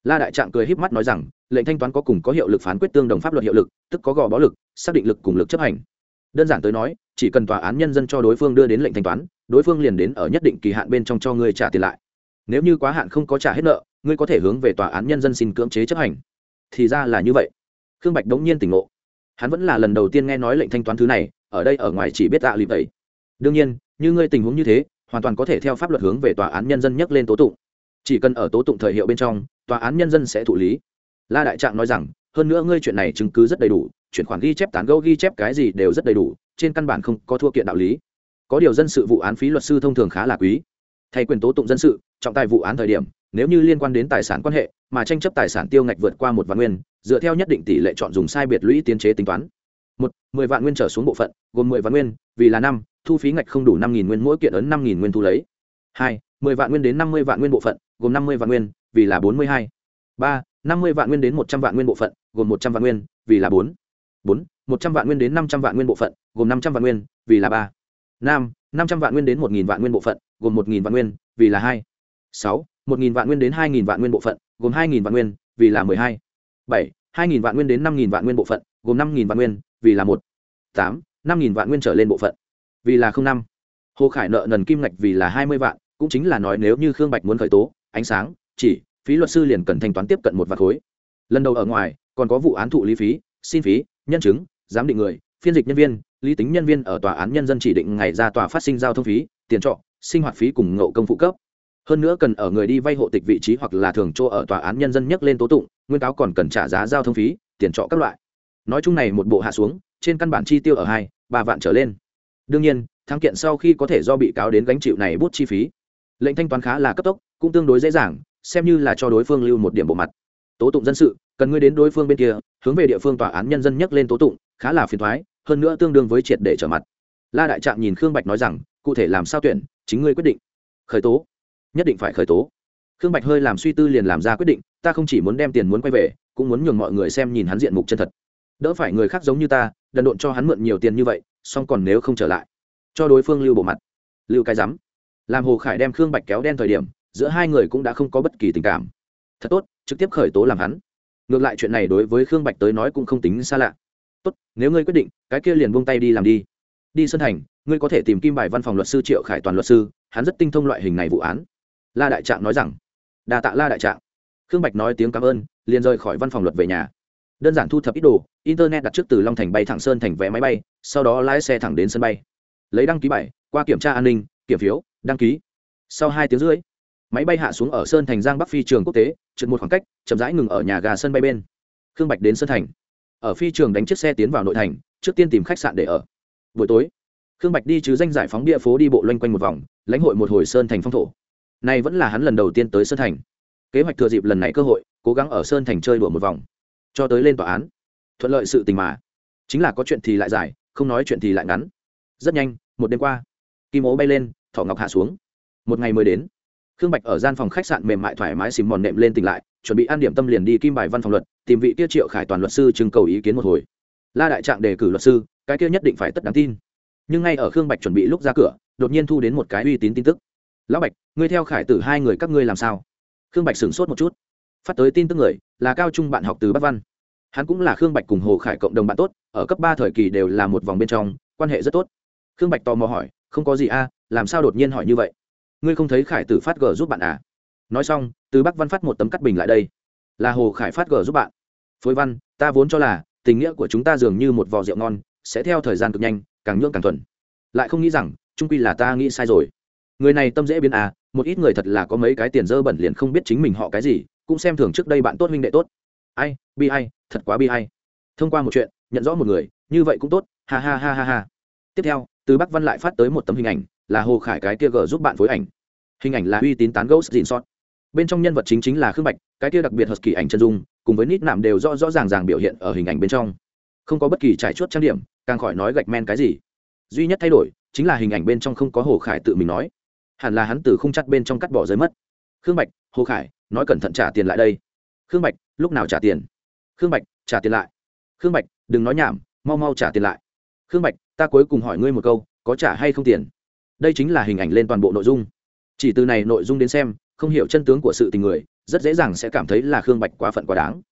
La đại trạng cười híp mắt nói rằng, lệnh thanh toán có cùng có hiệu lực phán quyết tương đồng pháp luật hiệu lực, tức có gò bó lực, xác định lực cùng lực chấp hành. Đơn giản tới nói, chỉ cần tòa án nhân dân cho đối phương đưa đến lệnh thanh toán, đối phương liền đến ở nhất định kỳ hạn bên trong cho ngươi trả tiền lại. Nếu như quá hạn không có trả hết nợ, ngươi có thể hướng về tòa án nhân dân xin cưỡng chế chấp hành. Thì ra là như vậy. Khương bạch đống nhiên tỉnh ngộ. Hắn vẫn là lần đầu tiên nghe nói lệnh thanh toán thứ này, ở đây ở ngoài chỉ biết tạ lịp tẩy đương nhiên, như ngươi tình huống như thế hoàn toàn có thể theo pháp luật hướng về tòa án nhân dân nhắc lên tố tụng. Chỉ cần ở tố tụng thời hiệu bên trong, tòa án nhân dân sẽ thụ lý. La đại trạng nói rằng, hơn nữa ngươi chuyện này chứng cứ rất đầy đủ, chuyển khoản ghi chép, tán gẫu ghi chép cái gì đều rất đầy đủ, trên căn bản không có thua kiện đạo lý. Có điều dân sự vụ án phí luật sư thông thường khá là quý. Thay quyền tố tụng dân sự, trọng tài vụ án thời điểm, nếu như liên quan đến tài sản quan hệ, mà tranh chấp tài sản tiêu ngạch vượt qua một vạn nguyên, dựa theo nhất định tỷ lệ chọn dùng sai biệt lũy tiến chế tính toán một mười vạn nguyên trở xuống bộ phận gồm mười vạn nguyên vì là năm thu phí ngạch không đủ năm nghìn nguyên mỗi kiện ấn năm nghìn nguyên thu lấy hai mười vạn nguyên đến năm mươi vạn nguyên bộ phận gồm năm mươi vạn nguyên vì là bốn mươi hai ba năm mươi vạn nguyên đến một trăm vạn nguyên bộ phận gồm một trăm vạn nguyên vì là bốn bốn một trăm vạn nguyên đến năm trăm vạn nguyên bộ phận gồm năm trăm vạn nguyên vì là ba năm năm trăm vạn nguyên đến một nghìn vạn nguyên bộ phận gồm một nghìn vạn nguyên vì là hai sáu một nghìn vạn nguyên đến hai nghìn vạn nguyên bộ phận gồm hai nghìn vạn nguyên vì là mười hai bảy hai nghìn vạn nguyên đến năm nghìn vạn nguyên bộ phận gồm năm nghìn vạn nguyên vì là một, tám, năm nghìn vạn nguyên trở lên bộ phận. Vì là không năm. Hồ khải nợ nần kim ngạch vì là hai mươi vạn, cũng chính là nói nếu như khương bạch muốn khởi tố, ánh sáng, chỉ, phí luật sư liền cần thanh toán tiếp cận một vạn khối. Lần đầu ở ngoài, còn có vụ án thụ lý phí, xin phí, nhân chứng, giám định người, phiên dịch nhân viên, lý tính nhân viên ở tòa án nhân dân chỉ định ngày ra tòa phát sinh giao thông phí, tiền trọ, sinh hoạt phí cùng ngộ công phụ cấp. Hơn nữa cần ở người đi vay hộ tịch vị trí hoặc là thường chỗ ở tòa án nhân dân nhắc lên tố tụng, nguyên cáo còn cần trả giá giao thông phí, tiền trọ các loại nói chung này một bộ hạ xuống, trên căn bản chi tiêu ở hai, ba vạn trở lên. Đương nhiên, thắng kiện sau khi có thể do bị cáo đến gánh chịu này bút chi phí. Lệnh thanh toán khá là cấp tốc, cũng tương đối dễ dàng, xem như là cho đối phương lưu một điểm bộ mặt. Tố tụng dân sự, cần ngươi đến đối phương bên kia, hướng về địa phương tòa án nhân dân nhắc lên tố tụng, khá là phiền thoái hơn nữa tương đương với triệt để trở mặt. La đại trạng nhìn khương bạch nói rằng, cụ thể làm sao tuyển, chính ngươi quyết định. Khởi tố. Nhất định phải khởi tố. Khương bạch hơi làm suy tư liền làm ra quyết định, ta không chỉ muốn đem tiền muốn quay về, cũng muốn nhường mọi người xem nhìn hắn diện mục chân thật đỡ phải người khác giống như ta, đần độn cho hắn mượn nhiều tiền như vậy song còn nếu không trở lại. Cho đối phương lưu bộ mặt. Lưu cái rắm. Làm hồ khải đem khương bạch kéo đen thời điểm, giữa hai người cũng đã không có bất kỳ tình cảm. Thật tốt, trực tiếp khởi tố làm hắn. Ngược lại chuyện này đối với khương bạch tới nói cũng không tính xa lạ. Tốt, nếu ngươi quyết định, cái kia liền buông tay đi làm đi. Đi sân thành, ngươi có thể tìm kim bài văn phòng luật sư triệu khải toàn luật sư, hắn rất tinh thông loại hình này vụ án. La đại trạng nói rằng. Đà tạ la đại trạng. Khương bạch nói tiếng cảm ơn, liền rời khỏi văn phòng luật về nhà đơn giản thu thập ít đồ, internet đặt trước từ long thành bay thẳng sơn thành vé máy bay, sau đó lái xe thẳng đến sân bay. Lấy đăng ký bài, qua kiểm tra an ninh, kiểm phiếu, đăng ký. Sau hai tiếng rưỡi, máy bay hạ xuống ở sơn thành giang bắc phi trường quốc tế, trượt một khoảng cách, chậm rãi ngừng ở nhà gà sân bay bên. Khương bạch đến sơn thành. Ở phi trường đánh chiếc xe tiến vào nội thành, trước tiên tìm khách sạn để ở. Buổi tối, khương bạch đi chứ danh giải phóng địa phố đi bộ loanh quanh một vòng, lãnh hội một hồi sơn thành phong thổ. Này vẫn là hắn lần đầu tiên tới sơn thành. Kế hoạch thừa dịp lần này cơ hội, cố gắng ở sơn thành chơi đùa một vòng cho tới lên tòa án. Thuận lợi sự tình mà. Chính là có chuyện thì lại dài không nói chuyện thì lại ngắn. Rất nhanh, một đêm qua, kim ố bay lên, thỏ ngọc hạ xuống. Một ngày mới đến. Khương bạch ở gian phòng khách sạn mềm mại thoải mái xìm mòn nệm lên tỉnh lại, chuẩn bị ăn điểm tâm liền đi kim bài văn phòng luật, tìm vị tiết triệu khải toàn luật sư trưng cầu ý kiến một hồi. La đại trạng đề cử luật sư, cái kia nhất định phải tất đáng tin. Nhưng ngay ở khương bạch chuẩn bị lúc ra cửa, đột nhiên thu đến một cái uy tín tin tức. Lão bạch, ngươi theo khải tử hai người các ngươi làm sao? Khương bạch sửng sốt một chút phát tới tin tức người là cao trung bạn học từ bắc văn. Hắn cũng là khương bạch cùng hồ khải cộng đồng bạn tốt, ở cấp ba thời kỳ đều là một vòng bên trong, quan hệ rất tốt. Khương bạch tò mò hỏi, không có gì a làm sao đột nhiên hỏi như vậy? Ngươi không thấy khải tử phát g giúp bạn à? Nói xong, từ bắc văn phát một tấm cắt bình lại đây. Là hồ khải phát g giúp bạn. Phối văn, ta vốn cho là tình nghĩa của chúng ta dường như một vò rượu ngon, sẽ theo thời gian cực nhanh, càng nhưỡng càng thuần. Lại không nghĩ rằng, trung quy là ta nghĩ sai rồi. Người này tâm dễ biến à một ít người thật là có mấy cái tiền dơ bẩn liền không biết chính mình họ cái gì cũng xem thường trước đây bạn tốt huynh đệ tốt. Ai, bi ai, thật quá bi ai. Thông qua một chuyện, nhận rõ một người, như vậy cũng tốt, ha ha ha ha ha. Tiếp theo, từ bắc văn lại phát tới một tấm hình ảnh, là hồ khải cái kia gờ giúp bạn phối ảnh. Hình ảnh là uy tín tán ghost dìn sót bên trong nhân vật chính chính là khương bạch, cái kia đặc biệt hợp kỳ ảnh chân dung, cùng với nít nạm đều rõ rõ ràng ràng biểu hiện ở hình ảnh bên trong. Không có bất kỳ trải chuốt trang điểm, càng khỏi nói gạch men cái gì. Duy nhất thay đổi, chính là hình ảnh bên trong không có hồ khải tự mình nói. Hẳn là hắn từ không chắt bên trong cắt bỏ giới mất. Khương bạch, hồ khải nói cẩn thận trả tiền lại đây. Khương bạch, lúc nào trả tiền? Khương bạch, trả tiền lại. Khương bạch, đừng nói nhảm, mau mau trả tiền lại. Khương bạch, ta cuối cùng hỏi ngươi một câu, có trả hay không tiền? Đây chính là hình ảnh lên toàn bộ nội dung. Chỉ từ này nội dung đến xem, không hiểu chân tướng của sự tình người, rất dễ dàng sẽ cảm thấy là khương bạch quá phận quá đáng.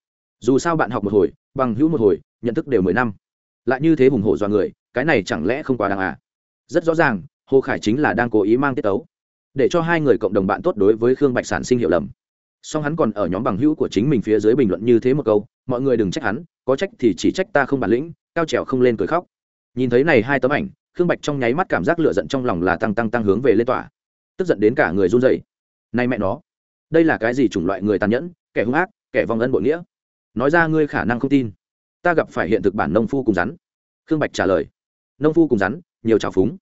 Dù sao bạn học một hồi, bằng hữu một hồi, nhận thức đều mười năm. Lại như thế hùng hổ do người, cái này chẳng lẽ không quá đáng à? Rất rõ ràng, hồ khải chính là đang cố ý mang tiết tấu. Để cho hai người cộng đồng bạn tốt đối với khương bạch sản sinh hiệu lầm song hắn còn ở nhóm bằng hữu của chính mình phía dưới bình luận như thế một câu, mọi người đừng trách hắn, có trách thì chỉ trách ta không bản lĩnh, cao trèo không lên cười khóc. Nhìn thấy này hai tấm ảnh, khương bạch trong nháy mắt cảm giác lựa giận trong lòng là tăng tăng tăng hướng về lên tỏa. Tức giận đến cả người run rẩy. Nay mẹ nó, đây là cái gì chủng loại người tàn nhẫn, kẻ hung ác, kẻ vong ân bội nghĩa? Nói ra ngươi khả năng không tin. Ta gặp phải hiện thực bản nông phu cùng rắn. Khương bạch trả lời. Nông phu cùng rắn, nhiều trào phúng.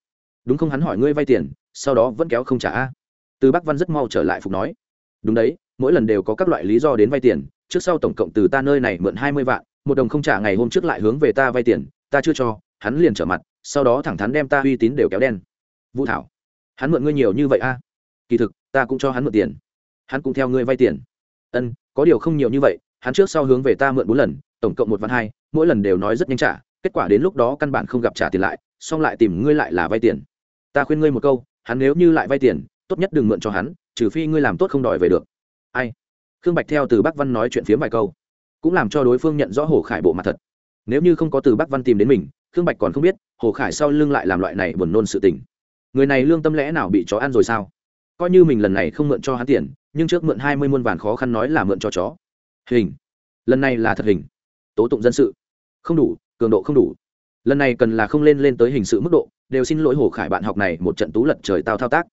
Đúng không hắn hỏi ngươi vay tiền, sau đó vẫn kéo không trả a? Từ bắc văn rất mau trở lại phục nói. Đúng đấy mỗi lần đều có các loại lý do đến vay tiền, trước sau tổng cộng từ ta nơi này mượn hai mươi vạn, một đồng không trả ngày hôm trước lại hướng về ta vay tiền, ta chưa cho, hắn liền trở mặt, sau đó thẳng thắn đem ta uy tín đều kéo đen. Vũ thảo, hắn mượn ngươi nhiều như vậy a? Kỳ thực, ta cũng cho hắn mượn tiền. Hắn cũng theo ngươi vay tiền. Ân, có điều không nhiều như vậy, hắn trước sau hướng về ta mượn bốn lần, tổng cộng một vạn hai, mỗi lần đều nói rất nhanh trả, kết quả đến lúc đó căn bản không gặp trả tiền lại, xong lại tìm ngươi lại là vay tiền. Ta khuyên ngươi một câu, hắn nếu như lại vay tiền, tốt nhất đừng mượn cho hắn, trừ phi ngươi làm tốt không đòi về được ai? Khương bạch theo từ bắc văn nói chuyện phiếm vài câu, cũng làm cho đối phương nhận rõ hồ khải bộ mặt thật. Nếu như không có từ bắc văn tìm đến mình, khương bạch còn không biết hồ khải sau lưng lại làm loại này buồn nôn sự tình. Người này lương tâm lẽ nào bị chó ăn rồi sao? Coi như mình lần này không mượn cho hắn tiền, nhưng trước mượn hai mươi muôn vàn khó khăn nói là mượn cho chó. Hình. Lần này là thật hình. Tố tụng dân sự. Không đủ, cường độ không đủ. Lần này cần là không lên lên tới hình sự mức độ, đều xin lỗi hồ khải bạn học này một trận tú lật trời tao thao tác.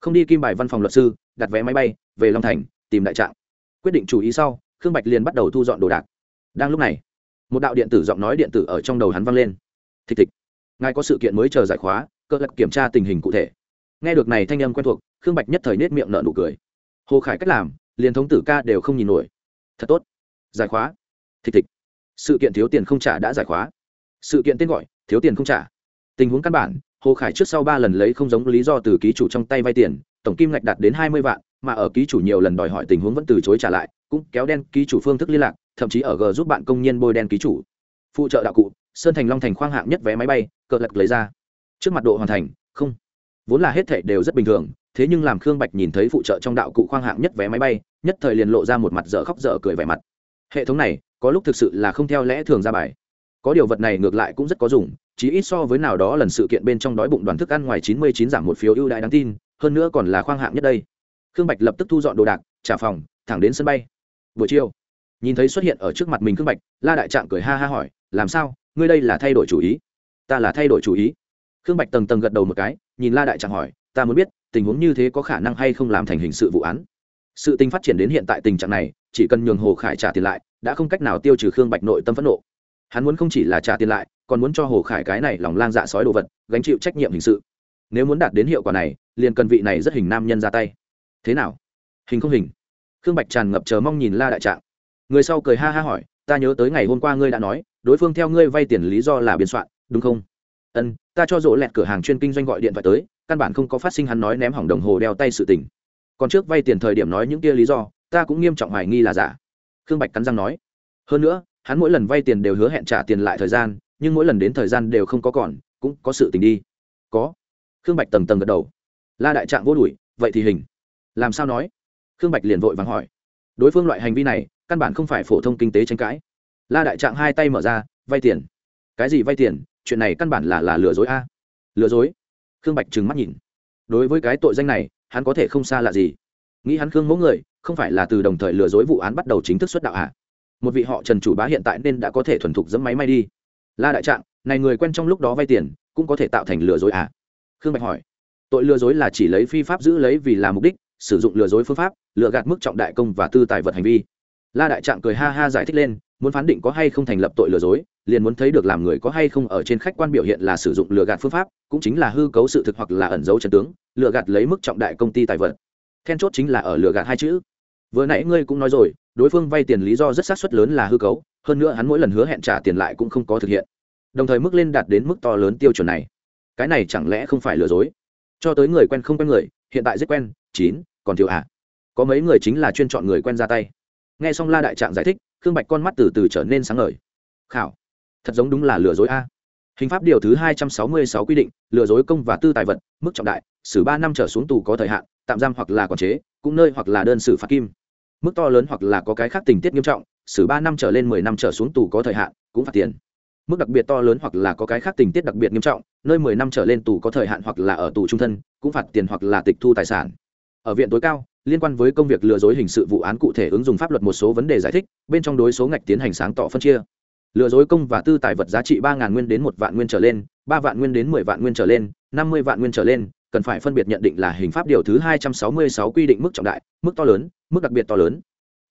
Không đi kim bài văn phòng luật sư, đặt vé máy bay, về long thành tìm đại trạng. Quyết định chủ ý sau, khương bạch liền bắt đầu thu dọn đồ đạc. Đang lúc này, một đạo điện tử giọng nói điện tử ở trong đầu hắn vang lên. Thịch thịch, ngài có sự kiện mới chờ giải khóa, cơ lật kiểm tra tình hình cụ thể. Nghe được này thanh âm quen thuộc, khương bạch nhất thời nết miệng nợ nụ cười. Hồ khải cách làm, liền thống tử ca đều không nhìn nổi. Thật tốt. Giải khóa. Thịch thịch. Sự kiện thiếu tiền không trả đã giải khóa. Sự kiện tên gọi, thiếu tiền không trả. Tình huống căn bản, hồ khải trước sau ba lần lấy không giống lý do từ ký chủ trong tay vay tiền, tổng kim ngạch đạt đến hai mươi vạn mà ở ký chủ nhiều lần đòi hỏi tình huống vẫn từ chối trả lại, cũng kéo đen ký chủ phương thức liên lạc, thậm chí ở g giúp bạn công nhân bôi đen ký chủ. Phụ trợ đạo cụ, sơn thành long thành khoang hạng nhất vé máy bay, cờ lật lấy ra. Trước mặt độ hoàn thành, không. Vốn là hết thể đều rất bình thường, thế nhưng làm khương bạch nhìn thấy phụ trợ trong đạo cụ khoang hạng nhất vé máy bay, nhất thời liền lộ ra một mặt dở khóc dở cười vẻ mặt. Hệ thống này, có lúc thực sự là không theo lẽ thường ra bài. Có điều vật này ngược lại cũng rất có dùng chỉ ít so với nào đó lần sự kiện bên trong đói bụng đoàn thức ăn ngoài chín mươi chín giảm một phiếu ưu đãi đáng tin, hơn nữa còn là khoang hạng nhất đây khương bạch lập tức thu dọn đồ đạc, trả phòng, thẳng đến sân bay. Buổi chiều, nhìn thấy xuất hiện ở trước mặt mình khương bạch, la đại trạng cười ha ha hỏi, làm sao? Ngươi đây là thay đổi chủ ý? Ta là thay đổi chủ ý. Khương bạch tầng tầng gật đầu một cái, nhìn la đại trạng hỏi, ta muốn biết, tình huống như thế có khả năng hay không làm thành hình sự vụ án? Sự tình phát triển đến hiện tại tình trạng này, chỉ cần nhường hồ khải trả tiền lại, đã không cách nào tiêu trừ khương bạch nội tâm phẫn nộ. Hắn muốn không chỉ là trả tiền lại, còn muốn cho hồ khải cái này lòng lang dạ sói đồ vật, gánh chịu trách nhiệm hình sự. Nếu muốn đạt đến hiệu quả này, liền cần vị này rất hình nam nhân ra tay thế nào? Hình không hình. Khương bạch tràn ngập chờ mong nhìn la đại trạng. Người sau cười ha ha hỏi, ta nhớ tới ngày hôm qua ngươi đã nói, đối phương theo ngươi vay tiền lý do là biên soạn, đúng không? Ân, ta cho rỗ lẹt cửa hàng chuyên kinh doanh gọi điện thoại tới, căn bản không có phát sinh hắn nói ném hỏng đồng hồ đeo tay sự tình. Còn trước vay tiền thời điểm nói những kia lý do, ta cũng nghiêm trọng hoài nghi là giả. Khương bạch cắn răng nói. Hơn nữa, hắn mỗi lần vay tiền đều hứa hẹn trả tiền lại thời gian, nhưng mỗi lần đến thời gian đều không có còn, cũng có sự tình đi. Có. Khương bạch tầng tầng gật đầu. La đại trạng vô đuổi, vậy thì hình làm sao nói? Khương bạch liền vội vàng hỏi. Đối phương loại hành vi này, căn bản không phải phổ thông kinh tế tranh cãi. La đại trạng hai tay mở ra, vay tiền. Cái gì vay tiền? Chuyện này căn bản là là lừa dối a. Lừa dối? Khương bạch trừng mắt nhìn. Đối với cái tội danh này, hắn có thể không xa lạ gì. Nghĩ hắn khương mẫu người, không phải là từ đồng thời lừa dối vụ án bắt đầu chính thức xuất đạo à? một vị họ trần chủ bá hiện tại nên đã có thể thuần thục dẫm máy may đi. La đại trạng, này người quen trong lúc đó vay tiền, cũng có thể tạo thành lừa dối à? Khương bạch hỏi. Tội lừa dối là chỉ lấy phi pháp giữ lấy vì là mục đích sử dụng lừa dối phương pháp, lừa gạt mức trọng đại công và tư tài vật hành vi. La đại trạng cười ha ha giải thích lên, muốn phán định có hay không thành lập tội lừa dối, liền muốn thấy được làm người có hay không ở trên khách quan biểu hiện là sử dụng lừa gạt phương pháp, cũng chính là hư cấu sự thực hoặc là ẩn dấu chân tướng, lừa gạt lấy mức trọng đại công ty tài vật. Then chốt chính là ở lừa gạt hai chữ. Vừa nãy ngươi cũng nói rồi, đối phương vay tiền lý do rất xác suất lớn là hư cấu, hơn nữa hắn mỗi lần hứa hẹn trả tiền lại cũng không có thực hiện. Đồng thời mức lên đạt đến mức to lớn tiêu chuẩn này. Cái này chẳng lẽ không phải lừa dối? Cho tới người quen không quen người, hiện tại rất quen, chín còn thiếu à? Có mấy người chính là chuyên chọn người quen ra tay. Nghe xong la đại trạng giải thích, khương bạch con mắt từ từ trở nên sáng ngời. Khảo, thật giống đúng là lừa dối a. Hình pháp điều thứ hai trăm sáu mươi sáu quy định, lừa dối công và tư tài vật, mức trọng đại, xử ba năm trở xuống tù có thời hạn, tạm giam hoặc là quản chế, cũng nơi hoặc là đơn xử phạt kim. Mức to lớn hoặc là có cái khác tình tiết nghiêm trọng, xử ba năm trở lên mười năm trở xuống tù có thời hạn, cũng phạt tiền. Mức đặc biệt to lớn hoặc là có cái khác tình tiết đặc biệt nghiêm trọng, nơi mười năm trở lên tù có thời hạn hoặc là ở tù trung thân, cũng phạt tiền hoặc là tịch thu tài sản ở viện tối cao, liên quan với công việc lừa dối hình sự vụ án cụ thể ứng dụng pháp luật một số vấn đề giải thích, bên trong đối số ngạch tiến hành sáng tỏ phân chia. Lừa dối công và tư tài vật giá trị ba nguyên đến một vạn nguyên trở lên, ba vạn nguyên đến mười vạn nguyên trở lên, năm mươi vạn nguyên trở lên, cần phải phân biệt nhận định là hình pháp điều thứ hai trăm sáu mươi sáu quy định mức trọng đại, mức to lớn, mức đặc biệt to lớn.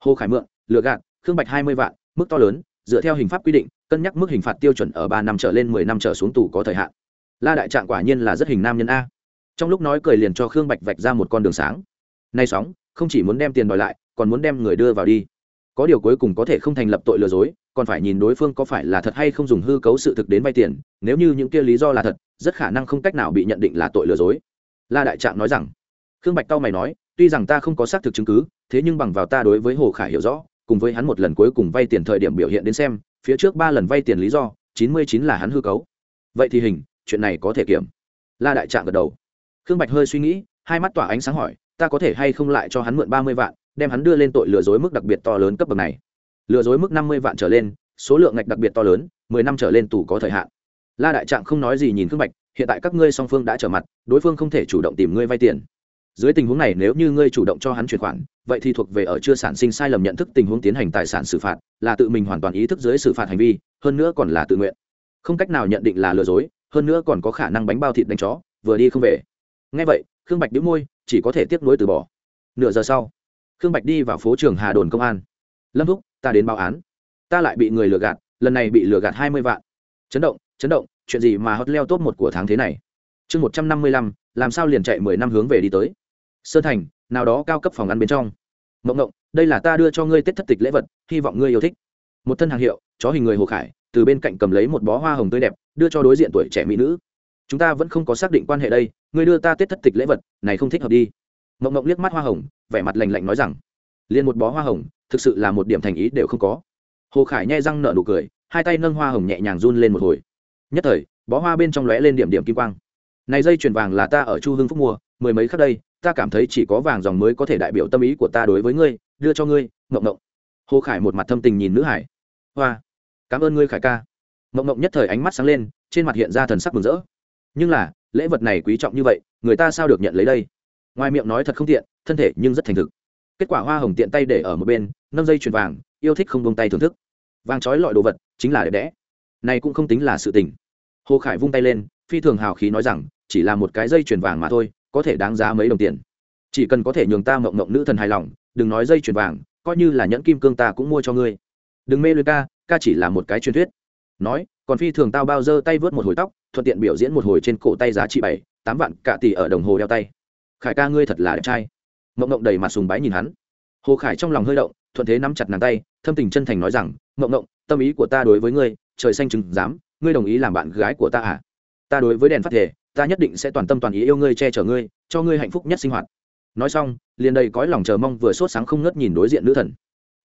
Hồ khải mượn, lừa gạt, khương bạch hai mươi vạn, mức to lớn, dựa theo hình pháp quy định, cân nhắc mức hình phạt tiêu chuẩn ở ba năm trở lên, mười năm trở xuống tù có thời hạn. La đại trạng quả nhiên là rất hình nam nhân a trong lúc nói cười liền cho khương bạch vạch ra một con đường sáng. Nay sóng, không chỉ muốn đem tiền đòi lại, còn muốn đem người đưa vào đi. Có điều cuối cùng có thể không thành lập tội lừa dối, còn phải nhìn đối phương có phải là thật hay không dùng hư cấu sự thực đến vay tiền, nếu như những kia lý do là thật, rất khả năng không cách nào bị nhận định là tội lừa dối. La đại trạng nói rằng, khương bạch cao mày nói, tuy rằng ta không có xác thực chứng cứ, thế nhưng bằng vào ta đối với hồ khải hiểu rõ, cùng với hắn một lần cuối cùng vay tiền thời điểm biểu hiện đến xem, phía trước ba lần vay tiền lý do, chín mươi chín là hắn hư cấu. Vậy thì hình, chuyện này có thể kiểm. La đại trạng gật đầu khương bạch hơi suy nghĩ, hai mắt tỏa ánh sáng hỏi, ta có thể hay không lại cho hắn mượn ba mươi vạn, đem hắn đưa lên tội lừa dối mức đặc biệt to lớn cấp bậc này? Lừa dối mức năm mươi vạn trở lên, số lượng ngạch đặc biệt to lớn, mười năm trở lên tù có thời hạn. La đại trạng không nói gì nhìn khương bạch, hiện tại các ngươi song phương đã trở mặt, đối phương không thể chủ động tìm ngươi vay tiền. Dưới tình huống này nếu như ngươi chủ động cho hắn chuyển khoản, vậy thì thuộc về ở chưa sản sinh sai lầm nhận thức tình huống tiến hành tài sản xử phạt, là tự mình hoàn toàn ý thức dưới xử phạt hành vi, hơn nữa còn là tự nguyện. Không cách nào nhận định là lừa dối, hơn nữa còn có khả năng bánh bao thịt đánh chó, vừa đi không về ngay vậy, khương bạch đĩu môi, chỉ có thể tiếp nối từ bỏ. Nửa giờ sau, khương bạch đi vào phố trường hà đồn công an. Lâm thúc, ta đến báo án. Ta lại bị người lừa gạt, lần này bị lừa gạt hai mươi vạn. Chấn động chấn động, chuyện gì mà hot leo top một của tháng thế này? Chương một trăm năm mươi lăm, làm sao liền chạy mười năm hướng về đi tới? Sơn thành, nào đó cao cấp phòng ăn bên trong. Mộng mộng đây là ta đưa cho ngươi tết thất tịch lễ vật, hy vọng ngươi yêu thích. Một thân hàng hiệu, chó hình người hồ khải, từ bên cạnh cầm lấy một bó hoa hồng tươi đẹp, đưa cho đối diện tuổi trẻ mỹ nữ chúng ta vẫn không có xác định quan hệ đây, ngươi đưa ta tết thất tịch lễ vật, này không thích hợp đi. Mộng mộng liếc mắt hoa hồng, vẻ mặt lành lạnh nói rằng liền một bó hoa hồng, thực sự là một điểm thành ý đều không có. Hồ khải nhai răng nở nụ cười, hai tay nâng hoa hồng nhẹ nhàng run lên một hồi. Nhất thời, bó hoa bên trong lóe lên điểm điểm kim quang. Này dây chuyền vàng là ta ở chu hưng phúc mua, mười mấy khắc đây, ta cảm thấy chỉ có vàng dòng mới có thể đại biểu tâm ý của ta đối với ngươi, đưa cho ngươi, mộng mộng. Hồ khải một mặt thâm tình nhìn nữ hải. Hoa, cảm ơn ngươi khải ca. Mộng mộng nhất thời ánh mắt sáng lên, trên mặt hiện ra thần sắc mừng rỡ nhưng là, lễ vật này quý trọng như vậy, người ta sao được nhận lấy đây? Ngoài miệng nói thật không tiện, thân thể nhưng rất thành thực. Kết quả hoa hồng tiện tay để ở một bên, nâng dây chuyền vàng, yêu thích không bông tay thưởng thức. Vàng trói lọi đồ vật, chính là đẹp đẽ. Này cũng không tính là sự tình. Hồ khải vung tay lên, phi thường hào khí nói rằng, chỉ là một cái dây chuyền vàng mà thôi, có thể đáng giá mấy đồng tiền. Chỉ cần có thể nhường ta mộng mộng nữ thần hài lòng, đừng nói dây chuyền vàng, coi như là nhẫn kim cương ta cũng mua cho ngươi. Đừng mê luyện ca ca chỉ là một cái truyền thuyết nói, còn phi thường tao bao giờ tay vớt một hồi tóc, thuận tiện biểu diễn một hồi trên cổ tay giá trị bảy, tám vạn cả tỷ ở đồng hồ đeo tay. Khải ca ngươi thật là đẹp trai. Mộng mộng đầy mặt sùng bái nhìn hắn. Hồ khải trong lòng hơi động, thuận thế nắm chặt nàng tay, thâm tình chân thành nói rằng, mộng mộng, tâm ý của ta đối với ngươi, trời xanh chừng dám ngươi đồng ý làm bạn gái của ta à? Ta đối với đèn phát thể ta nhất định sẽ toàn tâm toàn ý yêu ngươi, che chở ngươi, cho ngươi hạnh phúc nhất sinh hoạt. Nói xong, liền đầy cõi lòng chờ mong vừa sốt sáng không ngớt nhìn đối diện nữ thần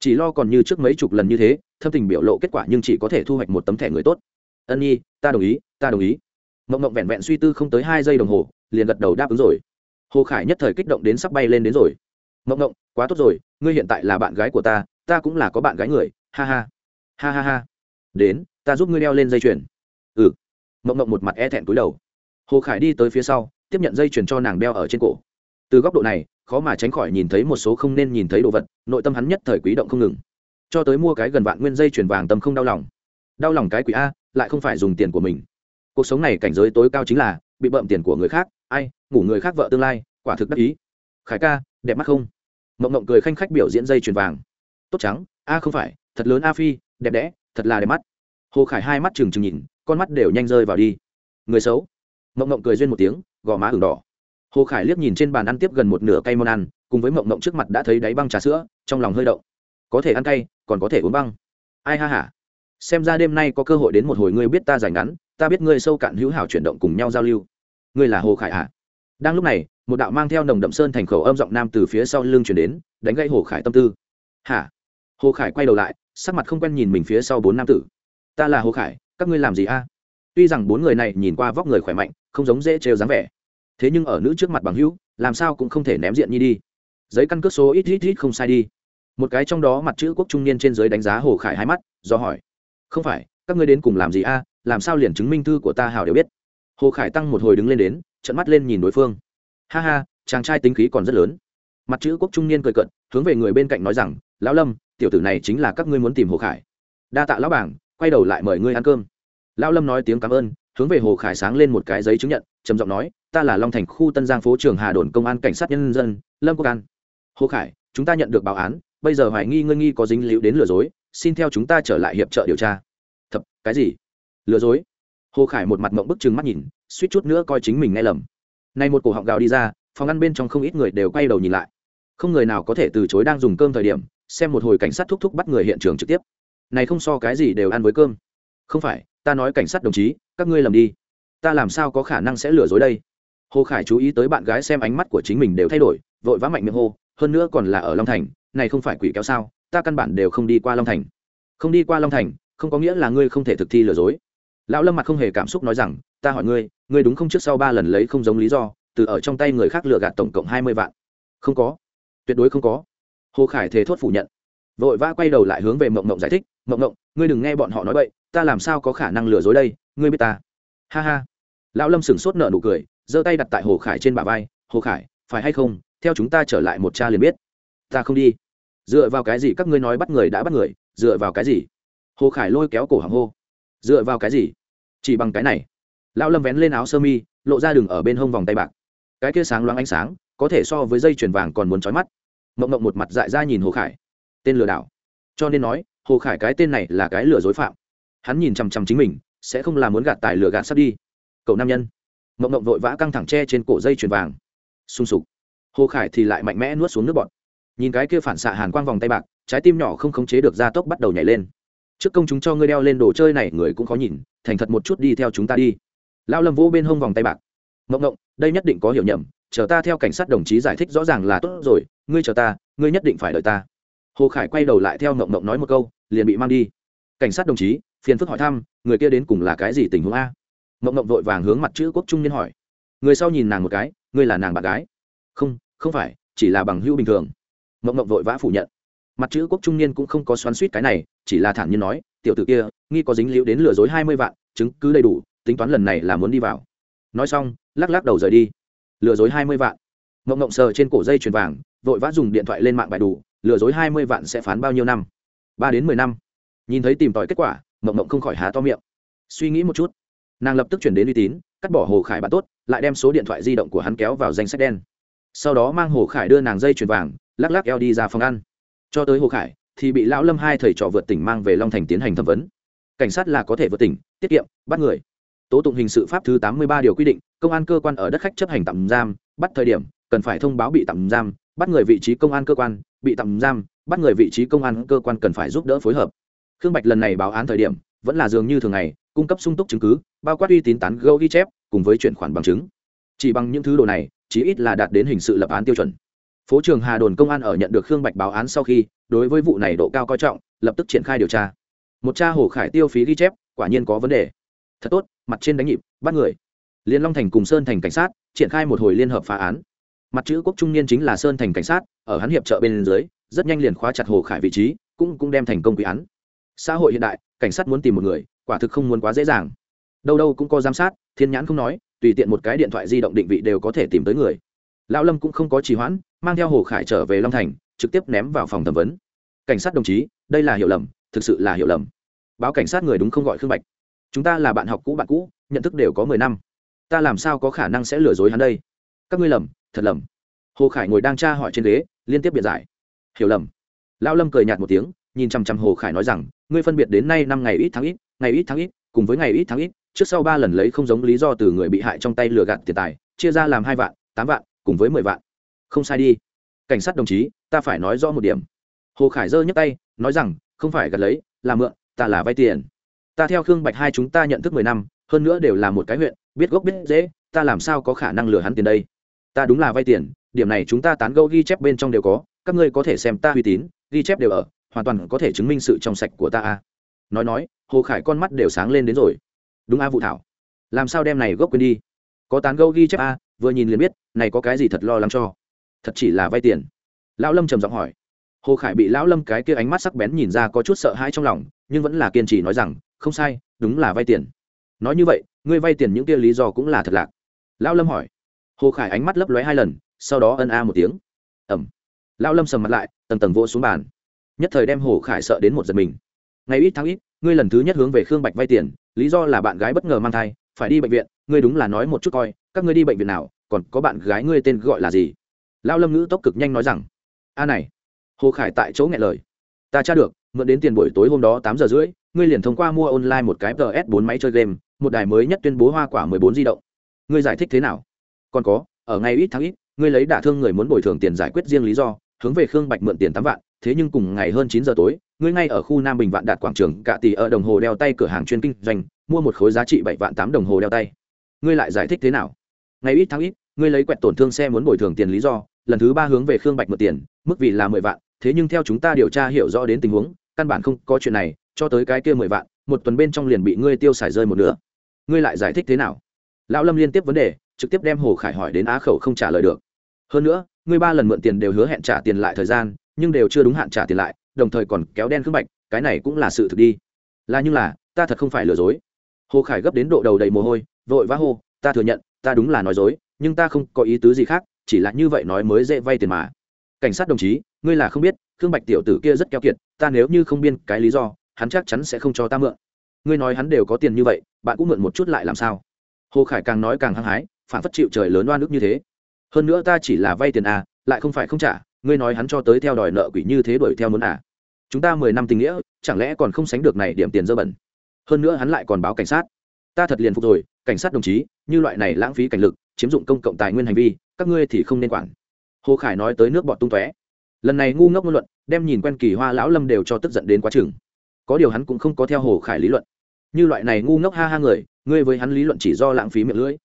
chỉ lo còn như trước mấy chục lần như thế, thâm tình biểu lộ kết quả nhưng chỉ có thể thu hoạch một tấm thẻ người tốt. Ân nhi, ta đồng ý, ta đồng ý. Mộng mộng vẹn vẹn suy tư không tới hai giây đồng hồ, liền gật đầu đáp ứng rồi. Hồ khải nhất thời kích động đến sắp bay lên đến rồi. Mộng mộng, quá tốt rồi, ngươi hiện tại là bạn gái của ta ta cũng là có bạn gái người, ha ha. Ha ha ha. Đến, ta giúp ngươi đeo lên dây chuyền. Ừ. Mộng mộng một mặt e thẹn cúi đầu. Hồ khải đi tới phía sau, tiếp nhận dây chuyền cho nàng đeo ở trên cổ. Từ góc độ này khó mà tránh khỏi nhìn thấy một số không nên nhìn thấy đồ vật, nội tâm hắn nhất thời quý động không ngừng. Cho tới mua cái gần vạn nguyên dây chuyền vàng tâm không đau lòng. Đau lòng cái quỷ a, lại không phải dùng tiền của mình. Cuộc sống này cảnh giới tối cao chính là, bị bậm tiền của người khác, ai, ngủ người khác vợ tương lai, quả thực đắc ý. Khải ca, đẹp mắt không? Mộng mộng cười khanh khách biểu diễn dây chuyền vàng. Tốt trắng a không phải, thật lớn a phi, đẹp đẽ, thật là đẹp mắt. Hồ khải hai mắt trừng trừng nhìn, con mắt đều nhanh rơi vào đi. Người xấu. Mộng mộng cười duyên một tiếng, gò má ửng đỏ hồ khải liếc nhìn trên bàn ăn tiếp gần một nửa cây món ăn, cùng với mộng mộng trước mặt đã thấy đáy băng trà sữa, trong lòng hơi động. Có thể ăn cay, còn có thể uống băng. Ai ha hả xem ra đêm nay có cơ hội đến một hồi ngươi biết ta dài ngắn, ta biết ngươi sâu cạn hữu hảo chuyển động cùng nhau giao lưu. Ngươi là hồ khải hả à? đang lúc này, một đạo mang theo nồng đậm sơn thành khẩu âm giọng nam từ phía sau lưng chuyển đến, đánh gây hồ khải tâm tư. Hả? Hồ khải quay đầu lại, sắc mặt không quen nhìn mình phía sau bốn nam tử. Ta là hồ khải, các ngươi làm gì a? Tuy rằng bốn người này nhìn qua vóc người khỏe mạnh, không giống dễ trêu dáng vẻ thế nhưng ở nữ trước mặt bằng hữu, làm sao cũng không thể ném diện nhi đi. Giấy căn cước số ít ít ít không sai đi. Một cái trong đó mặt chữ quốc trung niên trên giới đánh giá hồ khải hai mắt, do hỏi, không phải, các ngươi đến cùng làm gì a? Làm sao liền chứng minh thư của ta hào đều biết? Hồ khải tăng một hồi đứng lên đến trận mắt lên nhìn đối phương. Ha ha, chàng trai tính khí còn rất lớn. Mặt chữ quốc trung niên cười cận hướng về người bên cạnh nói rằng, lão lâm, tiểu tử này chính là các ngươi muốn tìm hồ khải. Đa tạ lão bảng, quay đầu lại mời ngươi ăn cơm. Lão lâm nói tiếng cảm ơn, hướng về hồ khải sáng lên một cái giấy chứng nhận trầm giọng nói, ta là long thành khu tân giang phố trường hà đồn công an cảnh sát nhân dân, lâm quốc an. Hồ khải, chúng ta nhận được báo án, bây giờ hoài nghi ngươi nghi có dính líu đến lừa dối, xin theo chúng ta trở lại hiệp trợ điều tra. Thập cái gì? Lừa dối? Hồ khải một mặt mộng bức chừng mắt nhìn, suýt chút nữa coi chính mình nghe lầm. Nay một cổ họng gào đi ra, phòng ăn bên trong không ít người đều quay đầu nhìn lại. Không người nào có thể từ chối đang dùng cơm thời điểm, xem một hồi cảnh sát thúc thúc bắt người hiện trường trực tiếp. Này không so cái gì đều ăn với cơm. Không phải, ta nói cảnh sát đồng chí, các ngươi lầm đi ta làm sao có khả năng sẽ lừa dối đây? Hồ khải chú ý tới bạn gái xem ánh mắt của chính mình đều thay đổi, vội vã mạnh miệng hô, hơn nữa còn là ở long thành, này không phải quỷ kéo sao, ta căn bản đều không đi qua long thành. Không đi qua long thành, không có nghĩa là ngươi không thể thực thi lừa dối. Lão lâm mặt không hề cảm xúc nói rằng, ta hỏi ngươi ngươi đúng không trước sau ba lần lấy không giống lý do, từ ở trong tay người khác lừa gạt tổng cộng hai mươi vạn? Không có. Tuyệt đối không có. Hồ khải thề thốt phủ nhận. Vội vã quay đầu lại hướng về mộng mộng giải thích, mộng mộng, ngươi đừng nghe bọn họ nói vậy ta làm sao có khả năng lừa dối đây, ngươi biết ta? Ha ha. Lão lâm sửng sốt nợ nụ cười, giơ tay đặt tại hồ khải trên bả vai. Hồ khải, phải hay không? Theo chúng ta trở lại một cha liền biết. Ta không đi. Dựa vào cái gì các ngươi nói bắt người đã bắt người? Dựa vào cái gì? Hồ khải lôi kéo cổ hàng hô. Dựa vào cái gì? Chỉ bằng cái này. Lão lâm vén lên áo sơ mi, lộ ra đường ở bên hông vòng tay bạc. Cái kia sáng loáng ánh sáng, có thể so với dây chuyền vàng còn muốn trói mắt. Mộng mộng một mặt dại ra nhìn hồ khải. Tên lừa đảo. Cho nên nói, hồ khải cái tên này là cái lừa dối phạm. Hắn nhìn chằm chằm chính mình sẽ không là muốn gạt tài lừa gạt sắp đi. Cậu nam nhân. Mộng mộng vội vã căng thẳng tre trên cổ dây chuyền vàng. Sung sục. Hồ khải thì lại mạnh mẽ nuốt xuống nước bọt. Nhìn cái kia phản xạ hàn quang vòng tay bạc, trái tim nhỏ không khống chế được gia tốc bắt đầu nhảy lên. Trước công chúng cho ngươi đeo lên đồ chơi này, người cũng khó nhìn, thành thật một chút đi theo chúng ta đi. Lao lâm vô bên hông vòng tay bạc. Mộng mộng, đây nhất định có hiểu nhầm, chờ ta theo cảnh sát đồng chí giải thích rõ ràng là tốt rồi, ngươi chờ ta, ngươi nhất định phải đợi ta. Hồ khải quay đầu lại theo mộng mộng nói một câu, liền bị mang đi. Cảnh sát đồng chí phiền phức hỏi thăm, người kia đến cùng là cái gì tình huống a? Mộng mộng vội vàng hướng mặt chữ quốc trung niên hỏi. Người sau nhìn nàng một cái, ngươi là nàng bạn gái? Không không phải, chỉ là bằng hữu bình thường. Mộng mộng vội vã phủ nhận. Mặt chữ quốc trung niên cũng không có xoắn suýt cái này, chỉ là thản nhiên nói, tiểu t ử kia, nghi có dính liễu đến lừa dối hai mươi vạn, chứng cứ đầy đủ, tính toán lần này là muốn đi vào. Nói xong, lắc lắc đầu rời đi. Lừa dối hai mươi vạn. Mộng mộng sờ trên cổ dây chuyền vàng, vội vã dùng điện thoại lên mạng bài đủ, lừa dối hai mươi vạn sẽ phán bao nhiêu năm? Ba đến mười năm. Nhìn thấy tìm tòi kết quả mộng mộng không khỏi há to miệng. Suy nghĩ một chút, nàng lập tức chuyển đến uy tín, cắt bỏ hồ khải bạn tốt, lại đem số điện thoại di động của hắn kéo vào danh sách đen. Sau đó mang hồ khải đưa nàng dây chuyền vàng, lắc lắc eo đi ra phòng ăn. Cho tới hồ khải, thì bị lão lâm hai thầy trò vượt tỉnh mang về long thành tiến hành thẩm vấn. Cảnh sát là có thể vượt tỉnh, tiết kiệm, bắt người. Tố tụng hình sự pháp thứ tám mươi ba điều quy định, công an cơ quan ở đất khách chấp hành tạm giam, bắt thời điểm, cần phải thông báo bị tạm giam, bắt người vị trí công an cơ quan, bị tạm giam, bắt người vị trí công an cơ quan cần phải giúp đỡ phối hợp khương bạch lần này báo án thời điểm, vẫn là dường như thường ngày, cung cấp sung túc chứng cứ, bao quát uy tín tán gâu ghi chép, cùng với chuyển khoản bằng chứng. Chỉ bằng những thứ đồ này, chí ít là đạt đến hình sự lập án tiêu chuẩn. Phố trường hà đồn công an ở nhận được khương bạch báo án sau khi, đối với vụ này độ cao coi trọng, lập tức triển khai điều tra. Một cha hồ khải tiêu phí ghi chép, quả nhiên có vấn đề. Thật tốt, mặt trên đánh nhịp, bắt người. Liên long thành cùng sơn thành cảnh sát, triển khai một hồi liên hợp phá án. Mặt chữ quốc trung niên chính là sơn thành cảnh sát, ở hắn hiệp trợ bên dưới, rất nhanh liền khóa chặt hồ khải vị trí, cũng cũng đem thành công quý án xã hội hiện đại, cảnh sát muốn tìm một người, quả thực không muốn quá dễ dàng. Đâu đâu cũng có giám sát, thiên nhãn không nói, tùy tiện một cái điện thoại di động định vị đều có thể tìm tới người. Lão lâm cũng không có trì hoãn, mang theo hồ khải trở về long thành, trực tiếp ném vào phòng thẩm vấn. Cảnh sát đồng chí, đây là hiểu lầm, thực sự là hiểu lầm. Báo cảnh sát người đúng không gọi khương bạch. Chúng ta là bạn học cũ, bạn cũ, nhận thức đều có mười năm. Ta làm sao có khả năng sẽ lừa dối hắn đây? Các ngươi lầm, thật lầm. Hồ khải ngồi đang tra hỏi trên ghế, liên tiếp biện giải. Hiểu lầm. Lão lâm cười nhạt một tiếng, nhìn chăm chăm hồ khải nói rằng ngươi phân biệt đến nay năm ngày ít tháng ít, ngày ít tháng ít, cùng với ngày ít tháng ít, trước sau ba lần lấy không giống lý do từ người bị hại trong tay lừa gạt tiền tài, chia ra làm hai vạn, tám vạn, cùng với mười vạn. Không sai đi. Cảnh sát đồng chí, ta phải nói rõ một điểm. Hồ khải giơ nhấc tay, nói rằng, không phải gạt lấy, là mượn, ta là vay tiền. Ta theo khương bạch hai chúng ta nhận thức mười năm, hơn nữa đều là một cái huyện, biết gốc biết dễ ta làm sao có khả năng lừa hắn tiền đây? Ta đúng là vay tiền, điểm này chúng ta tán gẫu ghi chép bên trong đều có, các ngươi có thể xem ta uy tín, ghi chép đều ở hoàn toàn có thể chứng minh sự trong sạch của ta a nói nói, hồ khải con mắt đều sáng lên đến rồi. Đúng a vụ thảo. Làm sao đem này gốc quên đi? Có tán gâu ghi chép a, vừa nhìn liền biết, này có cái gì thật lo lắng cho. Thật chỉ là vay tiền. Lão lâm trầm giọng hỏi. Hồ khải bị lão lâm cái kia ánh mắt sắc bén nhìn ra có chút sợ hãi trong lòng, nhưng vẫn là kiên trì nói rằng, không sai, đúng là vay tiền. Nói như vậy, ngươi vay tiền những kia lý do cũng là thật lạc. Lão lâm hỏi. Hồ khải ánh mắt lấp lóe hai lần, sau đó ân a một tiếng. Ẩm. Lão lâm sầm mặt lại, tầng tầng vỗ xuống bàn nhất thời đem hồ khải sợ đến một giật mình. Ngày ít tháng ít, ngươi lần thứ nhất hướng về khương bạch vay tiền, lý do là bạn gái bất ngờ mang thai, phải đi bệnh viện, ngươi đúng là nói một chút coi, các ngươi đi bệnh viện nào, còn có bạn gái ngươi tên gọi là gì? Lao lâm ngữ tốc cực nhanh nói rằng, a này, hồ khải tại chỗ nghe lời. Ta tra được, mượn đến tiền buổi tối hôm đó tám giờ rưỡi, ngươi liền thông qua mua online một cái ps bốn máy chơi game, một đài mới nhất tuyên bố hoa quả mười bốn di động. Ngươi giải thích thế nào? Còn có, ở ngày ít tháng ít, ngươi lấy đả thương người muốn bồi thường tiền giải quyết riêng lý do, hướng về khương bạch mượn tiền tám vạn thế nhưng cùng ngày hơn chín giờ tối, ngươi ngay ở khu nam bình vạn đạt quảng trường, cả tỷ ở đồng hồ đeo tay cửa hàng chuyên kinh doanh, mua một khối giá trị bảy vạn tám đồng hồ đeo tay. Ngươi lại giải thích thế nào? Ngày ít tháng ít, ngươi lấy quẹt tổn thương xe muốn bồi thường tiền lý do, lần thứ ba hướng về khương bạch mượn tiền, mức vị là mười vạn, thế nhưng theo chúng ta điều tra hiểu rõ đến tình huống, căn bản không có chuyện này, cho tới cái kia mười vạn, một tuần bên trong liền bị ngươi tiêu xài rơi một nửa. Ngươi lại giải thích thế nào? Lão lâm liên tiếp vấn đề, trực tiếp đem hồ khải hỏi đến á khẩu không trả lời được. Hơn nữa, ngươi ba lần mượn tiền đều hứa hẹn trả tiền lại thời gian nhưng đều chưa đúng hạn trả tiền lại, đồng thời còn kéo đen khương bạch, cái này cũng là sự thực đi. Là nhưng là, ta thật không phải lừa dối. Hồ khải gấp đến độ đầu đầy mồ hôi, vội vã hô, ta thừa nhận, ta đúng là nói dối, nhưng ta không có ý tứ gì khác, chỉ là như vậy nói mới dễ vay tiền mà. Cảnh sát đồng chí, ngươi là không biết, khương bạch tiểu tử kia rất keo kiệt, ta nếu như không biên cái lý do, hắn chắc chắn sẽ không cho ta mượn. Ngươi nói hắn đều có tiền như vậy, bạn cũng mượn một chút lại làm sao? Hồ khải càng nói càng hăng hái, phản phất chịu trời lớn oan ức như thế. Hơn nữa ta chỉ là vay tiền à lại không phải không trả ngươi nói hắn cho tới theo đòi nợ quỷ như thế đuổi theo muốn à? Chúng ta mười năm tình nghĩa, chẳng lẽ còn không sánh được này điểm tiền dơ bẩn? Hơn nữa hắn lại còn báo cảnh sát. Ta thật liền phục rồi, cảnh sát đồng chí, như loại này lãng phí cảnh lực, chiếm dụng công cộng tài nguyên hành vi, các ngươi thì không nên quản. Hồ khải nói tới nước bọt tung tóe. Lần này ngu ngốc ngôn luận, đem nhìn quen kỳ hoa lão lâm đều cho tức giận đến quá chừng. Có điều hắn cũng không có theo hồ khải lý luận. Như loại này ngu ngốc ha ha người, ngươi với hắn lý luận chỉ do lãng phí miệng lưỡi.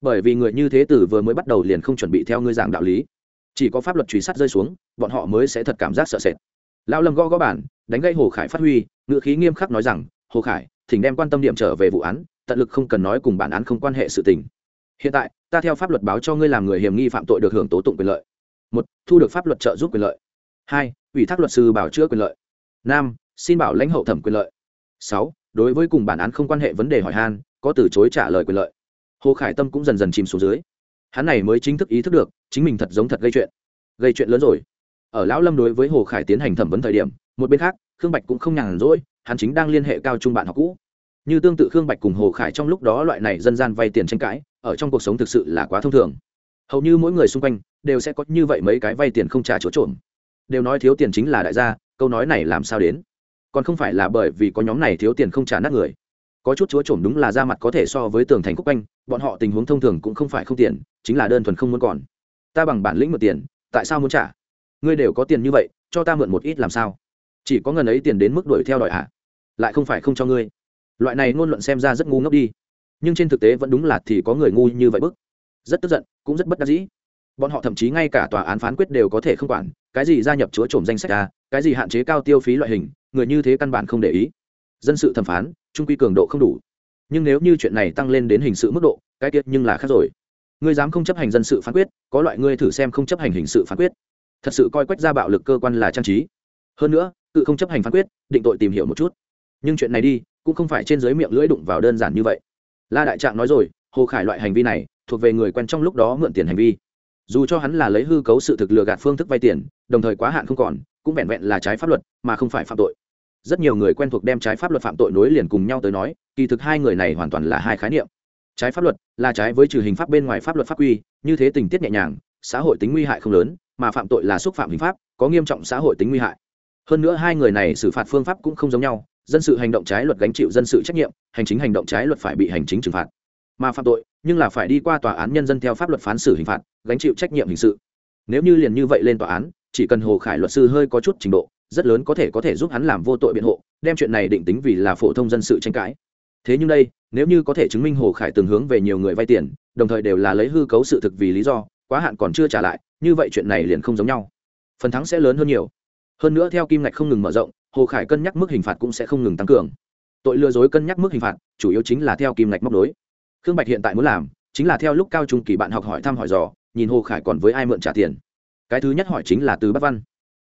Bởi vì người như thế tử vừa mới bắt đầu liền không chuẩn bị theo ngươi giảng đạo lý chỉ có pháp luật truy sát rơi xuống, bọn họ mới sẽ thật cảm giác sợ sệt. Lão lâm gõ gõ bản đánh gây hồ khải phát huy ngự khí nghiêm khắc nói rằng, hồ khải, thỉnh đem quan tâm điểm trở về vụ án, tận lực không cần nói cùng bản án không quan hệ sự tình. Hiện tại, ta theo pháp luật báo cho ngươi làm người hiểm nghi phạm tội được hưởng tố tụng quyền lợi. Một, thu được pháp luật trợ giúp quyền lợi. Hai, ủy thác luật sư bảo chữa quyền lợi. Năm xin bảo lãnh hậu thẩm quyền lợi. Sáu, đối với cùng bản án không quan hệ vấn đề hỏi han, có từ chối trả lời quyền lợi. Hồ khải tâm cũng dần dần chìm xuống dưới hắn này mới chính thức ý thức được, chính mình thật giống thật gây chuyện. Gây chuyện lớn rồi. Ở lão lâm đối với hồ khải tiến hành thẩm vấn thời điểm, một bên khác, khương bạch cũng không nhàn rỗi, hắn chính đang liên hệ cao trung bạn học cũ. Như tương tự khương bạch cùng hồ khải trong lúc đó loại này dân gian vay tiền tranh cãi, ở trong cuộc sống thực sự là quá thông thường. Hầu như mỗi người xung quanh đều sẽ có như vậy mấy cái vay tiền không trả chỗ trộm. Đều nói thiếu tiền chính là đại gia, câu nói này làm sao đến? Còn không phải là bởi vì có nhóm này thiếu tiền không trả nát người có chút chúa trộm đúng là ra mặt có thể so với tường thành khúc quanh, bọn họ tình huống thông thường cũng không phải không tiền chính là đơn thuần không muốn còn. Ta bằng bản lĩnh mượn tiền, tại sao muốn trả? Ngươi đều có tiền như vậy, cho ta mượn một ít làm sao? Chỉ có ngần ấy tiền đến mức đuổi theo đòi hạ lại không phải không cho ngươi. Loại này ngôn luận xem ra rất ngu ngốc đi. Nhưng trên thực tế vẫn đúng là thì có người ngu như vậy bức. Rất tức giận, cũng rất bất đắc dĩ. Bọn họ thậm chí ngay cả tòa án phán quyết đều có thể không quản, cái gì gia nhập chúa trộm danh sách ra cái gì hạn chế cao tiêu phí loại hình, người như thế căn bản không để ý dân sự thẩm phán, trung quy cường độ không đủ. Nhưng nếu như chuyện này tăng lên đến hình sự mức độ, cái tiết nhưng là khác rồi. Ngươi dám không chấp hành dân sự phán quyết, có loại ngươi thử xem không chấp hành hình sự phán quyết. Thật sự coi quách ra bạo lực cơ quan là trang trí. Hơn nữa, tự không chấp hành phán quyết, định tội tìm hiểu một chút. Nhưng chuyện này đi, cũng không phải trên dưới miệng lưỡi đụng vào đơn giản như vậy. La đại trạng nói rồi, hồ khải loại hành vi này, thuộc về người quen trong lúc đó mượn tiền hành vi. Dù cho hắn là lấy hư cấu sự thực lừa gạt phương thức vay tiền, đồng thời quá hạn không còn, cũng vẹn vẹn là trái pháp luật, mà không phải phạm tội rất nhiều người quen thuộc đem trái pháp luật phạm tội nối liền cùng nhau tới nói, kỳ thực hai người này hoàn toàn là hai khái niệm. Trái pháp luật là trái với trừ hình pháp bên ngoài pháp luật pháp quy, như thế tình tiết nhẹ nhàng, xã hội tính nguy hại không lớn, mà phạm tội là xúc phạm hình pháp, có nghiêm trọng xã hội tính nguy hại. Hơn nữa hai người này xử phạt phương pháp cũng không giống nhau, dân sự hành động trái luật gánh chịu dân sự trách nhiệm, hành chính hành động trái luật phải bị hành chính trừng phạt. Mà phạm tội, nhưng là phải đi qua tòa án nhân dân theo pháp luật phán xử hình phạt, gánh chịu trách nhiệm hình sự. Nếu như liền như vậy lên tòa án, chỉ cần hồ khải luật sư hơi có chút trình độ rất lớn có thể có thể giúp hắn làm vô tội biện hộ, đem chuyện này định tính vì là phổ thông dân sự tranh cãi. Thế nhưng đây, nếu như có thể chứng minh hồ khải từng hướng về nhiều người vay tiền, đồng thời đều là lấy hư cấu sự thực vì lý do, quá hạn còn chưa trả lại, như vậy chuyện này liền không giống nhau. Phần thắng sẽ lớn hơn nhiều. Hơn nữa theo kim ngạch không ngừng mở rộng, hồ khải cân nhắc mức hình phạt cũng sẽ không ngừng tăng cường. Tội lừa dối cân nhắc mức hình phạt, chủ yếu chính là theo kim ngạch móc nối. khương bạch hiện tại muốn làm, chính là theo lúc cao trung kỳ bạn học hỏi thăm hỏi dò, nhìn hồ khải còn với ai mượn trả tiền. Cái thứ nhất hỏi chính là từ bắc văn.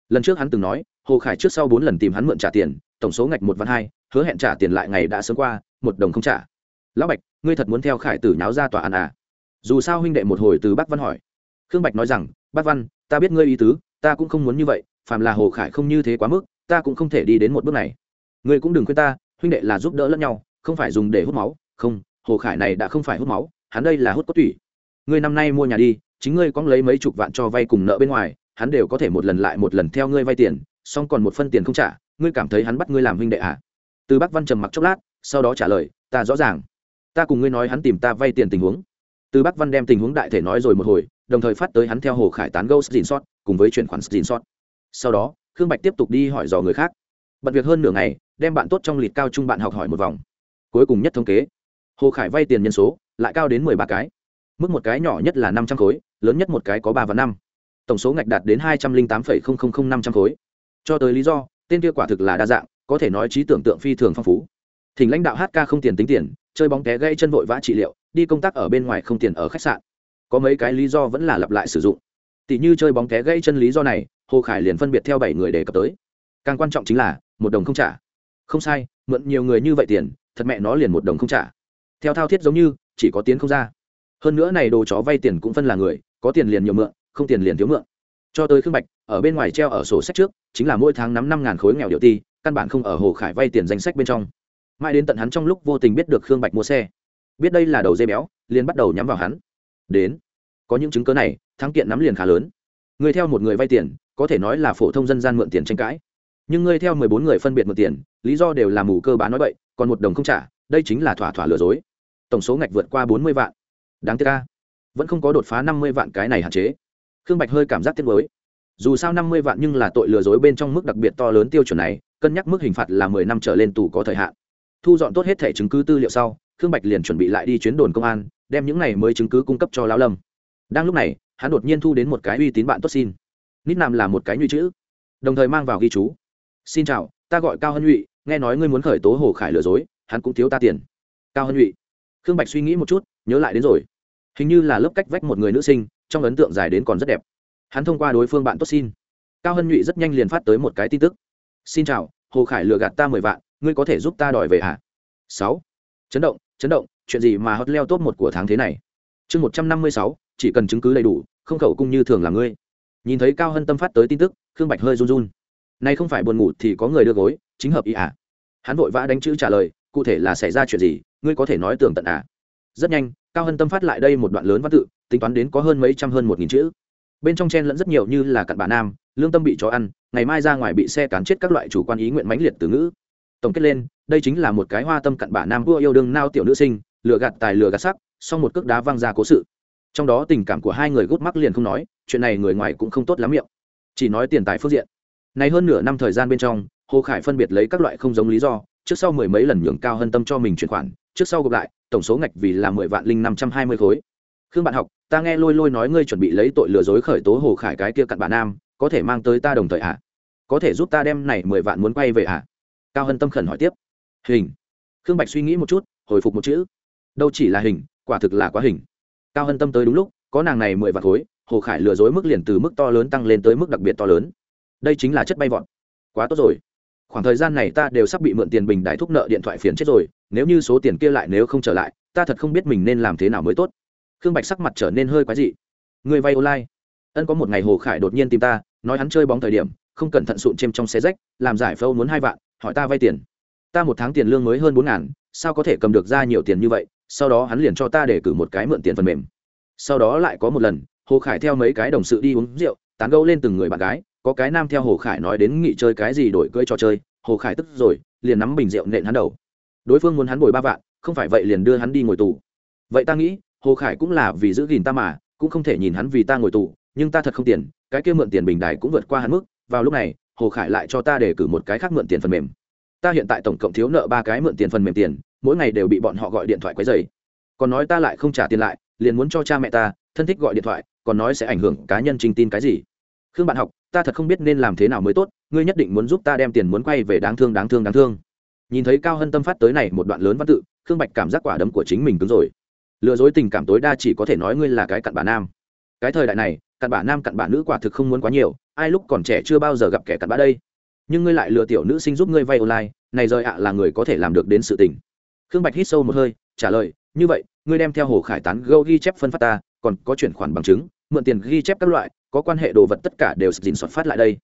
Lần trước hắn từng nói hồ khải trước sau bốn lần tìm hắn mượn trả tiền, tổng số ngạch một văn hai, hứa hẹn trả tiền lại ngày đã sớm qua, một đồng không trả. Lão bạch, ngươi thật muốn theo khải tử nháo ra tòa án à? Dù sao huynh đệ một hồi từ bác văn hỏi. Khương bạch nói rằng bác văn, ta biết ngươi ý tứ, ta cũng không muốn như vậy, phàm là hồ khải không như thế quá mức, ta cũng không thể đi đến một bước này. Ngươi cũng đừng khuyên ta, huynh đệ là giúp đỡ lẫn nhau, không phải dùng để hút máu. Không, hồ khải này đã không phải hút máu, hắn đây là hút cốt tủy. Ngươi năm nay mua nhà đi, chính ngươi có lấy mấy chục vạn cho vay cùng nợ bên ngoài, hắn đều có thể một lần lại một lần theo ngươi vay tiền xong còn một phân tiền không trả, ngươi cảm thấy hắn bắt ngươi làm huynh đệ à? từ bắc văn trầm mặc chốc lát, sau đó trả lời, ta rõ ràng. Ta cùng ngươi nói hắn tìm ta vay tiền tình huống. Từ bắc văn đem tình huống đại thể nói rồi một hồi, đồng thời phát tới hắn theo hồ khải tán gâu xin sót cùng với chuyển khoản xin sót sau đó, khương bạch tiếp tục đi hỏi dò người khác. Bận việc hơn nửa ngày, đem bạn tốt trong lịch cao trung bạn học hỏi một vòng. Cuối cùng nhất thống kế. Hồ khải vay tiền nhân số, lại cao đến mười ba cái. Mức một cái nhỏ nhất là năm trăm khối, lớn nhất một cái có ba và năm. Tổng số ngạch đạt đến hai trăm linh tám năm trăm khối cho tới lý do, tên kia quả thực là đa dạng, có thể nói trí tưởng tượng phi thường phong phú. Thỉnh lãnh đạo hk không tiền tính tiền, chơi bóng té gây chân vội vã trị liệu, đi công tác ở bên ngoài không tiền ở khách sạn. Có mấy cái lý do vẫn là lặp lại sử dụng. Tỷ như chơi bóng té gây chân lý do này, hồ khải liền phân biệt theo bảy người đề cập tới. Càng quan trọng chính là, một đồng không trả. Không sai, mượn nhiều người như vậy tiền, thật mẹ nó liền một đồng không trả. Theo thao thiết giống như, chỉ có tiến không ra. Hơn nữa này đồ chó vay tiền cũng phân là người, có tiền liền nhiều mượn, không tiền liền thiếu mượn cho tới khương bạch, ở bên ngoài treo ở sổ sách trước, chính là mỗi tháng nắm năm ngàn khối nghèo điệu ti, căn bản không ở hồ khải vay tiền danh sách bên trong. Mãi đến tận hắn trong lúc vô tình biết được khương bạch mua xe. Biết đây là đầu dây béo, liền bắt đầu nhắm vào hắn. Đến. Có những chứng cớ này, thắng kiện nắm liền khá lớn. Người theo một người vay tiền, có thể nói là phổ thông dân gian mượn tiền tranh cãi. Nhưng ngươi theo mười bốn người phân biệt mượn tiền, lý do đều là mù cơ bán nói vậy còn một đồng không trả, đây chính là thỏa thỏa lừa dối. Tổng số ngạch vượt qua bốn mươi vạn. Đáng tiếc ca vẫn không có đột phá năm mươi vạn cái này hạn chế khương bạch hơi cảm giác tiếc nuối. dù sao năm mươi vạn nhưng là tội lừa dối bên trong mức đặc biệt to lớn tiêu chuẩn này, cân nhắc mức hình phạt là mười năm trở lên tù có thời hạn. Thu dọn tốt hết thẻ chứng cứ tư liệu sau, khương bạch liền chuẩn bị lại đi chuyến đồn công an, đem những này mới chứng cứ cung cấp cho lão lâm. Đang lúc này, hắn đột nhiên thu đến một cái uy tín bạn tốt xin. Nít nam là một cái như chữ. Đồng thời mang vào ghi chú. Xin chào, ta gọi cao hân nhụy, nghe nói ngươi muốn khởi tố hồ khải lừa dối, hắn cũng thiếu ta tiền. Cao hân nhụy. Khương bạch suy nghĩ một chút, nhớ lại đến rồi. Hình như là lớp cách vách một người nữ sinh trong ấn tượng dài đến còn rất đẹp. Hắn thông qua đối phương bạn tốt xin. Cao hân nhụy rất nhanh liền phát tới một cái tin tức. Xin chào, hồ khải lừa gạt ta mười vạn, ngươi có thể giúp ta đòi về hả? Sáu. Chấn động chấn động, chuyện gì mà hot leo top một của tháng thế này? Chương một trăm năm mươi sáu, chỉ cần chứng cứ đầy đủ, không khẩu cung như thường là ngươi. Nhìn thấy cao hân tâm phát tới tin tức, khương bạch hơi run run. Nay không phải buồn ngủ thì có người đưa gối, chính hợp ý à? Hắn vội vã đánh chữ trả lời, cụ thể là xảy ra chuyện gì, ngươi có thể nói tường tận à? Rất nhanh cao hân tâm phát lại đây một đoạn lớn văn tự, tính toán đến có hơn mấy trăm hơn một nghìn chữ. Bên trong chen lẫn rất nhiều như là cặn bà nam, lương tâm bị chó ăn, ngày mai ra ngoài bị xe cán chết các loại chủ quan ý nguyện mãnh liệt từ ngữ. Tổng kết lên, đây chính là một cái hoa tâm cặn bà nam vua yêu đương nao tiểu nữ sinh, lừa gạt tài lừa gạt sắc sau một cước đá văng ra cố sự. Trong đó tình cảm của hai người gút mắc liền không nói, chuyện này người ngoài cũng không tốt lắm miệng. Chỉ nói tiền tài phương diện. Này hơn nửa năm thời gian bên trong, hồ khải phân biệt lấy các loại không giống lý do, trước sau mười mấy lần nhường cao hơn tâm cho mình chuyển khoản trước sau gộp lại, tổng số ngạch vì là mười vạn linh năm trăm hai mươi khối. Khương bạn học, ta nghe lôi lôi nói ngươi chuẩn bị lấy tội lừa dối khởi tố hồ khải cái kia cặn bạn nam, có thể mang tới ta đồng thời ạ? À? có thể giúp ta đem này mười vạn muốn quay về ạ? À? cao hân tâm khẩn hỏi tiếp. Hình. Khương bạch suy nghĩ một chút, hồi phục một chữ. Đâu chỉ là hình, quả thực là quá hình. Cao hân tâm tới đúng lúc, có nàng này mười vạn khối, hồ khải lừa dối mức liền từ mức to lớn tăng lên tới mức đặc biệt to lớn. Đây chính là chất bay vọt. Quá tốt rồi khoảng thời gian này ta đều sắp bị mượn tiền bình đại thúc nợ điện thoại phiền chết rồi, nếu như số tiền kia lại nếu không trở lại, ta thật không biết mình nên làm thế nào mới tốt. Khương bạch sắc mặt trở nên hơi quái dị. Người vay online. Ân, có một ngày hồ khải đột nhiên tìm ta, nói hắn chơi bóng thời điểm, không cẩn thận sụn chêm trong xe rách, làm giải phâu muốn hai vạn, hỏi ta vay tiền. Ta một tháng tiền lương mới hơn bốn ngàn, sao có thể cầm được ra nhiều tiền như vậy, sau đó hắn liền cho ta để cử một cái mượn tiền phần mềm. Sau đó lại có một lần, hồ khải theo mấy cái đồng sự đi uống rượu, tán gẫu lên từng người bạn gái có cái nam theo hồ khải nói đến nghị chơi cái gì đổi cưỡi trò chơi, hồ khải tức rồi, liền nắm bình rượu nện hắn đầu. Đối phương muốn hắn bồi ba vạn, không phải vậy liền đưa hắn đi ngồi tù. Vậy ta nghĩ, hồ khải cũng là vì giữ gìn ta mà, cũng không thể nhìn hắn vì ta ngồi tù, nhưng ta thật không tiền cái kia mượn tiền bình đài cũng vượt qua hắn mức, vào lúc này, hồ khải lại cho ta để cử một cái khác mượn tiền phần mềm. Ta hiện tại tổng cộng thiếu nợ ba cái mượn tiền phần mềm tiền, mỗi ngày đều bị bọn họ gọi điện thoại quấy dày còn nói ta lại không trả tiền lại, liền muốn cho cha mẹ ta, thân thích gọi điện thoại, còn nói sẽ ảnh hưởng cá nhân trình tin cái gì khương bạn học, ta thật không biết nên làm thế nào mới tốt, ngươi nhất định muốn giúp ta đem tiền muốn quay về đáng thương đáng thương đáng thương. Nhìn thấy cao hân tâm phát tới này một đoạn lớn văn tự, khương bạch cảm giác quả đấm của chính mình cứng rồi. Lừa dối tình cảm tối đa chỉ có thể nói ngươi là cái cặn bà nam. Cái thời đại này, cặn bà nam cặn bà nữ quả thực không muốn quá nhiều, ai lúc còn trẻ chưa bao giờ gặp kẻ cặn bã đây. Nhưng ngươi lại lừa tiểu nữ sinh giúp ngươi vay online, này rời ạ là người có thể làm được đến sự tình. Khương bạch hít sâu một hơi, trả lời, như vậy, ngươi đem theo hồ khải tán gâu ghi chép phân phát ta, còn có chuyển khoản bằng chứng, mượn tiền ghi chép các loại có quan hệ đồ vật tất cả đều dình soạt phát lại đây.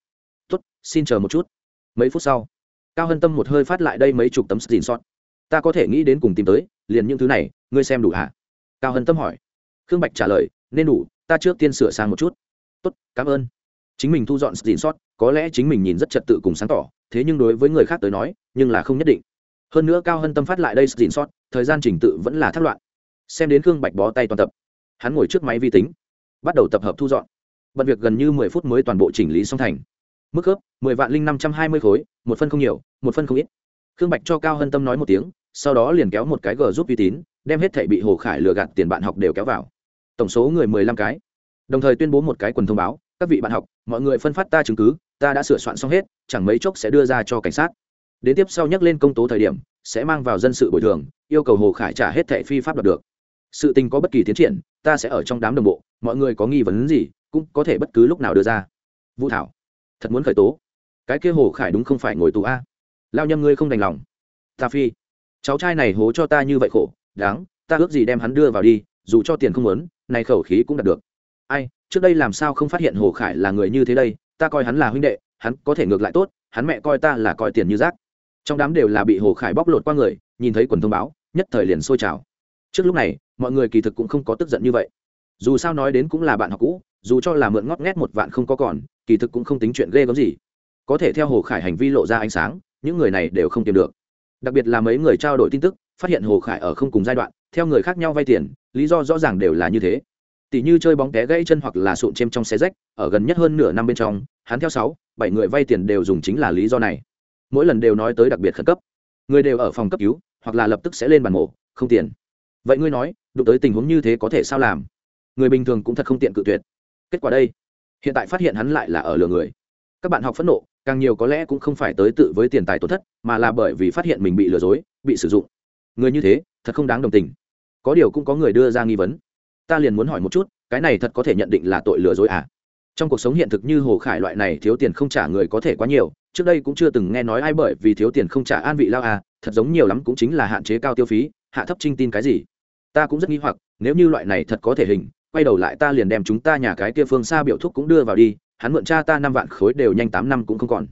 Tốt, xin chờ một chút. Mấy phút sau, cao hân tâm một hơi phát lại đây mấy chục tấm dình soạt. Ta có thể nghĩ đến cùng tìm tới, liền những thứ này, ngươi xem đủ hả? Cao hân tâm hỏi. Khương bạch trả lời, nên đủ, ta trước tiên sửa sang một chút. Tốt, cảm ơn. Chính mình thu dọn dình soát có lẽ chính mình nhìn rất trật tự cùng sáng tỏ, thế nhưng đối với người khác tới nói, nhưng là không nhất định. Hơn nữa cao hân tâm phát lại đây dình soát thời gian trình tự vẫn là thất loạn. Xem đến khương bạch bó tay toàn tập. Hắn ngồi trước máy vi tính, bắt đầu tập hợp thu dọn bận việc gần như mười phút mới toàn bộ chỉnh lý xong thành. Mức khớp, mười vạn linh năm trăm hai mươi khối, một phân không nhiều, một phân không ít. Khương bạch cho cao hân tâm nói một tiếng, sau đó liền kéo một cái g giúp uy tín, đem hết thảy bị hồ khải lừa gạt tiền bạn học đều kéo vào. Tổng số người mười lăm cái. Đồng thời tuyên bố một cái quần thông báo, các vị bạn học, mọi người phân phát ta chứng cứ, ta đã sửa soạn xong hết, chẳng mấy chốc sẽ đưa ra cho cảnh sát. Đến tiếp sau nhắc lên công tố thời điểm, sẽ mang vào dân sự bồi thường, yêu cầu hồ khải trả hết thẻ phi pháp đoạt được. Sự tình có bất kỳ tiến triển ta sẽ ở trong đám đồng bộ, mọi người có nghi vấn gì, cũng có thể bất cứ lúc nào đưa ra. Vũ thảo, thật muốn khởi tố? Cái kia hồ khải đúng không phải ngồi tù a? Lao nhâm ngươi không đành lòng. Ta phi, cháu trai này hố cho ta như vậy khổ, đáng, ta ước gì đem hắn đưa vào đi, dù cho tiền không muốn, này khẩu khí cũng đạt được. Ai, trước đây làm sao không phát hiện hồ khải là người như thế đây? Ta coi hắn là huynh đệ, hắn có thể ngược lại tốt, hắn mẹ coi ta là coi tiền như rác. Trong đám đều là bị hồ khải bóc lột qua người, nhìn thấy quần thông báo, nhất thời liền sôi trào. Trước lúc này mọi người kỳ thực cũng không có tức giận như vậy. Dù sao nói đến cũng là bạn học cũ, dù cho là mượn ngót nghét một vạn không có còn, kỳ thực cũng không tính chuyện ghê gớm gì. Có thể theo hồ khải hành vi lộ ra ánh sáng, những người này đều không tìm được. Đặc biệt là mấy người trao đổi tin tức, phát hiện hồ khải ở không cùng giai đoạn, theo người khác nhau vay tiền, lý do rõ ràng đều là như thế. Tỷ như chơi bóng té gãy chân hoặc là sụn chêm trong xe rách, ở gần nhất hơn nửa năm bên trong, hắn theo sáu, bảy người vay tiền đều dùng chính là lý do này. Mỗi lần đều nói tới đặc biệt khẩn cấp. Người đều ở phòng cấp cứu, hoặc là lập tức sẽ lên bàn mổ, không tiền. Vậy ngươi nói đụng tới tình huống như thế có thể sao làm? Người bình thường cũng thật không tiện cự tuyệt. Kết quả đây, hiện tại phát hiện hắn lại là ở lừa người. Các bạn học phẫn nộ, càng nhiều có lẽ cũng không phải tới tự với tiền tài tổn thất, mà là bởi vì phát hiện mình bị lừa dối, bị sử dụng. Người như thế, thật không đáng đồng tình. Có điều cũng có người đưa ra nghi vấn. Ta liền muốn hỏi một chút, cái này thật có thể nhận định là tội lừa dối à? Trong cuộc sống hiện thực như hồ khải loại này thiếu tiền không trả người có thể quá nhiều, trước đây cũng chưa từng nghe nói ai bởi vì thiếu tiền không trả an vị lao à thật giống nhiều lắm cũng chính là hạn chế cao tiêu phí, hạ thấp trinh tin cái gì ta cũng rất nghi hoặc, nếu như loại này thật có thể hình, quay đầu lại ta liền đem chúng ta nhà cái kia phương xa biểu thúc cũng đưa vào đi, hắn mượn cha ta năm vạn khối đều nhanh tám năm cũng không còn.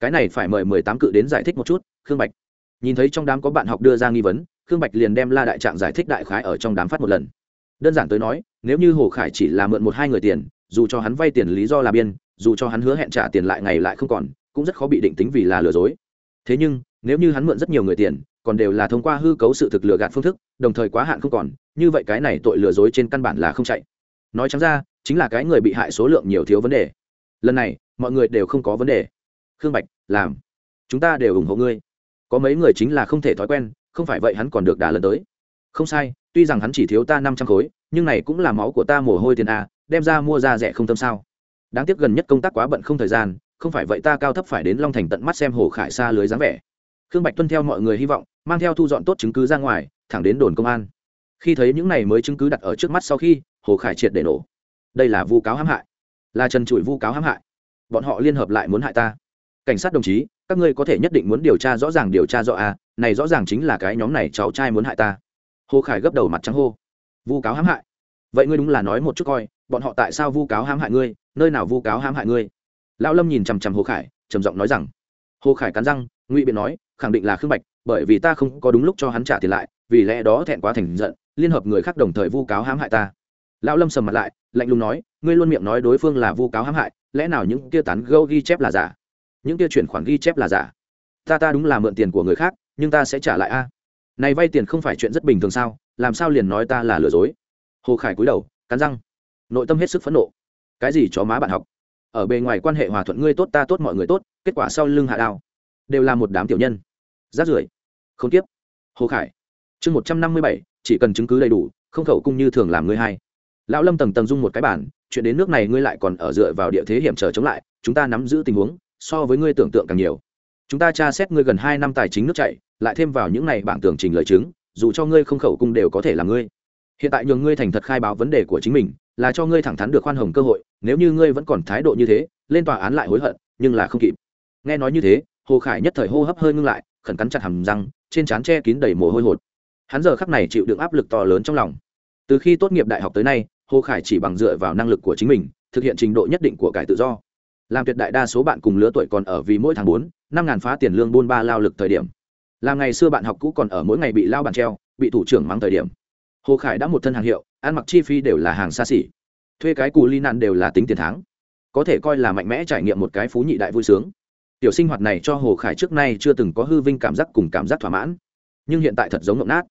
Cái này phải mời mười tám cự đến giải thích một chút, khương bạch. Nhìn thấy trong đám có bạn học đưa ra nghi vấn, khương bạch liền đem la đại trạng giải thích đại khái ở trong đám phát một lần. Đơn giản tới nói, nếu như hồ khải chỉ là mượn một hai người tiền, dù cho hắn vay tiền lý do là biên, dù cho hắn hứa hẹn trả tiền lại ngày lại không còn, cũng rất khó bị định tính vì là lừa dối. Thế nhưng, nếu như hắn mượn rất nhiều người tiền còn đều là thông qua hư cấu sự thực lừa gạt phương thức, đồng thời quá hạn không còn, như vậy cái này tội lừa dối trên căn bản là không chạy. Nói chẳng ra, chính là cái người bị hại số lượng nhiều thiếu vấn đề. Lần này, mọi người đều không có vấn đề. Khương bạch, làm. Chúng ta đều ủng hộ ngươi. Có mấy người chính là không thể thói quen, không phải vậy hắn còn được đà lần tới. Không sai, tuy rằng hắn chỉ thiếu ta năm trăm khối, nhưng này cũng là máu của ta mồ hôi tiền a đem ra mua ra rẻ không tâm sao. Đáng tiếc gần nhất công tác quá bận không thời gian, không phải vậy ta cao thấp phải đến long thành tận mắt xem hồ khải xa lưới dáng vẻ. Khương bạch tuân theo mọi người hy vọng mang theo thu dọn tốt chứng cứ ra ngoài, thẳng đến đồn công an. Khi thấy những này mới chứng cứ đặt ở trước mắt sau khi, hồ khải triệt để nổ. Đây là vu cáo hãm hại. Là trần trụi vu cáo hãm hại. Bọn họ liên hợp lại muốn hại ta. Cảnh sát đồng chí, các ngươi có thể nhất định muốn điều tra rõ ràng điều tra rõ à này rõ ràng chính là cái nhóm này cháu trai muốn hại ta. Hồ khải gấp đầu mặt trắng hô. Vu cáo hãm hại. Vậy ngươi đúng là nói một chút coi, bọn họ tại sao vu cáo hãm hại ngươi, nơi nào vu cáo hãm hại ngươi? Lão lâm nhìn chằm chằm hồ khải, trầm giọng nói rằng. Hồ khải cắn răng, ngụy biện nói, khẳng định là khương bạch bởi vì ta không có đúng lúc cho hắn trả tiền lại, vì lẽ đó thẹn quá thành giận, liên hợp người khác đồng thời vu cáo hãm hại ta. Lão lâm sầm mặt lại, lạnh lùng nói, ngươi luôn miệng nói đối phương là vu cáo hãm hại, lẽ nào những kia tán gâu ghi chép là giả? Những kia chuyển khoản ghi chép là giả? Ta ta đúng là mượn tiền của người khác, nhưng ta sẽ trả lại a. Này vay tiền không phải chuyện rất bình thường sao? Làm sao liền nói ta là lừa dối? Hồ khải cúi đầu, cắn răng, nội tâm hết sức phẫn nộ. Cái gì chó má bạn học? Ở bề ngoài quan hệ hòa thuận ngươi tốt, ta tốt, mọi người tốt, kết quả sau lưng hạ đao, đều là một đám tiểu nhân. Rát rưởi không tiếp. Hồ khải. Chương một trăm năm mươi bảy, chỉ cần chứng cứ đầy đủ, không khẩu cung như thường làm ngươi hay. Lão lâm tầng tầng dung một cái bản chuyện đến nước này ngươi lại còn ở dựa vào địa thế hiểm trở chống lại, chúng ta nắm giữ tình huống, so với ngươi tưởng tượng càng nhiều. Chúng ta tra xét ngươi gần hai năm tài chính nước chạy lại thêm vào những này bảng tường trình lời chứng, dù cho ngươi không khẩu cung đều có thể là ngươi. Hiện tại nhường ngươi thành thật khai báo vấn đề của chính mình, là cho ngươi thẳng thắn được khoan hồng cơ hội, nếu như ngươi vẫn còn thái độ như thế, lên tòa án lại hối hận, nhưng là không kịp. Nghe nói như thế, hồ khải nhất thời hô hấp hơi ngưng lại, khẩn cắn chặt hầm răng trên trán che kín đầy mồ hôi hột. Hắn giờ khắc này chịu đựng áp lực to lớn trong lòng. Từ khi tốt nghiệp đại học tới nay, hồ khải chỉ bằng dựa vào năng lực của chính mình, thực hiện trình độ nhất định của cải tự do. Làm tuyệt đại đa số bạn cùng lứa tuổi còn ở vì mỗi tháng bốn, năm ngàn phá tiền lương buôn ba lao lực thời điểm. Làm ngày xưa bạn học cũ còn ở mỗi ngày bị lao bàn treo, bị thủ trưởng mắng thời điểm. Hồ khải đã một thân hàng hiệu, ăn mặc chi phí đều là hàng xa xỉ. Thuê cái cù ly nạn đều là tính tiền tháng. Có thể coi là mạnh mẽ trải nghiệm một cái phú nhị đại vui sướng tiểu sinh hoạt này cho hồ khải trước nay chưa từng có hư vinh cảm giác cùng cảm giác thỏa mãn. Nhưng hiện tại thật giống ngộng nát.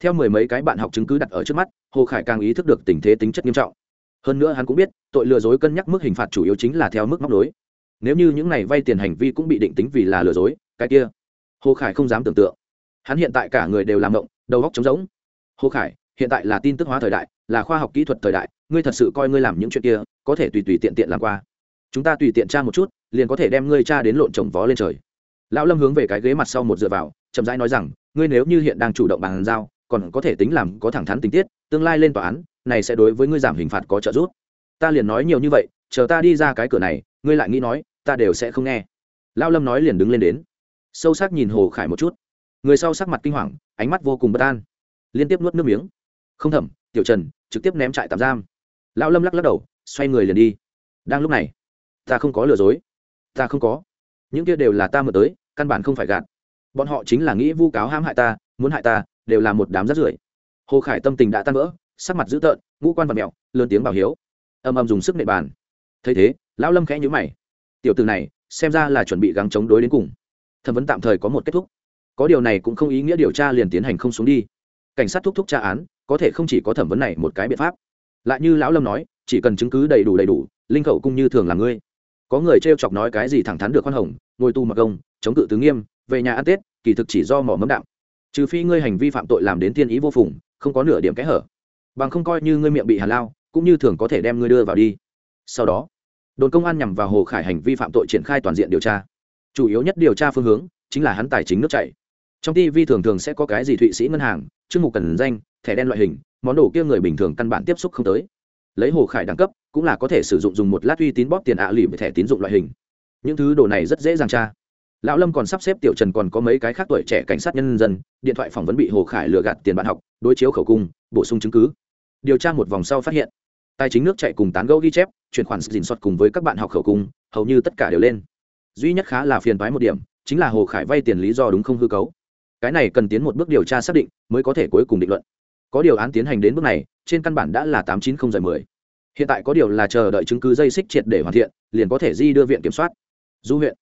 Theo mười mấy cái bạn học chứng cứ đặt ở trước mắt, hồ khải càng ý thức được tình thế tính chất nghiêm trọng. Hơn nữa hắn cũng biết, tội lừa dối cân nhắc mức hình phạt chủ yếu chính là theo mức móc đối nếu như những này vay tiền hành vi cũng bị định tính vì là lừa dối, cái kia, hồ khải không dám tưởng tượng. Hắn hiện tại cả người đều làm động đầu góc trống rỗng. Hồ khải, hiện tại là tin tức hóa thời đại, là khoa học kỹ thuật thời đại, ngươi thật sự coi ngươi làm những chuyện kia, có thể tùy tùy tiện tiện làm qua chúng ta tùy tiện tra một chút, liền có thể đem ngươi cha đến lộn trồng vó lên trời. Lão lâm hướng về cái ghế mặt sau một dựa vào, chậm rãi nói rằng, ngươi nếu như hiện đang chủ động bàn giao, còn có thể tính làm có thẳng thắn tình tiết, tương lai lên tòa án, này sẽ đối với ngươi giảm hình phạt có trợ giúp. Ta liền nói nhiều như vậy, chờ ta đi ra cái cửa này, ngươi lại nghĩ nói, ta đều sẽ không nghe. Lão lâm nói liền đứng lên đến. Sâu sắc nhìn hồ khải một chút. Người sau sắc mặt kinh hoàng, ánh mắt vô cùng bất an. Liên tiếp nuốt nước miếng. Không thẩm tiểu trần, trực tiếp ném trại tạm giam. Lão lâm lắc lắc đầu, xoay người liền đi. Đang lúc này ta không có lừa dối. Ta không có. Những kia đều là ta mượn tới, căn bản không phải gạt. Bọn họ chính là nghĩ vu cáo hãm hại ta, muốn hại ta, đều là một đám rắt rưởi. Hồ khải tâm tình đã tan vỡ, sắc mặt dữ tợn, ngũ quan vật mẹo lớn tiếng bảo hiếu. Âm âm dùng sức nệ bàn. Thấy thế, lão lâm khẽ nhữ mày. Tiểu từ này, xem ra là chuẩn bị gắng chống đối đến cùng. Thẩm vấn tạm thời có một kết thúc. Có điều này cũng không ý nghĩa điều tra liền tiến hành không xuống đi. Cảnh sát thúc thúc tra án, có thể không chỉ có thẩm vấn này một cái biện pháp. Lại như lão lâm nói, chỉ cần chứng cứ đầy đủ đầy đủ, linh khẩu cũng như thường là ngươi có người t r e o chọc nói cái gì thẳng thắn được khoan hồng, ngồi tu mặc công chống cự tứ nghiêm, về nhà ăn tết, kỳ thực chỉ do mỏ mấm đạm. Trừ phi ngươi hành vi phạm tội làm đến thiên ý vô phùng, không có nửa điểm kẽ hở. Bằng không coi như ngươi miệng bị hàn lao, cũng như thường có thể đem ngươi đưa vào đi. Sau đó, đồn công an nhằm vào hồ khải hành vi phạm tội triển khai toàn diện điều tra. Chủ yếu nhất điều tra phương hướng chính là hắn tài chính nước chảy. Trong tv thường thường sẽ có cái gì thụy sĩ ngân hàng chương mục cần danh, thẻ đen loại hình, món đồ kia người bình thường căn bản tiếp xúc không tới lấy hồ khải đẳng cấp, cũng là có thể sử dụng dùng một lát uy tín bóp tiền ạ à lì với thẻ tín dụng loại hình. Những thứ đồ này rất dễ dàng tra. Lão lâm còn sắp xếp tiểu trần còn có mấy cái khác tuổi trẻ cảnh sát nhân dân, điện thoại phỏng vấn bị hồ khải lừa gạt tiền bạn học, đối chiếu khẩu cung, bổ sung chứng cứ. Điều tra một vòng sau phát hiện, tài chính nước chạy cùng tán gẫu ghi chép, chuyển khoản dình soát cùng với các bạn học khẩu cung, hầu như tất cả đều lên. Duy nhất khá là phiền toái một điểm, chính là hồ khải vay tiền lý do đúng không hư cấu. Cái này cần tiến một bước điều tra xác định, mới có thể cuối cùng định luận. Có điều án tiến hành đến bước này, trên căn bản đã là tám chín không giờ mười hiện tại có điều là chờ đợi chứng cứ dây xích triệt để hoàn thiện, liền có thể di đưa viện kiểm soát. Du huyện.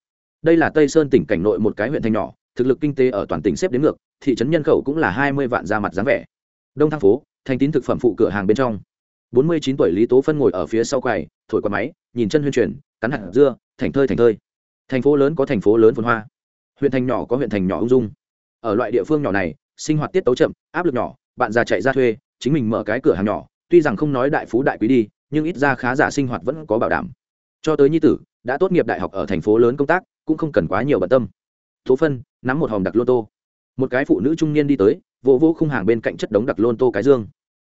Đây là tây sơn tỉnh cảnh nội một cái huyện thành nhỏ, thực lực kinh tế ở toàn tỉnh xếp đến ngược, thị trấn nhân khẩu cũng là hai mươi vạn ra mặt dáng vẻ. Đông thăng phố, thành tín thực phẩm phụ cửa hàng bên trong. Bốn mươi chín tuổi lý tố phân ngồi ở phía sau quầy, thổi qua máy, nhìn chân huyên truyền, cắn hạt dưa, thành thơi thành thơi. Thành phố lớn có thành phố lớn phồn hoa. Huyện thành nhỏ có huyện thành nhỏ ung dung. Ở loại địa phương nhỏ này, sinh hoạt tiết tấu chậm, áp lực nhỏ, bạn già chạy ra thuê, chính mình mở cái cửa hàng nhỏ, tuy rằng không nói đại phú đại quý đi nhưng ít ra khá giả sinh hoạt vẫn có bảo đảm. Cho tới nhi tử, đã tốt nghiệp đại học ở thành phố lớn công tác, cũng không cần quá nhiều bận tâm. Tố phân, nắm một hòm đặc lô tô. Một cái phụ nữ trung niên đi tới, vỗ vỗ khung hàng bên cạnh chất đống đặc lôn tô cái dương.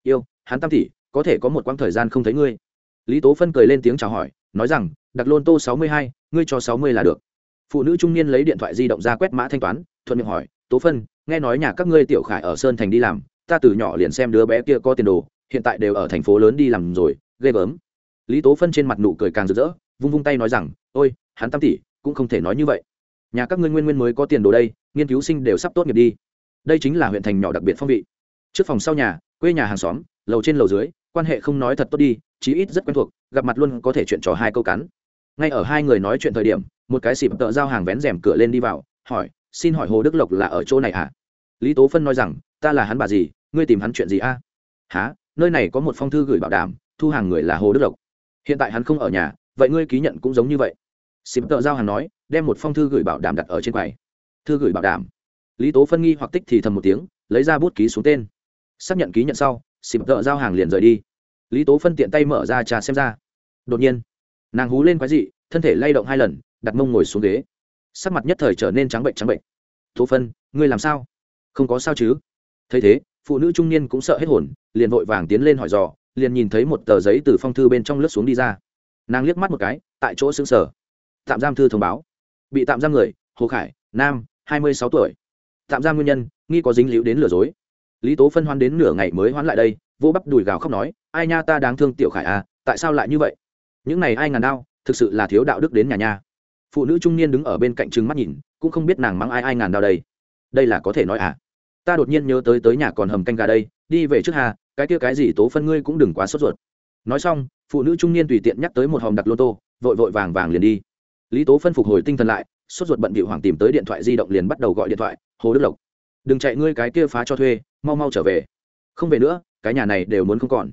Yêu, hắn tam tỷ, có thể có một quãng thời gian không thấy ngươi. Lý tố phân cười lên tiếng chào hỏi, nói rằng, đặc lôn tô sáu mươi hai, ngươi cho sáu mươi là được. Phụ nữ trung niên lấy điện thoại di động ra quét mã thanh toán, thuận miệng hỏi, tố phân, nghe nói nhà các ngươi tiểu khải ở sơn thành đi làm, ta từ nhỏ liền xem đứa bé kia có tiền đồ, hiện tại đều ở thành phố lớn đi làm rồi ghê gớm. Lý tố phân trên mặt nụ cười càng rực rỡ, vung vung tay nói rằng, ôi, hắn tam tỷ, cũng không thể nói như vậy. Nhà các ngươi nguyên nguyên mới có tiền đồ đây, nghiên cứu sinh đều sắp tốt nghiệp đi. Đây chính là huyện thành nhỏ đặc biệt phong vị. Trước phòng sau nhà, quê nhà hàng xóm, lầu trên lầu dưới, quan hệ không nói thật tốt đi, chí ít rất quen thuộc, gặp mặt luôn có thể chuyện trò hai câu cắn. Ngay ở hai người nói chuyện thời điểm, một cái xịp tợ giao hàng vén rèm cửa lên đi vào, hỏi, xin hỏi hồ đức lộc là ở chỗ này à lý tố phân nói rằng, ta là hắn bà gì ngươi tìm hắn chuyện gì a? À? há nơi này có một phong thư gửi bảo đảm thu hàng người là hồ đức lộc. Hiện tại hắn không ở nhà, vậy ngươi ký nhận cũng giống như vậy. Xịp tợ giao hàng nói, đem một phong thư gửi bảo đảm đặt ở trên quầy. Thư gửi bảo đảm. Lý tố phân nghi hoặc tích thì thầm một tiếng, lấy ra bút ký xuống tên. Xác nhận ký nhận sau, xịp tợ giao hàng liền rời đi. Lý tố phân tiện tay mở ra trà xem ra. Đột nhiên, nàng hú lên quái dị, thân thể lay động hai lần, đặt mông ngồi xuống ghế. Sắc mặt nhất thời trở nên trắng bệnh trắng bệnh. Tố phân, ngươi làm sao? Không có sao chứ? Thấy thế, phụ nữ trung niên cũng sợ hết hồn, liền vội vàng tiến lên hỏi dò liền nhìn thấy một tờ giấy từ phong thư bên trong lướt xuống đi ra. Nàng liếc mắt một cái, tại chỗ xứng sở tạm giam thư thông báo. Bị tạm giam người, hồ khải, nam, hai mươi sáu tuổi. Tạm giam nguyên nhân, nghi có dính líu đến lừa dối. Lý tố phân hoan đến nửa ngày mới hoán lại đây, vô bắp đùi gào khóc nói, ai nha ta đáng thương tiểu khải à tại sao lại như vậy? Những này ai ngàn đau, thực sự là thiếu đạo đức đến nhà nha. Phụ nữ trung niên đứng ở bên cạnh trừng mắt nhìn, cũng không biết nàng mắng ai ai ngàn đau đây. Đây là có thể nói à? Ta đột nhiên nhớ tới tới nhà còn hầm canh gà đây, đi về trước hà cái kia cái gì tố phân ngươi cũng đừng quá sốt ruột. Nói xong, phụ nữ trung niên tùy tiện nhắc tới một hòm đặc lô tô, vội vội vàng vàng liền đi. Lý tố phân phục hồi tinh thần lại, sốt ruột bận bị hoàng tìm tới điện thoại di động liền bắt đầu gọi điện thoại, hồ đức lộc, đừng chạy ngươi cái kia phá cho thuê, mau mau trở về. Không về nữa, cái nhà này đều muốn không còn.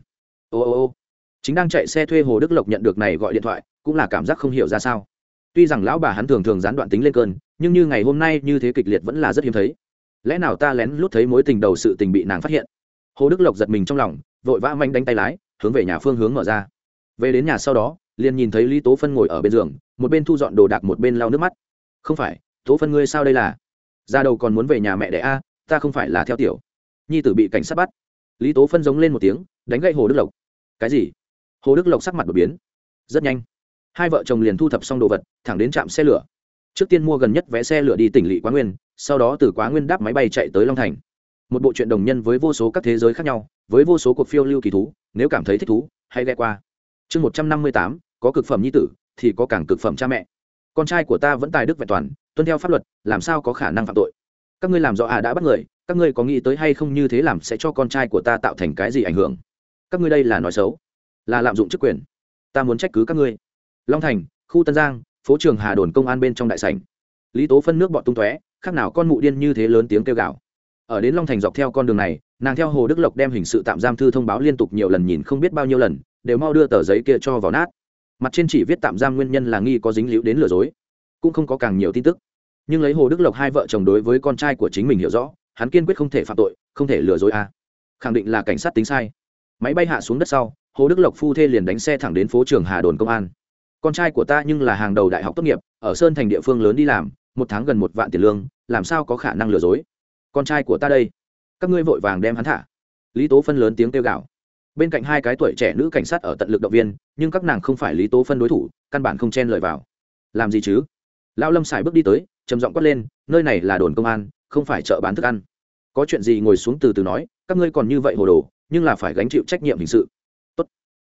Ô ô ô. Chính đang chạy xe thuê hồ đức lộc nhận được này gọi điện thoại, cũng là cảm giác không hiểu ra sao. Tuy rằng lão bà hắn thường thường gián đoạn tính lên cơn, nhưng như ngày hôm nay như thế kịch liệt vẫn là rất hiếm thấy. Lẽ nào ta lén lút thấy mối tình đầu sự tình bị nàng phát hiện? Hồ đức lộc giật mình trong lòng, vội vã manh đánh tay lái, hướng về nhà phương hướng mở ra. Về đến nhà sau đó, liền nhìn thấy lý tố phân ngồi ở bên giường, một bên thu dọn đồ đạc, một bên lau nước mắt. Không phải, tố phân ngươi sao đây là? Ra đầu còn muốn về nhà mẹ đẻ a, ta không phải là theo tiểu. Nhi tử bị cảnh sát bắt. Lý tố phân giống lên một tiếng, đánh gậy hồ đức lộc. Cái gì? Hồ đức lộc sắc mặt đột biến. Rất nhanh, hai vợ chồng liền thu thập xong đồ vật, thẳng đến trạm xe lửa. Trước tiên mua gần nhất vé xe lửa đi tỉnh lỵ quá nguyên, sau đó từ quá nguyên đáp máy bay chạy tới long thành một bộ chuyện đồng nhân với vô số các thế giới khác nhau, với vô số cuộc phiêu lưu kỳ thú, nếu cảm thấy thích thú, hãy ghe qua. Chương một trăm năm mươi tám, có cực phẩm nhi tử, thì có càng cực phẩm cha mẹ. Con trai của ta vẫn tài đức vẹn toàn, tuân theo pháp luật, làm sao có khả năng phạm tội? Các ngươi làm rõ à đã bắt người, các ngươi có nghĩ tới hay không như thế làm sẽ cho con trai của ta tạo thành cái gì ảnh hưởng? Các ngươi đây là nói xấu, là lạm dụng chức quyền. Ta muốn trách cứ các ngươi. Long thành, khu tân giang, phố trường hà đồn công an bên trong đại sảnh. Lý tố phân nước bọn tung tóe, khác nào con mụ điên như thế lớn tiếng kêu gào ở đến long thành dọc theo con đường này, nàng theo hồ đức lộc đem hình sự tạm giam thư thông báo liên tục nhiều lần nhìn không biết bao nhiêu lần, đều mau đưa tờ giấy kia cho vào nát. Mặt trên chỉ viết tạm giam nguyên nhân là nghi có dính líu đến lừa dối, cũng không có càng nhiều tin tức. Nhưng lấy hồ đức lộc hai vợ chồng đối với con trai của chính mình hiểu rõ, hắn kiên quyết không thể phạm tội, không thể lừa dối a. Khẳng định là cảnh sát tính sai. Máy bay hạ xuống đất sau, hồ đức lộc phu thê liền đánh xe thẳng đến phố trường hà đồn công an. Con trai của ta nhưng là hàng đầu đại học tốt nghiệp, ở sơn thành địa phương lớn đi làm, một tháng gần một vạn tiền lương, làm sao có khả năng lừa dối? Con trai của ta đây. Các ngươi vội vàng đem hắn thả. Lý tố phân lớn tiếng kêu gào. Bên cạnh hai cái tuổi trẻ nữ cảnh sát ở tận lực động viên, nhưng các nàng không phải lý tố phân đối thủ, căn bản không chen lời vào. Làm gì chứ? Lão lâm xài bước đi tới, trầm giọng quát lên, nơi này là đồn công an, không phải chợ bán thức ăn. Có chuyện gì ngồi xuống từ từ nói, các ngươi còn như vậy hồ đồ, nhưng là phải gánh chịu trách nhiệm hình sự. Tốt,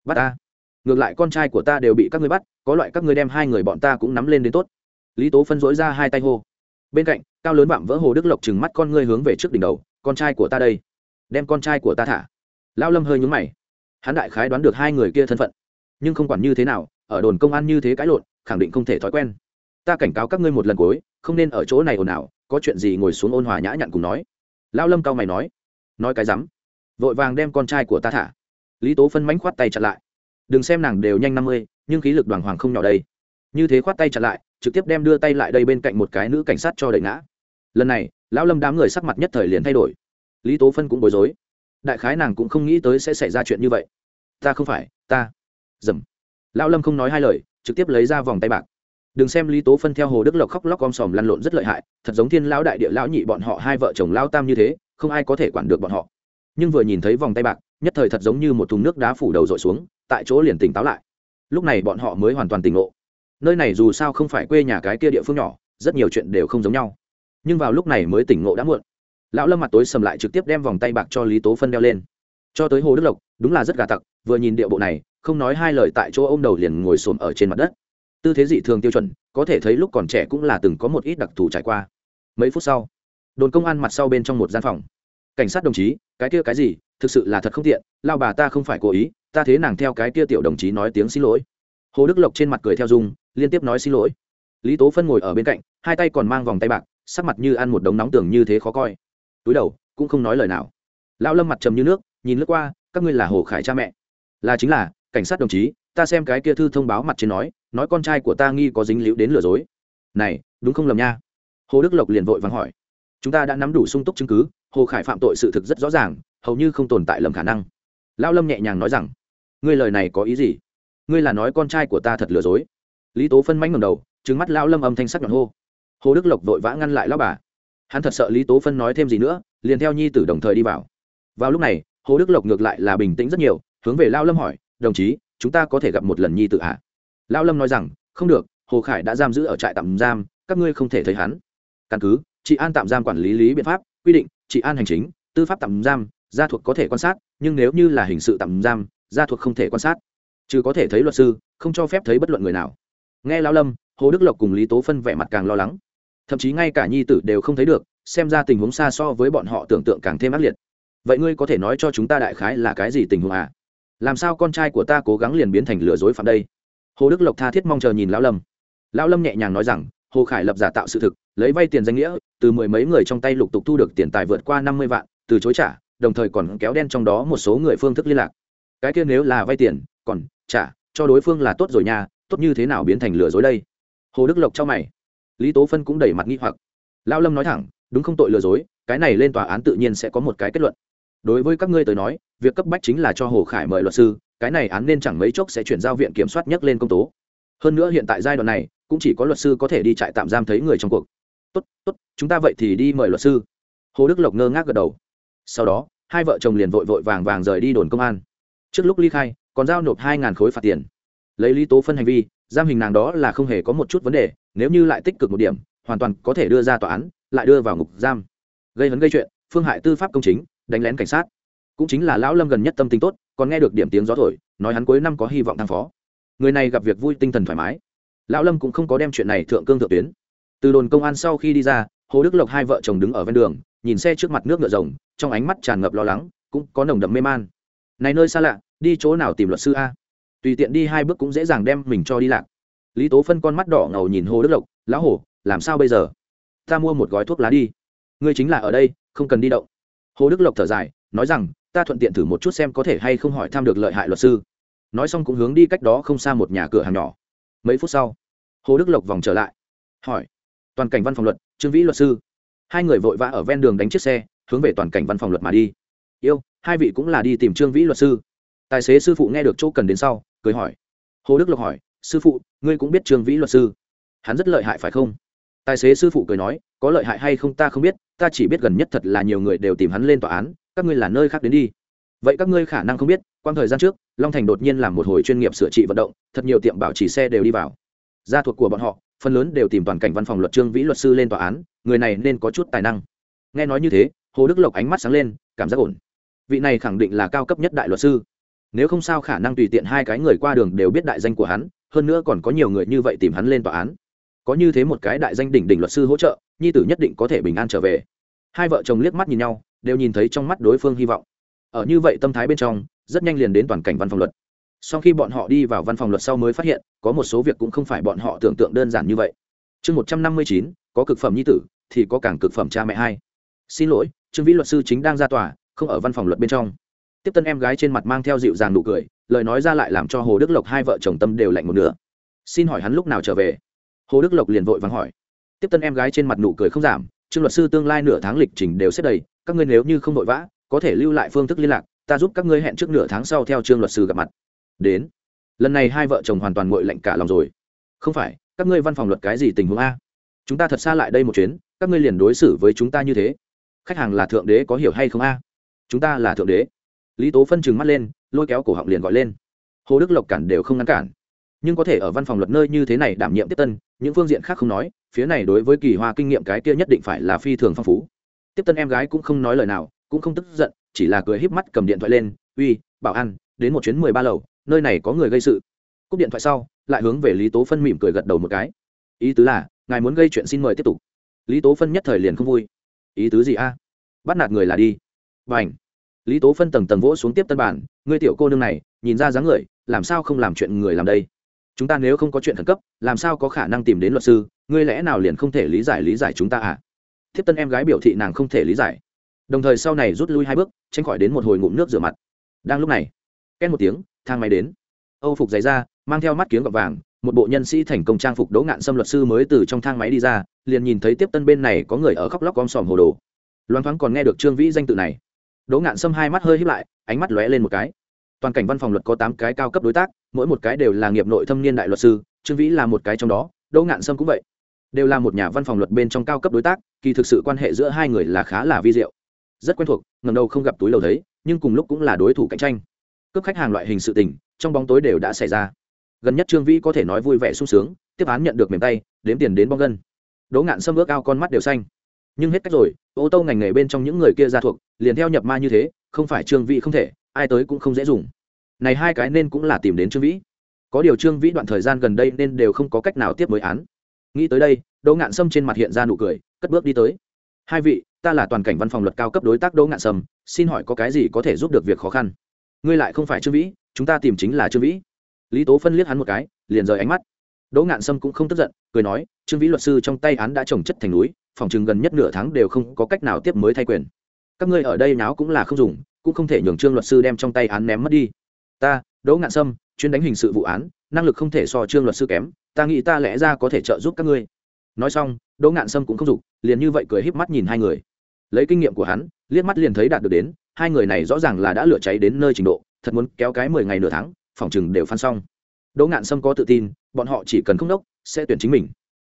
bắt ta. Ngược lại con trai của ta đều bị các ngươi bắt, có loại các ngươi đem hai người bọn ta cũng nắm lên đến tốt. Lý tố phân dối ra hai tay hô bên cạnh, cao lớn vạm vỡ hồ đức lộc chừng mắt con ngươi hướng về trước đỉnh đầu, con trai của ta đây, đem con trai của ta thả. Lao lâm hơi nhúng mày. Hắn đại khái đoán được hai người kia thân phận, nhưng không quản như thế nào, ở đồn công an như thế cãi lộn, khẳng định không thể thói quen. Ta cảnh cáo các ngươi một lần cuối, không nên ở chỗ này ồn ào, có chuyện gì ngồi xuống ôn hòa nhã nhặn cùng nói. Lao lâm cao mày nói. Nói cái rắm, vội vàng đem con trai của ta thả. Lý tố phân mánh khoát tay chặt lại. Đừng xem nàng đều nhanh năm mươi, nhưng khí lực đoàn hoàng không nhỏ đây như thế khoát tay chặn lại, trực tiếp đem đưa tay lại đây bên cạnh một cái nữ cảnh sát cho đẩy ngã. Lần này, lão lâm đám người sắc mặt nhất thời liền thay đổi. Lý tố phân cũng bối rối. Đại khái nàng cũng không nghĩ tới sẽ xảy ra chuyện như vậy. Ta không phải, ta. Dầm. Lão lâm không nói hai lời, trực tiếp lấy ra vòng tay bạc. Đừng xem lý tố phân theo hồ đức lộc khóc lóc om sòm lăn lộn rất lợi hại, thật giống thiên lão đại địa lão nhị bọn họ hai vợ chồng lao tam như thế, không ai có thể quản được bọn họ. Nhưng vừa nhìn thấy vòng tay bạc, nhất thời thật giống như một thùng nước đá phủ đầu dội xuống, tại chỗ liền tỉnh táo lại. Lúc này bọn họ mới hoàn toàn tỉnh ngộ nơi này dù sao không phải quê nhà cái kia địa phương nhỏ, rất nhiều chuyện đều không giống nhau. Nhưng vào lúc này mới tỉnh ngộ đã muộn. Lão lâm mặt tối sầm lại trực tiếp đem vòng tay bạc cho lý tố phân đeo lên. Cho tới hồ đức lộc, đúng là rất gà tặc, vừa nhìn điệu bộ này, không nói hai lời tại chỗ ô m đầu liền ngồi xổm ở trên mặt đất. Tư thế dị thường tiêu chuẩn, có thể thấy lúc còn trẻ cũng là từng có một ít đặc thù trải qua. Mấy phút sau, đồn công an mặt sau bên trong một gian phòng. Cảnh sát đồng chí, cái kia cái gì, thực sự là thật không tiện, lao bà ta không phải cố ý, ta thế nàng theo cái kia tiểu đồng chí nói tiếng xin lỗi. Hồ đức lộc trên mặt cười theo dung liên tiếp nói xin lỗi. Lý tố phân ngồi ở bên cạnh, hai tay còn mang vòng tay bạc, sắc mặt như ăn một đống nóng tưởng như thế khó coi. Túi đầu, cũng không nói lời nào. Lão lâm mặt trầm như nước, nhìn lướt qua, các ngươi là hồ khải cha mẹ. Là chính là, cảnh sát đồng chí, ta xem cái kia thư thông báo mặt trên nói nói con trai của ta nghi có dính líu đến lừa dối. Này, đúng không lầm nha? Hồ đức lộc liền vội vắng hỏi. Chúng ta đã nắm đủ sung túc chứng cứ, hồ khải phạm tội sự thực rất rõ ràng, hầu như không tồn tại lầm khả năng. Lão lâm nhẹ nhàng nói rằng, ngươi lời này có ý gì? Ngươi là nói con trai của ta thật lừa dối lý tố phân mánh ngầm đầu trứng mắt lão lâm âm thanh sắc nhọn hô. Hồ đức lộc vội vã ngăn lại lão bà. Hắn thật sợ lý tố phân nói thêm gì nữa, liền theo nhi tử đồng thời đi vào. Vào lúc này, hồ đức lộc ngược lại là bình tĩnh rất nhiều, hướng về lao lâm hỏi, đồng chí, chúng ta có thể gặp một lần nhi Tử à? lao lâm nói rằng, không được, hồ khải đã giam giữ ở trại tạm giam, các ngươi không thể thấy hắn. Căn cứ chị an tạm giam quản lý lý biện pháp, quy định chị an hành chính, tư pháp tạm giam, gia thuộc có thể quan sát, nhưng nếu như là hình sự tạm giam, gia thuộc không thể quan sát. Chứ có thể thấy luật sư, không cho phép thấy bất luận người nào nghe lao lâm, hồ đức lộc cùng lý tố phân vẻ mặt càng lo lắng. Thậm chí ngay cả nhi tử đều không thấy được, xem ra tình huống xa so với bọn họ tưởng tượng càng thêm ác liệt. Vậy ngươi có thể nói cho chúng ta đại khái là cái gì tình huống à? Làm sao con trai của ta cố gắng liền biến thành lừa dối phạm đây? Hồ đức lộc tha thiết mong chờ nhìn lão lâm. Lão lâm nhẹ nhàng nói rằng, hồ khải lập giả tạo sự thực, lấy vay tiền danh nghĩa, từ mười mấy người trong tay lục tục thu được tiền tài vượt qua năm mươi vạn, từ chối trả, đồng thời còn kéo đen trong đó một số người phương thức liên lạc. Cái kia nếu là vay tiền, còn trả, cho đối phương là tốt rồi nha tốt như thế nào biến thành lừa dối đây? Hồ đức lộc cho mày. Lý tố phân cũng đẩy mặt nghi hoặc. Lao lâm nói thẳng, đúng không tội lừa dối, cái này lên tòa án tự nhiên sẽ có một cái kết luận. Đối với các ngươi tới nói, việc cấp bách chính là cho hồ khải mời luật sư, cái này án nên chẳng mấy chốc sẽ chuyển giao viện kiểm soát nhất lên công tố. Hơn nữa hiện tại giai đoạn này, cũng chỉ có luật sư có thể đi trại tạm giam thấy người trong cuộc. Tốt tốt, chúng ta vậy thì đi mời luật sư. Hồ đức lộc ngơ ngác gật đầu. Sau đó, hai vợ chồng liền vội vội vàng vàng rời đi đồn công an. Trước lúc ly khai, còn giao nộp hai khối phạt tiền lấy lý tố phân hành vi, giam hình nàng đó là không hề có một chút vấn đề, nếu như lại tích cực một điểm, hoàn toàn có thể đưa ra tòa án, lại đưa vào ngục giam. Gây hấn gây chuyện, phương hại tư pháp công chính, đánh lén cảnh sát. Cũng chính là lão lâm gần nhất tâm tính tốt, còn nghe được điểm tiếng gió thổi, nói hắn cuối năm có hy vọng thăng phó. Người này gặp việc vui tinh thần thoải mái. Lão lâm cũng không có đem chuyện này thượng cương thượng tuyến. Từ đồn công an sau khi đi ra, hồ đức lộc hai vợ chồng đứng ở ven đường, nhìn xe trước mặt nước ngựa rồng, trong ánh mắt tràn ngập lo lắng, cũng có nồng đậm mê man. Này nơi xa lạ, đi chỗ nào tìm luật sư a? Tùy tiện đi hai bước cũng dễ dàng đem mình cho đi lạc. Lý tố phân con mắt đỏ ngầu nhìn hồ đức lộc, lão hổ, làm sao bây giờ? Ta mua một gói thuốc lá đi. Ngươi chính là ở đây, không cần đi động. Hồ đức lộc thở dài, nói rằng, ta thuận tiện thử một chút xem có thể hay không hỏi thăm được lợi hại luật sư. Nói xong cũng hướng đi cách đó không xa một nhà cửa hàng nhỏ. Mấy phút sau, hồ đức lộc vòng trở lại, hỏi, toàn cảnh văn phòng luật, trương vĩ luật sư. Hai người vội vã ở ven đường đánh chiếc xe, hướng về toàn cảnh văn phòng luật mà đi. Yêu, hai vị cũng là đi tìm trương vĩ luật sư tài xế sư phụ nghe được chỗ cần đến sau, cười hỏi. Hồ đức lộc hỏi, sư phụ, ngươi cũng biết trương vĩ luật sư? Hắn rất lợi hại phải không? Tài xế sư phụ cười nói, có lợi hại hay không ta không biết, ta chỉ biết gần nhất thật là nhiều người đều tìm hắn lên tòa án, các ngươi là nơi khác đến đi. Vậy các ngươi khả năng không biết, quang thời gian trước, long thành đột nhiên làm một hồi chuyên nghiệp sửa trị vận động, thật nhiều tiệm bảo trì xe đều đi vào. Gia thuộc của bọn họ, phần lớn đều tìm toàn cảnh văn phòng luật trương vĩ luật sư lên tòa án, người này nên có chút tài năng. Nghe nói như thế, hồ đức lộc ánh mắt sáng lên, cảm giác ổn. Vị này khẳng định là cao cấp nhất đại luật sư nếu không sao khả năng tùy tiện hai cái người qua đường đều biết đại danh của hắn, hơn nữa còn có nhiều người như vậy tìm hắn lên tòa án. Có như thế một cái đại danh đỉnh đỉnh luật sư hỗ trợ, nhi tử nhất định có thể bình an trở về. Hai vợ chồng liếc mắt nhìn nhau, đều nhìn thấy trong mắt đối phương hy vọng. Ở như vậy tâm thái bên trong, rất nhanh liền đến toàn cảnh văn phòng luật. Sau khi bọn họ đi vào văn phòng luật sau mới phát hiện, có một số việc cũng không phải bọn họ tưởng tượng đơn giản như vậy. Chương một trăm năm mươi chín, có cực phẩm nhi tử, thì có càng cực phẩm cha mẹ hai. Xin lỗi, trương vĩ luật sư chính đang ra tòa, không ở văn phòng luật bên trong tiếp tân em gái trên mặt mang theo dịu dàng nụ cười, lời nói ra lại làm cho hồ đức lộc hai vợ chồng tâm đều lạnh một nửa. Xin hỏi hắn lúc nào trở về? Hồ đức lộc liền vội vắng hỏi. Tiếp tân em gái trên mặt nụ cười không giảm, trương luật sư tương lai nửa tháng lịch trình đều xếp đầy, các ngươi nếu như không vội vã, có thể lưu lại phương thức liên lạc, ta giúp các ngươi hẹn trước nửa tháng sau theo trương luật sư gặp mặt. Đến. Lần này hai vợ chồng hoàn toàn ngội lạnh cả lòng rồi. Không phải, các ngươi văn phòng luật cái gì tình huống a? Chúng ta thật xa lại đây một chuyến, các ngươi liền đối xử với chúng ta như thế. Khách hàng là thượng đế có hiểu hay không a? Chúng ta là thượng đế lý tố phân chừng mắt lên, lôi kéo cổ họng liền gọi lên. Hồ đức lộc cản đều không ngăn cản. Nhưng có thể ở văn phòng luật nơi như thế này đảm nhiệm tiếp tân, những phương diện khác không nói, phía này đối với kỳ hoa kinh nghiệm cái kia nhất định phải là phi thường phong phú. Tiếp tân em gái cũng không nói lời nào, cũng không tức giận, chỉ là cười híp mắt cầm điện thoại lên, uy, bảo an, đến một chuyến mười ba lầu, nơi này có người gây sự. Cúp điện thoại sau, lại hướng về lý tố phân mỉm cười gật đầu một cái. Ý tứ là, ngài muốn gây chuyện xin mời tiếp tục. Lý tố phân nhất thời liền không vui. Ý tứ gì a? Bắt nạt người là đi. B à n h lý tố phân tầng tầng vỗ xuống tiếp tân bản, ngươi tiểu cô nương này, nhìn ra dáng người, làm sao không làm chuyện người làm đây? Chúng ta nếu không có chuyện khẩn cấp, làm sao có khả năng tìm đến luật sư? Ngươi lẽ nào liền không thể lý giải lý giải chúng ta à? Thiếp tân em gái biểu thị nàng không thể lý giải. Đồng thời sau này rút lui hai bước, tránh khỏi đến một hồi ngụm nước rửa mặt. Đang lúc này ken một tiếng, thang máy đến. Âu phục giày ra mang theo mắt kiếm gọt vàng, một bộ nhân sĩ thành công trang phục đỗ ngạn xâm luật sư mới từ trong thang máy đi ra, liền nhìn thấy tiếp tân bên này có người ở khóc lóc om sòm hồ đồ. Loan thoáng còn nghe được trương vĩ danh tự này đỗ ngạn Sâm hai mắt hơi híp lại, ánh mắt lóe lên một cái. Toàn cảnh văn phòng luật có tám cái cao cấp đối tác, mỗi một cái đều là nghiệp nội thâm niên đại luật sư, trương vĩ là một cái trong đó, đỗ ngạn sâm cũng vậy. Đều là một nhà văn phòng luật bên trong cao cấp đối tác, kỳ thực sự quan hệ giữa hai người là khá là vi diệu. Rất quen thuộc ngầm đầu không gặp túi lầu thấy, nhưng cùng lúc cũng là đối thủ cạnh tranh. Cướp khách hàng loại hình sự tình, trong bóng tối đều đã xảy ra. Gần nhất trương vĩ có thể nói vui vẻ sung sướng, tiếp án nhận được mềm tay, đếm tiền đến bong gân. Đỗ ngạn Sâm ước ao con mắt đều xanh nhưng hết cách rồi, ô tô ngành nghề bên trong những người kia ra thuộc, liền theo nhập ma như thế, không phải trương vĩ không thể, ai tới cũng không dễ dùng. Này hai cái nên cũng là tìm đến trương vĩ. Có điều trương vĩ đoạn thời gian gần đây nên đều không có cách nào tiếp mới án. Nghĩ tới đây, đỗ ngạn sâm trên mặt hiện ra nụ cười, cất bước đi tới. Hai vị, ta là toàn cảnh văn phòng luật cao cấp đối tác đỗ ngạn sâm, xin hỏi có cái gì có thể giúp được việc khó khăn? Ngươi lại không phải trương vĩ, chúng ta tìm chính là trương vĩ. Lý tố phân liếc hắn một cái, liền rời ánh mắt. Đỗ ngạn sâm cũng không tức giận, cười nói, trương vĩ luật sư trong tay án đã trồng chất thành núi phòng chừng gần nhất nửa tháng đều không có cách nào tiếp mới thay quyền. Các ngươi ở đây náo cũng là không dùng, cũng không thể nhường trương luật sư đem trong tay án ném mất đi. Ta, đỗ ngạn sâm, chuyên đánh hình sự vụ án, năng lực không thể so trương luật sư kém, ta nghĩ ta lẽ ra có thể trợ giúp các ngươi. Nói xong, đỗ ngạn sâm cũng không dục, liền như vậy cười híp mắt nhìn hai người. Lấy kinh nghiệm của hắn, liếc mắt liền thấy đạt được đến, hai người này rõ ràng là đã lửa cháy đến nơi trình độ, thật muốn kéo cái mười ngày nửa tháng, phòng chừng đều phan xong. Đỗ ngạn sâm có tự tin, bọn họ chỉ cần không đốc, sẽ tuyển chính mình.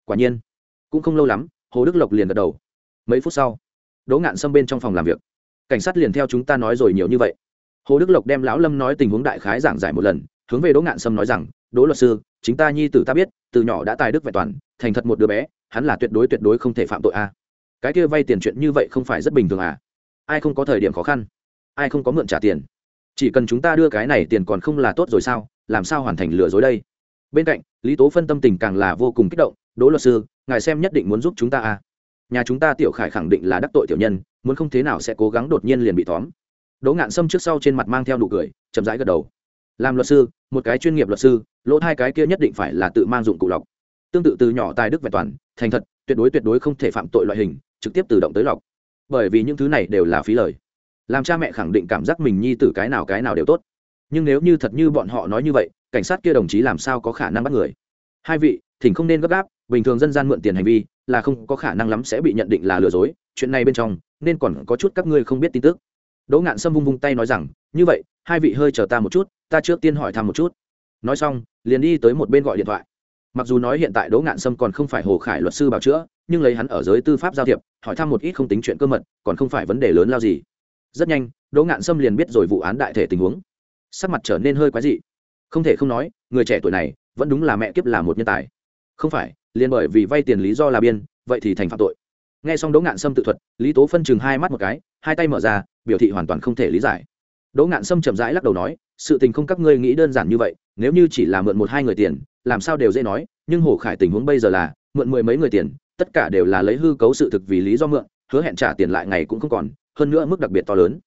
Quả nhiên, cũng không lâu lắm hồ đức lộc liền gật đầu. Mấy phút sau, đỗ ngạn sâm bên trong phòng làm việc. Cảnh sát liền theo chúng ta nói rồi nhiều như vậy. Hồ đức lộc đem lão lâm nói tình huống đại khái giảng giải một lần, hướng về đỗ ngạn sâm nói rằng, đỗ luật sư, chính ta nhi tử ta biết, từ nhỏ đã tài đức vẹn toàn, thành thật một đứa bé, hắn là tuyệt đối tuyệt đối không thể phạm tội a. Cái kia vay tiền chuyện như vậy không phải rất bình thường à? Ai không có thời điểm khó khăn? Ai không có mượn trả tiền? Chỉ cần chúng ta đưa cái này tiền còn không là tốt rồi sao? Làm sao hoàn thành lừa dối đây? Bên cạnh, lý tố phân tâm tình càng là vô cùng kích động, đỗ luật sư ngài xem nhất định muốn giúp chúng ta à. Nhà chúng ta tiểu khải khẳng định là đắc tội tiểu nhân, muốn không thế nào sẽ cố gắng đột nhiên liền bị tóm. Đỗ ngạn sâm trước sau trên mặt mang theo nụ cười, chậm rãi gật đầu. Làm luật sư, một cái chuyên nghiệp luật sư, lỗ hai cái kia nhất định phải là tự mang dụng cụ lọc. Tương tự từ nhỏ tài đức vẹn toàn, thành thật, tuyệt đối tuyệt đối không thể phạm tội loại hình, trực tiếp tự động tới lọc. Bởi vì những thứ này đều là phí lời. Làm cha mẹ khẳng định cảm giác mình nhi tử cái nào cái nào đều tốt. Nhưng nếu như thật như bọn họ nói như vậy, cảnh sát kia đồng chí làm sao có khả năng bắt người? Hai vị, thỉnh không nên gấp gáp bình thường dân gian mượn tiền hành vi, là không có khả năng lắm sẽ bị nhận định là lừa dối, chuyện này bên trong, nên còn có chút các ngươi không biết tin tức. Đỗ ngạn sâm vung vung tay nói rằng, như vậy, hai vị hơi chờ ta một chút, ta trước tiên hỏi thăm một chút. Nói xong, liền đi tới một bên gọi điện thoại. Mặc dù nói hiện tại đỗ ngạn sâm còn không phải hồ khải luật sư bảo chữa, nhưng lấy hắn ở giới tư pháp giao thiệp, hỏi thăm một ít không tính chuyện cơ mật, còn không phải vấn đề lớn lao gì. Rất nhanh, đỗ ngạn sâm liền biết rồi vụ án đại thể tình huống. Sắc mặt trở nên hơi quái dị. Không thể không nói, người trẻ tuổi này, vẫn đúng là mẹ kiếp là một nhân tài. Không phải liền bởi vì vay tiền lý do là biên, vậy thì thành phạm tội. Nghe xong đỗ ngạn sâm tự thuật, lý tố phân chừng hai mắt một cái, hai tay mở ra, biểu thị hoàn toàn không thể lý giải. Đỗ ngạn sâm chậm rãi lắc đầu nói, sự tình không các ngươi nghĩ đơn giản như vậy, nếu như chỉ là mượn một hai người tiền, làm sao đều dễ nói, nhưng hồ khải tình huống bây giờ là, mượn mười mấy người tiền, tất cả đều là lấy hư cấu sự thực vì lý do mượn, hứa hẹn trả tiền lại ngày cũng không còn, hơn nữa mức đặc biệt to lớn.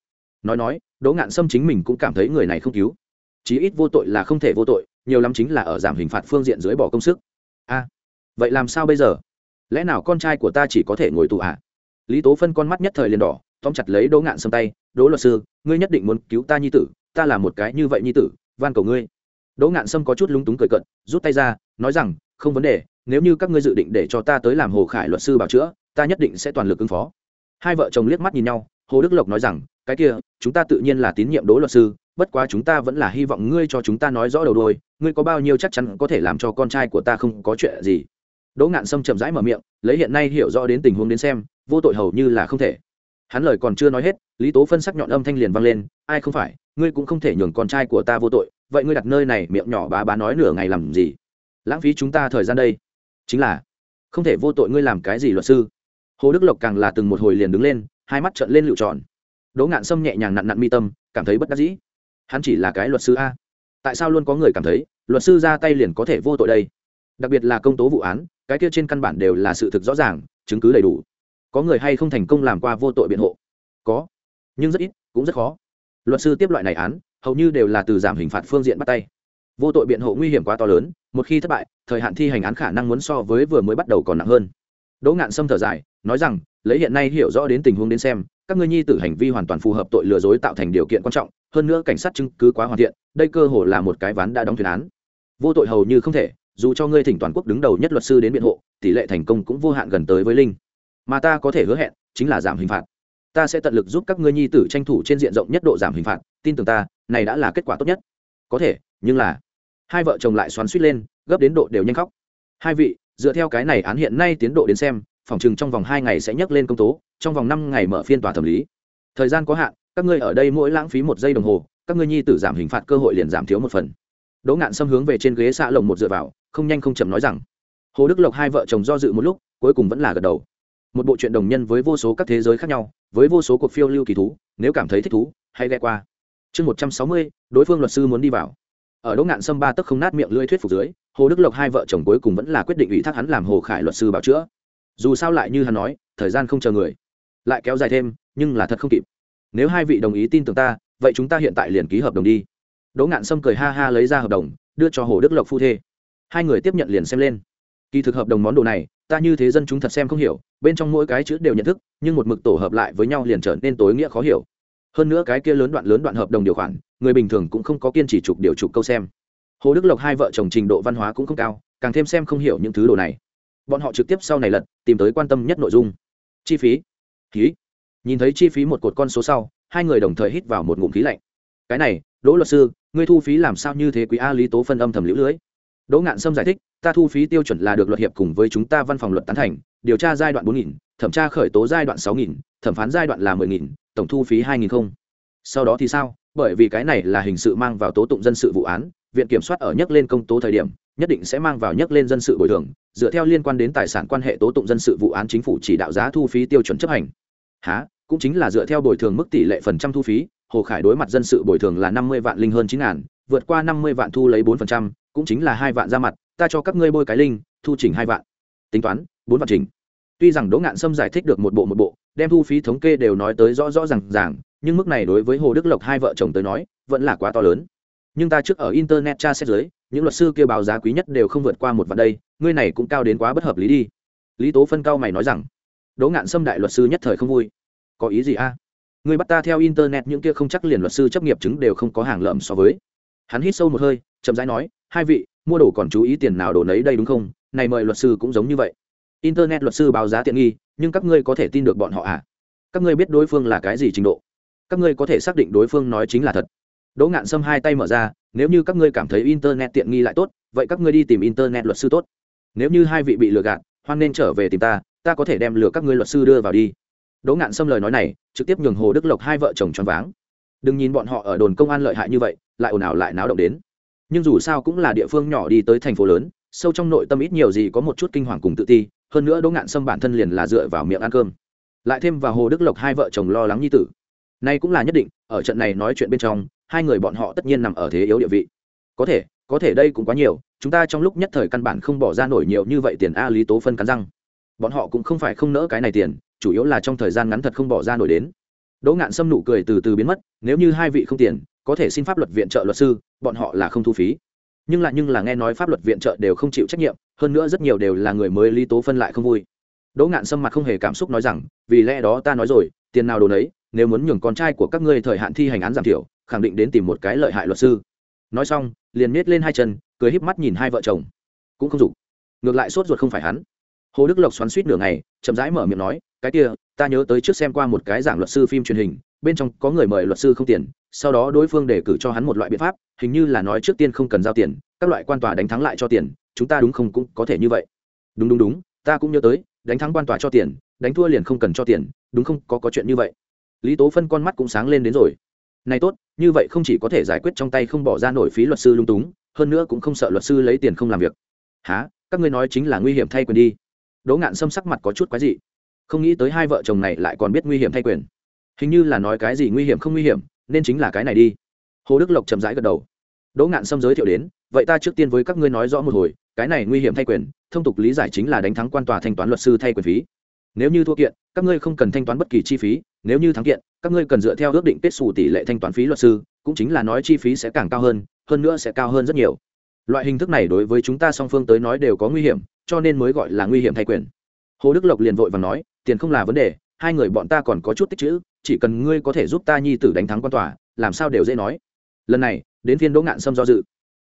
Nói nói, đỗ ngạn sâm chính mình cũng cảm thấy người này không cứu. Chí ít vô tội là không thể vô tội, nhiều lắm chính là ở giảm hình phạt phương diện dưới bỏ công sức. A vậy làm sao bây giờ? Lẽ nào con trai của ta chỉ có thể ngồi tù à? Lý tố phân con mắt nhất thời liền đỏ, tóm chặt lấy đỗ ngạn sâm tay, đỗ luật sư, ngươi nhất định muốn cứu ta nhi tử, ta là một cái như vậy nhi tử, van cầu ngươi. Đỗ ngạn sâm có chút lúng túng cười cận rút tay ra, nói rằng, không vấn đề, nếu như các ngươi dự định để cho ta tới làm hồ khải luật sư bảo chữa, ta nhất định sẽ toàn lực ứng phó. Hai vợ chồng liếc mắt nhìn nhau, hồ đức lộc nói rằng, cái kia, chúng ta tự nhiên là tín nhiệm đỗ luật sư, bất quá chúng ta vẫn là hy vọng ngươi cho chúng ta nói rõ đầu đôi ngươi có bao nhiêu chắc chắn có thể làm cho con trai của ta không có chuyện gì đỗ ngạn sâm chậm rãi mở miệng, lấy hiện nay hiểu rõ đến tình huống đến xem, vô tội hầu như là không thể. Hắn lời còn chưa nói hết, lý tố phân sắc nhọn âm thanh liền vang lên, ai không phải, ngươi cũng không thể nhường con trai của ta vô tội, vậy ngươi đặt nơi này miệng nhỏ bá bá nói nửa ngày làm gì? Lãng phí chúng ta thời gian đây. Chính là, không thể vô tội ngươi làm cái gì luật sư. Hồ đức lộc càng là từng một hồi liền đứng lên, hai mắt trợn lên lựu tròn. Đỗ ngạn sâm nhẹ nhàng nặn nặn mi tâm, cảm thấy bất đắc dĩ. Hắn chỉ là cái luật sư a? Tại sao luôn có người cảm thấy, luật sư ra tay liền có thể vô tội đây? Đặc biệt là công tố vụ án cái kia trên căn bản đều là sự thực rõ ràng, chứng cứ đầy đủ. Có người hay không thành công làm qua vô tội biện hộ? Có. Nhưng rất ít, cũng rất khó. Luật sư tiếp loại này án, hầu như đều là từ giảm hình phạt phương diện bắt tay. Vô tội biện hộ nguy hiểm quá to lớn, một khi thất bại, thời hạn thi hành án khả năng muốn so với vừa mới bắt đầu còn nặng hơn. Đỗ ngạn sâm thở dài, nói rằng, lấy hiện nay hiểu rõ đến tình huống đến xem, các ngươi nhi tử hành vi hoàn toàn phù hợp tội lừa dối tạo thành điều kiện quan trọng, hơn nữa cảnh sát chứng cứ quá hoàn thiện, đây cơ hồ là một cái ván đã đóng thuyền án. Vô tội hầu như không thể dù cho ngươi thỉnh toàn quốc đứng đầu nhất luật sư đến biện hộ, tỷ lệ thành công cũng vô hạn gần tới với linh. Mà ta có thể hứa hẹn, chính là giảm hình phạt. Ta sẽ tận lực giúp các ngươi nhi tử tranh thủ trên diện rộng nhất độ giảm hình phạt, tin tưởng ta, này đã là kết quả tốt nhất. Có thể, nhưng là, hai vợ chồng lại xoắn suýt lên, gấp đến độ đều nhanh khóc. Hai vị, dựa theo cái này án hiện nay tiến độ đến xem, phòng chừng trong vòng hai ngày sẽ nhắc lên công tố, trong vòng năm ngày mở phiên tòa thẩm lý. Thời gian có hạn, các ngươi ở đây mỗi lãng phí một giây đồng hồ, các ngươi nhi tử giảm hình phạt cơ hội liền giảm thiếu một phần. Đỗ ngạn xâm hướng về trên ghế xạ lồng một dựa vào không nhanh không chậm nói rằng, hồ đức lộc hai vợ chồng do dự một lúc, cuối cùng vẫn là gật đầu. Một bộ truyện đồng nhân với vô số các thế giới khác nhau, với vô số cuộc phiêu lưu kỳ thú, nếu cảm thấy thích thú, hãy ghe qua. Chương một trăm sáu mươi, đối phương luật sư muốn đi vào. Ở đỗ ngạn sâm ba tấc không nát miệng lưỡi thuyết phục dưới, hồ đức lộc hai vợ chồng cuối cùng vẫn là quyết định ủy thác hắn làm hồ khải luật sư bảo chữa. Dù sao lại như hắn nói, thời gian không chờ người. Lại kéo dài thêm, nhưng là thật không kịp. Nếu hai vị đồng ý tin tưởng ta, vậy chúng ta hiện tại liền ký hợp đồng đi. Đỗ ngạn sâm cười ha ha lấy ra hợp đồng, đưa cho hồ đức lộc phu thê hai người tiếp nhận liền xem lên. Kỳ thực hợp đồng món đồ này, ta như thế dân chúng thật xem không hiểu, bên trong mỗi cái chữ đều nhận thức, nhưng một mực tổ hợp lại với nhau liền trở nên tối nghĩa khó hiểu. Hơn nữa cái kia lớn đoạn lớn đoạn hợp đồng điều khoản, người bình thường cũng không có kiên trì trục điều trục câu xem. Hồ đức lộc hai vợ chồng trình độ văn hóa cũng không cao, càng thêm xem không hiểu những thứ đồ này. Bọn họ trực tiếp sau này lật, tìm tới quan tâm nhất nội dung. Chi phí. Khí. Nhìn thấy chi phí một cột con số sau, hai người đồng thời hít vào một ngụm khí lạnh. Cái này, đỗ luật sư, ngươi thu phí làm sao như thế quý a lý tố phân âm thầm liễu lưới? Đỗ ngạn sâm giải thích, ta thu phí tiêu chuẩn là được luật hiệp cùng với chúng ta văn phòng luật tán thành, điều tra giai đoạn bốn nghìn, thẩm tra khởi tố giai đoạn sáu nghìn, thẩm phán giai đoạn là mười nghìn, tổng thu phí hai nghìn không. Sau đó thì sao? Bởi vì cái này là hình sự mang vào tố tụng dân sự vụ án, viện kiểm soát ở nhắc lên công tố thời điểm, nhất định sẽ mang vào nhắc lên dân sự bồi thường, dựa theo liên quan đến tài sản quan hệ tố tụng dân sự vụ án chính phủ chỉ đạo giá thu phí tiêu chuẩn chấp hành. Há cũng chính là dựa theo bồi thường mức tỷ lệ phần trăm thu phí, hồ khải đối mặt dân sự bồi thường là năm mươi vạn linh hơn chín ngàn, vượt qua năm mươi vạn thu lấy bốn phần trăm cũng chính là hai vạn ra mặt, ta cho các ngươi bôi cái linh, thu chỉnh hai vạn. Tính toán, bốn vạn chỉnh. Tuy rằng đỗ ngạn sâm giải thích được một bộ một bộ, đem thu phí thống kê đều nói tới rõ rõ r à n g ràng, nhưng mức này đối với hồ đức lộc hai vợ chồng tới nói, vẫn là quá to lớn. Nhưng ta trước ở internet tra xét giới, những luật sư kêu báo giá quý nhất đều không vượt qua một vạn đây, ngươi này cũng cao đến quá bất hợp lý đi. Lý tố phân cao mày nói rằng, đỗ ngạn sâm đại luật sư nhất thời không vui. Có ý gì a? À? người bắt ta theo internet những kia không chắc liền luật sư chấp nghiệp chứng đều không có hàng lợm so với. Hắn hít sâu một hơi, chậm rãi nói hai vị, mua đồ còn chú ý tiền nào đồ nấy đây đúng không? Này mời luật sư cũng giống như vậy. Internet luật sư báo giá tiện nghi, nhưng các ngươi có thể tin được bọn họ à? Các ngươi biết đối phương là cái gì trình độ? Các ngươi có thể xác định đối phương nói chính là thật. Đỗ ngạn xâm hai tay mở ra, nếu như các ngươi cảm thấy internet tiện nghi lại tốt, vậy các ngươi đi tìm internet luật sư tốt. Nếu như hai vị bị lừa gạt, hoan nên trở về tìm ta ta có thể đem lừa các ngươi luật sư đưa vào đi. Đỗ ngạn xâm lời nói này, trực tiếp nhường hồ đức lộc hai vợ chồng choáng váng. Đừng nhìn bọn họ ở đồn công an lợi hại như vậy, lại ồn ào lại náo động đến nhưng dù sao cũng là địa phương nhỏ đi tới thành phố lớn, sâu trong nội tâm ít nhiều gì có một chút kinh hoàng cùng tự ti, hơn nữa đỗ ngạn sâm bản thân liền là dựa vào miệng ăn cơm. Lại thêm vào hồ đức lộc hai vợ chồng lo lắng nhi tử. Nay cũng là nhất định, ở trận này nói chuyện bên trong, hai người bọn họ tất nhiên nằm ở thế yếu địa vị. Có thể có thể đây cũng quá nhiều, chúng ta trong lúc nhất thời căn bản không bỏ ra nổi nhiều như vậy tiền a lý tố phân cắn răng. Bọn họ cũng không phải không nỡ cái này tiền, chủ yếu là trong thời gian ngắn thật không bỏ ra nổi đến. Đỗ ngạn sâm nụ cười từ từ biến mất, nếu như hai vị không tiền có thể xin pháp luật viện trợ luật sư, bọn họ là không thu phí. Nhưng lại nhưng là nghe nói pháp luật viện trợ đều không chịu trách nhiệm, hơn nữa rất nhiều đều là người mới lý tố phân lại không vui. Đỗ ngạn sâm mặt không hề cảm xúc nói rằng, vì lẽ đó ta nói rồi, tiền nào đồ nấy. nếu muốn nhường con trai của các ngươi thời hạn thi hành án giảm thiểu, khẳng định đến tìm một cái lợi hại luật sư. Nói xong, liền miết lên hai chân, cười híp mắt nhìn hai vợ chồng. Cũng không dục. Ngược lại sốt ruột không phải hắn. Hồ đức lộc xoắn suýt nửa ngày, chậm rãi mở miệng nói cái kia, ta nhớ tới trước xem qua một cái giảng luật sư phim truyền hình, bên trong có người mời luật sư không tiền, sau đó đối phương đề cử cho hắn một loại biện pháp, hình như là nói trước tiên không cần giao tiền, các loại quan tòa đánh thắng lại cho tiền, chúng ta đúng không cũng có thể như vậy. Đúng đúng đúng, ta cũng nhớ tới, đánh thắng quan tòa cho tiền, đánh thua liền không cần cho tiền, đúng không, có có chuyện như vậy. Lý tố phân con mắt cũng sáng lên đến rồi. Này tốt, như vậy không chỉ có thể giải quyết trong tay không bỏ ra nổi phí luật sư lung túng, hơn nữa cũng không sợ luật sư lấy tiền không làm việc. Há các ngươi nói chính là nguy hiểm thay quyền đi. Đỗ ngạn xâm sắc mặt có chút quái dị không nghĩ tới hai vợ chồng này lại còn biết nguy hiểm thay quyền. Hình như là nói cái gì nguy hiểm không nguy hiểm, nên chính là cái này đi. Hồ đức lộc chậm rãi gật đầu. Đỗ ngạn xâm giới thiệu đến, vậy ta trước tiên với các ngươi nói rõ một hồi, cái này nguy hiểm thay quyền, thông tục lý giải chính là đánh thắng quan tòa thanh toán luật sư thay quyền phí. Nếu như thua kiện, các ngươi không cần thanh toán bất kỳ chi phí, nếu như thắng kiện, các ngươi cần dựa theo ước định kết xù tỷ lệ thanh toán phí luật sư, cũng chính là nói chi phí sẽ càng cao hơn hơn nữa sẽ cao hơn rất nhiều. Loại hình thức này đối với chúng ta song phương tới nói đều có nguy hiểm, cho nên mới gọi là nguy hiểm thay quyền hồ đức lộc liền vội và nói, tiền không là vấn đề, hai người bọn ta còn có chút tích chữ, chỉ cần ngươi có thể giúp ta nhi tử đánh thắng quan tòa, làm sao đều dễ nói. Lần này, đến phiên đỗ ngạn sâm do dự.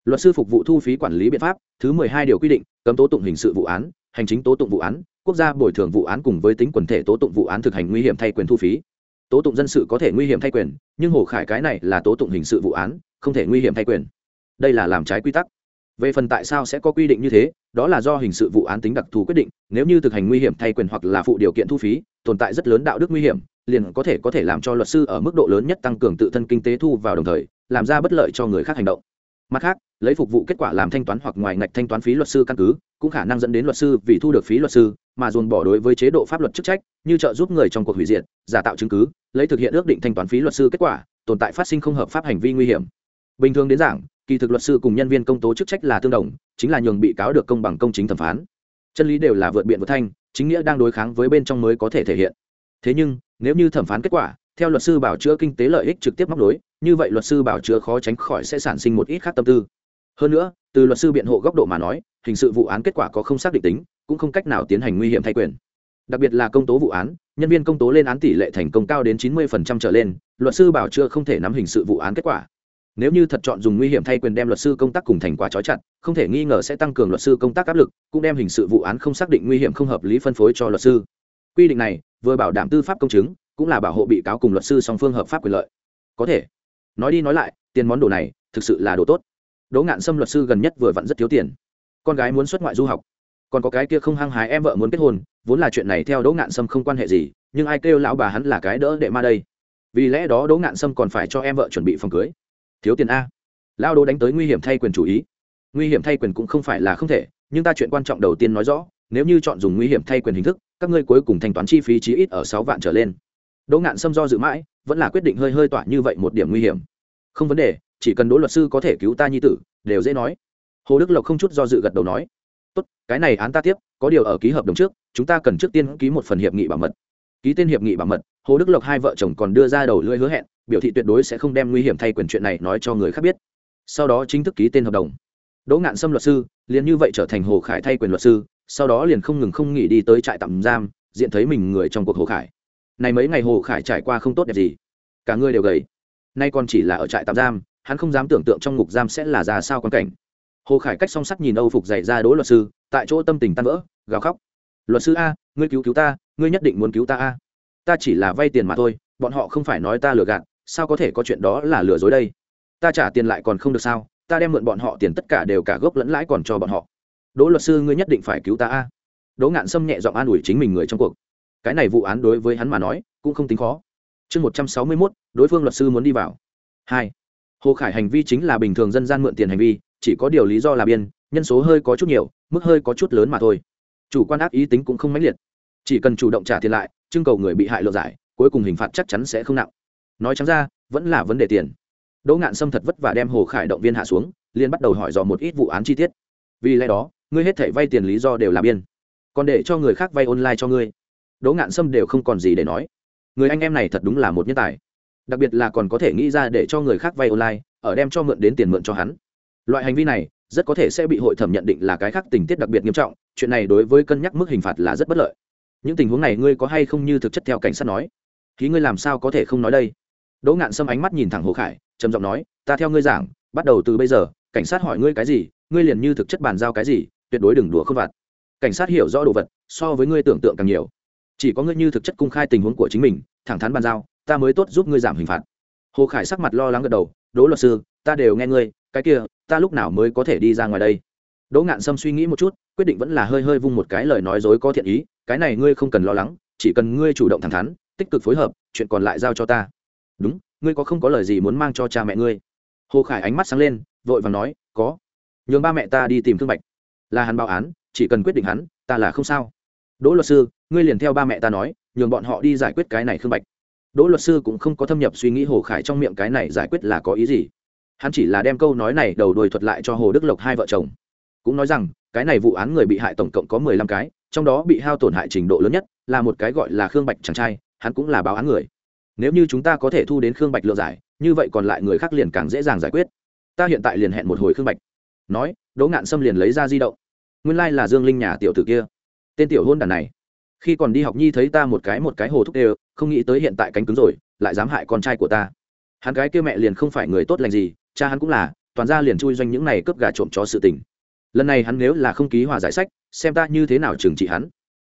Luật sư phục vụ thu phí quản lý biện pháp, thứ mười hai điều quy định, cấm tố tụng hình sự vụ án, hành chính tố tụng vụ án, quốc gia bồi thường vụ án cùng với tính quần thể tố tụng vụ án thực hành nguy hiểm thay quyền thu phí. Tố tụng dân sự có thể nguy hiểm thay quyền, nhưng hồ khải cái này là tố tụng hình sự vụ án, không thể nguy hiểm thay quyền. Đây là làm trái quy tắc về phần tại sao sẽ có quy định như thế, đó là do hình sự vụ án tính đặc thù quyết định, nếu như thực hành nguy hiểm thay quyền hoặc là phụ điều kiện thu phí, tồn tại rất lớn đạo đức nguy hiểm, liền có thể có thể làm cho luật sư ở mức độ lớn nhất tăng cường tự thân kinh tế thu vào đồng thời, làm ra bất lợi cho người khác hành động. Mặt khác, lấy phục vụ kết quả làm thanh toán hoặc ngoài ngạch thanh toán phí luật sư căn cứ, cũng khả năng dẫn đến luật sư vì thu được phí luật sư, mà dồn bỏ đối với chế độ pháp luật chức trách, như trợ giúp người trong cuộc hủy diệt, giả tạo chứng cứ, lấy thực hiện ước định thanh toán phí luật sư kết quả, tồn tại phát sinh không hợp pháp hành vi nguy hiểm. Bình thường đến giảng kỳ thực luật sư cùng nhân viên công tố chức trách là tương đồng, chính là nhường bị cáo được công bằng công chính thẩm phán. Chân lý đều là vượt biện vượt thanh, chính nghĩa đang đối kháng với bên trong mới có thể thể hiện. Thế nhưng, nếu như thẩm phán kết quả, theo luật sư bảo chữa kinh tế lợi ích trực tiếp móc nối, như vậy luật sư bảo chữa khó tránh khỏi sẽ sản sinh một ít khác tâm tư. Hơn nữa, từ luật sư biện hộ góc độ mà nói, hình sự vụ án kết quả có không xác định tính, cũng không cách nào tiến hành nguy hiểm thay quyền. Đặc biệt là công tố vụ án, nhân viên công tố lên án tỷ lệ thành công cao đến chín mươi trở lên, luật sư bảo chữa không thể nắm hình sự vụ án kết quả nếu như thật chọn dùng nguy hiểm thay quyền đem luật sư công tác cùng thành quả trói chặt, không thể nghi ngờ sẽ tăng cường luật sư công tác áp lực, cũng đem hình sự vụ án không xác định nguy hiểm không hợp lý phân phối cho luật sư. Quy định này vừa bảo đảm tư pháp công chứng, cũng là bảo hộ bị cáo cùng luật sư song phương hợp pháp quyền lợi. Có thể. Nói đi nói lại, tiền món đồ này thực sự là đồ tốt. Đỗ ngạn xâm luật sư gần nhất vừa vặn rất thiếu tiền. Con gái muốn xuất ngoại du học. Còn có cái kia không hăng hái em vợ muốn kết hôn, vốn là chuyện này theo đỗ ngạn sâm không quan hệ gì, nhưng ai kêu lão bà hắn là cái đỡ đệ ma đây. Vì lẽ đó đỗ ngạn sâm còn phải cho em vợ chuẩn bị phòng cưới thiếu tiền a. Lao đỗ đánh tới nguy hiểm thay quyền chủ ý. Nguy hiểm thay quyền cũng không phải là không thể, nhưng ta chuyện quan trọng đầu tiên nói rõ, nếu như chọn dùng nguy hiểm thay quyền hình thức, các ngươi cuối cùng thanh toán chi phí chí ít ở sáu vạn trở lên. Đỗ ngạn sâm do dự mãi, vẫn là quyết định hơi hơi tỏa như vậy một điểm nguy hiểm. Không vấn đề, chỉ cần đỗ luật sư có thể cứu ta nhi tử, đều dễ nói. Hồ đức lộc không chút do dự gật đầu nói. Tốt, cái này án ta tiếp, có điều ở ký hợp đồng trước, chúng ta cần trước tiên ký một phần hiệp nghị bảo mật. Ký tên hiệp nghị bảo mật hồ đức lộc hai vợ chồng còn đưa ra đầu lưỡi hứa hẹn, biểu thị tuyệt đối sẽ không đem nguy hiểm thay quyền chuyện này nói cho người khác biết. Sau đó chính thức ký tên hợp đồng. Đỗ ngạn Sâm luật sư, liền như vậy trở thành hồ khải thay quyền luật sư, sau đó liền không ngừng không nghỉ đi tới trại tạm giam, diện thấy mình người trong cuộc hồ khải. Này mấy ngày hồ khải trải qua không tốt đẹp gì. Cả người đều gầy. Nay còn chỉ là ở trại tạm giam, hắn không dám tưởng tượng trong ngục giam sẽ là ra sao quan cảnh. Hồ khải cách song sắt nhìn âu phục dạy ra đỗ luật sư, tại chỗ tâm tình tan vỡ, gào khóc. Luật sư a, ngươi cứu cứu ta, ngươi nhất định muốn cứu ta a ta chỉ là vay tiền mà thôi, bọn họ không phải nói ta lừa gạt, sao có thể có chuyện đó là lừa dối đây? Ta trả tiền lại còn không được sao? Ta đem mượn bọn họ tiền tất cả đều cả gốc lẫn lãi còn cho bọn họ. Đỗ luật sư ngươi nhất định phải cứu ta a. Đỗ ngạn xâm nhẹ giọng an ủi chính mình người trong cuộc. Cái này vụ án đối với hắn mà nói, cũng không tính khó. Chương một trăm sáu mươi mốt, đối phương luật sư muốn đi vào. Hai. Hồ khải hành vi chính là bình thường dân gian mượn tiền hành vi, chỉ có điều lý do là biên, nhân số hơi có chút nhiều, mức hơi có chút lớn mà thôi. Chủ quan ác ý tính cũng không mãnh liệt. Chỉ cần chủ động trả tiền lại trưng cầu người bị hại lựa giải, cuối cùng hình phạt chắc chắn sẽ không nặng. Nói chẳng ra, vẫn là vấn đề tiền. Đỗ ngạn Sâm thật vất vả đem hồ khải động viên hạ xuống liên bắt đầu hỏi dò một ít vụ án chi tiết. Vì lẽ đó, ngươi hết thể vay tiền lý do đều là biên. Còn để cho người khác vay online cho ngươi. Đỗ ngạn sâm đều không còn gì để nói. Người anh em này thật đúng là một nhân tài. Đặc biệt là còn có thể nghĩ ra để cho người khác vay online, ở đem cho mượn đến tiền mượn cho hắn. Loại hành vi này, rất có thể sẽ bị hội thẩm nhận định là cái khác tình tiết đặc biệt nghiêm trọng, chuyện này đối với cân nhắc mức hình phạt là rất bất lợi những tình huống này ngươi có hay không như thực chất theo cảnh sát nói? Khí ngươi làm sao có thể không nói đây? Đỗ ngạn sâm ánh mắt nhìn thẳng hồ khải, trầm giọng nói, ta theo ngươi giảng, bắt đầu từ bây giờ, cảnh sát hỏi ngươi cái gì, ngươi liền như thực chất bàn giao cái gì, tuyệt đối đừng đùa không vặt. Cảnh sát hiểu rõ đồ vật, so với ngươi tưởng tượng càng nhiều. Chỉ có ngươi như thực chất cung khai tình huống của chính mình, thẳng thắn bàn giao, ta mới tốt giúp ngươi giảm hình phạt. Hồ khải sắc mặt lo lắng gật đầu, đỗ luật sư, ta đều nghe ngươi, cái kia, ta lúc nào mới có thể đi ra ngoài đây? Đỗ ngạn sâm suy nghĩ một chút, quyết định vẫn là hơi hơi vung một cái lời nói dối có thiện ý, cái này ngươi không cần lo lắng, chỉ cần ngươi chủ động thẳng thắn, tích cực phối hợp, chuyện còn lại giao cho ta. Đúng, ngươi có không có lời gì muốn mang cho cha mẹ ngươi? Hồ khải ánh mắt sáng lên, vội vàng nói, có. Nhường ba mẹ ta đi tìm thương bạch. Là hắn báo án, chỉ cần quyết định hắn, ta là không sao. Đỗ luật sư, ngươi liền theo ba mẹ ta nói, nhường bọn họ đi giải quyết cái này khương bạch. Đỗ luật sư cũng không có thâm nhập suy nghĩ hồ khải trong miệng cái này giải quyết là có ý gì. Hắn chỉ là đem câu nói này đầu đuôi thuật lại cho hồ đức lộc hai vợ chồng cũng nói rằng, cái này vụ án người bị hại tổng cộng có mười lăm cái, trong đó bị hao tổn hại trình độ lớn nhất là một cái gọi là khương bạch chàng trai, hắn cũng là báo án người. Nếu như chúng ta có thể thu đến khương bạch lượng giải, như vậy còn lại người khác liền càng dễ dàng giải quyết. Ta hiện tại liền hẹn một hồi khương bạch. Nói, đỗ ngạn Sâm liền lấy ra di động. Nguyên lai、like、là dương linh nhà tiểu tử kia. Tên tiểu hôn đàn này. Khi còn đi học nhi thấy ta một cái một cái hồ thúc đều, không nghĩ tới hiện tại cánh cứng rồi, lại dám hại con trai của ta. Hắn gái kia mẹ liền không phải người tốt lành gì, cha hắn cũng là, toàn ra liền chui doanh những này cướp gà trộm chó sự tình lần này hắn nếu là không ký hòa giải sách, xem ta như thế nào trừng trị hắn.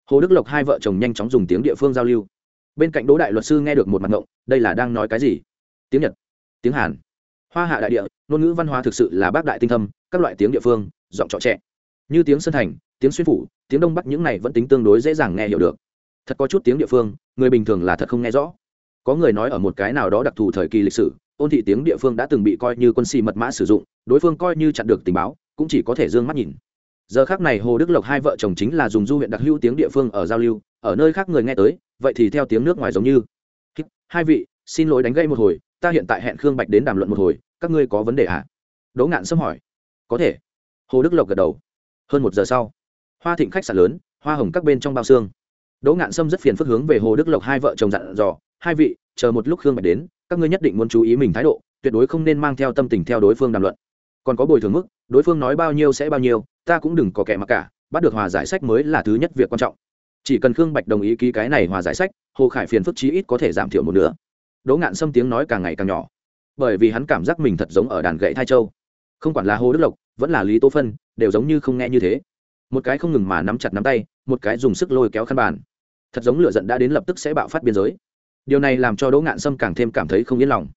Hồ đức lộc hai vợ chồng nhanh chóng dùng tiếng địa phương giao lưu. Bên cạnh đỗ đại luật sư nghe được một mặt ngộng, đây là đang nói cái gì? Tiếng nhật, tiếng hàn. Hoa hạ đại địa, ngôn ngữ văn hóa thực sự là bác đại tinh thâm, các loại tiếng địa phương, giọng trọ trẻ như tiếng sơn thành, tiếng xuyên phủ, tiếng đông bắc những này vẫn tính tương đối dễ dàng nghe hiểu được. Thật có chút tiếng địa phương, người bình thường là thật không nghe rõ. Có người nói ở một cái nào đó đặc thù thời kỳ lịch sử, ôn thị tiếng địa phương đã từng bị coi như quân sĩ mật mã sử dụng, đối phương coi như chặn được tình báo cũng chỉ có thể d ư ơ n g mắt nhìn. Giờ khác này hồ đức lộc hai vợ chồng chính là dùng du huyện đặc hữu tiếng địa phương ở giao lưu, ở nơi khác người nghe tới, vậy thì theo tiếng nước ngoài giống như. Hai vị, xin lỗi đánh gây một hồi, ta hiện tại hẹn khương bạch đến đàm luận một hồi, các ngươi có vấn đề ạ à? đỗ ngạn xâm hỏi. Có thể. Hồ đức lộc gật đầu. Hơn một giờ sau, hoa thịnh khách sạn lớn, hoa hồng các bên trong bao xương. Đỗ ngạn sâm rất phiền phức hướng về hồ đức lộc hai vợ chồng dặn dò, hai vị, chờ một lúc khương bạch đến, các ngươi nhất định muốn chú ý mình thái độ, tuyệt đối không nên mang theo tâm tình theo đối phương đàm luận. Còn có bồi thường mức đối phương nói bao nhiêu sẽ bao nhiêu, ta cũng đừng có kẻ mặc cả, bắt được hòa giải sách mới là thứ nhất việc quan trọng. Chỉ cần khương bạch đồng ý ký cái này hòa giải sách, hồ khải phiền phức chí ít có thể giảm thiểu một nửa. Đỗ ngạn xâm tiếng nói càng ngày càng nhỏ. Bởi vì hắn cảm giác mình thật giống ở đàn gậy thai châu. Không quản là hồ đức lộc, vẫn là lý tô phân, đều giống như không nghe như thế. Một cái không ngừng mà nắm chặt nắm tay, một cái dùng sức lôi kéo khăn bàn. Thật giống lửa giận đã đến lập tức sẽ bạo phát biên giới. Điều này làm cho đỗ ngạn sâm càng thêm cảm thấy không yên lòng.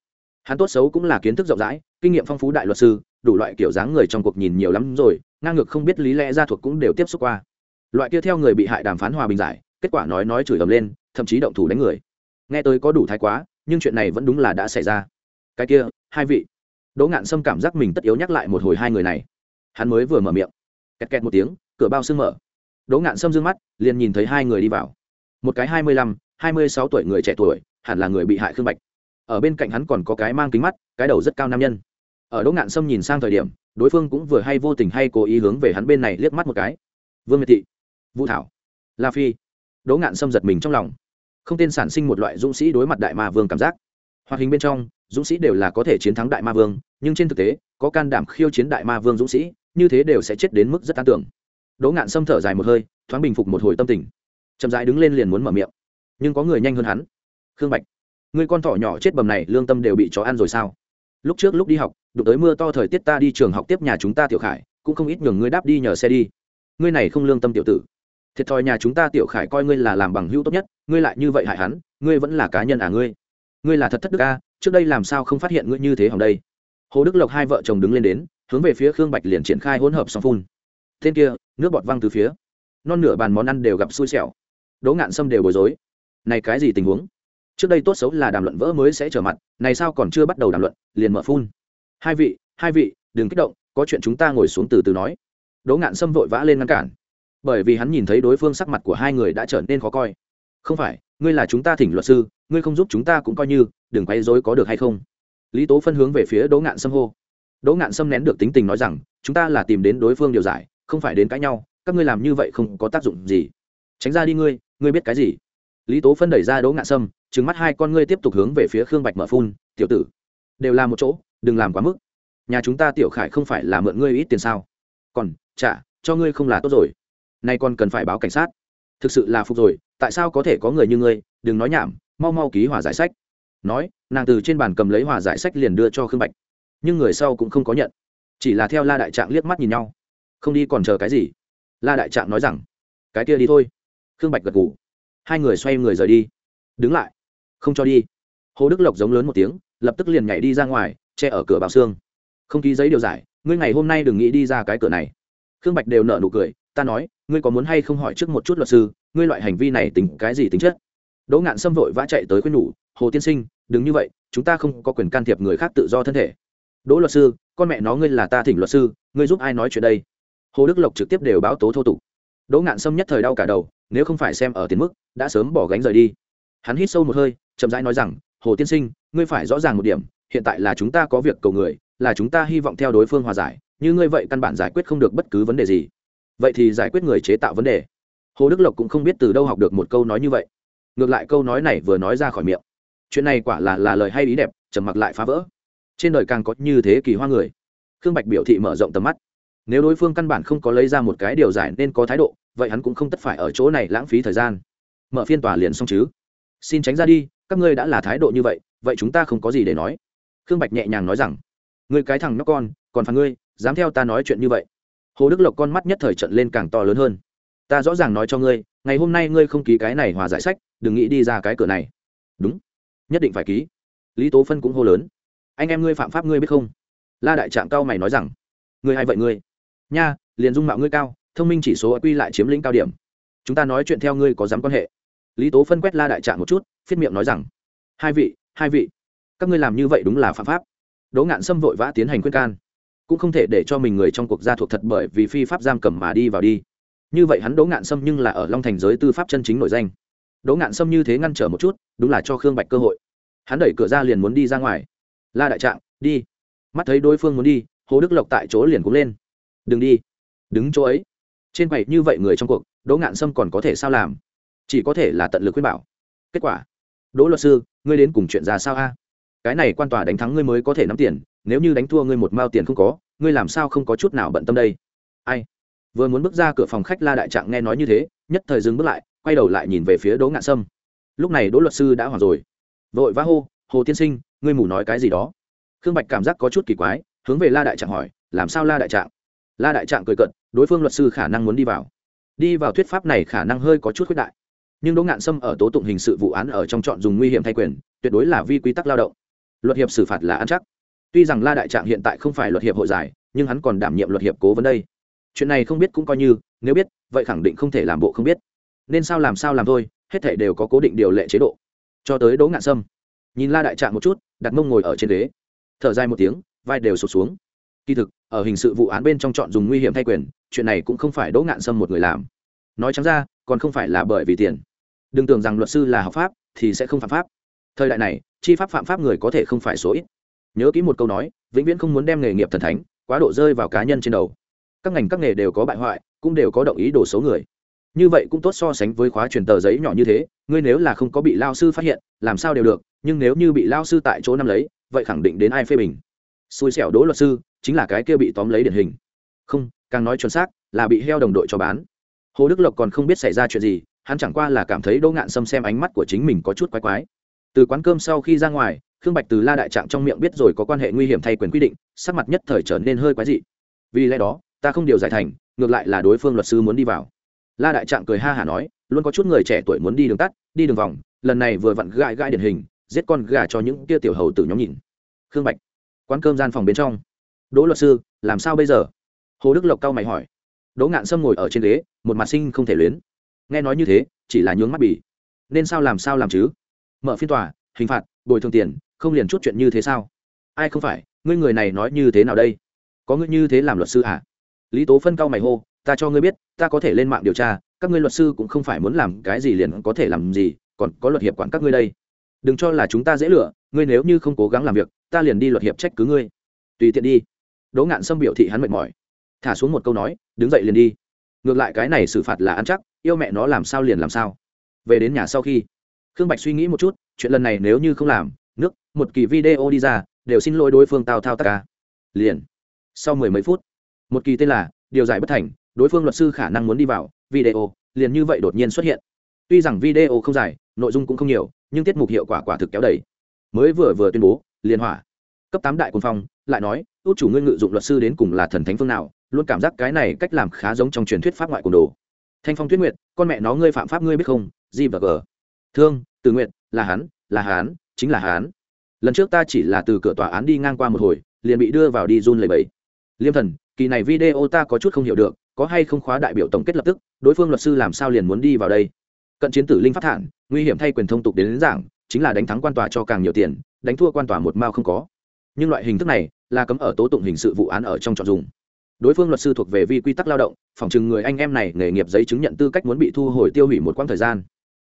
Hắn tốt xấu cũng là kiến thức rộng rãi kinh nghiệm phong phú đại luật sư, đủ loại kiểu dáng người trong cuộc nhìn nhiều lắm rồi, ngang ngược không biết lý lẽ ra thuộc cũng đều tiếp xúc qua. Loại kia theo người bị hại đàm phán hòa bình giải, kết quả nói nói chửi ầm lên, thậm chí động thủ đánh người. Nghe tới có đủ thái quá, nhưng chuyện này vẫn đúng là đã xảy ra. Cái kia, hai vị. Đỗ ngạn sâm cảm giác mình tất yếu nhắc lại một hồi hai người này. Hắn mới vừa mở miệng. Kẹt kẹt một tiếng, cửa bao sưng mở. Đỗ ngạn sâm d ư ơ n g mắt, liền nhìn thấy hai người đi vào. Một cái hai mươi lăm, hai mươi sáu tuổi người trẻ tuổi, hẳn là người bị hại khương bạch. Ở bên cạnh hắn còn có cái mang kính mắt, cái đầu rất cao nam nhân ở đỗ ngạn sâm nhìn sang thời điểm, đối phương cũng vừa hay vô tình hay cố ý hướng về hắn bên này liếc mắt một cái. Vương miệt thị, vũ thảo, la phi. Đỗ ngạn sâm giật mình trong lòng. Không tên sản sinh một loại dũng sĩ đối mặt đại ma vương cảm giác. Hoạt hình bên trong, dũng sĩ đều là có thể chiến thắng đại ma vương, nhưng trên thực tế, có can đảm khiêu chiến đại ma vương dũng sĩ, như thế đều sẽ chết đến mức rất an tưởng. Đỗ ngạn Sâm thở dài một hơi, thoáng bình phục một hồi tâm tình. Chậm dãi đứng lên liền muốn mở miệng. Nhưng có người nhanh hơn hắn. Khương bạch, người con thỏ nhỏ chết bầm này lương tâm đều bị chó ăn rồi sao? Lúc trước lúc đi học đụng tới mưa to thời tiết ta đi trường học tiếp nhà chúng ta tiểu khải, cũng không ít nhường ngươi đáp đi nhờ xe đi. Ngươi này không lương tâm tiểu tử. Thiệt thòi nhà chúng ta tiểu khải coi ngươi là làm bằng hữu tốt nhất, ngươi lại như vậy hại hắn, ngươi vẫn là cá nhân à ngươi? Ngươi là thật thất đức a, trước đây làm sao không phát hiện ngươi như thế hòng đây? Hồ đức lộc hai vợ chồng đứng lên đến, hướng về phía khương bạch liền triển khai hỗn hợp song phun. Tên kia, nước bọt văng từ phía. Non nửa bàn món ăn đều gặp xui xẻo. Đỗ ngạn sâm đều bối rối. Này cái gì tình huống? Trước đây tốt xấu là đàm luận vỡ mới sẽ trở mặt, này sao còn chưa bắt đầu đàm luận, liền mở phun hai vị hai vị, đừng kích động, có chuyện chúng ta ngồi xuống từ từ nói. Đỗ ngạn sâm vội vã lên ngăn cản. Bởi vì hắn nhìn thấy đối phương sắc mặt của hai người đã trở nên khó coi. Không phải, ngươi là chúng ta thỉnh luật sư, ngươi không giúp chúng ta cũng coi như, đừng quay dối có được hay không. Lý tố phân hướng về phía đỗ ngạn sâm hô. Đỗ ngạn sâm nén được tính tình nói rằng, chúng ta là tìm đến đối phương điều giải, không phải đến cãi nhau, các ngươi làm như vậy không có tác dụng gì. Tránh ra đi ngươi ngươi biết cái gì? Lý tố phân đẩy ra đỗ ngạn sâm, trừng mắt hai con ngươi tiếp tục hướng về phía khương bạch mở phun, tiểu tử, đều là một chỗ đừng làm quá mức. Nhà chúng ta tiểu khải không phải là mượn ngươi ít tiền sao? Còn trả cho ngươi không là tốt rồi. Nay còn cần phải báo cảnh sát. Thực sự là phục rồi, tại sao có thể có người như ngươi? Đừng nói nhảm, mau mau ký hòa giải sách. Nói, nàng từ trên bàn cầm lấy hòa giải sách liền đưa cho khương bạch. Nhưng người sau cũng không có nhận. Chỉ là theo la đại trạng liếc mắt nhìn nhau. Không đi còn chờ cái gì? La đại trạng nói rằng, cái kia đi thôi. Khương bạch gật ngủ hai người xoay người rời đi. Đứng lại. Không cho đi. Hồ đức lộc giống lớn một tiếng, lập tức liền nhảy đi ra ngoài che ở cửa bảo xương. Không ký giấy điều giải, ngươi ngày hôm nay đừng nghĩ đi ra cái cửa này. Khương bạch đều nợ nụ cười, ta nói, ngươi có muốn hay không hỏi trước một chút luật sư, ngươi loại hành vi này tính cái gì tính chất? Đỗ ngạn xâm vội vã chạy tới khuyên nhủ, hồ tiên sinh, đừng như vậy, chúng ta không có quyền can thiệp người khác tự do thân thể. Đỗ luật sư, con mẹ nó ngươi là ta thỉnh luật sư, ngươi giúp ai nói chuyện đây? Hồ đức lộc trực tiếp đều báo tố thô tục. Đỗ ngạn xâm nhất thời đau cả đầu, nếu không phải xem ở tiền mức, đã sớm bỏ gánh rời đi. Hắn hít sâu một hơi, chậm rãi nói rằng, hồ tiên sinh, ngươi phải rõ ràng một điểm hiện tại là chúng ta có việc cầu người, là chúng ta hy vọng theo đối phương hòa giải, như ngươi vậy căn bản giải quyết không được bất cứ vấn đề gì. Vậy thì giải quyết người chế tạo vấn đề. Hồ đức lộc cũng không biết từ đâu học được một câu nói như vậy. Ngược lại câu nói này vừa nói ra khỏi miệng. Chuyện này quả là là lời hay ý đẹp, trầm mặc lại phá vỡ. Trên đời càng có như thế kỳ hoa người. Khương bạch biểu thị mở rộng tầm mắt. Nếu đối phương căn bản không có lấy ra một cái điều giải nên có thái độ, vậy hắn cũng không tất phải ở chỗ này lãng phí thời gian. Mở phiên tòa liền xong chứ. Xin tránh ra đi, các ngươi đã là thái độ như vậy vậy chúng ta không có gì để nói khương bạch nhẹ nhàng nói rằng, ngươi cái thằng nhóc con, còn phản ngươi, dám theo ta nói chuyện như vậy? Hồ đức lộc con mắt nhất thời trận lên càng to lớn hơn. Ta rõ ràng nói cho ngươi, ngày hôm nay ngươi không ký cái này hòa giải sách, đừng nghĩ đi ra cái cửa này. Đúng, nhất định phải ký. Lý tố phân cũng hô lớn. Anh em ngươi phạm pháp ngươi biết không? La đại Trạm cao mày nói rằng, ngươi hay vậy ngươi? Nha, liền dung mạo ngươi cao, thông minh chỉ số quy lại chiếm lĩnh cao điểm. Chúng ta nói chuyện theo ngươi có dám quan hệ. Lý tố phân quét la đại Trạm một chút, phiết miệng nói rằng, hai vị hai vị các ngươi làm như vậy đúng là phạm pháp. Đỗ ngạn sâm vội vã tiến hành khuyên can. Cũng không thể để cho mình người trong cuộc gia thuộc thật bởi vì phi pháp giam cầm mà đi vào đi. Như vậy hắn đỗ ngạn sâm nhưng là ở long thành giới tư pháp chân chính nổi danh. Đỗ ngạn sâm như thế ngăn trở một chút, đúng là cho khương bạch cơ hội. Hắn đẩy cửa ra liền muốn đi ra ngoài. La đại trạng, đi. Mắt thấy đối phương muốn đi, hồ đức lộc tại chỗ liền cũng lên. Đừng đi. Đứng chỗ ấy. Trên quầy như vậy người trong cuộc, đỗ ngạn sâm còn có thể sao làm? Chỉ có thể là tận lực khuyên bảo. Kết quả, đỗ luật sư, ngươi đến cùng chuyện ra sao a? Cái này quan tòa đánh thắng ngươi mới có thể nắm tiền, nếu như đánh thua ngươi một mao tiền không có, ngươi làm sao không có chút nào bận tâm đây? Ai? Vừa muốn bước ra cửa phòng khách la đại trạng nghe nói như thế, nhất thời dừng bước lại, quay đầu lại nhìn về phía đỗ ngạn sâm. Lúc này đỗ luật sư đã hoảng rồi. Vội vã hô, hồ tiên sinh, ngươi mù nói cái gì đó? Khương bạch cảm giác có chút kỳ quái, hướng về la đại trạng hỏi, làm sao la đại trạng? La đại trạng cười cận đối phương luật sư khả năng muốn đi vào. Đi vào thuyết pháp này khả năng hơi có chút khuyết đại. Nhưng đỗ ngạn sâm ở tố tụng hình sự vụ án ở trong chọn dùng nguy hiểm thay quyền, tuyệt đối là vi quy tắc lao động luật hiệp xử phạt là ăn chắc. Tuy rằng la đại trạng hiện tại không phải luật hiệp hội giải, nhưng hắn còn đảm nhiệm luật hiệp cố vấn đây. Chuyện này không biết cũng coi như, nếu biết, vậy khẳng định không thể làm bộ không biết. Nên sao làm sao làm thôi, hết thể đều có cố định điều lệ chế độ. Cho tới đỗ ngạn sâm. Nhìn la đại trạng một chút đặt mông ngồi ở trên ghế. Thở dài một tiếng, vai đều sụt xuống. Kỳ thực, ở hình sự vụ án bên trong chọn dùng nguy hiểm thay quyền, chuyện này cũng không phải đỗ ngạn sâm một người làm. Nói chẳng ra, còn không phải là bởi vì tiền. Đừng tưởng rằng luật sư là học pháp, thì sẽ không phạm pháp. Thời đại này chi pháp phạm pháp người có thể không phải số ít. Nhớ kỹ một câu nói, vĩnh viễn không muốn đem nghề nghiệp thần thánh, quá độ rơi vào cá nhân trên đầu. Các ngành các nghề đều có bại hoại, cũng đều có động ý đồ xấu người. Như vậy cũng tốt so sánh với khóa truyền tờ giấy nhỏ như thế, ngươi nếu là không có bị lao sư phát hiện, làm sao đều được, nhưng nếu như bị lao sư tại chỗ nắm lấy, vậy khẳng định đến ai phê bình? Xui xẻo đỗ luật sư, chính là cái kia bị tóm lấy điển hình. Không, càng nói chuẩn xác, là bị heo đồng đội cho bán. Hồ đức lộc còn không biết xảy ra chuyện gì, hắn chẳng qua là cảm thấy đỗ ngạn xâm xem ánh mắt của chính mình có chút quái quái từ quán cơm sau khi ra ngoài, khương bạch từ la đại trạng trong miệng biết rồi có quan hệ nguy hiểm thay quyền quy định, sắc mặt nhất thời trở nên hơi quái dị. Vì lẽ đó, ta không điều giải thành, ngược lại là đối phương luật sư muốn đi vào. La đại trạng cười ha hả nói, luôn có chút người trẻ tuổi muốn đi đường tắt, đi đường vòng, lần này vừa vặn gãi gãi điển hình, giết con gà cho những tia tiểu hầu tử nhóm nhìn. Khương bạch, quán cơm gian phòng bên trong. Đỗ luật sư, làm sao bây giờ? Hồ đức lộc cao mày hỏi. Đỗ ngạn sâm ngồi ở trên ghế, một mặt sinh không thể luyến. Nghe nói như thế, chỉ là nhướng mắt bỉ. Nên sao làm sao làm chứ? Mở phiên tòa, hình phạt, bồi thường tiền, không liền chút chuyện như thế sao? Ai không phải, ngươi người này nói như thế nào đây? Có ngươi như thế làm luật sư à lý tố phân cao mày hô, ta cho ngươi biết, ta có thể lên mạng điều tra, các ngươi luật sư cũng không phải muốn làm cái gì liền có thể làm gì, còn có luật hiệp quản các ngươi đây. Đừng cho là chúng ta dễ lựa ngươi nếu như không cố gắng làm việc, ta liền đi luật hiệp trách cứ ngươi. Tùy tiện đi. Đỗ ngạn xâm biểu thị hắn mệt mỏi. Thả xuống một câu nói, đứng dậy liền đi. Ngược lại cái này xử phạt là ăn chắc, yêu mẹ nó làm sao liền làm sao. Về đến nhà sau khi khương bạch suy nghĩ một chút, chuyện lần này nếu như không làm, nước, một kỳ video đi ra, đều xin lỗi đối phương tào thao tất cả liền. Sau mười mấy phút, một kỳ tên là điều giải bất thành, đối phương luật sư khả năng muốn đi vào, video, liền như vậy đột nhiên xuất hiện. Tuy rằng video không dài, nội dung cũng không nhiều, nhưng tiết mục hiệu quả quả thực kéo đầy. Mới vừa vừa tuyên bố, liền hỏa. Cấp tám đại quân phong, lại nói, út chủ ngươi ngự dụng luật sư đến cùng là thần thánh phương nào, luôn cảm giác cái này cách làm khá giống trong truyền thuyết pháp ngoại cồn đồ. Thanh phong tuyết nguyệt, con mẹ nó ngươi phạm pháp ngươi biết không? G và g thương từ nguyện là hắn là hắn, chính là hắn. lần trước ta chỉ là từ cửa tòa án đi ngang qua một hồi liền bị đưa vào đi run lầy bẫy liêm thần kỳ này video ta có chút không hiểu được có hay không khóa đại biểu tổng kết lập tức đối phương luật sư làm sao liền muốn đi vào đây? Cận chiến tử linh phát thản nguy hiểm thay quyền thông tục đến, đến giảng chính là đánh thắng quan tòa cho càng nhiều tiền đánh thua quan tòa một mao không có. Nhưng loại hình thức này là cấm ở tố tụng hình sự vụ án ở trong chọn dùng. Đối phương luật sư thuộc về vi quy tắc lao động phòng chừng người anh em này nghề nghiệp giấy chứng nhận tư cách muốn bị thu hồi tiêu hủy một quãng thời gian.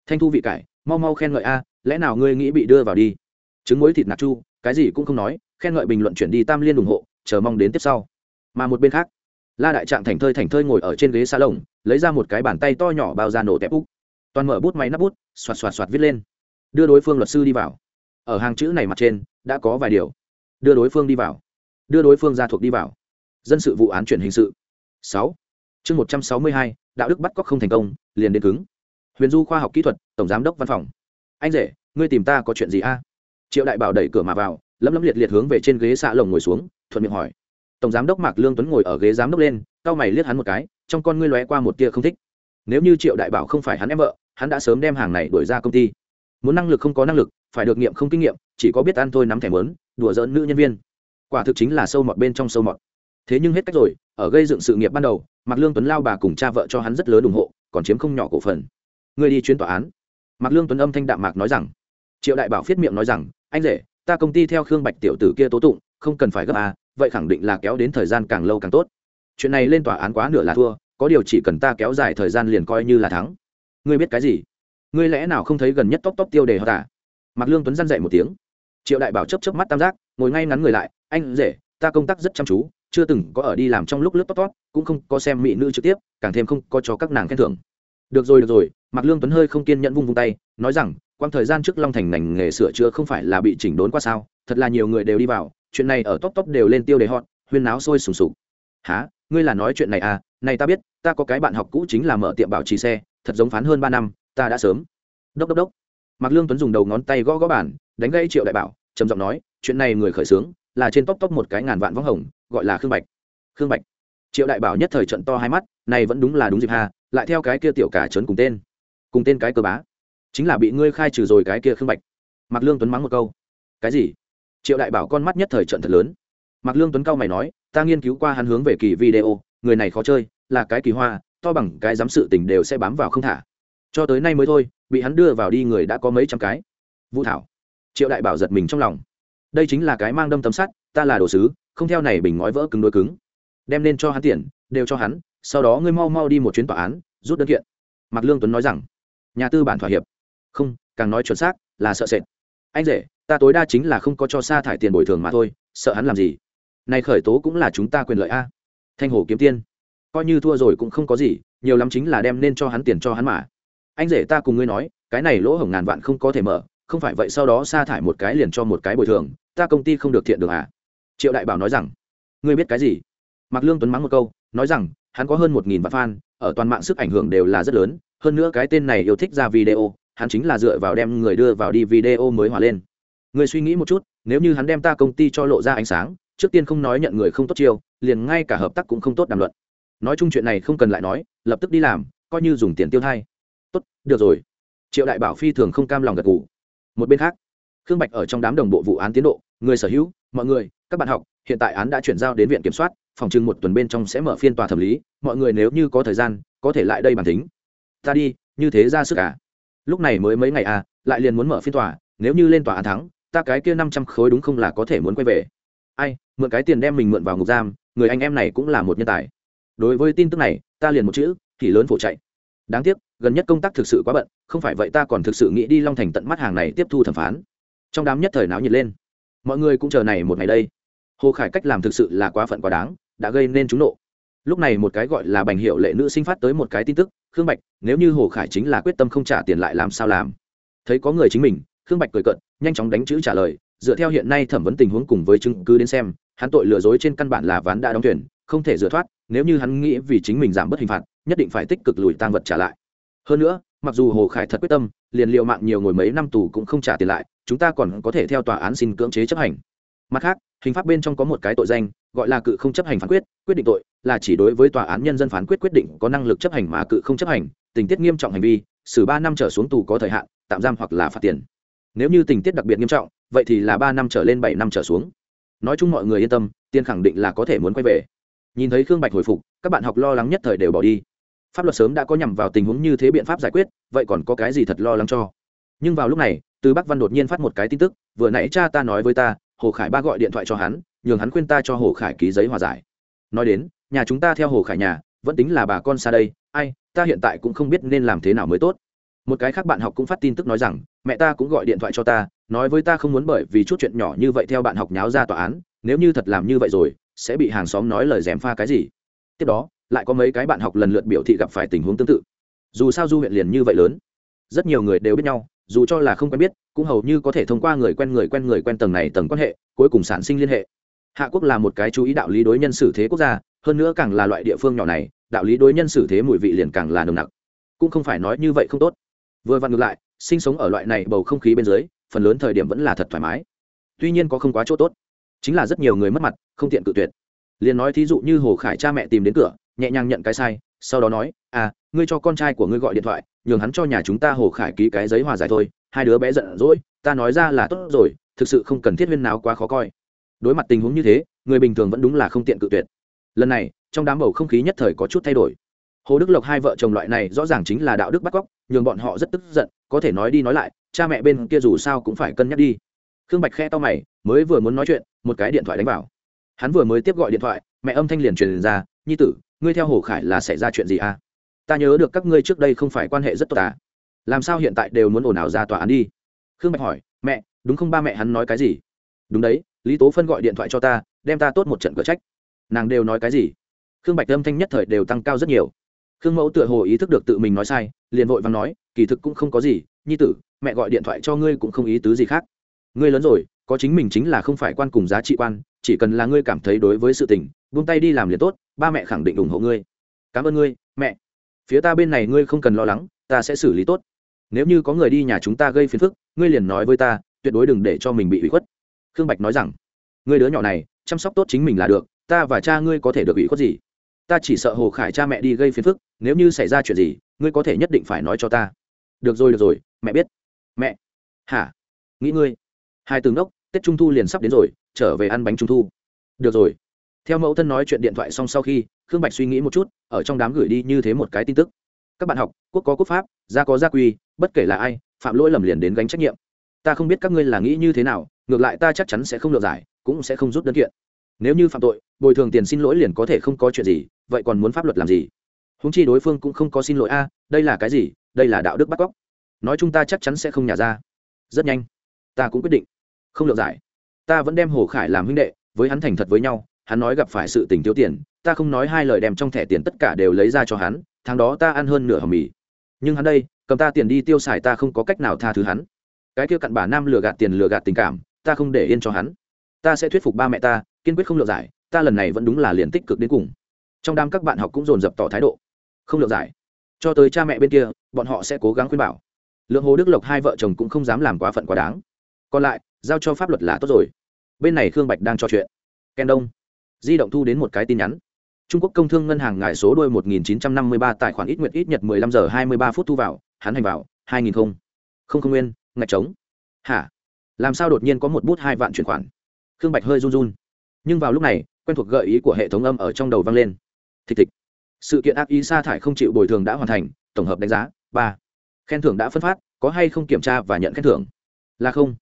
Thanh thu vị cải mau mau khen ngợi a, lẽ nào ngươi nghĩ bị đưa vào đi? Trứng muối thịt nạc chu, cái gì cũng không nói, khen ngợi bình luận chuyển đi tam liên ủng hộ, chờ mong đến tiếp sau. Mà một bên khác, la đại trạng thành thơi thành thơi ngồi ở trên ghế xa lồng lấy ra một cái bàn tay to nhỏ bao ra nổ tép úc. Toàn mở bút máy nắp bút, xoạt xoạt xoạt viết lên. Đưa đối phương luật sư đi vào. Ở hàng chữ này mặt trên, đã có vài điều. Đưa đối phương đi vào. Đưa đối phương ra thuộc đi vào. Dân sự vụ án chuyển hình sự. Sáu. Chương một trăm sáu mươi hai, đạo đức bắt cóc không thành công, liền đến cứng huyền du khoa học kỹ thuật, tổng giám đốc văn phòng. Anh rể, ngươi tìm ta có chuyện gì a? Triệu đại bảo đẩy cửa mà vào, lấm lấm liệt liệt hướng về trên ghế xạ lồng ngồi xuống, thuận miệng hỏi. Tổng giám đốc mạc lương tuấn ngồi ở ghế giám đốc lên cao mày liếc hắn một cái, trong con ngươi lóe qua một tia không thích. Nếu như triệu đại bảo không phải hắn em vợ, hắn đã sớm đem hàng này đuổi ra công ty. Muốn năng lực không có năng lực, phải được nghiệm không kinh nghiệm, chỉ có biết ăn thôi nắm thẻ mớn, đùa giỡn nữ nhân viên. Quả thực chính là sâu mọt bên trong sâu mọt. Thế nhưng hết cách rồi, ở gây dựng sự nghiệp ban đầu, mạc lương tuấn lao bà cùng cha vợ cho hắn rất lớn ủng hộ, còn chiếm không nhỏ cổ phần. Ngươi đi chuyến tòa án. Mạc lương tuấn âm thanh đạm mạc nói rằng. Triệu đại bảo phiết miệng nói rằng, anh rể, ta công ty theo khương bạch tiểu tử kia tố tụng, không cần phải gấp à vậy khẳng định là kéo đến thời gian càng lâu càng tốt. Chuyện này lên tòa án quá nửa là thua, có điều chỉ cần ta kéo dài thời gian liền coi như là thắng. Ngươi biết cái gì? Ngươi lẽ nào không thấy gần nhất tóc tóc tiêu đề họ tả mạc lương tuấn dăn dậy một tiếng. Triệu đại bảo chấp chấp mắt tam giác, ngồi ngay ngắn người lại, anh rể, ta công tác rất chăm chú, chưa từng có ở đi làm trong lúc lướt tóc tóc, cũng không có xem mỹ nữ trực tiếp, càng thêm không có cho các nàng khen thưởng. Được rồi được rồi mạc lương tuấn hơi không kiên nhẫn vung vung tay, nói rằng quang thời gian trước long thành ngành nghề sửa chữa không phải là bị chỉnh đốn qua sao, thật là nhiều người đều đi vào, chuyện này ở top top đều lên tiêu đề hot, huyên náo sôi sùng sục. Há ngươi là nói chuyện này à? Này ta biết, ta có cái bạn học cũ chính là mở tiệm bảo trì xe, thật giống phán hơn ba năm, ta đã sớm. Đốc đốc đốc. Mạc lương tuấn dùng đầu ngón tay gõ gõ bản đánh gây triệu đại bảo, trầm giọng nói, chuyện này người khởi xướng, là trên top top một cái ngàn vạn võng hồng, gọi là khương bạch. Khương bạch? Triệu đại bảo nhất thời trận to hai mắt, này vẫn đúng là đúng dịp ha, lại theo cái kia tiểu cả trấn cùng tên cùng tên cái cơ bá. Chính là bị ngươi khai trừ rồi cái kia khương bạch. Mạc lương tuấn mắng một câu. Cái gì? Triệu đại bảo con mắt nhất thời trận thật lớn. Mạc lương tuấn cao mày nói, ta nghiên cứu qua hắn hướng về kỳ video, người này khó chơi, là cái kỳ hoa, to bằng cái giám sự tình đều sẽ bám vào không thả. Cho tới nay mới thôi, bị hắn đưa vào đi người đã có mấy trăm cái. Vũ thảo. Triệu đại bảo giật mình trong lòng. Đây chính là cái mang đâm tấm sắt, ta là đồ sứ, không theo này bình ngói vỡ cứng đôi cứng. Đem lên cho hắn tiền, đều cho hắn, sau đó ngươi mau mau đi một chuyến tòa án, rút đơn kiện. Mạc lương tuấn nói rằng nhà tư bản thỏa hiệp. Không, càng nói chuẩn xác là sợ sệt. Anh rể, ta tối đa chính là không có cho sa thải tiền bồi thường mà thôi, sợ hắn làm gì? Nay khởi tố cũng là chúng ta quyền lợi a. Thanh hồ kiếm tiên, coi như thua rồi cũng không có gì, nhiều lắm chính là đem nên cho hắn tiền cho hắn mà. Anh rể, ta cùng ngươi nói, cái này lỗ hổng ngàn vạn không có thể mở, không phải vậy sau đó sa thải một cái liền cho một cái bồi thường, ta công ty không được thiện được à? Triệu đại bảo nói rằng, ngươi biết cái gì? Mạc lương tuấn mắng một câu, nói rằng, hắn có hơn một nghìn vạn fan, ở toàn mạng sức ảnh hưởng đều là rất lớn hơn nữa cái tên này yêu thích ra video, hắn chính là dựa vào đem người đưa vào đi video mới hòa lên. Người suy nghĩ một chút, nếu như hắn đem ta công ty cho lộ ra ánh sáng, trước tiên không nói nhận người không tốt chiêu, liền ngay cả hợp tác cũng không tốt đàm luận. Nói chung chuyện này không cần lại nói, lập tức đi làm, coi như dùng tiền tiêu thay tốt, được rồi. Triệu đại bảo phi thường không cam lòng gật ngủ một bên khác, khương bạch ở trong đám đồng bộ vụ án tiến độ, người sở hữu, mọi người, các bạn học, hiện tại án đã chuyển giao đến viện kiểm soát, phòng chừng một tuần bên trong sẽ mở phiên tòa thẩm lý, mọi người nếu như có thời gian, có thể lại đây bàn tính ta đi, như thế ra sức cả à? lúc này mới mấy ngày à lại liền muốn mở phiên tòa, nếu như lên tòa án thắng, ta cái kia năm trăm khối đúng không là có thể muốn quay về. Ai, mượn cái tiền đem mình mượn vào ngục giam, người anh em này cũng là một nhân tài. Đối với tin tức này, ta liền một chữ, thì lớn phổ chạy. Đáng tiếc, gần nhất công tác thực sự quá bận, không phải vậy ta còn thực sự nghĩ đi long thành tận mắt hàng này tiếp thu thẩm phán. Trong đám nhất thời náo nhiệt lên. Mọi người cũng chờ này một ngày đây. Hồ khải cách làm thực sự là quá phận quá đáng, đã gây nên trúng nộ lúc này một cái gọi là bành hiệu lệ nữ sinh phát tới một cái tin tức, khương bạch, nếu như hồ khải chính là quyết tâm không trả tiền lại làm sao làm? Thấy có người chính mình, khương bạch cười cận nhanh chóng đánh chữ trả lời, dựa theo hiện nay thẩm vấn tình huống cùng với chứng cứ đến xem, hắn tội lừa dối trên căn bản là ván đã đóng thuyền, không thể dựa thoát, nếu như hắn nghĩ vì chính mình giảm bớt hình phạt, nhất định phải tích cực lùi tăng vật trả lại. Hơn nữa, mặc dù hồ khải thật quyết tâm, liền liệu mạng nhiều ngồi mấy năm tù cũng không trả tiền lại, chúng ta còn có thể theo tòa án xin cưỡng chế chấp hành. Mặt khác, hình pháp bên trong có một cái tội danh, gọi là cự không chấp hành phán quyết quyết định tội là chỉ đối với tòa án nhân dân phán quyết quyết định có năng lực chấp hành mà cự không chấp hành, tình tiết nghiêm trọng hành vi, xử ba năm trở xuống tù có thời hạn, tạm giam hoặc là phạt tiền. Nếu như tình tiết đặc biệt nghiêm trọng, vậy thì là ba năm trở lên bảy năm trở xuống. Nói chung mọi người yên tâm tiên khẳng định là có thể muốn quay về. Nhìn thấy khương bạch hồi phục, các bạn học lo lắng nhất thời đều bỏ đi. Pháp luật sớm đã có nhằm vào tình huống như thế biện pháp giải quyết, vậy còn có cái gì thật lo lắng cho? Nhưng vào lúc này, từ bắc văn đột nhiên phát một cái tin tức, vừa nãy cha ta nói với ta, hồ khải ba gọi điện thoại cho hắn, nhường hắn khuyên ta cho hồ khải ký giấy hòa giải. Nói đến nhà chúng ta theo hồ khải nhà, vẫn tính là bà con xa đây, ai, ta hiện tại cũng không biết nên làm thế nào mới tốt. Một cái khác bạn học cũng phát tin tức nói rằng, mẹ ta cũng gọi điện thoại cho ta, nói với ta không muốn bởi vì chút chuyện nhỏ như vậy theo bạn học nháo ra tòa án, nếu như thật làm như vậy rồi, sẽ bị hàng xóm nói lời dèm pha cái gì. Tiếp đó, lại có mấy cái bạn học lần lượt biểu thị gặp phải tình huống tương tự. Dù sao du huyện liền như vậy lớn, rất nhiều người đều biết nhau, dù cho là không quen biết, cũng hầu như có thể thông qua người quen người quen người quen tầng này tầng quan hệ, cuối cùng sản sinh liên hệ. Hạ quốc là một cái chú ý đạo lý đối nhân xử thế quốc gia hơn nữa càng là loại địa phương nhỏ này, đạo lý đối nhân xử thế mùi vị liền càng là nồng nặc. Cũng không phải nói như vậy không tốt. Vừa vặn ngược lại, sinh sống ở loại này bầu không khí bên dưới, phần lớn thời điểm vẫn là thật thoải mái. Tuy nhiên có không quá chỗ tốt. Chính là rất nhiều người mất mặt, không tiện cự tuyệt. Liền nói thí dụ như hồ khải cha mẹ tìm đến cửa, nhẹ nhàng nhận cái sai, sau đó nói à ngươi cho con trai của ngươi gọi điện thoại, nhường hắn cho nhà chúng ta hồ khải ký cái giấy hòa giải thôi, hai đứa bé giận dỗi, ta nói ra là tốt rồi, thực sự không cần thiết viên nào quá khó coi. Đối mặt tình huống như thế, người bình thường vẫn đúng là không tiện cự tuyệt lần này, trong đám bầu không khí nhất thời có chút thay đổi. Hồ đức lộc hai vợ chồng loại này rõ ràng chính là đạo đức bắt cóc, nhường bọn họ rất tức giận, có thể nói đi nói lại, cha mẹ bên kia dù sao cũng phải cân nhắc đi. Khương bạch khe to mày, mới vừa muốn nói chuyện, một cái điện thoại đánh vào. Hắn vừa mới tiếp gọi điện thoại, mẹ âm thanh liền truyền ra, nhi tử, ngươi theo hồ khải là xảy ra chuyện gì à? Ta nhớ được các ngươi trước đây không phải quan hệ rất tốt à? Làm sao hiện tại đều muốn ồn ào ra tòa án đi? Khương bạch hỏi, mẹ, đúng không ba mẹ hắn nói cái gì? Đúng đấy, lý tố phân gọi điện thoại cho ta, đem ta tốt một trận cửa trách nàng đều nói cái gì? Khương bạch âm thanh nhất thời đều tăng cao rất nhiều. Khương mẫu tựa hồ ý thức được tự mình nói sai, liền vội và nói, kỳ thực cũng không có gì, nhi tử, mẹ gọi điện thoại cho ngươi cũng không ý tứ gì khác. Ngươi lớn rồi, có chính mình chính là không phải quan cùng giá trị quan, chỉ cần là ngươi cảm thấy đối với sự tình, buông tay đi làm liền tốt, ba mẹ khẳng định ủng hộ ngươi. Cảm ơn ngươi, mẹ. Phía ta bên này ngươi không cần lo lắng, ta sẽ xử lý tốt. Nếu như có người đi nhà chúng ta gây phiền phức, ngươi liền nói với ta, tuyệt đối đừng để cho mình bị ủy khuất. Khương bạch nói rằng, ngươi đứa nhỏ này, chăm sóc tốt chính mình là được ta và cha ngươi có thể được ủy khuất gì? Ta chỉ sợ hồ khải cha mẹ đi gây phiền phức, nếu như xảy ra chuyện gì, ngươi có thể nhất định phải nói cho ta. Được rồi được rồi, mẹ biết. Mẹ. Hả? Nghĩ ngươi. Hai tướng đốc, tết trung thu liền sắp đến rồi, trở về ăn bánh trung thu. Được rồi. Theo mẫu thân nói chuyện điện thoại xong sau khi, khương bạch suy nghĩ một chút, ở trong đám gửi đi như thế một cái tin tức. Các bạn học, quốc có quốc pháp, gia có gia quy, bất kể là ai, phạm lỗi lầm liền đến gánh trách nhiệm. Ta không biết các ngươi là nghĩ như thế nào, ngược lại ta chắc chắn sẽ không được giải, cũng sẽ không rút đơn kiện nếu như phạm tội, bồi thường tiền xin lỗi liền có thể không có chuyện gì, vậy còn muốn pháp luật làm gì? Húng chi đối phương cũng không có xin lỗi a, đây là cái gì? Đây là đạo đức bắt cóc. Nói chúng ta chắc chắn sẽ không nhả ra. Rất nhanh. Ta cũng quyết định. Không được giải. Ta vẫn đem hồ khải làm huynh đệ, với hắn thành thật với nhau, hắn nói gặp phải sự tình thiếu tiền, ta không nói hai lời đem trong thẻ tiền tất cả đều lấy ra cho hắn, tháng đó ta ăn hơn nửa hầm mì. Nhưng hắn đây, cầm ta tiền đi tiêu xài ta không có cách nào tha thứ hắn. Cái kia cặn bà nam lừa gạt tiền lừa gạt tình cảm, ta không để yên cho hắn. Ta sẽ thuyết phục ba mẹ ta kiên quyết không lựa giải, ta lần này vẫn đúng là liền tích cực đến cùng. Trong đám các bạn học cũng dồn dập tỏ thái độ. Không lựa giải. Cho tới cha mẹ bên kia, bọn họ sẽ cố gắng khuyên bảo. Lượng hồ đức lộc hai vợ chồng cũng không dám làm quá phận quá đáng. Còn lại, giao cho pháp luật là tốt rồi. Bên này khương bạch đang trò chuyện. Ken đông. Di động thu đến một cái tin nhắn. Trung quốc công thương ngân hàng ngài số đôi 1953 tài khoản ít nguyệt ít nhật 15 giờ 23 phút thu vào, hắn hành vào 2000 không. Không không nguyên, ngạch trống. Hả? Làm sao đột nhiên có một bút hai vạn chuyển khoản? Khương bạch hơi run run nhưng vào lúc này, quen thuộc gợi ý của hệ thống âm ở trong đầu vang lên. Thịch thịch. Sự kiện ác ý sa thải không chịu bồi thường đã hoàn thành, tổng hợp đánh giá, ba. Khen thưởng đã phân phát, có hay không kiểm tra và nhận khen thưởng? Là không.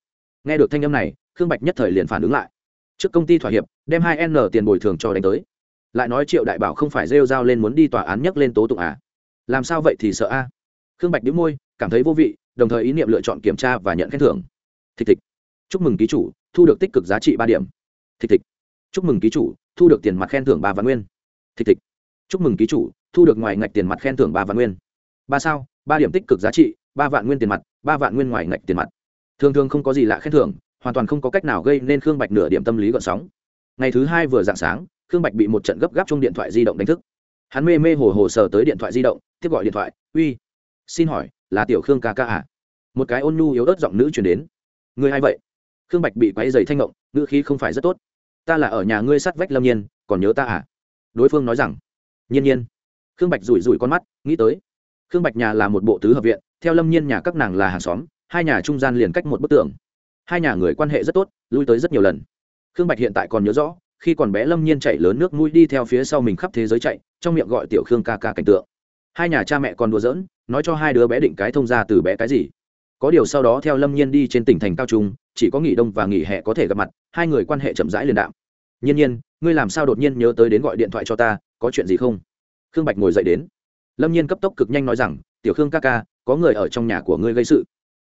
Nghe được thanh âm này, khương bạch nhất thời liền phản ứng lại. Trước công ty thỏa hiệp, đem hai n tiền bồi thường cho đánh tới. Lại nói triệu đại bảo không phải rêu r lên muốn đi tòa án nhắc lên tố tụng à? Làm sao vậy thì sợ a? Khương bạch đĩu môi, cảm thấy vô vị, đồng thời ý niệm lựa chọn kiểm tra và nhận khen thưởng. Thịch thịch. Chúc mừng ký chủ, thu được tích cực giá trị ba điểm. Thịch thịch chúc mừng ký chủ, thu được tiền mặt khen thưởng ba vạn nguyên. Thịch thịch chúc mừng ký chủ, thu được ngoài ngạch tiền mặt khen thưởng ba vạn nguyên. Ba sao, ba điểm tích cực giá trị, ba vạn nguyên tiền mặt, ba vạn nguyên ngoài ngạch tiền mặt. Thường thường không có gì lạ khen thưởng, hoàn toàn không có cách nào gây nên khương bạch nửa điểm tâm lý gợn sóng. Ngày thứ hai vừa dạng sáng, khương bạch bị một trận gấp gáp trong điện thoại di động đánh thức. Hắn mê mê hồ hồ sờ tới điện thoại di động, tiếp gọi điện thoại, uy, xin hỏi, là tiểu khương ca ca à? Một cái ôn nhu yếu ớt giọng nữ chuyển đến. Người hay vậy? Khương bạch bị quáy dày thanh ngộng ngữ khí không phải rất tốt ta là ở nhà ngươi sát vách lâm nhiên, còn nhớ ta à? Đối phương nói rằng, nhiên nhiên. Khương bạch rủi rủi con mắt, nghĩ tới. Khương bạch nhà là một bộ tứ hợp viện, theo lâm nhiên nhà các nàng là hàng xóm, hai nhà trung gian liền cách một bức tường. Hai nhà người quan hệ rất tốt, lui tới rất nhiều lần. Khương bạch hiện tại còn nhớ rõ, khi còn bé lâm nhiên chạy lớn nước mũi đi theo phía sau mình khắp thế giới chạy, trong miệng gọi tiểu khương ca ca cảnh tượng. Hai nhà cha mẹ còn đùa giỡn, nói cho hai đứa bé định cái thông ra từ bé cái gì. Có điều sau đó theo lâm nhiên đi trên tỉnh thành cao trung chỉ có nghỉ đông và nghỉ hè có thể gặp mặt, hai người quan hệ chậm rãi liền đạm. Nhiên nhiên, ngươi làm sao đột nhiên nhớ tới đến gọi điện thoại cho ta, có chuyện gì không? Khương bạch ngồi dậy đến. Lâm nhiên cấp tốc cực nhanh nói rằng, tiểu khương ca ca, có người ở trong nhà của ngươi gây sự.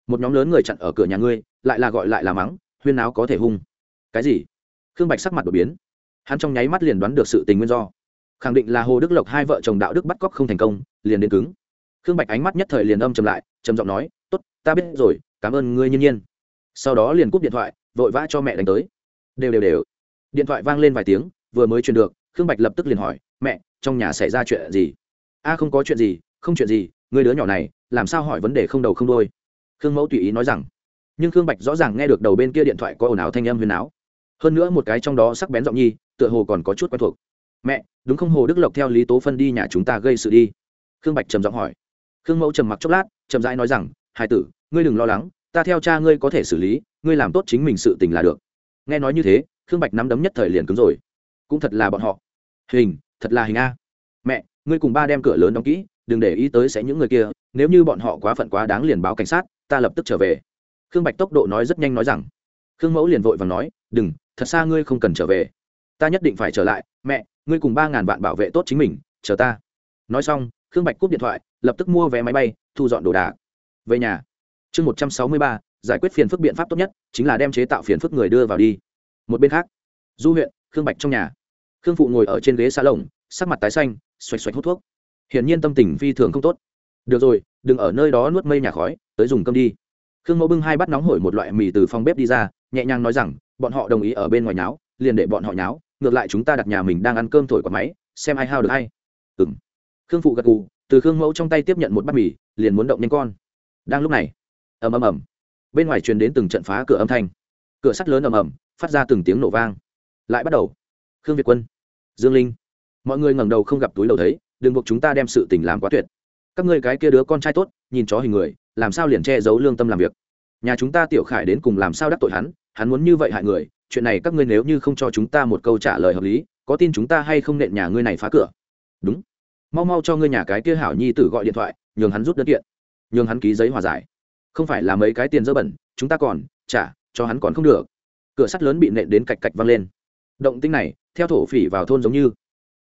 Một nhóm lớn người chặn ở cửa nhà ngươi, lại là gọi lại là mắng, huyên áo có thể hung. Cái gì? Khương bạch sắc mặt đột biến. Hắn trong nháy mắt liền đoán được sự tình nguyên do. Khẳng định là hồ đức lộc hai vợ chồng đạo đức bắt cóc không thành công, liền đến cứng. Khương bạch ánh mắt nhất thời liền âm chầm lại, trầm giọng nói t ố t ta biết rồi, cảm ơn ngươi nhiên nhiên sau đó liền cúp điện thoại, vội vã cho mẹ đánh tới. Đều đều đều. Điện thoại vang lên vài tiếng, vừa mới truyền được, khương bạch lập tức liền hỏi, mẹ, trong nhà xảy ra chuyện gì? A, không có chuyện gì, không chuyện gì, người đứa nhỏ này, làm sao hỏi vấn đề không đầu không đôi khương mẫu tùy ý nói rằng. Nhưng khương bạch rõ ràng nghe được đầu bên kia điện thoại có ồn ào thanh âm huyền áo hơn nữa một cái trong đó sắc bén giọng nhi, tựa hồ còn có chút quen thuộc. Mẹ, đúng không hồ đức lộc theo lý tố phân đi nhà chúng ta gây sự đi? Khương bạch trầm giọng hỏi. Khương mẫu trầm mặc chốc lát trầm rãi nói rằng hai tử, ngươi đừng lo lắng ta theo cha ngươi có thể xử lý, ngươi làm tốt chính mình sự tình là được. Nghe nói như thế, khương bạch nắm đấm nhất thời liền cứng rồi. Cũng thật là bọn họ. Hình, thật là hình a. Mẹ, ngươi cùng ba đem cửa lớn đóng kỹ, đừng để ý tới sẽ những người kia, nếu như bọn họ quá phận quá đáng liền báo cảnh sát, ta lập tức trở về. Khương bạch tốc độ nói rất nhanh nói rằng. Khương mẫu liền vội và nói, đừng, thật xa ngươi không cần trở về. Ta nhất định phải trở lại. Mẹ, ngươi cùng ba ngàn vạn bảo vệ tốt chính mình, chờ ta. Nói xong, khương bạch cúp điện thoại, lập tức mua vé máy bay, thu dọn đồ đạc. Về nhà chương một trăm sáu mươi ba, giải quyết phiền phức biện pháp tốt nhất, chính là đem chế tạo phiền phức người đưa vào đi. Một bên khác, du huyện, khương bạch trong nhà. Khương phụ ngồi ở trên ghế xa lồng, sắc mặt tái xanh, xoạch xoạch hút thuốc. Hiển nhiên tâm tình phi thường không tốt. Được rồi, đừng ở nơi đó nuốt mây nhà khói, tới dùng cơm đi. Khương mẫu bưng hai bát nóng hổi một loại mì từ phòng bếp đi ra, nhẹ nhàng nói rằng, bọn họ đồng ý ở bên ngoài nháo, liền để bọn họ nháo, ngược lại chúng ta đặt nhà mình đang ăn cơm thổi quả máy, xem ai hao được hay ừng khương phụ gật gù, từ khương mẫu trong tay tiếp nhận một bát mì, liền muốn động nhanh con. Đang lúc này ầm ầm ầm. Bên ngoài truyền đến từng trận phá cửa âm thanh. Cửa sắt lớn ầm ầm, phát ra từng tiếng nổ vang. Lại bắt đầu. Khương việt quân, dương linh. Mọi người ngẩng đầu không gặp túi đầu thấy, đừng buộc chúng ta đem sự tình làm quá tuyệt. Các ngươi cái kia đứa con trai tốt, nhìn chó hình người, làm sao liền che giấu lương tâm làm việc? Nhà chúng ta tiểu khải đến cùng làm sao đắc tội hắn hắn muốn như vậy hại người, chuyện này các ngươi nếu như không cho chúng ta một câu trả lời hợp lý, có tin chúng ta hay không nện nhà ngươi này phá cửa? Đúng. Mau mau cho ngươi nhà cái kia hảo nhi tử gọi điện thoại, nhường hắn rút đơn kiện, nhường hắn ký giấy hòa giải không phải là mấy cái tiền dơ bẩn, chúng ta còn trả cho hắn còn không được. Cửa sắt lớn bị nện đến cạch cạch văng lên. Động tinh này, theo thổ phỉ vào thôn giống như.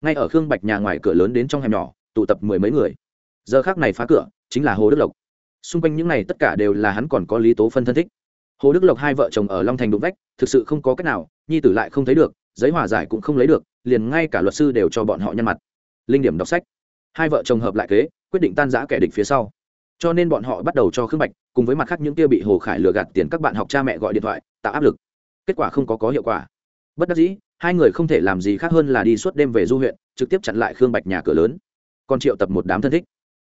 Ngay ở khương bạch nhà ngoài cửa lớn đến trong hẻm nhỏ, tụ tập mười mấy người. Giờ khác này phá cửa, chính là hồ đức lộc. Xung quanh những này tất cả đều là hắn còn có lý tố phân thân thích. Hồ đức lộc hai vợ chồng ở long thành đụng vách, thực sự không có cách nào, nhi tử lại không thấy được, giấy hòa giải cũng không lấy được, liền ngay cả luật sư đều cho bọn họ nhăn mặt. Linh điểm đọc sách. Hai vợ chồng hợp lại kế, quyết định tan giã kẻ địch phía sau cho nên bọn họ bắt đầu cho khương bạch, cùng với mặt khác những kia bị hồ khải lừa gạt tiền các bạn học cha mẹ gọi điện thoại, tạo áp lực. Kết quả không có có hiệu quả. Bất đắc dĩ, hai người không thể làm gì khác hơn là đi suốt đêm về du huyện, trực tiếp chặn lại khương bạch nhà cửa lớn. Còn triệu tập một đám thân thích.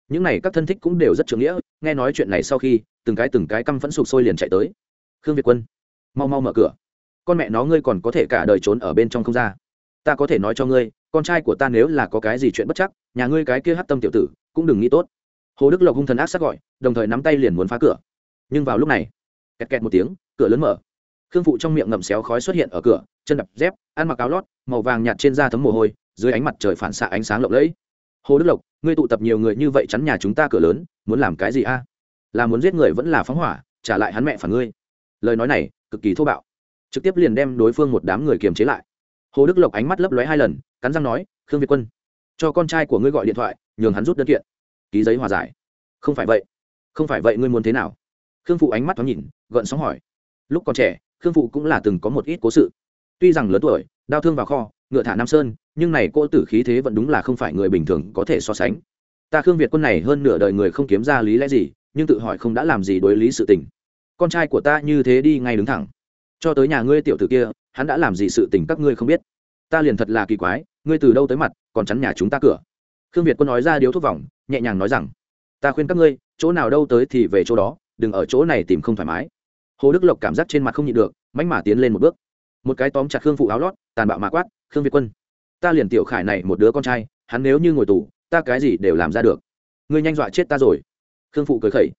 Những này các thân thích cũng đều rất trưởng nghĩa, nghe nói chuyện này sau khi, từng cái từng cái căm phẫn sụp sôi liền chạy tới. Khương việt quân, mau mau mở cửa. Con mẹ nó ngươi còn có thể cả đời trốn ở bên trong không ra. Ta có thể nói cho ngươi, con trai của ta nếu là có cái gì chuyện bất chắc, nhà ngươi cái kia hát tâm tiểu tử, cũng đừng nghĩ tốt hồ đức lộc hung thần ác sắc gọi, đồng thời nắm tay liền muốn phá cửa. Nhưng vào lúc này, kẹt kẹt một tiếng, cửa lớn mở. Khương phụ trong miệng ngậm xéo khói xuất hiện ở cửa, chân đập dép, ăn mặc áo lót, màu vàng nhạt trên da thấm mồ hôi, dưới ánh mặt trời phản xạ ánh sáng lộng lẫy. Hồ đức lộc, ngươi tụ tập nhiều người như vậy chắn nhà chúng ta cửa lớn, muốn làm cái gì a? Là muốn giết người vẫn là phóng hỏa, trả lại hắn mẹ phản ngươi. Lời nói này, cực kỳ thô bạo. Trực tiếp liền đem đối phương một đám người kiềm chế lại. Hồ đức lộc ánh mắt lấp lóe hai lần, cắn răng nói, khương việt quân, cho con trai của ngươi gọi điện thoại, nhường hắn rút đơn kiện ký giấy hòa giải. Không phải vậy. Không phải vậy ngươi muốn thế nào? Khương phụ ánh mắt thoáng nhìn, gợn sóng hỏi. Lúc còn trẻ, khương phụ cũng là từng có một ít cố sự. Tuy rằng lớn tuổi, đau thương vào kho, ngựa thả nam sơn, nhưng này cô tử khí thế vẫn đúng là không phải người bình thường có thể so sánh. Ta khương việt quân này hơn nửa đời người không kiếm ra lý lẽ gì, nhưng tự hỏi không đã làm gì đối lý sự tình. Con trai của ta như thế đi ngay đứng thẳng. Cho tới nhà ngươi tiểu tử kia, hắn đã làm gì sự tình các ngươi không biết. Ta liền thật là kỳ quái, ngươi từ đâu tới mặt, còn chắn nhà chúng ta cửa khương việt quân nói ra điếu thuốc vòng, nhẹ nhàng nói rằng, ta khuyên các ngươi, chỗ nào đâu tới thì về chỗ đó, đừng ở chỗ này tìm không thoải mái. Hồ đức lộc cảm giác trên mặt không nhịn được mánh mà tiến lên một bước. Một cái tóm chặt khương phụ áo lót, tàn bạo mạ quát, khương việt quân, ta liền tiểu khải này một đứa con trai, hắn nếu như ngồi tù, ta cái gì đều làm ra được. Ngươi nhanh dọa chết ta rồi. Khương phụ cười khẩy.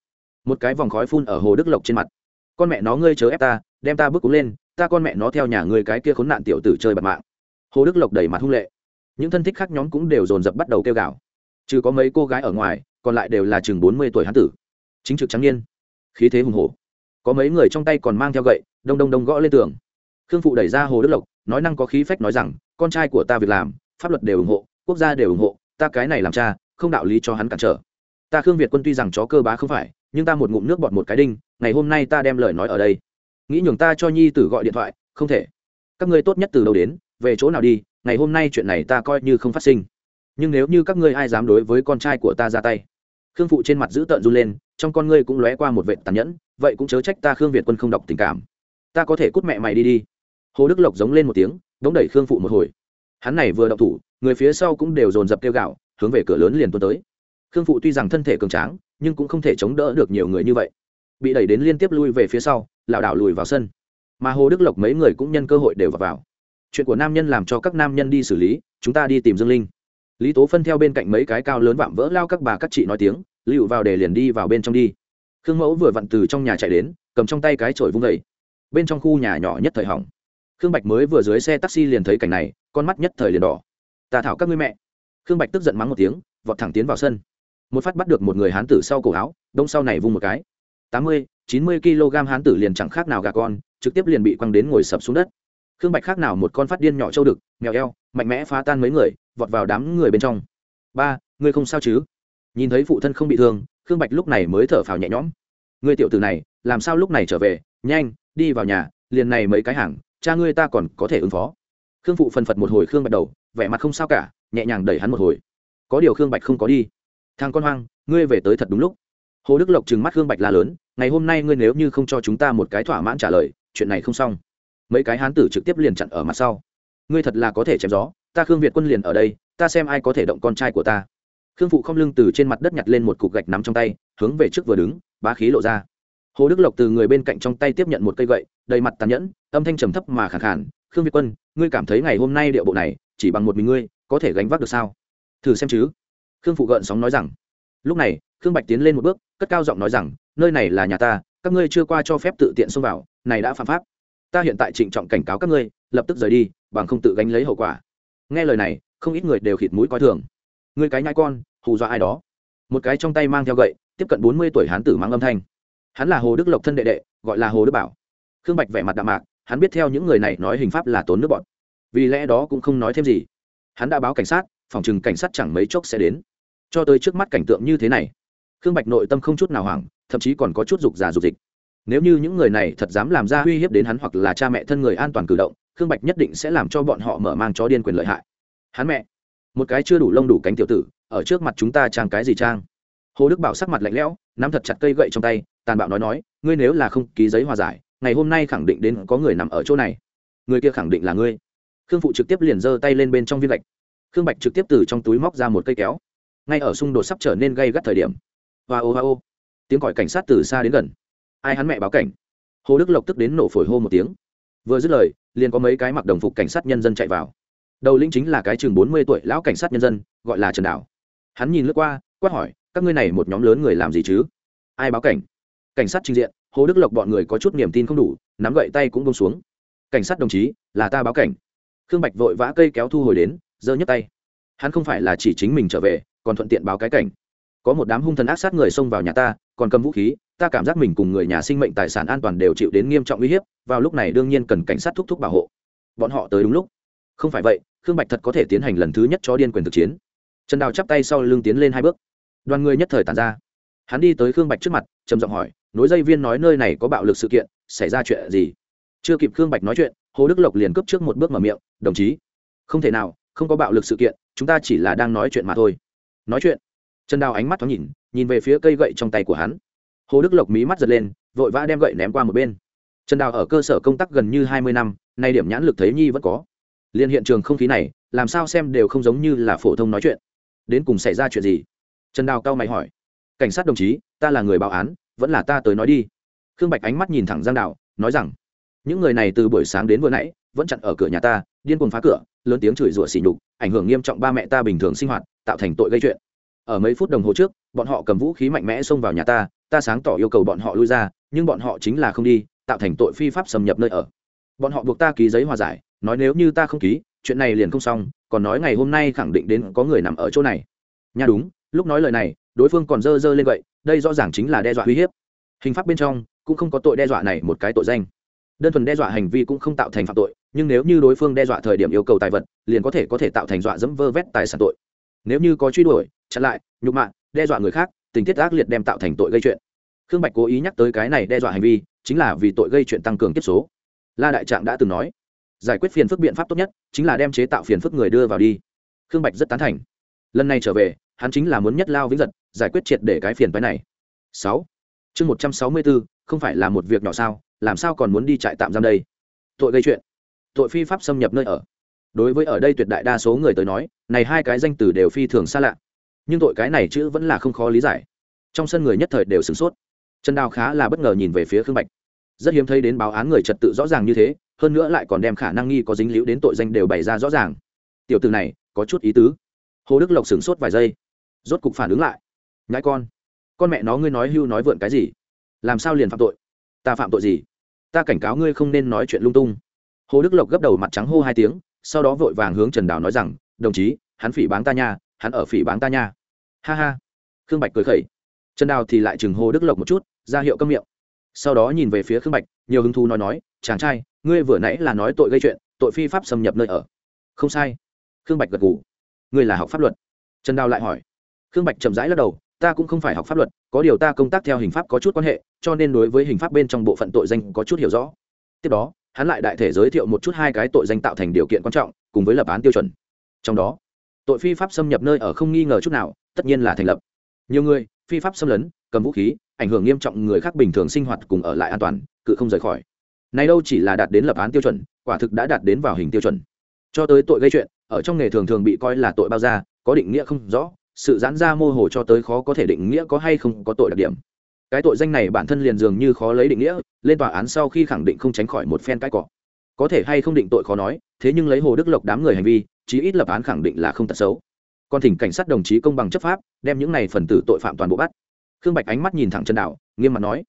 Một cái vòng khói phun ở hồ đức lộc trên mặt. Con mẹ nó ngươi chớ ép ta, đem ta bước cúng lên, ta con mẹ nó theo nhà ngươi cái kia khốn nạn tiểu tử chơi bật mạng. Hồ đức lộc đẩy mặt hung lệ những thân thích khác nhóm cũng đều dồn dập bắt đầu kêu gào. Trừ có mấy cô gái ở ngoài, còn lại đều là chừng bốn mươi tuổi hán tử. Chính trực trắng niên. Khí thế hùng hổ. Có mấy người trong tay còn mang theo gậy, đông đông đông gõ lên tường. Khương phụ đẩy ra hồ đức lộc, nói năng có khí phách nói rằng, con trai của ta việc làm, pháp luật đều ủng hộ, quốc gia đều ủng hộ, ta cái này làm cha, không đạo lý cho hắn cản trở. Ta khương việt quân tuy rằng chó cơ bá không phải, nhưng ta một ngụm nước bọt một cái đinh, ngày hôm nay ta đem lời nói ở đây. Nghĩ nhường ta cho nhi tử gọi điện thoại, không thể. Các ngươi tốt nhất từ đâu đến, về chỗ nào đi ngày hôm nay chuyện này ta coi như không phát sinh. Nhưng nếu như các ngươi ai dám đối với con trai của ta ra tay khương phụ trên mặt giữ tợn run lên trong con ngươi cũng lóe qua một vệ tàn nhẫn vậy cũng chớ trách ta khương việt quân không đọc tình cảm. Ta có thể cút mẹ mày đi đi. Hồ đức lộc giống lên một tiếng đống đẩy khương phụ một hồi. Hắn này vừa đọc thủ người phía sau cũng đều dồn dập kêu gạo hướng về cửa lớn liền tuôn tới. Khương phụ tuy rằng thân thể cường tráng nhưng cũng không thể chống đỡ được nhiều người như vậy. Bị đẩy đến liên tiếp lui về phía sau lảo đảo lùi vào sân. Mà hồ đức lộc mấy người cũng nhân cơ hội đều vào, vào chuyện của nam nhân làm cho các nam nhân đi xử lý, chúng ta đi tìm dương linh. Lý tố phân theo bên cạnh mấy cái cao lớn vạm vỡ lao các bà các chị nói tiếng lựu vào để liền đi vào bên trong đi. Khương mẫu vừa vặn từ trong nhà chạy đến, cầm trong tay cái chổi vung vẩy bên trong khu nhà nhỏ nhất thời hỏng. Khương bạch mới vừa dưới xe taxi liền thấy cảnh này, con mắt nhất thời liền đỏ. Tà thảo các ngươi mẹ. Khương bạch tức giận mắng một tiếng, vọt thẳng tiến vào sân. Một phát bắt được một người hán tử sau cổ áo, đông sau này vung một cái. Tám mươi, chín mươi kg hán tử liền chẳng khác nào gà con, trực tiếp liền bị quăng đến ngồi sập xuống đất khương bạch khác nào một con phát điên nhỏ trâu đực, mèo eo, mạnh mẽ phá tan mấy người, vọt vào đám người bên trong. Ba, ngươi không sao chứ? Nhìn thấy phụ thân không bị thương, khương bạch lúc này mới thở phào nhẹ nhõm. Ngươi tiểu tử này, làm sao lúc này trở về? Nhanh, đi vào nhà, liền này mấy cái hàng, cha ngươi ta còn có thể ứng phó. Khương phụ phân phật một hồi khương bạch đầu, vẻ mặt không sao cả, nhẹ nhàng đẩy hắn một hồi. Có điều khương bạch không có đi. Thằng con hoang, ngươi về tới thật đúng lúc. Hồ đức lộc trừng mắt khương bạch la lớn, ngày hôm nay ngươi nếu như không cho chúng ta một cái thỏa mãn trả lời, chuyện này không xong mấy cái hán tử trực tiếp liền chặn ở mặt sau. Ngươi thật là có thể chém gió, ta khương việt quân liền ở đây, ta xem ai có thể động con trai của ta. Khương phụ không lưng từ trên mặt đất nhặt lên một cục gạch nắm trong tay, hướng về trước vừa đứng, bá khí lộ ra. Hồ đức lộc từ người bên cạnh trong tay tiếp nhận một cây gậy, đầy mặt tàn nhẫn, âm thanh trầm thấp mà khẳng khản khương việt quân, ngươi cảm thấy ngày hôm nay điệu bộ này, chỉ bằng một mình ngươi, có thể gánh vác được sao? Thử xem chứ. Khương phụ gợn sóng nói rằng. Lúc này, khương bạch tiến lên một bước, cất cao giọng nói rằng, nơi này là nhà ta, các ngươi chưa qua cho phép tự tiện xông vào, này đã phạm pháp ta hiện tại trịnh trọng cảnh cáo các ngươi, lập tức rời đi, bằng không tự gánh lấy hậu quả. Nghe lời này, không ít người đều khịt mũi coi thường. Ngươi cái nhai con, hù dọa ai đó. Một cái trong tay mang theo gậy, tiếp cận bốn mươi tuổi hán tử mang âm thanh. Hắn là hồ đức lộc thân đệ đệ, gọi là hồ đức bảo. Khương bạch vẻ mặt đạm mạc, hắn biết theo những người này nói hình pháp là tốn nước bọn vì lẽ đó cũng không nói thêm gì. Hắn đã báo cảnh sát, phòng chừng cảnh sát chẳng mấy chốc sẽ đến. Cho tới trước mắt cảnh tượng như thế này, khương bạch nội tâm không chút nào hoảng, thậm chí còn có chút dục giả dục dịch nếu như những người này thật dám làm ra uy hiếp đến hắn hoặc là cha mẹ thân người an toàn cử động, khương bạch nhất định sẽ làm cho bọn họ mở mang chó điên quyền lợi hại. Hắn mẹ, một cái chưa đủ lông đủ cánh tiểu tử, ở trước mặt chúng ta trang cái gì trang? Hồ đức bảo sắc mặt lạnh lẽo, nắm thật chặt cây gậy trong tay, tàn bạo nói nói, ngươi nếu là không ký giấy hòa giải, ngày hôm nay khẳng định đến có người nằm ở chỗ này. Người kia khẳng định là ngươi. Khương phụ trực tiếp liền giơ tay lên bên trong viên gạch. Khương bạch trực tiếp từ trong túi móc ra một cây kéo. Ngay ở xung đột sắp trở nên gây gắt thời điểm. Hoa ô hoa ô. Tiếng còi cảnh sát từ xa đến gần ai hắn mẹ báo cảnh. Hồ đức lộc tức đến nổ phổi hô một tiếng. Vừa dứt lời, liền có mấy cái mặc đồng phục cảnh sát nhân dân chạy vào. Đầu lĩnh chính là cái chừng bốn mươi tuổi lão cảnh sát nhân dân, gọi là trần đảo. Hắn nhìn lướt qua, quát hỏi, các ngươi này một nhóm lớn người làm gì chứ? Ai báo cảnh? Cảnh sát trình diện, hồ đức lộc bọn người có chút niềm tin không đủ, nắm gậy tay cũng bông xuống. Cảnh sát đồng chí, là ta báo cảnh. Khương bạch vội vã cây kéo thu hồi đến, giơ nhấc tay. Hắn không phải là chỉ chính mình trở về, còn thuận tiện báo cái cảnh. Có một đám hung thần ác sát người xông vào nhà ta, còn cầm vũ khí ta cảm giác mình cùng người nhà sinh mệnh tài sản an toàn đều chịu đến nghiêm trọng uy hiếp, vào lúc này đương nhiên cần cảnh sát thúc thúc bảo hộ. Bọn họ tới đúng lúc. Không phải vậy, khương bạch thật có thể tiến hành lần thứ nhất cho điên quyền thực chiến. Trần đào chắp tay sau lưng tiến lên hai bước. Đoàn người nhất thời tàn ra. Hắn đi tới khương bạch trước mặt, trầm giọng hỏi, nối dây viên nói nơi này có bạo lực sự kiện, xảy ra chuyện gì? Chưa kịp khương bạch nói chuyện, hồ đức lộc liền cướp trước một bước mở miệng, đồng chí, không thể nào, không có bạo lực sự kiện, chúng ta chỉ là đang nói chuyện mà thôi. Nói chuyện? Trần đào ánh mắt thoáng nhìn nhìn về phía cây gậy trong tay của hắn hồ đức lộc mí mắt giật lên, vội vã đem gậy ném qua một bên. Trần đào ở cơ sở công tác gần như hai mươi năm, nay điểm nhãn lực thấy nhi vẫn có. Liên hiện trường không khí này, làm sao xem đều không giống như là phổ thông nói chuyện. Đến cùng xảy ra chuyện gì? Trần đào cao mày hỏi. Cảnh sát đồng chí, ta là người báo án, vẫn là ta tới nói đi. Khương bạch ánh mắt nhìn thẳng giang đạo, nói rằng, những người này từ buổi sáng đến vừa nãy, vẫn chặn ở cửa nhà ta, điên cuồng phá cửa, lớn tiếng chửi rủa xỉ nhục, ảnh hưởng nghiêm trọng ba mẹ ta bình thường sinh hoạt, tạo thành tội gây chuyện. Ở mấy phút đồng hồ trước, bọn họ cầm vũ khí mạnh mẽ xông vào nhà ta ta sáng tỏ yêu cầu bọn họ lui ra, nhưng bọn họ chính là không đi, tạo thành tội phi pháp xâm nhập nơi ở. Bọn họ buộc ta ký giấy hòa giải, nói nếu như ta không ký, chuyện này liền không xong, còn nói ngày hôm nay khẳng định đến có người nằm ở chỗ này. Nha đúng, lúc nói lời này, đối phương còn dơ dơ lên vậy đây rõ ràng chính là đe dọa uy hiếp. Hình pháp bên trong, cũng không có tội đe dọa này một cái tội danh. Đơn thuần đe dọa hành vi cũng không tạo thành phạm tội, nhưng nếu như đối phương đe dọa thời điểm yêu cầu tài vật, liền có thể có thể tạo thành dọa dẫm vơ vét tài sản tội. Nếu như có truy đuổi, chặn lại, nhục mạ, đe dọa người khác, tình tiết ác liệt đem tạo thành tội gây chuyện khương bạch cố ý nhắc tới cái này đe dọa hành vi, chính là vì tội gây chuyện tăng cường tiếp số. La đại trạng đã từng nói, giải quyết phiền phức biện pháp tốt nhất chính là đem chế tạo phiền phức người đưa vào đi. Khương bạch rất tán thành. Lần này trở về, hắn chính là muốn nhất lao vĩnh giật, giải quyết triệt để cái phiền phái này. Sáu. Chương một trăm sáu mươi bốn, không phải là một việc nhỏ sao, làm sao còn muốn đi trại tạm giam đây? Tội gây chuyện. Tội phi pháp xâm nhập nơi ở. Đối với ở đây tuyệt đại đa số người tới nói, này hai cái danh từ đều phi thường xa lạ. Nhưng tội cái này chữ vẫn là không khó lý giải. Trong sân người nhất thời đều sửng sốt trần đào khá là bất ngờ nhìn về phía khương bạch. Rất hiếm thấy đến báo án người trật tự rõ ràng như thế, hơn nữa lại còn đem khả năng nghi có dính líu đến tội danh đều bày ra rõ ràng. Tiểu từ này, có chút ý tứ. Hồ đức lộc sửng sốt vài giây. Rốt cục phản ứng lại. Nhãi con con mẹ nó ngươi nói hưu nói vượn cái gì? Làm sao liền phạm tội? Ta phạm tội gì? Ta cảnh cáo ngươi không nên nói chuyện lung tung. Hồ đức lộc gấp đầu mặt trắng hô hai tiếng, sau đó vội vàng hướng trần đào nói rằng, đồng chí, hắn phỉ báng ta nha, hắn ở phỉ báng ta nha. Ha ha. Khương bạch cười khẩy. Trần đào thì lại chừng hồ đức lộc một chút ra hiệu câm miệng. Sau đó nhìn về phía khương bạch, nhiều hứng thú nói nói, chàng trai, ngươi vừa nãy là nói tội gây chuyện, tội phi pháp xâm nhập nơi ở. Không sai. Khương bạch gật g ủ ngươi là học pháp luật? Trần đào lại hỏi. Khương bạch chậm rãi lắc đầu, ta cũng không phải học pháp luật, có điều ta công tác theo hình pháp có chút quan hệ, cho nên đối với hình pháp bên trong bộ phận tội danh có chút hiểu rõ. Tiếp đó, hắn lại đại thể giới thiệu một chút hai cái tội danh tạo thành điều kiện quan trọng, cùng với lập án tiêu chuẩn. Trong đó, tội phi pháp xâm nhập nơi ở không nghi ngờ chút nào, tất nhiên là thành lập. Nhiều người, phi pháp xâm lấn, cầm vũ khí ảnh hưởng nghiêm trọng người khác bình thường sinh hoạt cùng ở lại an toàn, cự không rời khỏi. Này đâu chỉ là đạt đến lập án tiêu chuẩn, quả thực đã đạt đến vào hình tiêu chuẩn. Cho tới tội gây chuyện, ở trong nghề thường thường bị coi là tội bao ra có định nghĩa không rõ, sự giãn ra mô hồ cho tới khó có thể định nghĩa có hay không có tội đặc điểm. Cái tội danh này bản thân liền dường như khó lấy định nghĩa, lên tòa án sau khi khẳng định không tránh khỏi một phen cãi cọ có thể hay không định tội khó nói, thế nhưng lấy hồ đức lộc đám người hành vi, chí ít lập án khẳng định là không tật xấu. Còn thỉnh cảnh sát đồng chí công bằng chấp pháp, đem những này phần tử tội phạm toàn bộ bắt khương bạch ánh mắt nhìn thẳng chân đạo, nghiêm mặt nói,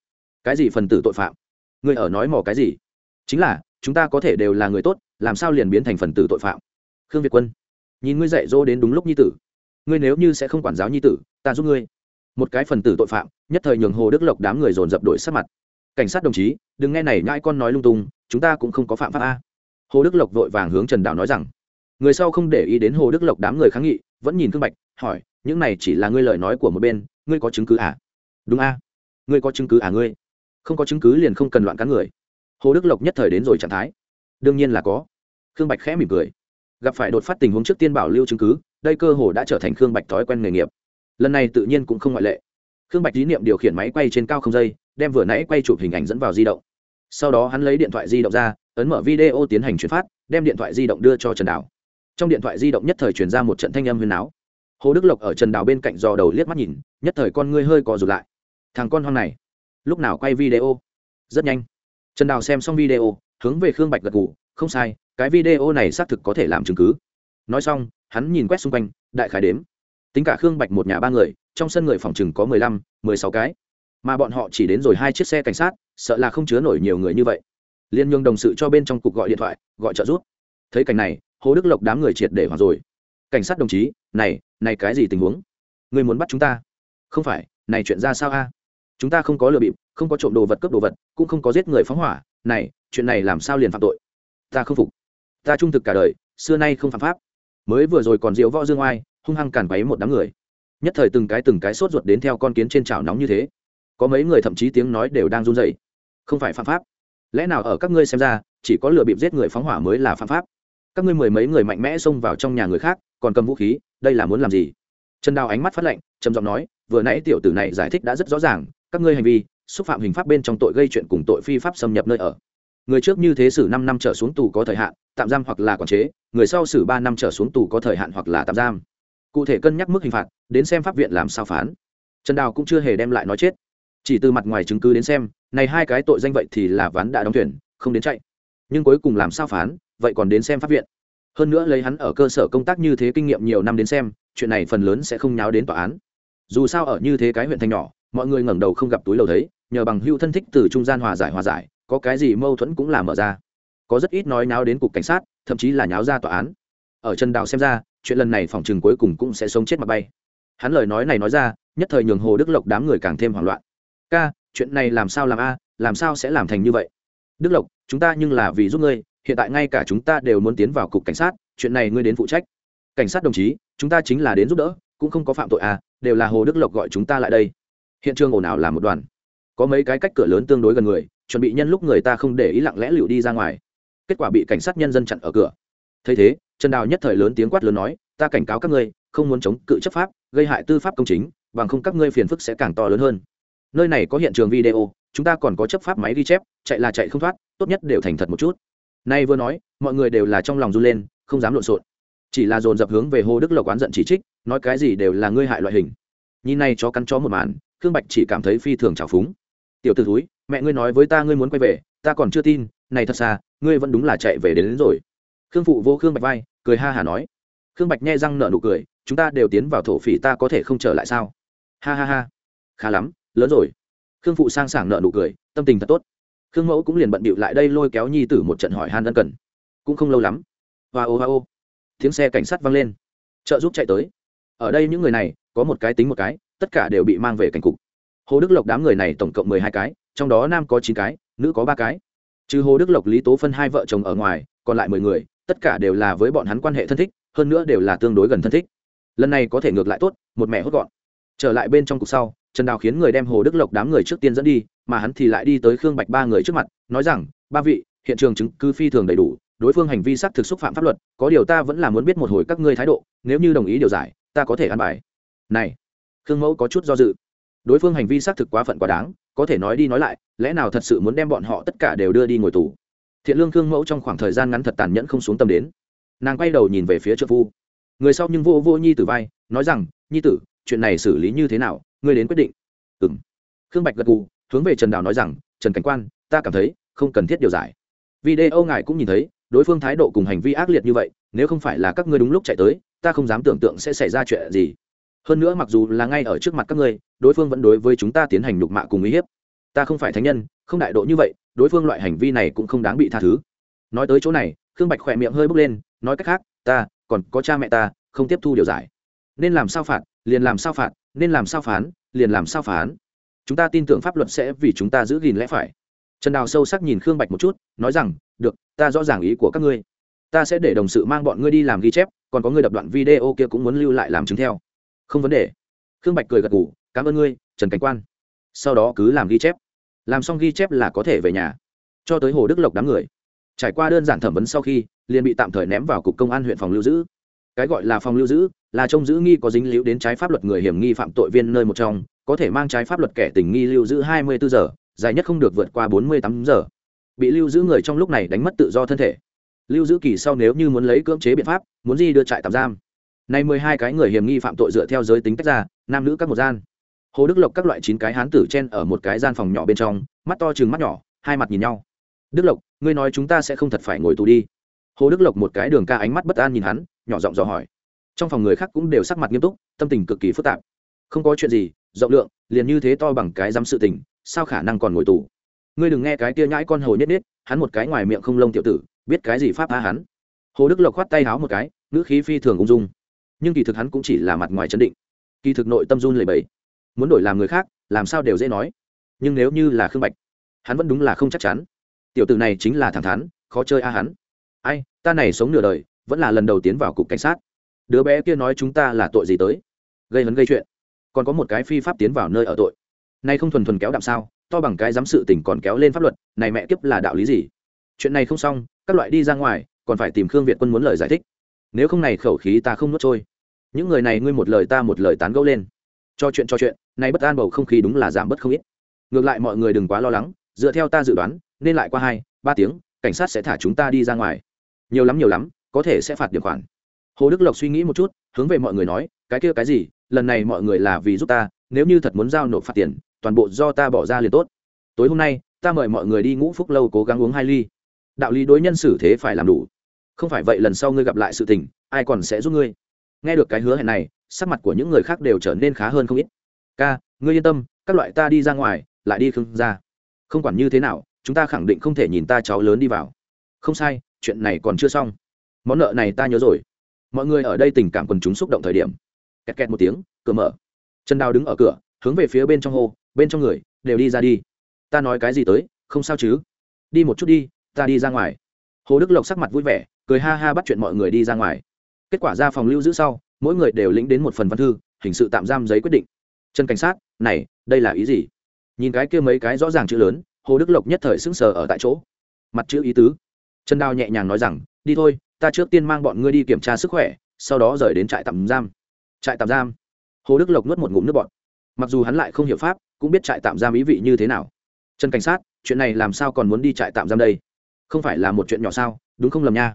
cái gì phần tử tội phạm? Người ở nói mò cái gì? Chính là, chúng ta có thể đều là người tốt, làm sao liền biến thành phần tử tội phạm? Khương việt quân, nhìn ngươi dạy dỗ đến đúng lúc nhi tử. Ngươi nếu như sẽ không quản giáo nhi tử, ta giúp ngươi. Một cái phần tử tội phạm, nhất thời nhường hồ đức lộc đám người dồn dập đổi sát mặt. Cảnh sát đồng chí, đừng nghe này nhãi con nói lung tung, chúng ta cũng không có phạm pháp a. Hồ đức lộc vội vàng hướng trần đào nói rằng, người sau không để ý đến hồ đức lộc đám người kháng nghị, vẫn nhìn thương bạch, hỏi, những này chỉ là ngươi lời nói của một bên, ngươi có chứng cứ à? Đúng a. Ngươi có chứng cứ à ngươi? Không có chứng cứ liền không cần loạn cán người. Hồ đức lộc nhất thời đến rồi trạng thái. Đương nhiên là có. Khương bạch khẽ mỉm cười. Gặp phải đột phát tình huống trước tiên bảo lưu chứng cứ, đây cơ hồ đã trở thành khương bạch thói quen nghề nghiệp. Lần này tự nhiên cũng không ngoại lệ. Khương bạch lý niệm điều khiển máy quay trên cao không dây, đem vừa nãy quay chụp hình ảnh dẫn vào di động. Sau đó hắn lấy điện thoại di động ra, ấn mở video tiến hành chuyển phát, đem điện thoại di động đưa cho trần đào. Trong điện thoại di động nhất thời chuyển ra một trận thanh âm huyền áo hồ đức lộc ở trần đào bên cạnh dò đầu liếc mắt nhìn, nhất thời con ngươi hơi cò rụt lại thằng con hoang này. Lúc nào quay video? Rất nhanh. Trần đào xem xong video, hướng về khương bạch gật g ủ không sai, cái video này xác thực có thể làm chứng cứ. Nói xong, hắn nhìn quét xung quanh, đại khái đếm. Tính cả khương bạch một nhà ba người, trong sân người phòng chừng có mười lăm, mười sáu cái. Mà bọn họ chỉ đến rồi hai chiếc xe cảnh sát, sợ là không chứa nổi nhiều người như vậy. Liên nhường đồng sự cho bên trong cục gọi điện thoại, gọi trợ giúp. Thấy cảnh này, hồ đức lộc đám người triệt để hoặc rồi. Cảnh sát đồng chí, này này cái gì tình huống? Người muốn bắt chúng ta? Không phải, này chuyện ra sao a? Chúng ta không có lừa bịp, không có trộm đồ vật cướp đồ vật, cũng không có giết người phóng hỏa. Này, chuyện này làm sao liền phạm tội? Ta không phục. Ta trung thực cả đời, xưa nay không phạm pháp. Mới vừa rồi còn diễu võ dương oai, hung hăng càn váy một đám người. Nhất thời từng cái từng cái sốt ruột đến theo con kiến trên chảo nóng như thế. Có mấy người thậm chí tiếng nói đều đang run rẩy. Không phải phạm pháp. Lẽ nào ở các ngươi xem ra, chỉ có lừa bịp giết người phóng hỏa mới là phạm pháp? Các ngươi mười mấy người mạnh mẽ xông vào trong nhà người khác, còn cầm vũ khí, đây là muốn làm gì? Trần đào ánh mắt phát lạnh, trầm giọng nói, vừa nãy tiểu tử này giải thích đã rất rõ ràng các ngươi hành vi, xúc phạm hình pháp bên trong tội gây chuyện cùng tội phi pháp xâm nhập nơi ở. Người trước như thế xử năm năm trở xuống tù có thời hạn, tạm giam hoặc là quản chế, người sau xử ba năm trở xuống tù có thời hạn hoặc là tạm giam. Cụ thể cân nhắc mức hình phạt, đến xem pháp viện làm sao phán. Trần đào cũng chưa hề đem lại nói chết. Chỉ từ mặt ngoài chứng cứ đến xem, này hai cái tội danh vậy thì là ván đã đóng thuyền, không đến chạy. Nhưng cuối cùng làm sao phán, vậy còn đến xem pháp viện. Hơn nữa lấy hắn ở cơ sở công tác như thế kinh nghiệm nhiều năm đến xem, chuyện này phần lớn sẽ không nháo đến tòa án. Dù sao ở như thế cái huyện thành nhỏ mọi người ngẩng đầu không gặp túi lầu thấy, nhờ bằng hưu thân thích từ trung gian hòa giải hòa giải, có cái gì mâu thuẫn cũng là mở ra. Có rất ít nói náo đến cục cảnh sát, thậm chí là nháo ra tòa án. Ở trần đào xem ra, chuyện lần này phòng chừng cuối cùng cũng sẽ sống chết mà bay. Hắn lời nói này nói ra, nhất thời nhường hồ đức lộc đám người càng thêm hoảng loạn. Ca, chuyện này làm sao làm a? Làm sao sẽ làm thành như vậy? Đức lộc, chúng ta nhưng là vì giúp ngươi, hiện tại ngay cả chúng ta đều muốn tiến vào cục cảnh sát, chuyện này ngươi đến phụ trách. Cảnh sát đồng chí, chúng ta chính là đến giúp đỡ, cũng không có phạm tội à đều là hồ đức lộc gọi chúng ta lại đây hiện trường ồn ào là một đoàn. Có mấy cái cách cửa lớn tương đối gần người, chuẩn bị nhân lúc người ta không để ý lặng lẽ lựu đi ra ngoài. Kết quả bị cảnh sát nhân dân chặn ở cửa. Thấy thế, trần đào nhất thời lớn tiếng quát lớn nói, ta cảnh cáo các ngươi, không muốn chống cự chấp pháp, gây hại tư pháp công chính, bằng không các ngươi phiền phức sẽ càng to lớn hơn. Nơi này có hiện trường video, chúng ta còn có chấp pháp máy ghi chép, chạy là chạy không thoát, tốt nhất đều thành thật một chút. Nay vừa nói, mọi người đều là trong lòng run lên, không dám lộn xộn. Chỉ là dồn dập hướng về hồ đức lộc oán giận chỉ trích, nói cái gì đều là ngươi hại loại hình. Nhìn này chó cắn chó một màn khương bạch chỉ cảm thấy phi thường trào phúng. Tiểu t ử túi mẹ ngươi nói với ta ngươi muốn quay về ta còn chưa tin này thật xa ngươi vẫn đúng là chạy về đến, đến rồi. Khương phụ vô khương bạch vai cười ha hà nói. Khương bạch nghe răng nở nụ cười chúng ta đều tiến vào thổ phỉ ta có thể không trở lại sao? Ha ha ha. Khá lắm lớn rồi. Khương phụ sang sảng nợ nụ cười tâm tình thật tốt. Khương mẫu cũng liền bận bịu lại đây lôi kéo nhi tử một trận hỏi han ân cần. Cũng không lâu lắm. Hoa ô hoa ô. Tiếng xe cảnh sát vang lên. Trợ giúp chạy tới. Ở đây những người này có một cái tính một cái tất cả đều bị mang về cảnh cục. Hồ đức lộc đám người này tổng cộng mười hai cái, trong đó nam có chín cái, nữ có ba cái. Trừ hồ đức lộc, lý tố phân hai vợ chồng ở ngoài, còn lại mười người, tất cả đều là với bọn hắn quan hệ thân thích, hơn nữa đều là tương đối gần thân thích. Lần này có thể ngược lại tốt, một mẹ hốt gọn. Trở lại bên trong cục sau, trần đào khiến người đem hồ đức lộc đám người trước tiên dẫn đi, mà hắn thì lại đi tới khương bạch ba người trước mặt, nói rằng, ba vị, hiện trường chứng cứ phi thường đầy đủ, đối phương hành vi xác thực xúc phạm pháp luật, có điều ta vẫn là muốn biết một hồi các ngươi thái độ, nếu như đồng ý điều giải, ta có thể ăn bài. Này khương mẫu có chút do dự. Đối phương hành vi xác thực quá phận quá đáng, có thể nói đi nói lại, lẽ nào thật sự muốn đem bọn họ tất cả đều đưa đi ngồi tù? Thiện lương khương mẫu trong khoảng thời gian ngắn thật tàn nhẫn không xuống tâm đến. Nàng quay đầu nhìn về phía trợ phu. Người sau nhưng vô vô nhi tử vai, nói rằng, nhi tử, chuyện này xử lý như thế nào? Ngươi đến quyết định. Ừ m khương bạch gật gù, hướng về trần đào nói rằng, trần cảnh quan, ta cảm thấy không cần thiết điều giải. Video ngài cũng nhìn thấy, đối phương thái độ cùng hành vi ác liệt như vậy, nếu không phải là các ngươi đúng lúc chạy tới, ta không dám tưởng tượng sẽ xảy ra chuyện gì hơn nữa mặc dù là ngay ở trước mặt các ngươi, đối phương vẫn đối với chúng ta tiến hành nhục mạ cùng uy hiếp. Ta không phải thánh nhân, không đại độ như vậy, đối phương loại hành vi này cũng không đáng bị tha thứ. Nói tới chỗ này, khương bạch khỏe miệng hơi bốc lên, nói cách khác, ta, còn có cha mẹ ta, không tiếp thu điều giải. Nên làm sao phạt, liền làm sao phạt, nên làm sao phán, liền làm sao phán. Chúng ta tin tưởng pháp luật sẽ vì chúng ta giữ gìn lẽ phải. Trần đào sâu sắc nhìn khương bạch một chút, nói rằng, được, ta rõ ràng ý của các ngươi. Ta sẽ để đồng sự mang bọn ngươi đi làm ghi chép, còn có người đập đoạn video kia cũng muốn lưu lại làm chứng theo không vấn đề. Khương bạch cười gật g ủ cảm ơn ngươi, trần cảnh quan. Sau đó cứ làm ghi chép. Làm xong ghi chép là có thể về nhà. Cho tới hồ đức lộc đám người. Trải qua đơn giản thẩm vấn sau khi, liền bị tạm thời ném vào cục công an huyện phòng lưu giữ. Cái gọi là phòng lưu giữ, là trông giữ nghi có dính líu đến trái pháp luật người hiểm nghi phạm tội viên nơi một trong, có thể mang trái pháp luật kẻ tình nghi lưu giữ hai mươi bốn giờ, dài nhất không được vượt qua bốn mươi tám giờ. Bị lưu giữ người trong lúc này đánh mất tự do thân thể. Lưu giữ kỳ sau nếu như muốn lấy cưỡng chế biện pháp, muốn gì đưa trại tạm giam nay mười hai cái người hiểm nghi phạm tội dựa theo giới tính tách ra, nam nữ các một gian. Hồ đức lộc các loại chín cái hán tử chen ở một cái gian phòng nhỏ bên trong, mắt to trừng mắt nhỏ, hai mặt nhìn nhau. Đức lộc, ngươi nói chúng ta sẽ không thật phải ngồi tù đi. Hồ đức lộc một cái đường ca ánh mắt bất an nhìn hắn, nhỏ giọng dò hỏi. Trong phòng người khác cũng đều sắc mặt nghiêm túc, tâm tình cực kỳ phức tạp. Không có chuyện gì, rộng lượng, liền như thế to bằng cái dám sự tình, sao khả năng còn ngồi tù? Ngươi đừng nghe cái kia nhãi con hồ nhất nhất, hắn một cái ngoài miệng không lông tiểu tử, biết cái gì pháp tha hắn. Hồ đức lộc khoát tay háo một cái, ngữ khí phi thường ung dung nhưng kỳ thực hắn cũng chỉ là mặt ngoài chấn định. Kỳ thực nội tâm run lầy bẫy muốn đổi làm người khác, làm sao đều dễ nói. Nhưng nếu như là khương bạch, hắn vẫn đúng là không chắc chắn. Tiểu tử này chính là thẳng thắn, khó chơi a hắn. Ai, ta này sống nửa đời, vẫn là lần đầu tiến vào cục cảnh sát. Đứa bé kia nói chúng ta là tội gì tới? Gây hấn gây chuyện. Còn có một cái phi pháp tiến vào nơi ở tội. Nay không thuần thuần kéo đạm sao, to bằng cái giám sự tỉnh còn kéo lên pháp luật, này mẹ kiếp là đạo lý gì? Chuyện này không xong, các loại đi ra ngoài, còn phải tìm khương việt quân muốn lời giải thích nếu không này khẩu khí ta không nuốt trôi. Những người này ngươi một lời ta một lời tán gẫu lên. Cho chuyện cho chuyện, nay bất an bầu không khí đúng là giảm bớt không ít. Ngược lại mọi người đừng quá lo lắng, dựa theo ta dự đoán, nên lại qua hai, ba tiếng, cảnh sát sẽ thả chúng ta đi ra ngoài. Nhiều lắm nhiều lắm, có thể sẽ phạt điểm khoản. Hồ đức lộc suy nghĩ một chút, hướng về mọi người nói, cái kia cái gì, lần này mọi người là vì giúp ta, nếu như thật muốn giao nộp phạt tiền, toàn bộ do ta bỏ ra liền tốt. Tối hôm nay, ta mời mọi người đi ngũ phúc lâu cố gắng uống hai ly. Đạo lý đối nhân xử thế phải làm đủ không phải vậy lần sau ngươi gặp lại sự tình, ai còn sẽ giúp ngươi? Nghe được cái hứa hẹn này, sắc mặt của những người khác đều trở nên khá hơn không ít. Ca, ngươi yên tâm, các loại ta đi ra ngoài, lại đi khương ra không quản như thế nào, chúng ta khẳng định không thể nhìn ta cháu lớn đi vào. Không sai, chuyện này còn chưa xong. Món nợ này ta nhớ rồi. Mọi người ở đây tình cảm quần chúng xúc động thời điểm. Kẹt kẹt một tiếng, cửa mở. Trần đào đứng ở cửa, hướng về phía bên trong hồ bên trong người, đều đi ra đi. Ta nói cái gì tới, không sao chứ? Đi một chút đi, ta đi ra ngoài hồ đức lộc sắc mặt vui vẻ, cười ha ha bắt chuyện mọi người đi ra ngoài. Kết quả ra phòng lưu giữ sau, mỗi người đều lĩnh đến một phần văn thư, hình sự tạm giam giấy quyết định. Chân cảnh sát, này, đây là ý gì? Nhìn cái kia mấy cái rõ ràng chữ lớn, hồ đức lộc nhất thời sững sờ ở tại chỗ. Mặt chữ ý tứ. Trần đào nhẹ nhàng nói rằng, đi thôi, ta trước tiên mang bọn ngươi đi kiểm tra sức khỏe, sau đó rời đến trại tạm giam. Trại tạm giam. Hồ đức lộc nuốt một ngụm nước bọt. Mặc dù hắn lại không hiểu pháp, cũng biết trại tạm giam ý vị như thế nào. Trần cảnh sát, chuyện này làm sao còn muốn đi trại tạm giam đây? Không phải là một chuyện nhỏ sao, đúng không lầm nha?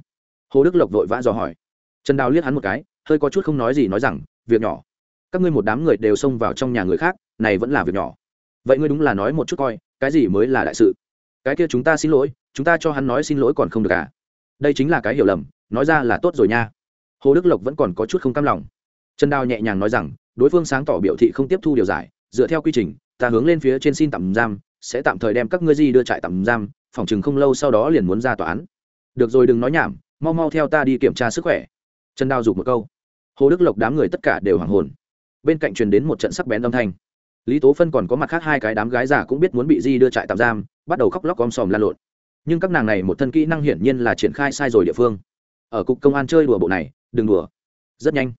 Hồ đức lộc vội vã dò hỏi. Trần đào liếc hắn một cái, hơi có chút không nói gì nói rằng, việc nhỏ. Các ngươi một đám người đều xông vào trong nhà người khác, này vẫn là việc nhỏ. Vậy ngươi đúng là nói một chút coi, cái gì mới là đại sự? Cái kia chúng ta xin lỗi, chúng ta cho hắn nói xin lỗi còn không được à? Đây chính là cái hiểu lầm, nói ra là tốt rồi nha. Hồ đức lộc vẫn còn có chút không cam lòng. Trần đào nhẹ nhàng nói rằng, đối phương sáng tỏ biểu thị không tiếp thu điều giải, dựa theo quy trình, ta hướng lên phía trên xin tạm giam sẽ tạm thời đem các ngươi di đưa trại tạm giam, phòng chừng không lâu sau đó liền muốn ra tòa án. Được rồi, đừng nói nhảm, mau mau theo ta đi kiểm tra sức khỏe. Trần đao giục một câu. Hồ đức lộc đám người tất cả đều hoàng hồn. Bên cạnh truyền đến một trận sắc bén âm thanh. Lý tố phân còn có mặt khác hai cái đám gái già cũng biết muốn bị di đưa trại tạm giam, bắt đầu khóc lóc om sòm lan lộn. Nhưng các nàng này một thân kỹ năng hiển nhiên là triển khai sai rồi địa phương. Ở cục công an chơi đùa bộ này, đừng đùa. Rất nhanh.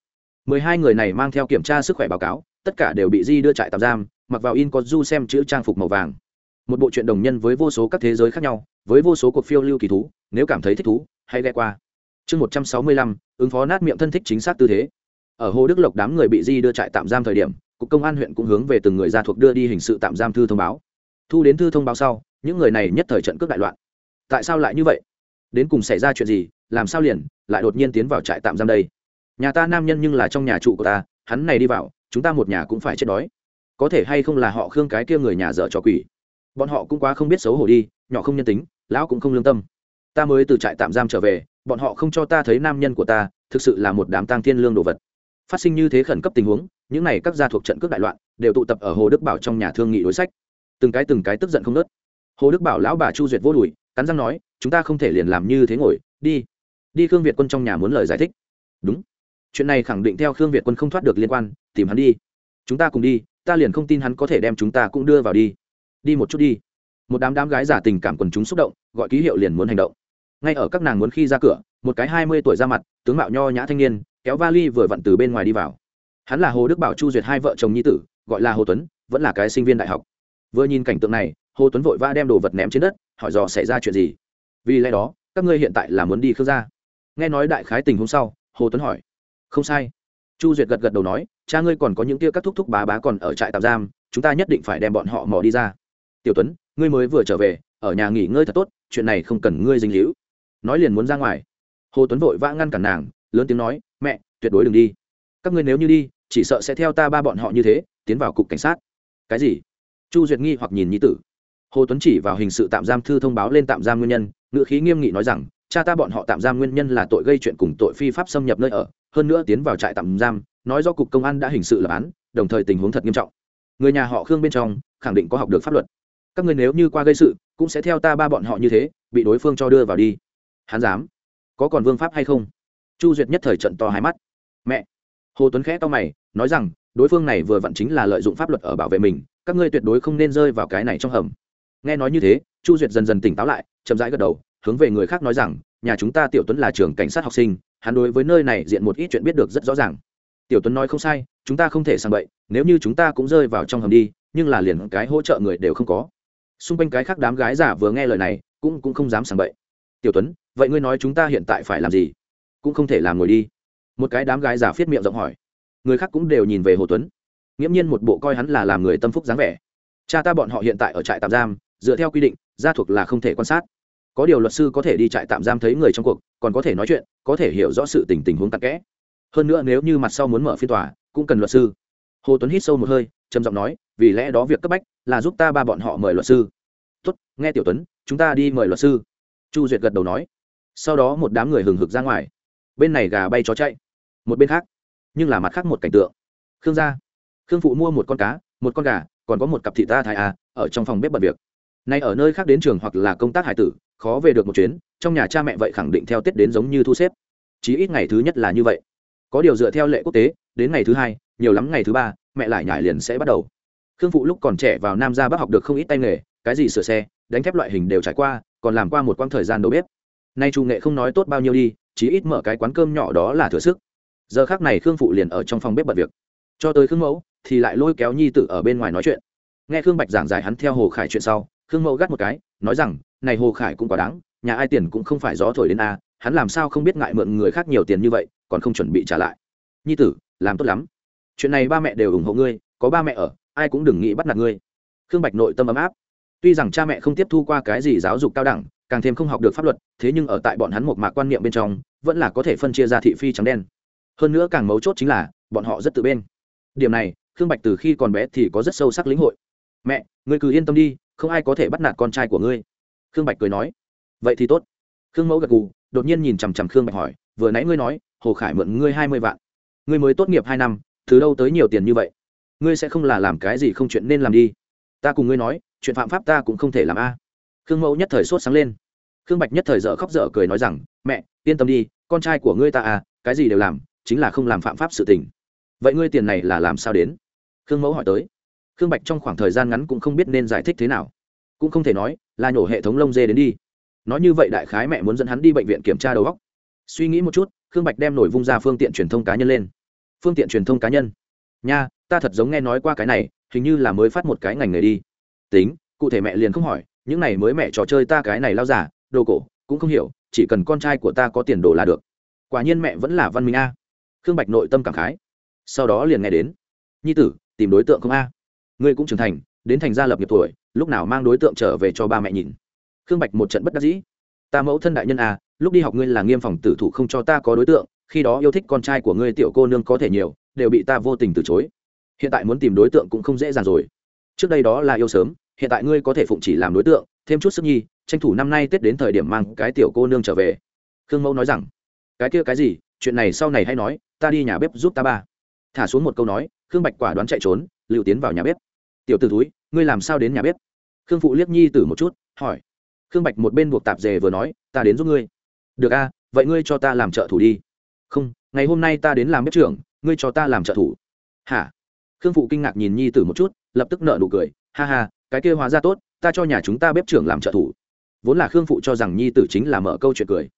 Mười hai người này mang theo kiểm tra sức khỏe báo cáo, tất cả đều bị di đưa trại tạm giam, mặc vào in có du xem chữ trang phục màu vàng một bộ truyện đồng nhân với vô số các thế giới khác nhau, với vô số cuộc phiêu lưu kỳ thú, nếu cảm thấy thích thú, hãy ghe qua. Chương một trăm sáu mươi lăm, ứng phó nát miệng thân thích chính xác tư thế. Ở hồ đức lộc đám người bị di đưa trại tạm giam thời điểm, cục công an huyện cũng hướng về từng người gia thuộc đưa đi hình sự tạm giam thư thông báo. Thu đến thư thông báo sau, những người này nhất thời trận cướp đại loạn. Tại sao lại như vậy? Đến cùng xảy ra chuyện gì? Làm sao liền? Lại đột nhiên tiến vào trại tạm giam đây. Nhà ta nam nhân nhưng là trong nhà trụ của ta, hắn này đi vào, chúng ta một nhà cũng phải chết đói. Có thể hay không là họ khương cái kia người nhà dở cho quỷ? Bọn họ cũng quá không biết xấu hổ đi, nhỏ không nhân tính, lão cũng không lương tâm. Ta mới từ trại tạm giam trở về, bọn họ không cho ta thấy nam nhân của ta, thực sự là một đám tang thiên lương đồ vật. Phát sinh như thế khẩn cấp tình huống, những n à y các gia thuộc trận cướp đại loạn, đều tụ tập ở hồ đức bảo trong nhà thương nghị đối sách. Từng cái từng cái tức giận không nớt hồ đức bảo lão bà chu duyệt vô đùi, cắn răng nói, chúng ta không thể liền làm như thế ngồi, đi. Đi khương việt quân trong nhà muốn lời giải thích. Đúng. Chuyện này khẳng định theo khương việt quân không thoát được liên quan, tìm hắn đi. Chúng ta cùng đi, ta liền không tin hắn có thể đem chúng ta cũng đưa vào đi đi một chút đi. Một đám đám gái giả tình cảm quần chúng xúc động, gọi ký hiệu liền muốn hành động. Ngay ở các nàng muốn khi ra cửa, một cái hai mươi tuổi ra mặt, tướng mạo nho nhã thanh niên, kéo vali vừa vặn từ bên ngoài đi vào. Hắn là hồ đức bảo chu duyệt hai vợ chồng nhi tử, gọi là hồ tuấn, vẫn là cái sinh viên đại học. Vừa nhìn cảnh tượng này, hồ tuấn vội vã đem đồ vật ném trên đất, hỏi dò xảy ra chuyện gì. Vì lẽ đó, các ngươi hiện tại là muốn đi khước ra nghe nói đại khái tình hôm sau, hồ tuấn hỏi. Không sai. Chu duyệt gật gật đầu nói, cha ngươi còn có những tia các thúc thúc bá bá còn ở trại tạm giam, chúng ta nhất định phải đem bọn họ mò đi ra tiểu tuấn, ngươi mới vừa trở về, ở nhà nghỉ ngơi thật tốt, chuyện này không cần ngươi dinh hữu nói liền muốn ra ngoài. Hồ tuấn vội vã ngăn cản nàng, lớn tiếng nói, mẹ, tuyệt đối đừng đi. Các ngươi nếu như đi, chỉ sợ sẽ theo ta ba bọn họ như thế, tiến vào cục cảnh sát. Cái gì? Chu duyệt nghi hoặc nhìn nhi tử. Hồ tuấn chỉ vào hình sự tạm giam thư thông báo lên tạm giam nguyên nhân, ngữ khí nghiêm nghị nói rằng, cha ta bọn họ tạm giam nguyên nhân là tội gây chuyện cùng tội phi pháp xâm nhập nơi ở, hơn nữa tiến vào trại tạm giam, nói do cục công an đã hình sự lập án, đồng thời tình huống thật nghiêm trọng. Người nhà họ khương bên trong, khẳng định có học được pháp luật các ngươi nếu như qua gây sự, cũng sẽ theo ta ba bọn họ như thế, bị đối phương cho đưa vào đi. Hắn dám? Có còn vương pháp hay không? Chu duyệt nhất thời trận to hai mắt. Mẹ! Hồ tuấn khẽ to mày, nói rằng, đối phương này vừa vặn chính là lợi dụng pháp luật ở bảo vệ mình, các ngươi tuyệt đối không nên rơi vào cái này trong hầm. Nghe nói như thế, chu duyệt dần dần tỉnh táo lại, chậm rãi gật đầu, hướng về người khác nói rằng, nhà chúng ta tiểu tuấn là trường cảnh sát học sinh, hắn đối với nơi này diện một ít chuyện biết được rất rõ ràng. Tiểu tuấn nói không sai, chúng ta không thể sang bậy, nếu như chúng ta cũng rơi vào trong hầm đi, nhưng là liền cái hỗ trợ người đều không có xung quanh cái khác đám gái giả vừa nghe lời này, cũng cũng không dám sảng bậy. Tiểu tuấn, vậy ngươi nói chúng ta hiện tại phải làm gì? Cũng không thể làm ngồi đi. Một cái đám gái giả phiết miệng rộng hỏi. Người khác cũng đều nhìn về hồ tuấn. Nghiễm nhiên một bộ coi hắn là làm người tâm phúc dáng vẻ. Cha ta bọn họ hiện tại ở trại tạm giam, dựa theo quy định, gia thuộc là không thể quan sát. Có điều luật sư có thể đi trại tạm giam thấy người trong cuộc, còn có thể nói chuyện, có thể hiểu rõ sự tình tình huống tắc kẽ. Hơn nữa nếu như mặt sau muốn mở phiên tòa, cũng cần luật sư. Hồ tuấn hít sâu một hơi trầm giọng nói, vì lẽ đó việc cấp bách là giúp ta ba bọn họ mời luật sư. Tốt, nghe tiểu tuấn, chúng ta đi mời luật sư. Chu duyệt gật đầu nói. Sau đó một đám người hừng hực ra ngoài. Bên này gà bay chó chạy, một bên khác, nhưng là mặt khác một cảnh tượng. Khương gia, khương phụ mua một con cá, một con gà, còn có một cặp thị ta thái à ở trong phòng bếp bận việc. Nay ở nơi khác đến trường hoặc là công tác hải tử, khó về được một chuyến, trong nhà cha mẹ vậy khẳng định theo tết đến giống như thu xếp. Chí ít ngày thứ nhất là như vậy. Có điều dựa theo lệ quốc tế, đến ngày thứ hai, nhiều lắm ngày thứ ba mẹ lại nhải liền sẽ bắt đầu. Khương phụ lúc còn trẻ vào nam ra bắc học được không ít tay nghề, cái gì sửa xe, đánh thép loại hình đều trải qua, còn làm qua một quãng thời gian đầu bếp. Nay chủ nghệ không nói tốt bao nhiêu đi, chí ít mở cái quán cơm nhỏ đó là thừa sức. Giờ khác này khương phụ liền ở trong phòng bếp bật việc. Cho tới khương mẫu, thì lại lôi kéo nhi tử ở bên ngoài nói chuyện. Nghe khương bạch giảng giải hắn theo hồ khải chuyện sau, khương mẫu gắt một cái, nói rằng, này hồ khải cũng quá đáng, nhà ai tiền cũng không phải gió thổi đến a, hắn làm sao không biết ngại mượn người khác nhiều tiền như vậy, còn không chuẩn bị trả lại. Nhi tử, làm tốt lắm chuyện này ba mẹ đều ủng hộ ngươi, có ba mẹ ở, ai cũng đừng nghĩ bắt nạt ngươi. Khương bạch nội tâm ấm áp. Tuy rằng cha mẹ không tiếp thu qua cái gì giáo dục cao đẳng, càng thêm không học được pháp luật, thế nhưng ở tại bọn hắn một mạc quan niệm bên trong, vẫn là có thể phân chia ra thị phi trắng đen. Hơn nữa càng mấu chốt chính là, bọn họ rất tự bên. Điểm này, khương bạch từ khi còn bé thì có rất sâu sắc lĩnh hội. Mẹ, ngươi cứ yên tâm đi, không ai có thể bắt nạt con trai của ngươi. Khương bạch cười nói. Vậy thì tốt. Khương mẫu gật gù, đột nhiên nhìn chằm chằm khương bạch hỏi, vừa nãy ngươi nói, hồ khải mượn ngươi hai mươi vạn. Ngươi mới tốt nghiệp hai năm từ đâu tới nhiều tiền như vậy? Ngươi sẽ không là làm cái gì không chuyện nên làm đi. Ta cùng ngươi nói, chuyện phạm pháp ta cũng không thể làm a. Khương mẫu nhất thời sốt sáng lên. Khương bạch nhất thời dở khóc dở cười nói rằng, mẹ, yên tâm đi, con trai của ngươi ta à cái gì đều làm, chính là không làm phạm pháp sự tình. Vậy ngươi tiền này là làm sao đến? Khương mẫu hỏi tới. Khương bạch trong khoảng thời gian ngắn cũng không biết nên giải thích thế nào. Cũng không thể nói, là nhổ hệ thống lông dê đến đi. Nói như vậy đại khái mẹ muốn dẫn hắn đi bệnh viện kiểm tra đầu óc. Suy nghĩ một chút, khương bạch đem nổi vung ra phương tiện truyền thông cá nhân lên phương tiện truyền thông cá nhân. Nha, ta thật giống nghe nói qua cái này, hình như là mới phát một cái ngành nghề đi. Tính, cụ thể mẹ liền không hỏi, những này mới mẹ trò chơi ta cái này lao giả đồ cổ, cũng không hiểu, chỉ cần con trai của ta có tiền đồ là được. Quả nhiên mẹ vẫn là văn minh a. Khương bạch nội tâm cảm khái. Sau đó liền nghe đến. Nhi tử, tìm đối tượng không a? Ngươi cũng trưởng thành, đến thành gia lập nghiệp tuổi, lúc nào mang đối tượng trở về cho ba mẹ nhìn? Khương bạch một trận bất đắc dĩ. Ta mẫu thân đại nhân a, lúc đi học ngươi là nghiêm phòng tử thủ không cho ta có đối tượng khi đó yêu thích con trai của ngươi tiểu cô nương có thể nhiều, đều bị ta vô tình từ chối. Hiện tại muốn tìm đối tượng cũng không dễ dàng rồi. Trước đây đó là yêu sớm, hiện tại ngươi có thể phụng chỉ làm đối tượng, thêm chút sức nhi, tranh thủ năm nay tết đến thời điểm mang cái tiểu cô nương trở về. Khương mẫu nói rằng. Cái kia cái gì, chuyện này sau này hay nói, ta đi nhà bếp giúp ta ba. Thả xuống một câu nói, khương bạch quả đoán chạy trốn, lưu tiến vào nhà bếp. Tiểu t ử túi ngươi làm sao đến nhà bếp? Khương phụ liếc nhi tử một chút, hỏi. Khương bạch một bên buộc tạp dề vừa nói, ta đến giúp ngươi. Được a, vậy ngươi cho ta làm trợ thủ đi không, ngày hôm nay ta đến làm bếp trưởng, ngươi cho ta làm trợ thủ. Hả? Khương phụ kinh ngạc nhìn nhi tử một chút, lập tức nợ nụ cười, ha ha, cái kia hóa ra tốt, ta cho nhà chúng ta bếp trưởng làm trợ thủ. Vốn là khương phụ cho rằng nhi tử chính là mở câu chuyện cười.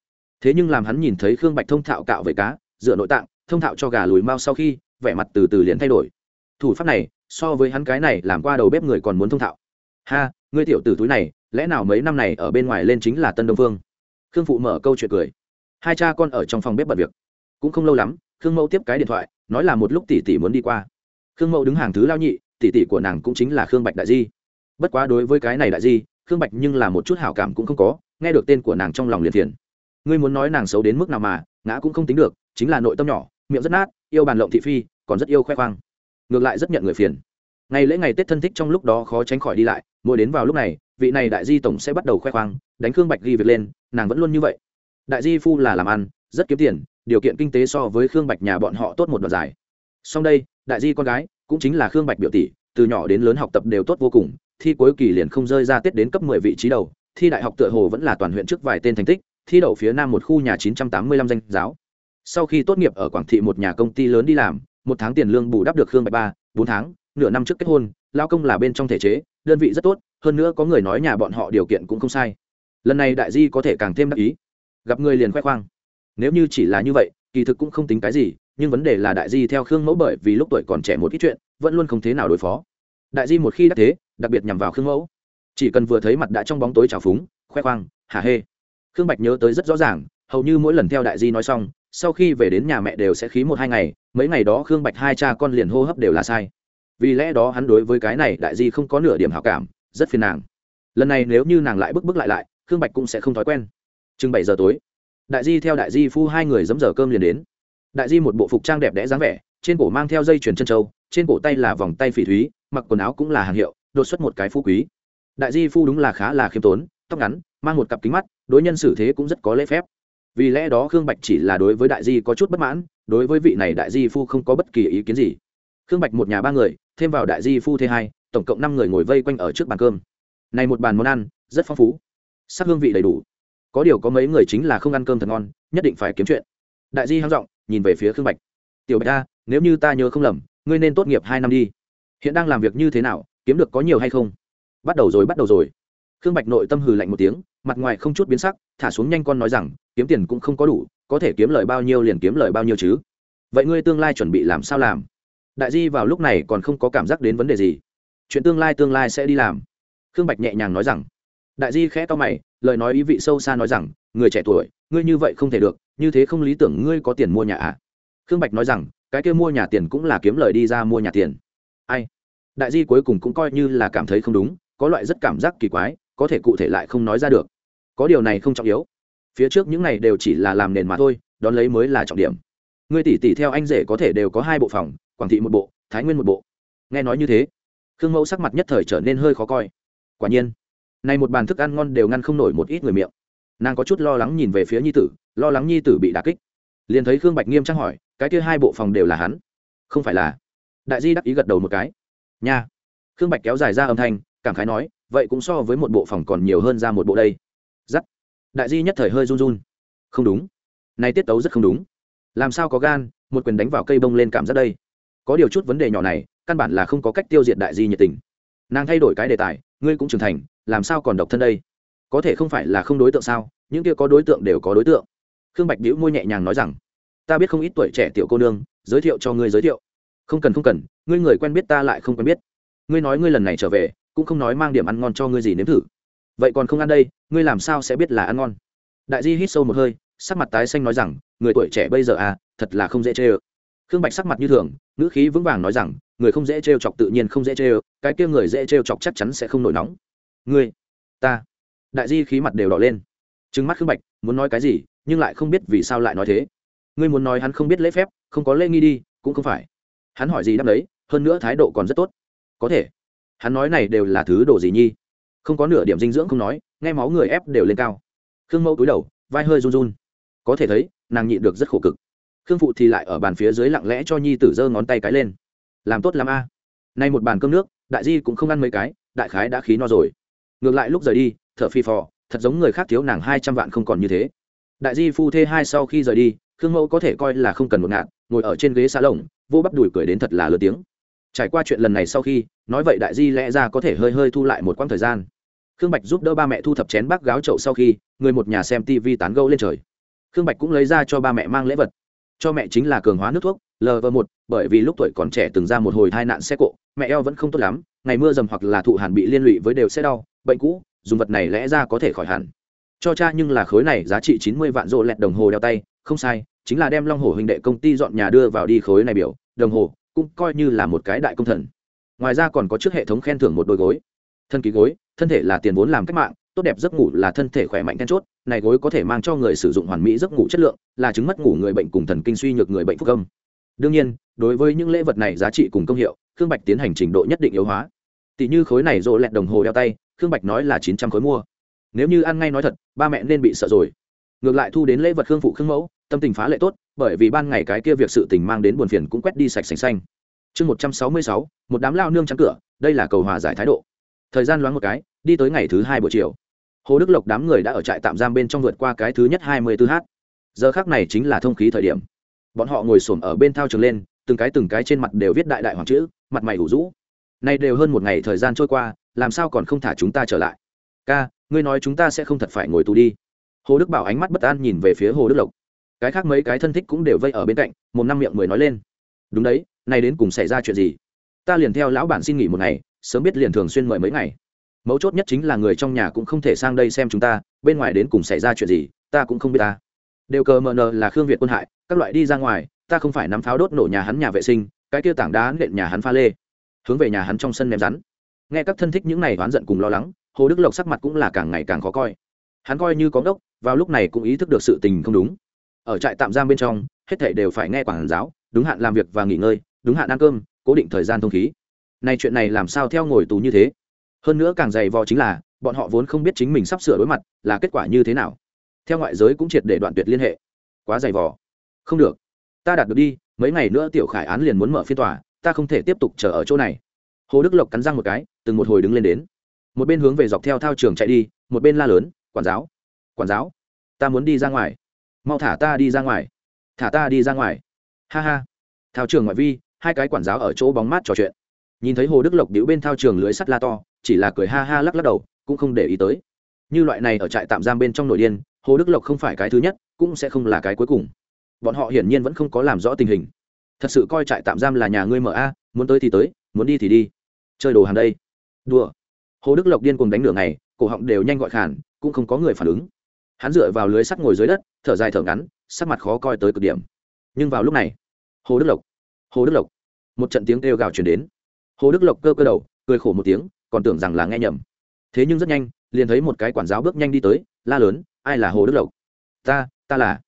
Thế nhưng làm hắn nhìn thấy khương bạch thông thạo cạo về cá, dựa nội tạng, thông thạo cho gà lùi mau sau khi, vẻ mặt từ từ liền thay đổi. Thủ pháp này, so với hắn cái này làm qua đầu bếp người còn muốn thông thạo. Ha, ngươi tiểu tử túi này, lẽ nào mấy năm này ở bên ngoài lên chính là tân đông phương khương phụ mở câu chuyện cười. Hai cha con ở trong phòng bếp bật việc cũng không lâu lắm, khương mẫu tiếp cái điện thoại, nói là một lúc tỷ tỷ muốn đi qua. Khương mẫu đứng hàng thứ lao nhị, tỷ tỷ của nàng cũng chính là khương bạch đại di. Bất quá đối với cái này đại di, khương bạch nhưng là một chút hảo cảm cũng không có, nghe được tên của nàng trong lòng liền phiền. Ngươi muốn nói nàng xấu đến mức nào mà, ngã cũng không tính được, chính là nội tâm nhỏ, miệng rất nát, yêu bàn lộng thị phi, còn rất yêu khoe khoang. Ngược lại rất nhận người phiền. Ngày lễ ngày tết thân thích trong lúc đó khó tránh khỏi đi lại, mỗi đến vào lúc này, vị này đại di tổng sẽ bắt đầu khoe khoang, đánh khương bạch ghi việc lên, nàng vẫn luôn như vậy. Đại di phu là làm ăn, rất kiếm tiền điều kiện kinh tế so với khương bạch nhà bọn họ tốt một đoạn dài. Song đây, đại di con gái, cũng chính là khương bạch biểu tỷ, từ nhỏ đến lớn học tập đều tốt vô cùng, thi cuối kỳ liền không rơi ra tết đến cấp mười vị trí đầu, thi đại học tựa hồ vẫn là toàn huyện trước vài tên thành tích, thi đậu phía nam một khu nhà chín trăm tám mươi lăm danh giáo. Sau khi tốt nghiệp ở quảng thị một nhà công ty lớn đi làm, một tháng tiền lương bù đắp được khương bạch ba, bốn tháng, nửa năm trước kết hôn, lao công là bên trong thể chế, đơn vị rất tốt, hơn nữa có người nói nhà bọn họ điều kiện cũng không sai. Lần này đại di có thể càng thêm đắc ý. Gặp người liền khoe khoang nếu như chỉ là như vậy, kỳ thực cũng không tính cái gì, nhưng vấn đề là đại di theo khương mẫu bởi vì lúc tuổi còn trẻ một ít chuyện, vẫn luôn không thế nào đối phó. Đại di một khi đắc thế, đặc biệt nhằm vào khương mẫu. Chỉ cần vừa thấy mặt đã trong bóng tối trào phúng, khoe khoang, hả hê. Khương bạch nhớ tới rất rõ ràng, hầu như mỗi lần theo đại di nói xong, sau khi về đến nhà mẹ đều sẽ khí một hai ngày, mấy ngày đó khương bạch hai cha con liền hô hấp đều là sai. Vì lẽ đó hắn đối với cái này đại di không có nửa điểm hảo cảm, rất phiền nàng. Lần này nếu như nàng lại bước bước lại lại, khương bạch cũng sẽ không thói quen. Chừng bảy giờ tối đại di theo đại di phu hai người dấm giờ cơm liền đến. Đại di một bộ phục trang đẹp đẽ dáng vẻ, trên cổ mang theo dây chuyền chân trâu, trên cổ tay là vòng tay phỉ thúy, mặc quần áo cũng là hàng hiệu, đột xuất một cái phú quý. Đại di phu đúng là khá là khiêm tốn, tóc ngắn, mang một cặp kính mắt, đối nhân xử thế cũng rất có lễ phép. Vì lẽ đó khương bạch chỉ là đối với đại di có chút bất mãn, đối với vị này đại di phu không có bất kỳ ý kiến gì. Khương bạch một nhà ba người, thêm vào đại di phu thế hai, tổng cộng năm người ngồi vây quanh ở trước bàn cơm. Này một bàn món ăn, rất phong phú. Sắc hương vị đầy đủ có điều có mấy người chính là không ăn cơm thật ngon, nhất định phải kiếm chuyện. Đại di hăng giọng, nhìn về phía khương bạch. Tiểu bạch ta nếu như ta nhớ không lầm, ngươi nên tốt nghiệp hai năm đi. Hiện đang làm việc như thế nào, kiếm được có nhiều hay không? Bắt đầu rồi, bắt đầu rồi. Khương bạch nội tâm hừ lạnh một tiếng, mặt ngoài không chút biến sắc, thả xuống nhanh con nói rằng, kiếm tiền cũng không có đủ, có thể kiếm lời bao nhiêu liền kiếm lời bao nhiêu chứ. Vậy ngươi tương lai chuẩn bị làm sao làm? Đại di vào lúc này còn không có cảm giác đến vấn đề gì. Chuyện tương lai tương lai sẽ đi làm. Khương bạch nhẹ nhàng nói rằng đại di khẽ to mày, lời nói ý vị sâu xa nói rằng, người trẻ tuổi, ngươi như vậy không thể được, như thế không lý tưởng ngươi có tiền mua nhà à? Khương bạch nói rằng, cái kia mua nhà tiền cũng là kiếm lời đi ra mua nhà tiền. Ai? Đại di cuối cùng cũng coi như là cảm thấy không đúng, có loại rất cảm giác kỳ quái, có thể cụ thể lại không nói ra được. Có điều này không trọng yếu. Phía trước những này đều chỉ là làm nền mà thôi, đón lấy mới là trọng điểm. Ngươi tỷ tỷ theo anh rể có thể đều có hai bộ phòng, quảng thị một bộ, thái nguyên một bộ. Nghe nói như thế, khương mẫu sắc mặt nhất thời trở nên hơi khó coi. Quả nhiên này một bàn thức ăn ngon đều ngăn không nổi một ít người miệng. Nàng có chút lo lắng nhìn về phía nhi tử, lo lắng nhi tử bị đà kích. Liền thấy khương bạch nghiêm trang hỏi, cái kia hai bộ phòng đều là hắn? Không phải là. Đại di đắc ý gật đầu một cái. Nha. Khương bạch kéo dài ra âm thanh, cảm khái nói, vậy cũng so với một bộ phòng còn nhiều hơn ra một bộ đây. Giắt đại di nhất thời hơi run run. Không đúng. Này tiết tấu rất không đúng. Làm sao có gan, một quyền đánh vào cây bông lên cảm giác đây? Có điều chút vấn đề nhỏ này, căn bản là không có cách tiêu diệt đại di nhiệt tình. Nàng thay đổi cái đề tài ngươi cũng trưởng thành, làm sao còn độc thân đây? Có thể không phải là không đối tượng sao? Những kia có đối tượng đều có đối tượng. Khương bạch đĩu môi nhẹ nhàng nói rằng, ta biết không ít tuổi trẻ tiểu cô nương, giới thiệu cho ngươi giới thiệu. Không cần không cần, ngươi người quen biết ta lại không quen biết. Ngươi nói ngươi lần này trở về, cũng không nói mang điểm ăn ngon cho ngươi gì nếm thử. Vậy còn không ăn đây, ngươi làm sao sẽ biết là ăn ngon? Đại di hít sâu một hơi, sắc mặt tái xanh nói rằng, người tuổi trẻ bây giờ à thật là không dễ chê ơ. Khương bạch sắc mặt như thường, ngữ khí vững vàng nói rằng người không dễ trêu chọc tự nhiên không dễ trêu, cái kia người dễ trêu chọc chắc chắn sẽ không nổi nóng. Ngươi, ta. Đại di khí mặt đều đỏ lên. Trừng mắt khương bạch, muốn nói cái gì, nhưng lại không biết vì sao lại nói thế. Ngươi muốn nói hắn không biết lễ phép, không có lễ nghi đi, cũng không phải. Hắn hỏi gì đáp đấy, hơn nữa thái độ còn rất tốt. Có thể. Hắn nói này đều là thứ đồ gì nhi? Không có nửa điểm dinh dưỡng không nói, nghe máu người ép đều lên cao. Khương mẫu túi đầu, vai hơi run run. Có thể thấy, nàng nhịn được rất khổ cực. Khương phụ thì lại ở bàn phía dưới lặng lẽ cho nhi tử giơ ngón tay cái lên làm tốt lắm a. Nay một bàn cơm nước, đại di cũng không ăn mấy cái, đại khái đã khí no rồi. Ngược lại lúc rời đi thợ phi phò, thật giống người khác thiếu nàng hai trăm vạn không còn như thế. Đại di phu thê hai sau khi rời đi, khương mẫu có thể coi là không cần một ngạn ngồi ở trên ghế xa lồng, vô bắp đùi cười đến thật là lớn tiếng. Trải qua chuyện lần này sau khi, nói vậy đại di lẽ ra có thể hơi hơi thu lại một quãng thời gian. Khương bạch giúp đỡ ba mẹ thu thập chén bác gáo chậu sau khi, người một nhà xem tv tán gâu lên trời. Khương bạch cũng lấy ra cho ba mẹ mang lễ vật. Cho mẹ chính là cường hóa nước thuốc lv một, bởi vì lúc tuổi còn trẻ từng ra một hồi tai nạn xe cộ, mẹ eo vẫn không tốt lắm, ngày mưa dầm hoặc là thụ hàn bị liên lụy với đều sẽ đau, bệnh cũ, dùng vật này lẽ ra có thể khỏi hẳn. Cho cha nhưng là khối này giá trị chín mươi vạn rộ lẹt đồng hồ đeo tay, không sai, chính là đem long hồ huynh đệ công ty dọn nhà đưa vào đi khối này biểu, đồng hồ, cũng coi như là một cái đại công thần. Ngoài ra còn có trước hệ thống khen thưởng một đôi gối. Thân ký gối, thân thể là tiền vốn làm cách mạng, tốt đẹp giấc ngủ là thân thể khỏe mạnh then chốt, này gối có thể mang cho người sử dụng hoàn mỹ giấc ngủ chất lượng, là chứng mất ngủ người bệnh cùng thần kinh suy nhược người bệnh phúc công đương nhiên, đối với những lễ vật này giá trị cùng công hiệu, khương bạch tiến hành trình độ nhất định yếu hóa. Tỷ như khối này rộ lẹt đồng hồ đeo tay, khương bạch nói là chín trăm khối mua. Nếu như ăn ngay nói thật, ba mẹ nên bị sợ rồi. Ngược lại thu đến lễ vật khương phụ khương mẫu, tâm tình phá lệ tốt, bởi vì ban ngày cái kia việc sự tình mang đến buồn phiền cũng quét đi sạch sành xanh. Chương một trăm sáu mươi sáu, một đám lao nương trắng cửa, đây là cầu hòa giải thái độ. Thời gian loáng một cái, đi tới ngày thứ hai buổi chiều. Hồ đức lộc đám người đã ở trại tạm giam bên trong vượt qua cái thứ nhất hai mươi tư h giờ khác này chính là thông khí thời điểm bọn họ ngồi xổm ở bên thao trường lên, từng cái từng cái trên mặt đều viết đại đại hoàng chữ, mặt mày ủ rũ. Nay đều hơn một ngày thời gian trôi qua, làm sao còn không thả chúng ta trở lại? Ca, ngươi nói chúng ta sẽ không thật phải ngồi tù đi. Hồ đức bảo ánh mắt bất an nhìn về phía hồ đức lộc. Cái khác mấy cái thân thích cũng đều vây ở bên cạnh, một năm miệng mười nói lên. Đúng đấy, nay đến cùng xảy ra chuyện gì? Ta liền theo lão bản xin nghỉ một ngày, sớm biết liền thường xuyên mời mấy ngày. Mấu chốt nhất chính là người trong nhà cũng không thể sang đây xem chúng ta, bên ngoài đến cùng xảy ra chuyện gì, ta cũng không biết ta. Đều cờ mờ nờ là khương việt quân hại các loại đi ra ngoài, ta không phải nắm pháo đốt nổ nhà hắn nhà vệ sinh, cái kia tảng đá nện nhà hắn pha lê. Hướng về nhà hắn trong sân ném rắn. Nghe các thân thích những này oán giận cùng lo lắng, hồ đức lộc sắc mặt cũng là càng ngày càng khó coi. Hắn coi như có ngốc vào lúc này cũng ý thức được sự tình không đúng. Ở trại tạm giam bên trong, hết thảy đều phải nghe quản giáo, đúng hạn làm việc và nghỉ ngơi, đúng hạn ăn cơm, cố định thời gian thông khí. Nay chuyện này làm sao theo ngồi tù như thế? Hơn nữa càng dày vò chính là, bọn họ vốn không biết chính mình sắp sửa đối mặt, là kết quả như thế nào. Theo ngoại giới cũng triệt để đoạn tuyệt liên hệ. Quá dày vò không được. Ta đạt được đi, mấy ngày nữa tiểu khải án liền muốn mở phiên tòa, ta không thể tiếp tục chờ ở chỗ này. Hồ đức lộc cắn răng một cái, từng một hồi đứng lên đến. Một bên hướng về dọc theo thao trường chạy đi, một bên la lớn, quản giáo quản giáo, ta muốn đi ra ngoài. Mau thả ta đi ra ngoài, thả ta đi ra ngoài. Ha ha. Thao trường ngoại vi, hai cái quản giáo ở chỗ bóng mát trò chuyện. Nhìn thấy hồ đức lộc điếu bên thao trường lưới sắt la to, chỉ là cười ha ha lắc lắc đầu, cũng không để ý tới. Như loại này ở trại tạm giam bên trong nội điên, hồ đức lộc không phải cái thứ nhất, cũng sẽ không là cái cuối cùng bọn họ hiển nhiên vẫn không có làm rõ tình hình. Thật sự coi trại tạm giam là nhà ngươi mở a muốn tới thì tới muốn đi thì đi. Chơi đồ hàng đây. Đùa. Hồ đức lộc điên cùng đánh đường này, cổ họng đều nhanh gọi khản cũng không có người phản ứng. Hắn dựa vào lưới sắt ngồi dưới đất thở dài thở ngắn sắc mặt khó coi tới cực điểm. Nhưng vào lúc này hồ đức lộc hồ đức lộc. Một trận tiếng kêu gào chuyển đến. Hồ đức lộc cơ cơ đầu cười khổ một tiếng còn tưởng rằng là nghe nhầm. Thế nhưng rất nhanh liền thấy một cái quản giáo bước nhanh đi tới la lớn ai là hồ đức lộc? Ta ta là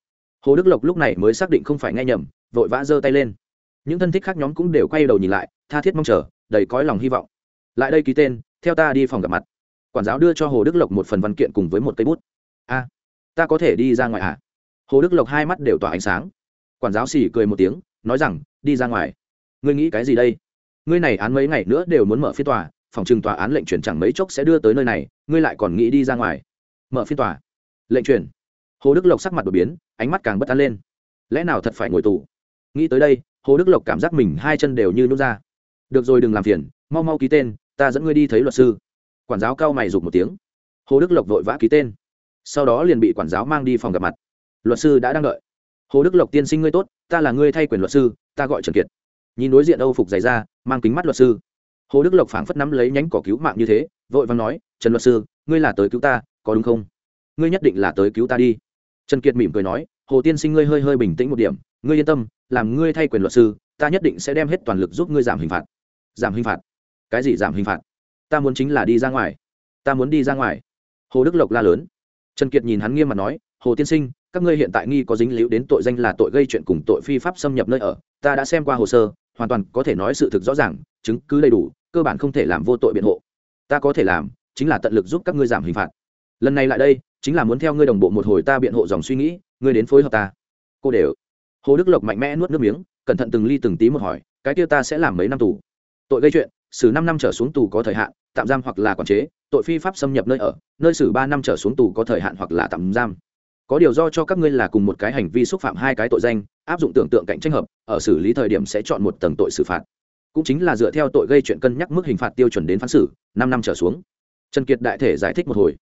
hồ đức lộc lúc này mới xác định không phải nghe nhầm, vội vã giơ tay lên. Những thân thích khác nhóm cũng đều quay đầu nhìn lại, tha thiết mong chờ, đầy cõi lòng hy vọng. Lại đây ký tên, theo ta đi phòng gặp mặt. Quản giáo đưa cho hồ đức lộc một phần văn kiện cùng với một cây bút. A, ta có thể đi ra ngoài à? Hồ đức lộc hai mắt đều tỏa ánh sáng. Quản giáo xỉ cười một tiếng, nói rằng, đi ra ngoài. Ngươi nghĩ cái gì đây? Ngươi này án mấy ngày nữa đều muốn mở phiên tòa, phòng trừng tòa án lệnh chuyển chẳng mấy chốc sẽ đưa tới nơi này, ngươi lại còn nghĩ đi ra ngoài. Mở phiên tòa. Lệnh chuyển hồ đức lộc sắc mặt đột biến, ánh mắt càng bất an lên. Lẽ nào thật phải ngồi tù? Nghĩ tới đây, hồ đức lộc cảm giác mình hai chân đều như nút ra. Được rồi đừng làm phiền, mau mau ký tên, ta dẫn ngươi đi thấy luật sư. Quản giáo cao mày rụt một tiếng. Hồ đức lộc vội vã ký tên. Sau đó liền bị quản giáo mang đi phòng gặp mặt. Luật sư đã đang đợi. Hồ đức lộc tiên sinh ngươi tốt, ta là ngươi thay quyền luật sư, ta gọi trần kiệt. Nhìn đối diện âu phục dày ra mang kính mắt luật sư. Hồ đức lộc phảng phất nắm lấy nhánh cỏ cứu mạng như thế, vội vàng nói, trần luật sư, ngươi là tới cứu ta, có đúng không? Ngươi nhất định là tới cứu ta đi trần kiệt mỉm cười nói, hồ tiên sinh ngươi hơi hơi bình tĩnh một điểm, ngươi yên tâm, làm ngươi thay quyền luật sư, ta nhất định sẽ đem hết toàn lực giúp ngươi giảm hình phạt. Giảm hình phạt? Cái gì giảm hình phạt? Ta muốn chính là đi ra ngoài. Ta muốn đi ra ngoài. Hồ đức lộc la lớn. Trần kiệt nhìn hắn nghiêm mặt nói, hồ tiên sinh, các ngươi hiện tại nghi có dính líu đến tội danh là tội gây chuyện cùng tội phi pháp xâm nhập nơi ở, ta đã xem qua hồ sơ, hoàn toàn có thể nói sự thực rõ ràng, chứng cứ đầy đủ, cơ bản không thể làm vô tội biện hộ. Ta có thể làm, chính là tận lực giúp các ngươi giảm hình phạt. Lần này lại đây chính là muốn theo ngươi đồng bộ một hồi ta biện hộ dòng suy nghĩ, ngươi đến phối hợp ta. Cô đều. Hồ đức lộc mạnh mẽ nuốt nước miếng, cẩn thận từng ly từng tí một hỏi, cái kia ta sẽ làm mấy năm tù? Tội gây chuyện, xử năm năm trở xuống tù có thời hạn, tạm giam hoặc là quản chế, tội phi pháp xâm nhập nơi ở, nơi xử ba năm trở xuống tù có thời hạn hoặc là tạm giam. Có điều do cho các ngươi là cùng một cái hành vi xúc phạm hai cái tội danh, áp dụng tưởng tượng cạnh tranh hợp, ở xử lý thời điểm sẽ chọn một tầng tội xử phạt. Cũng chính là dựa theo tội gây chuyện cân nhắc mức hình phạt tiêu chuẩn đến phán xử, năm năm trở xuống. Trần kiệt đại thể giải thích một hồi.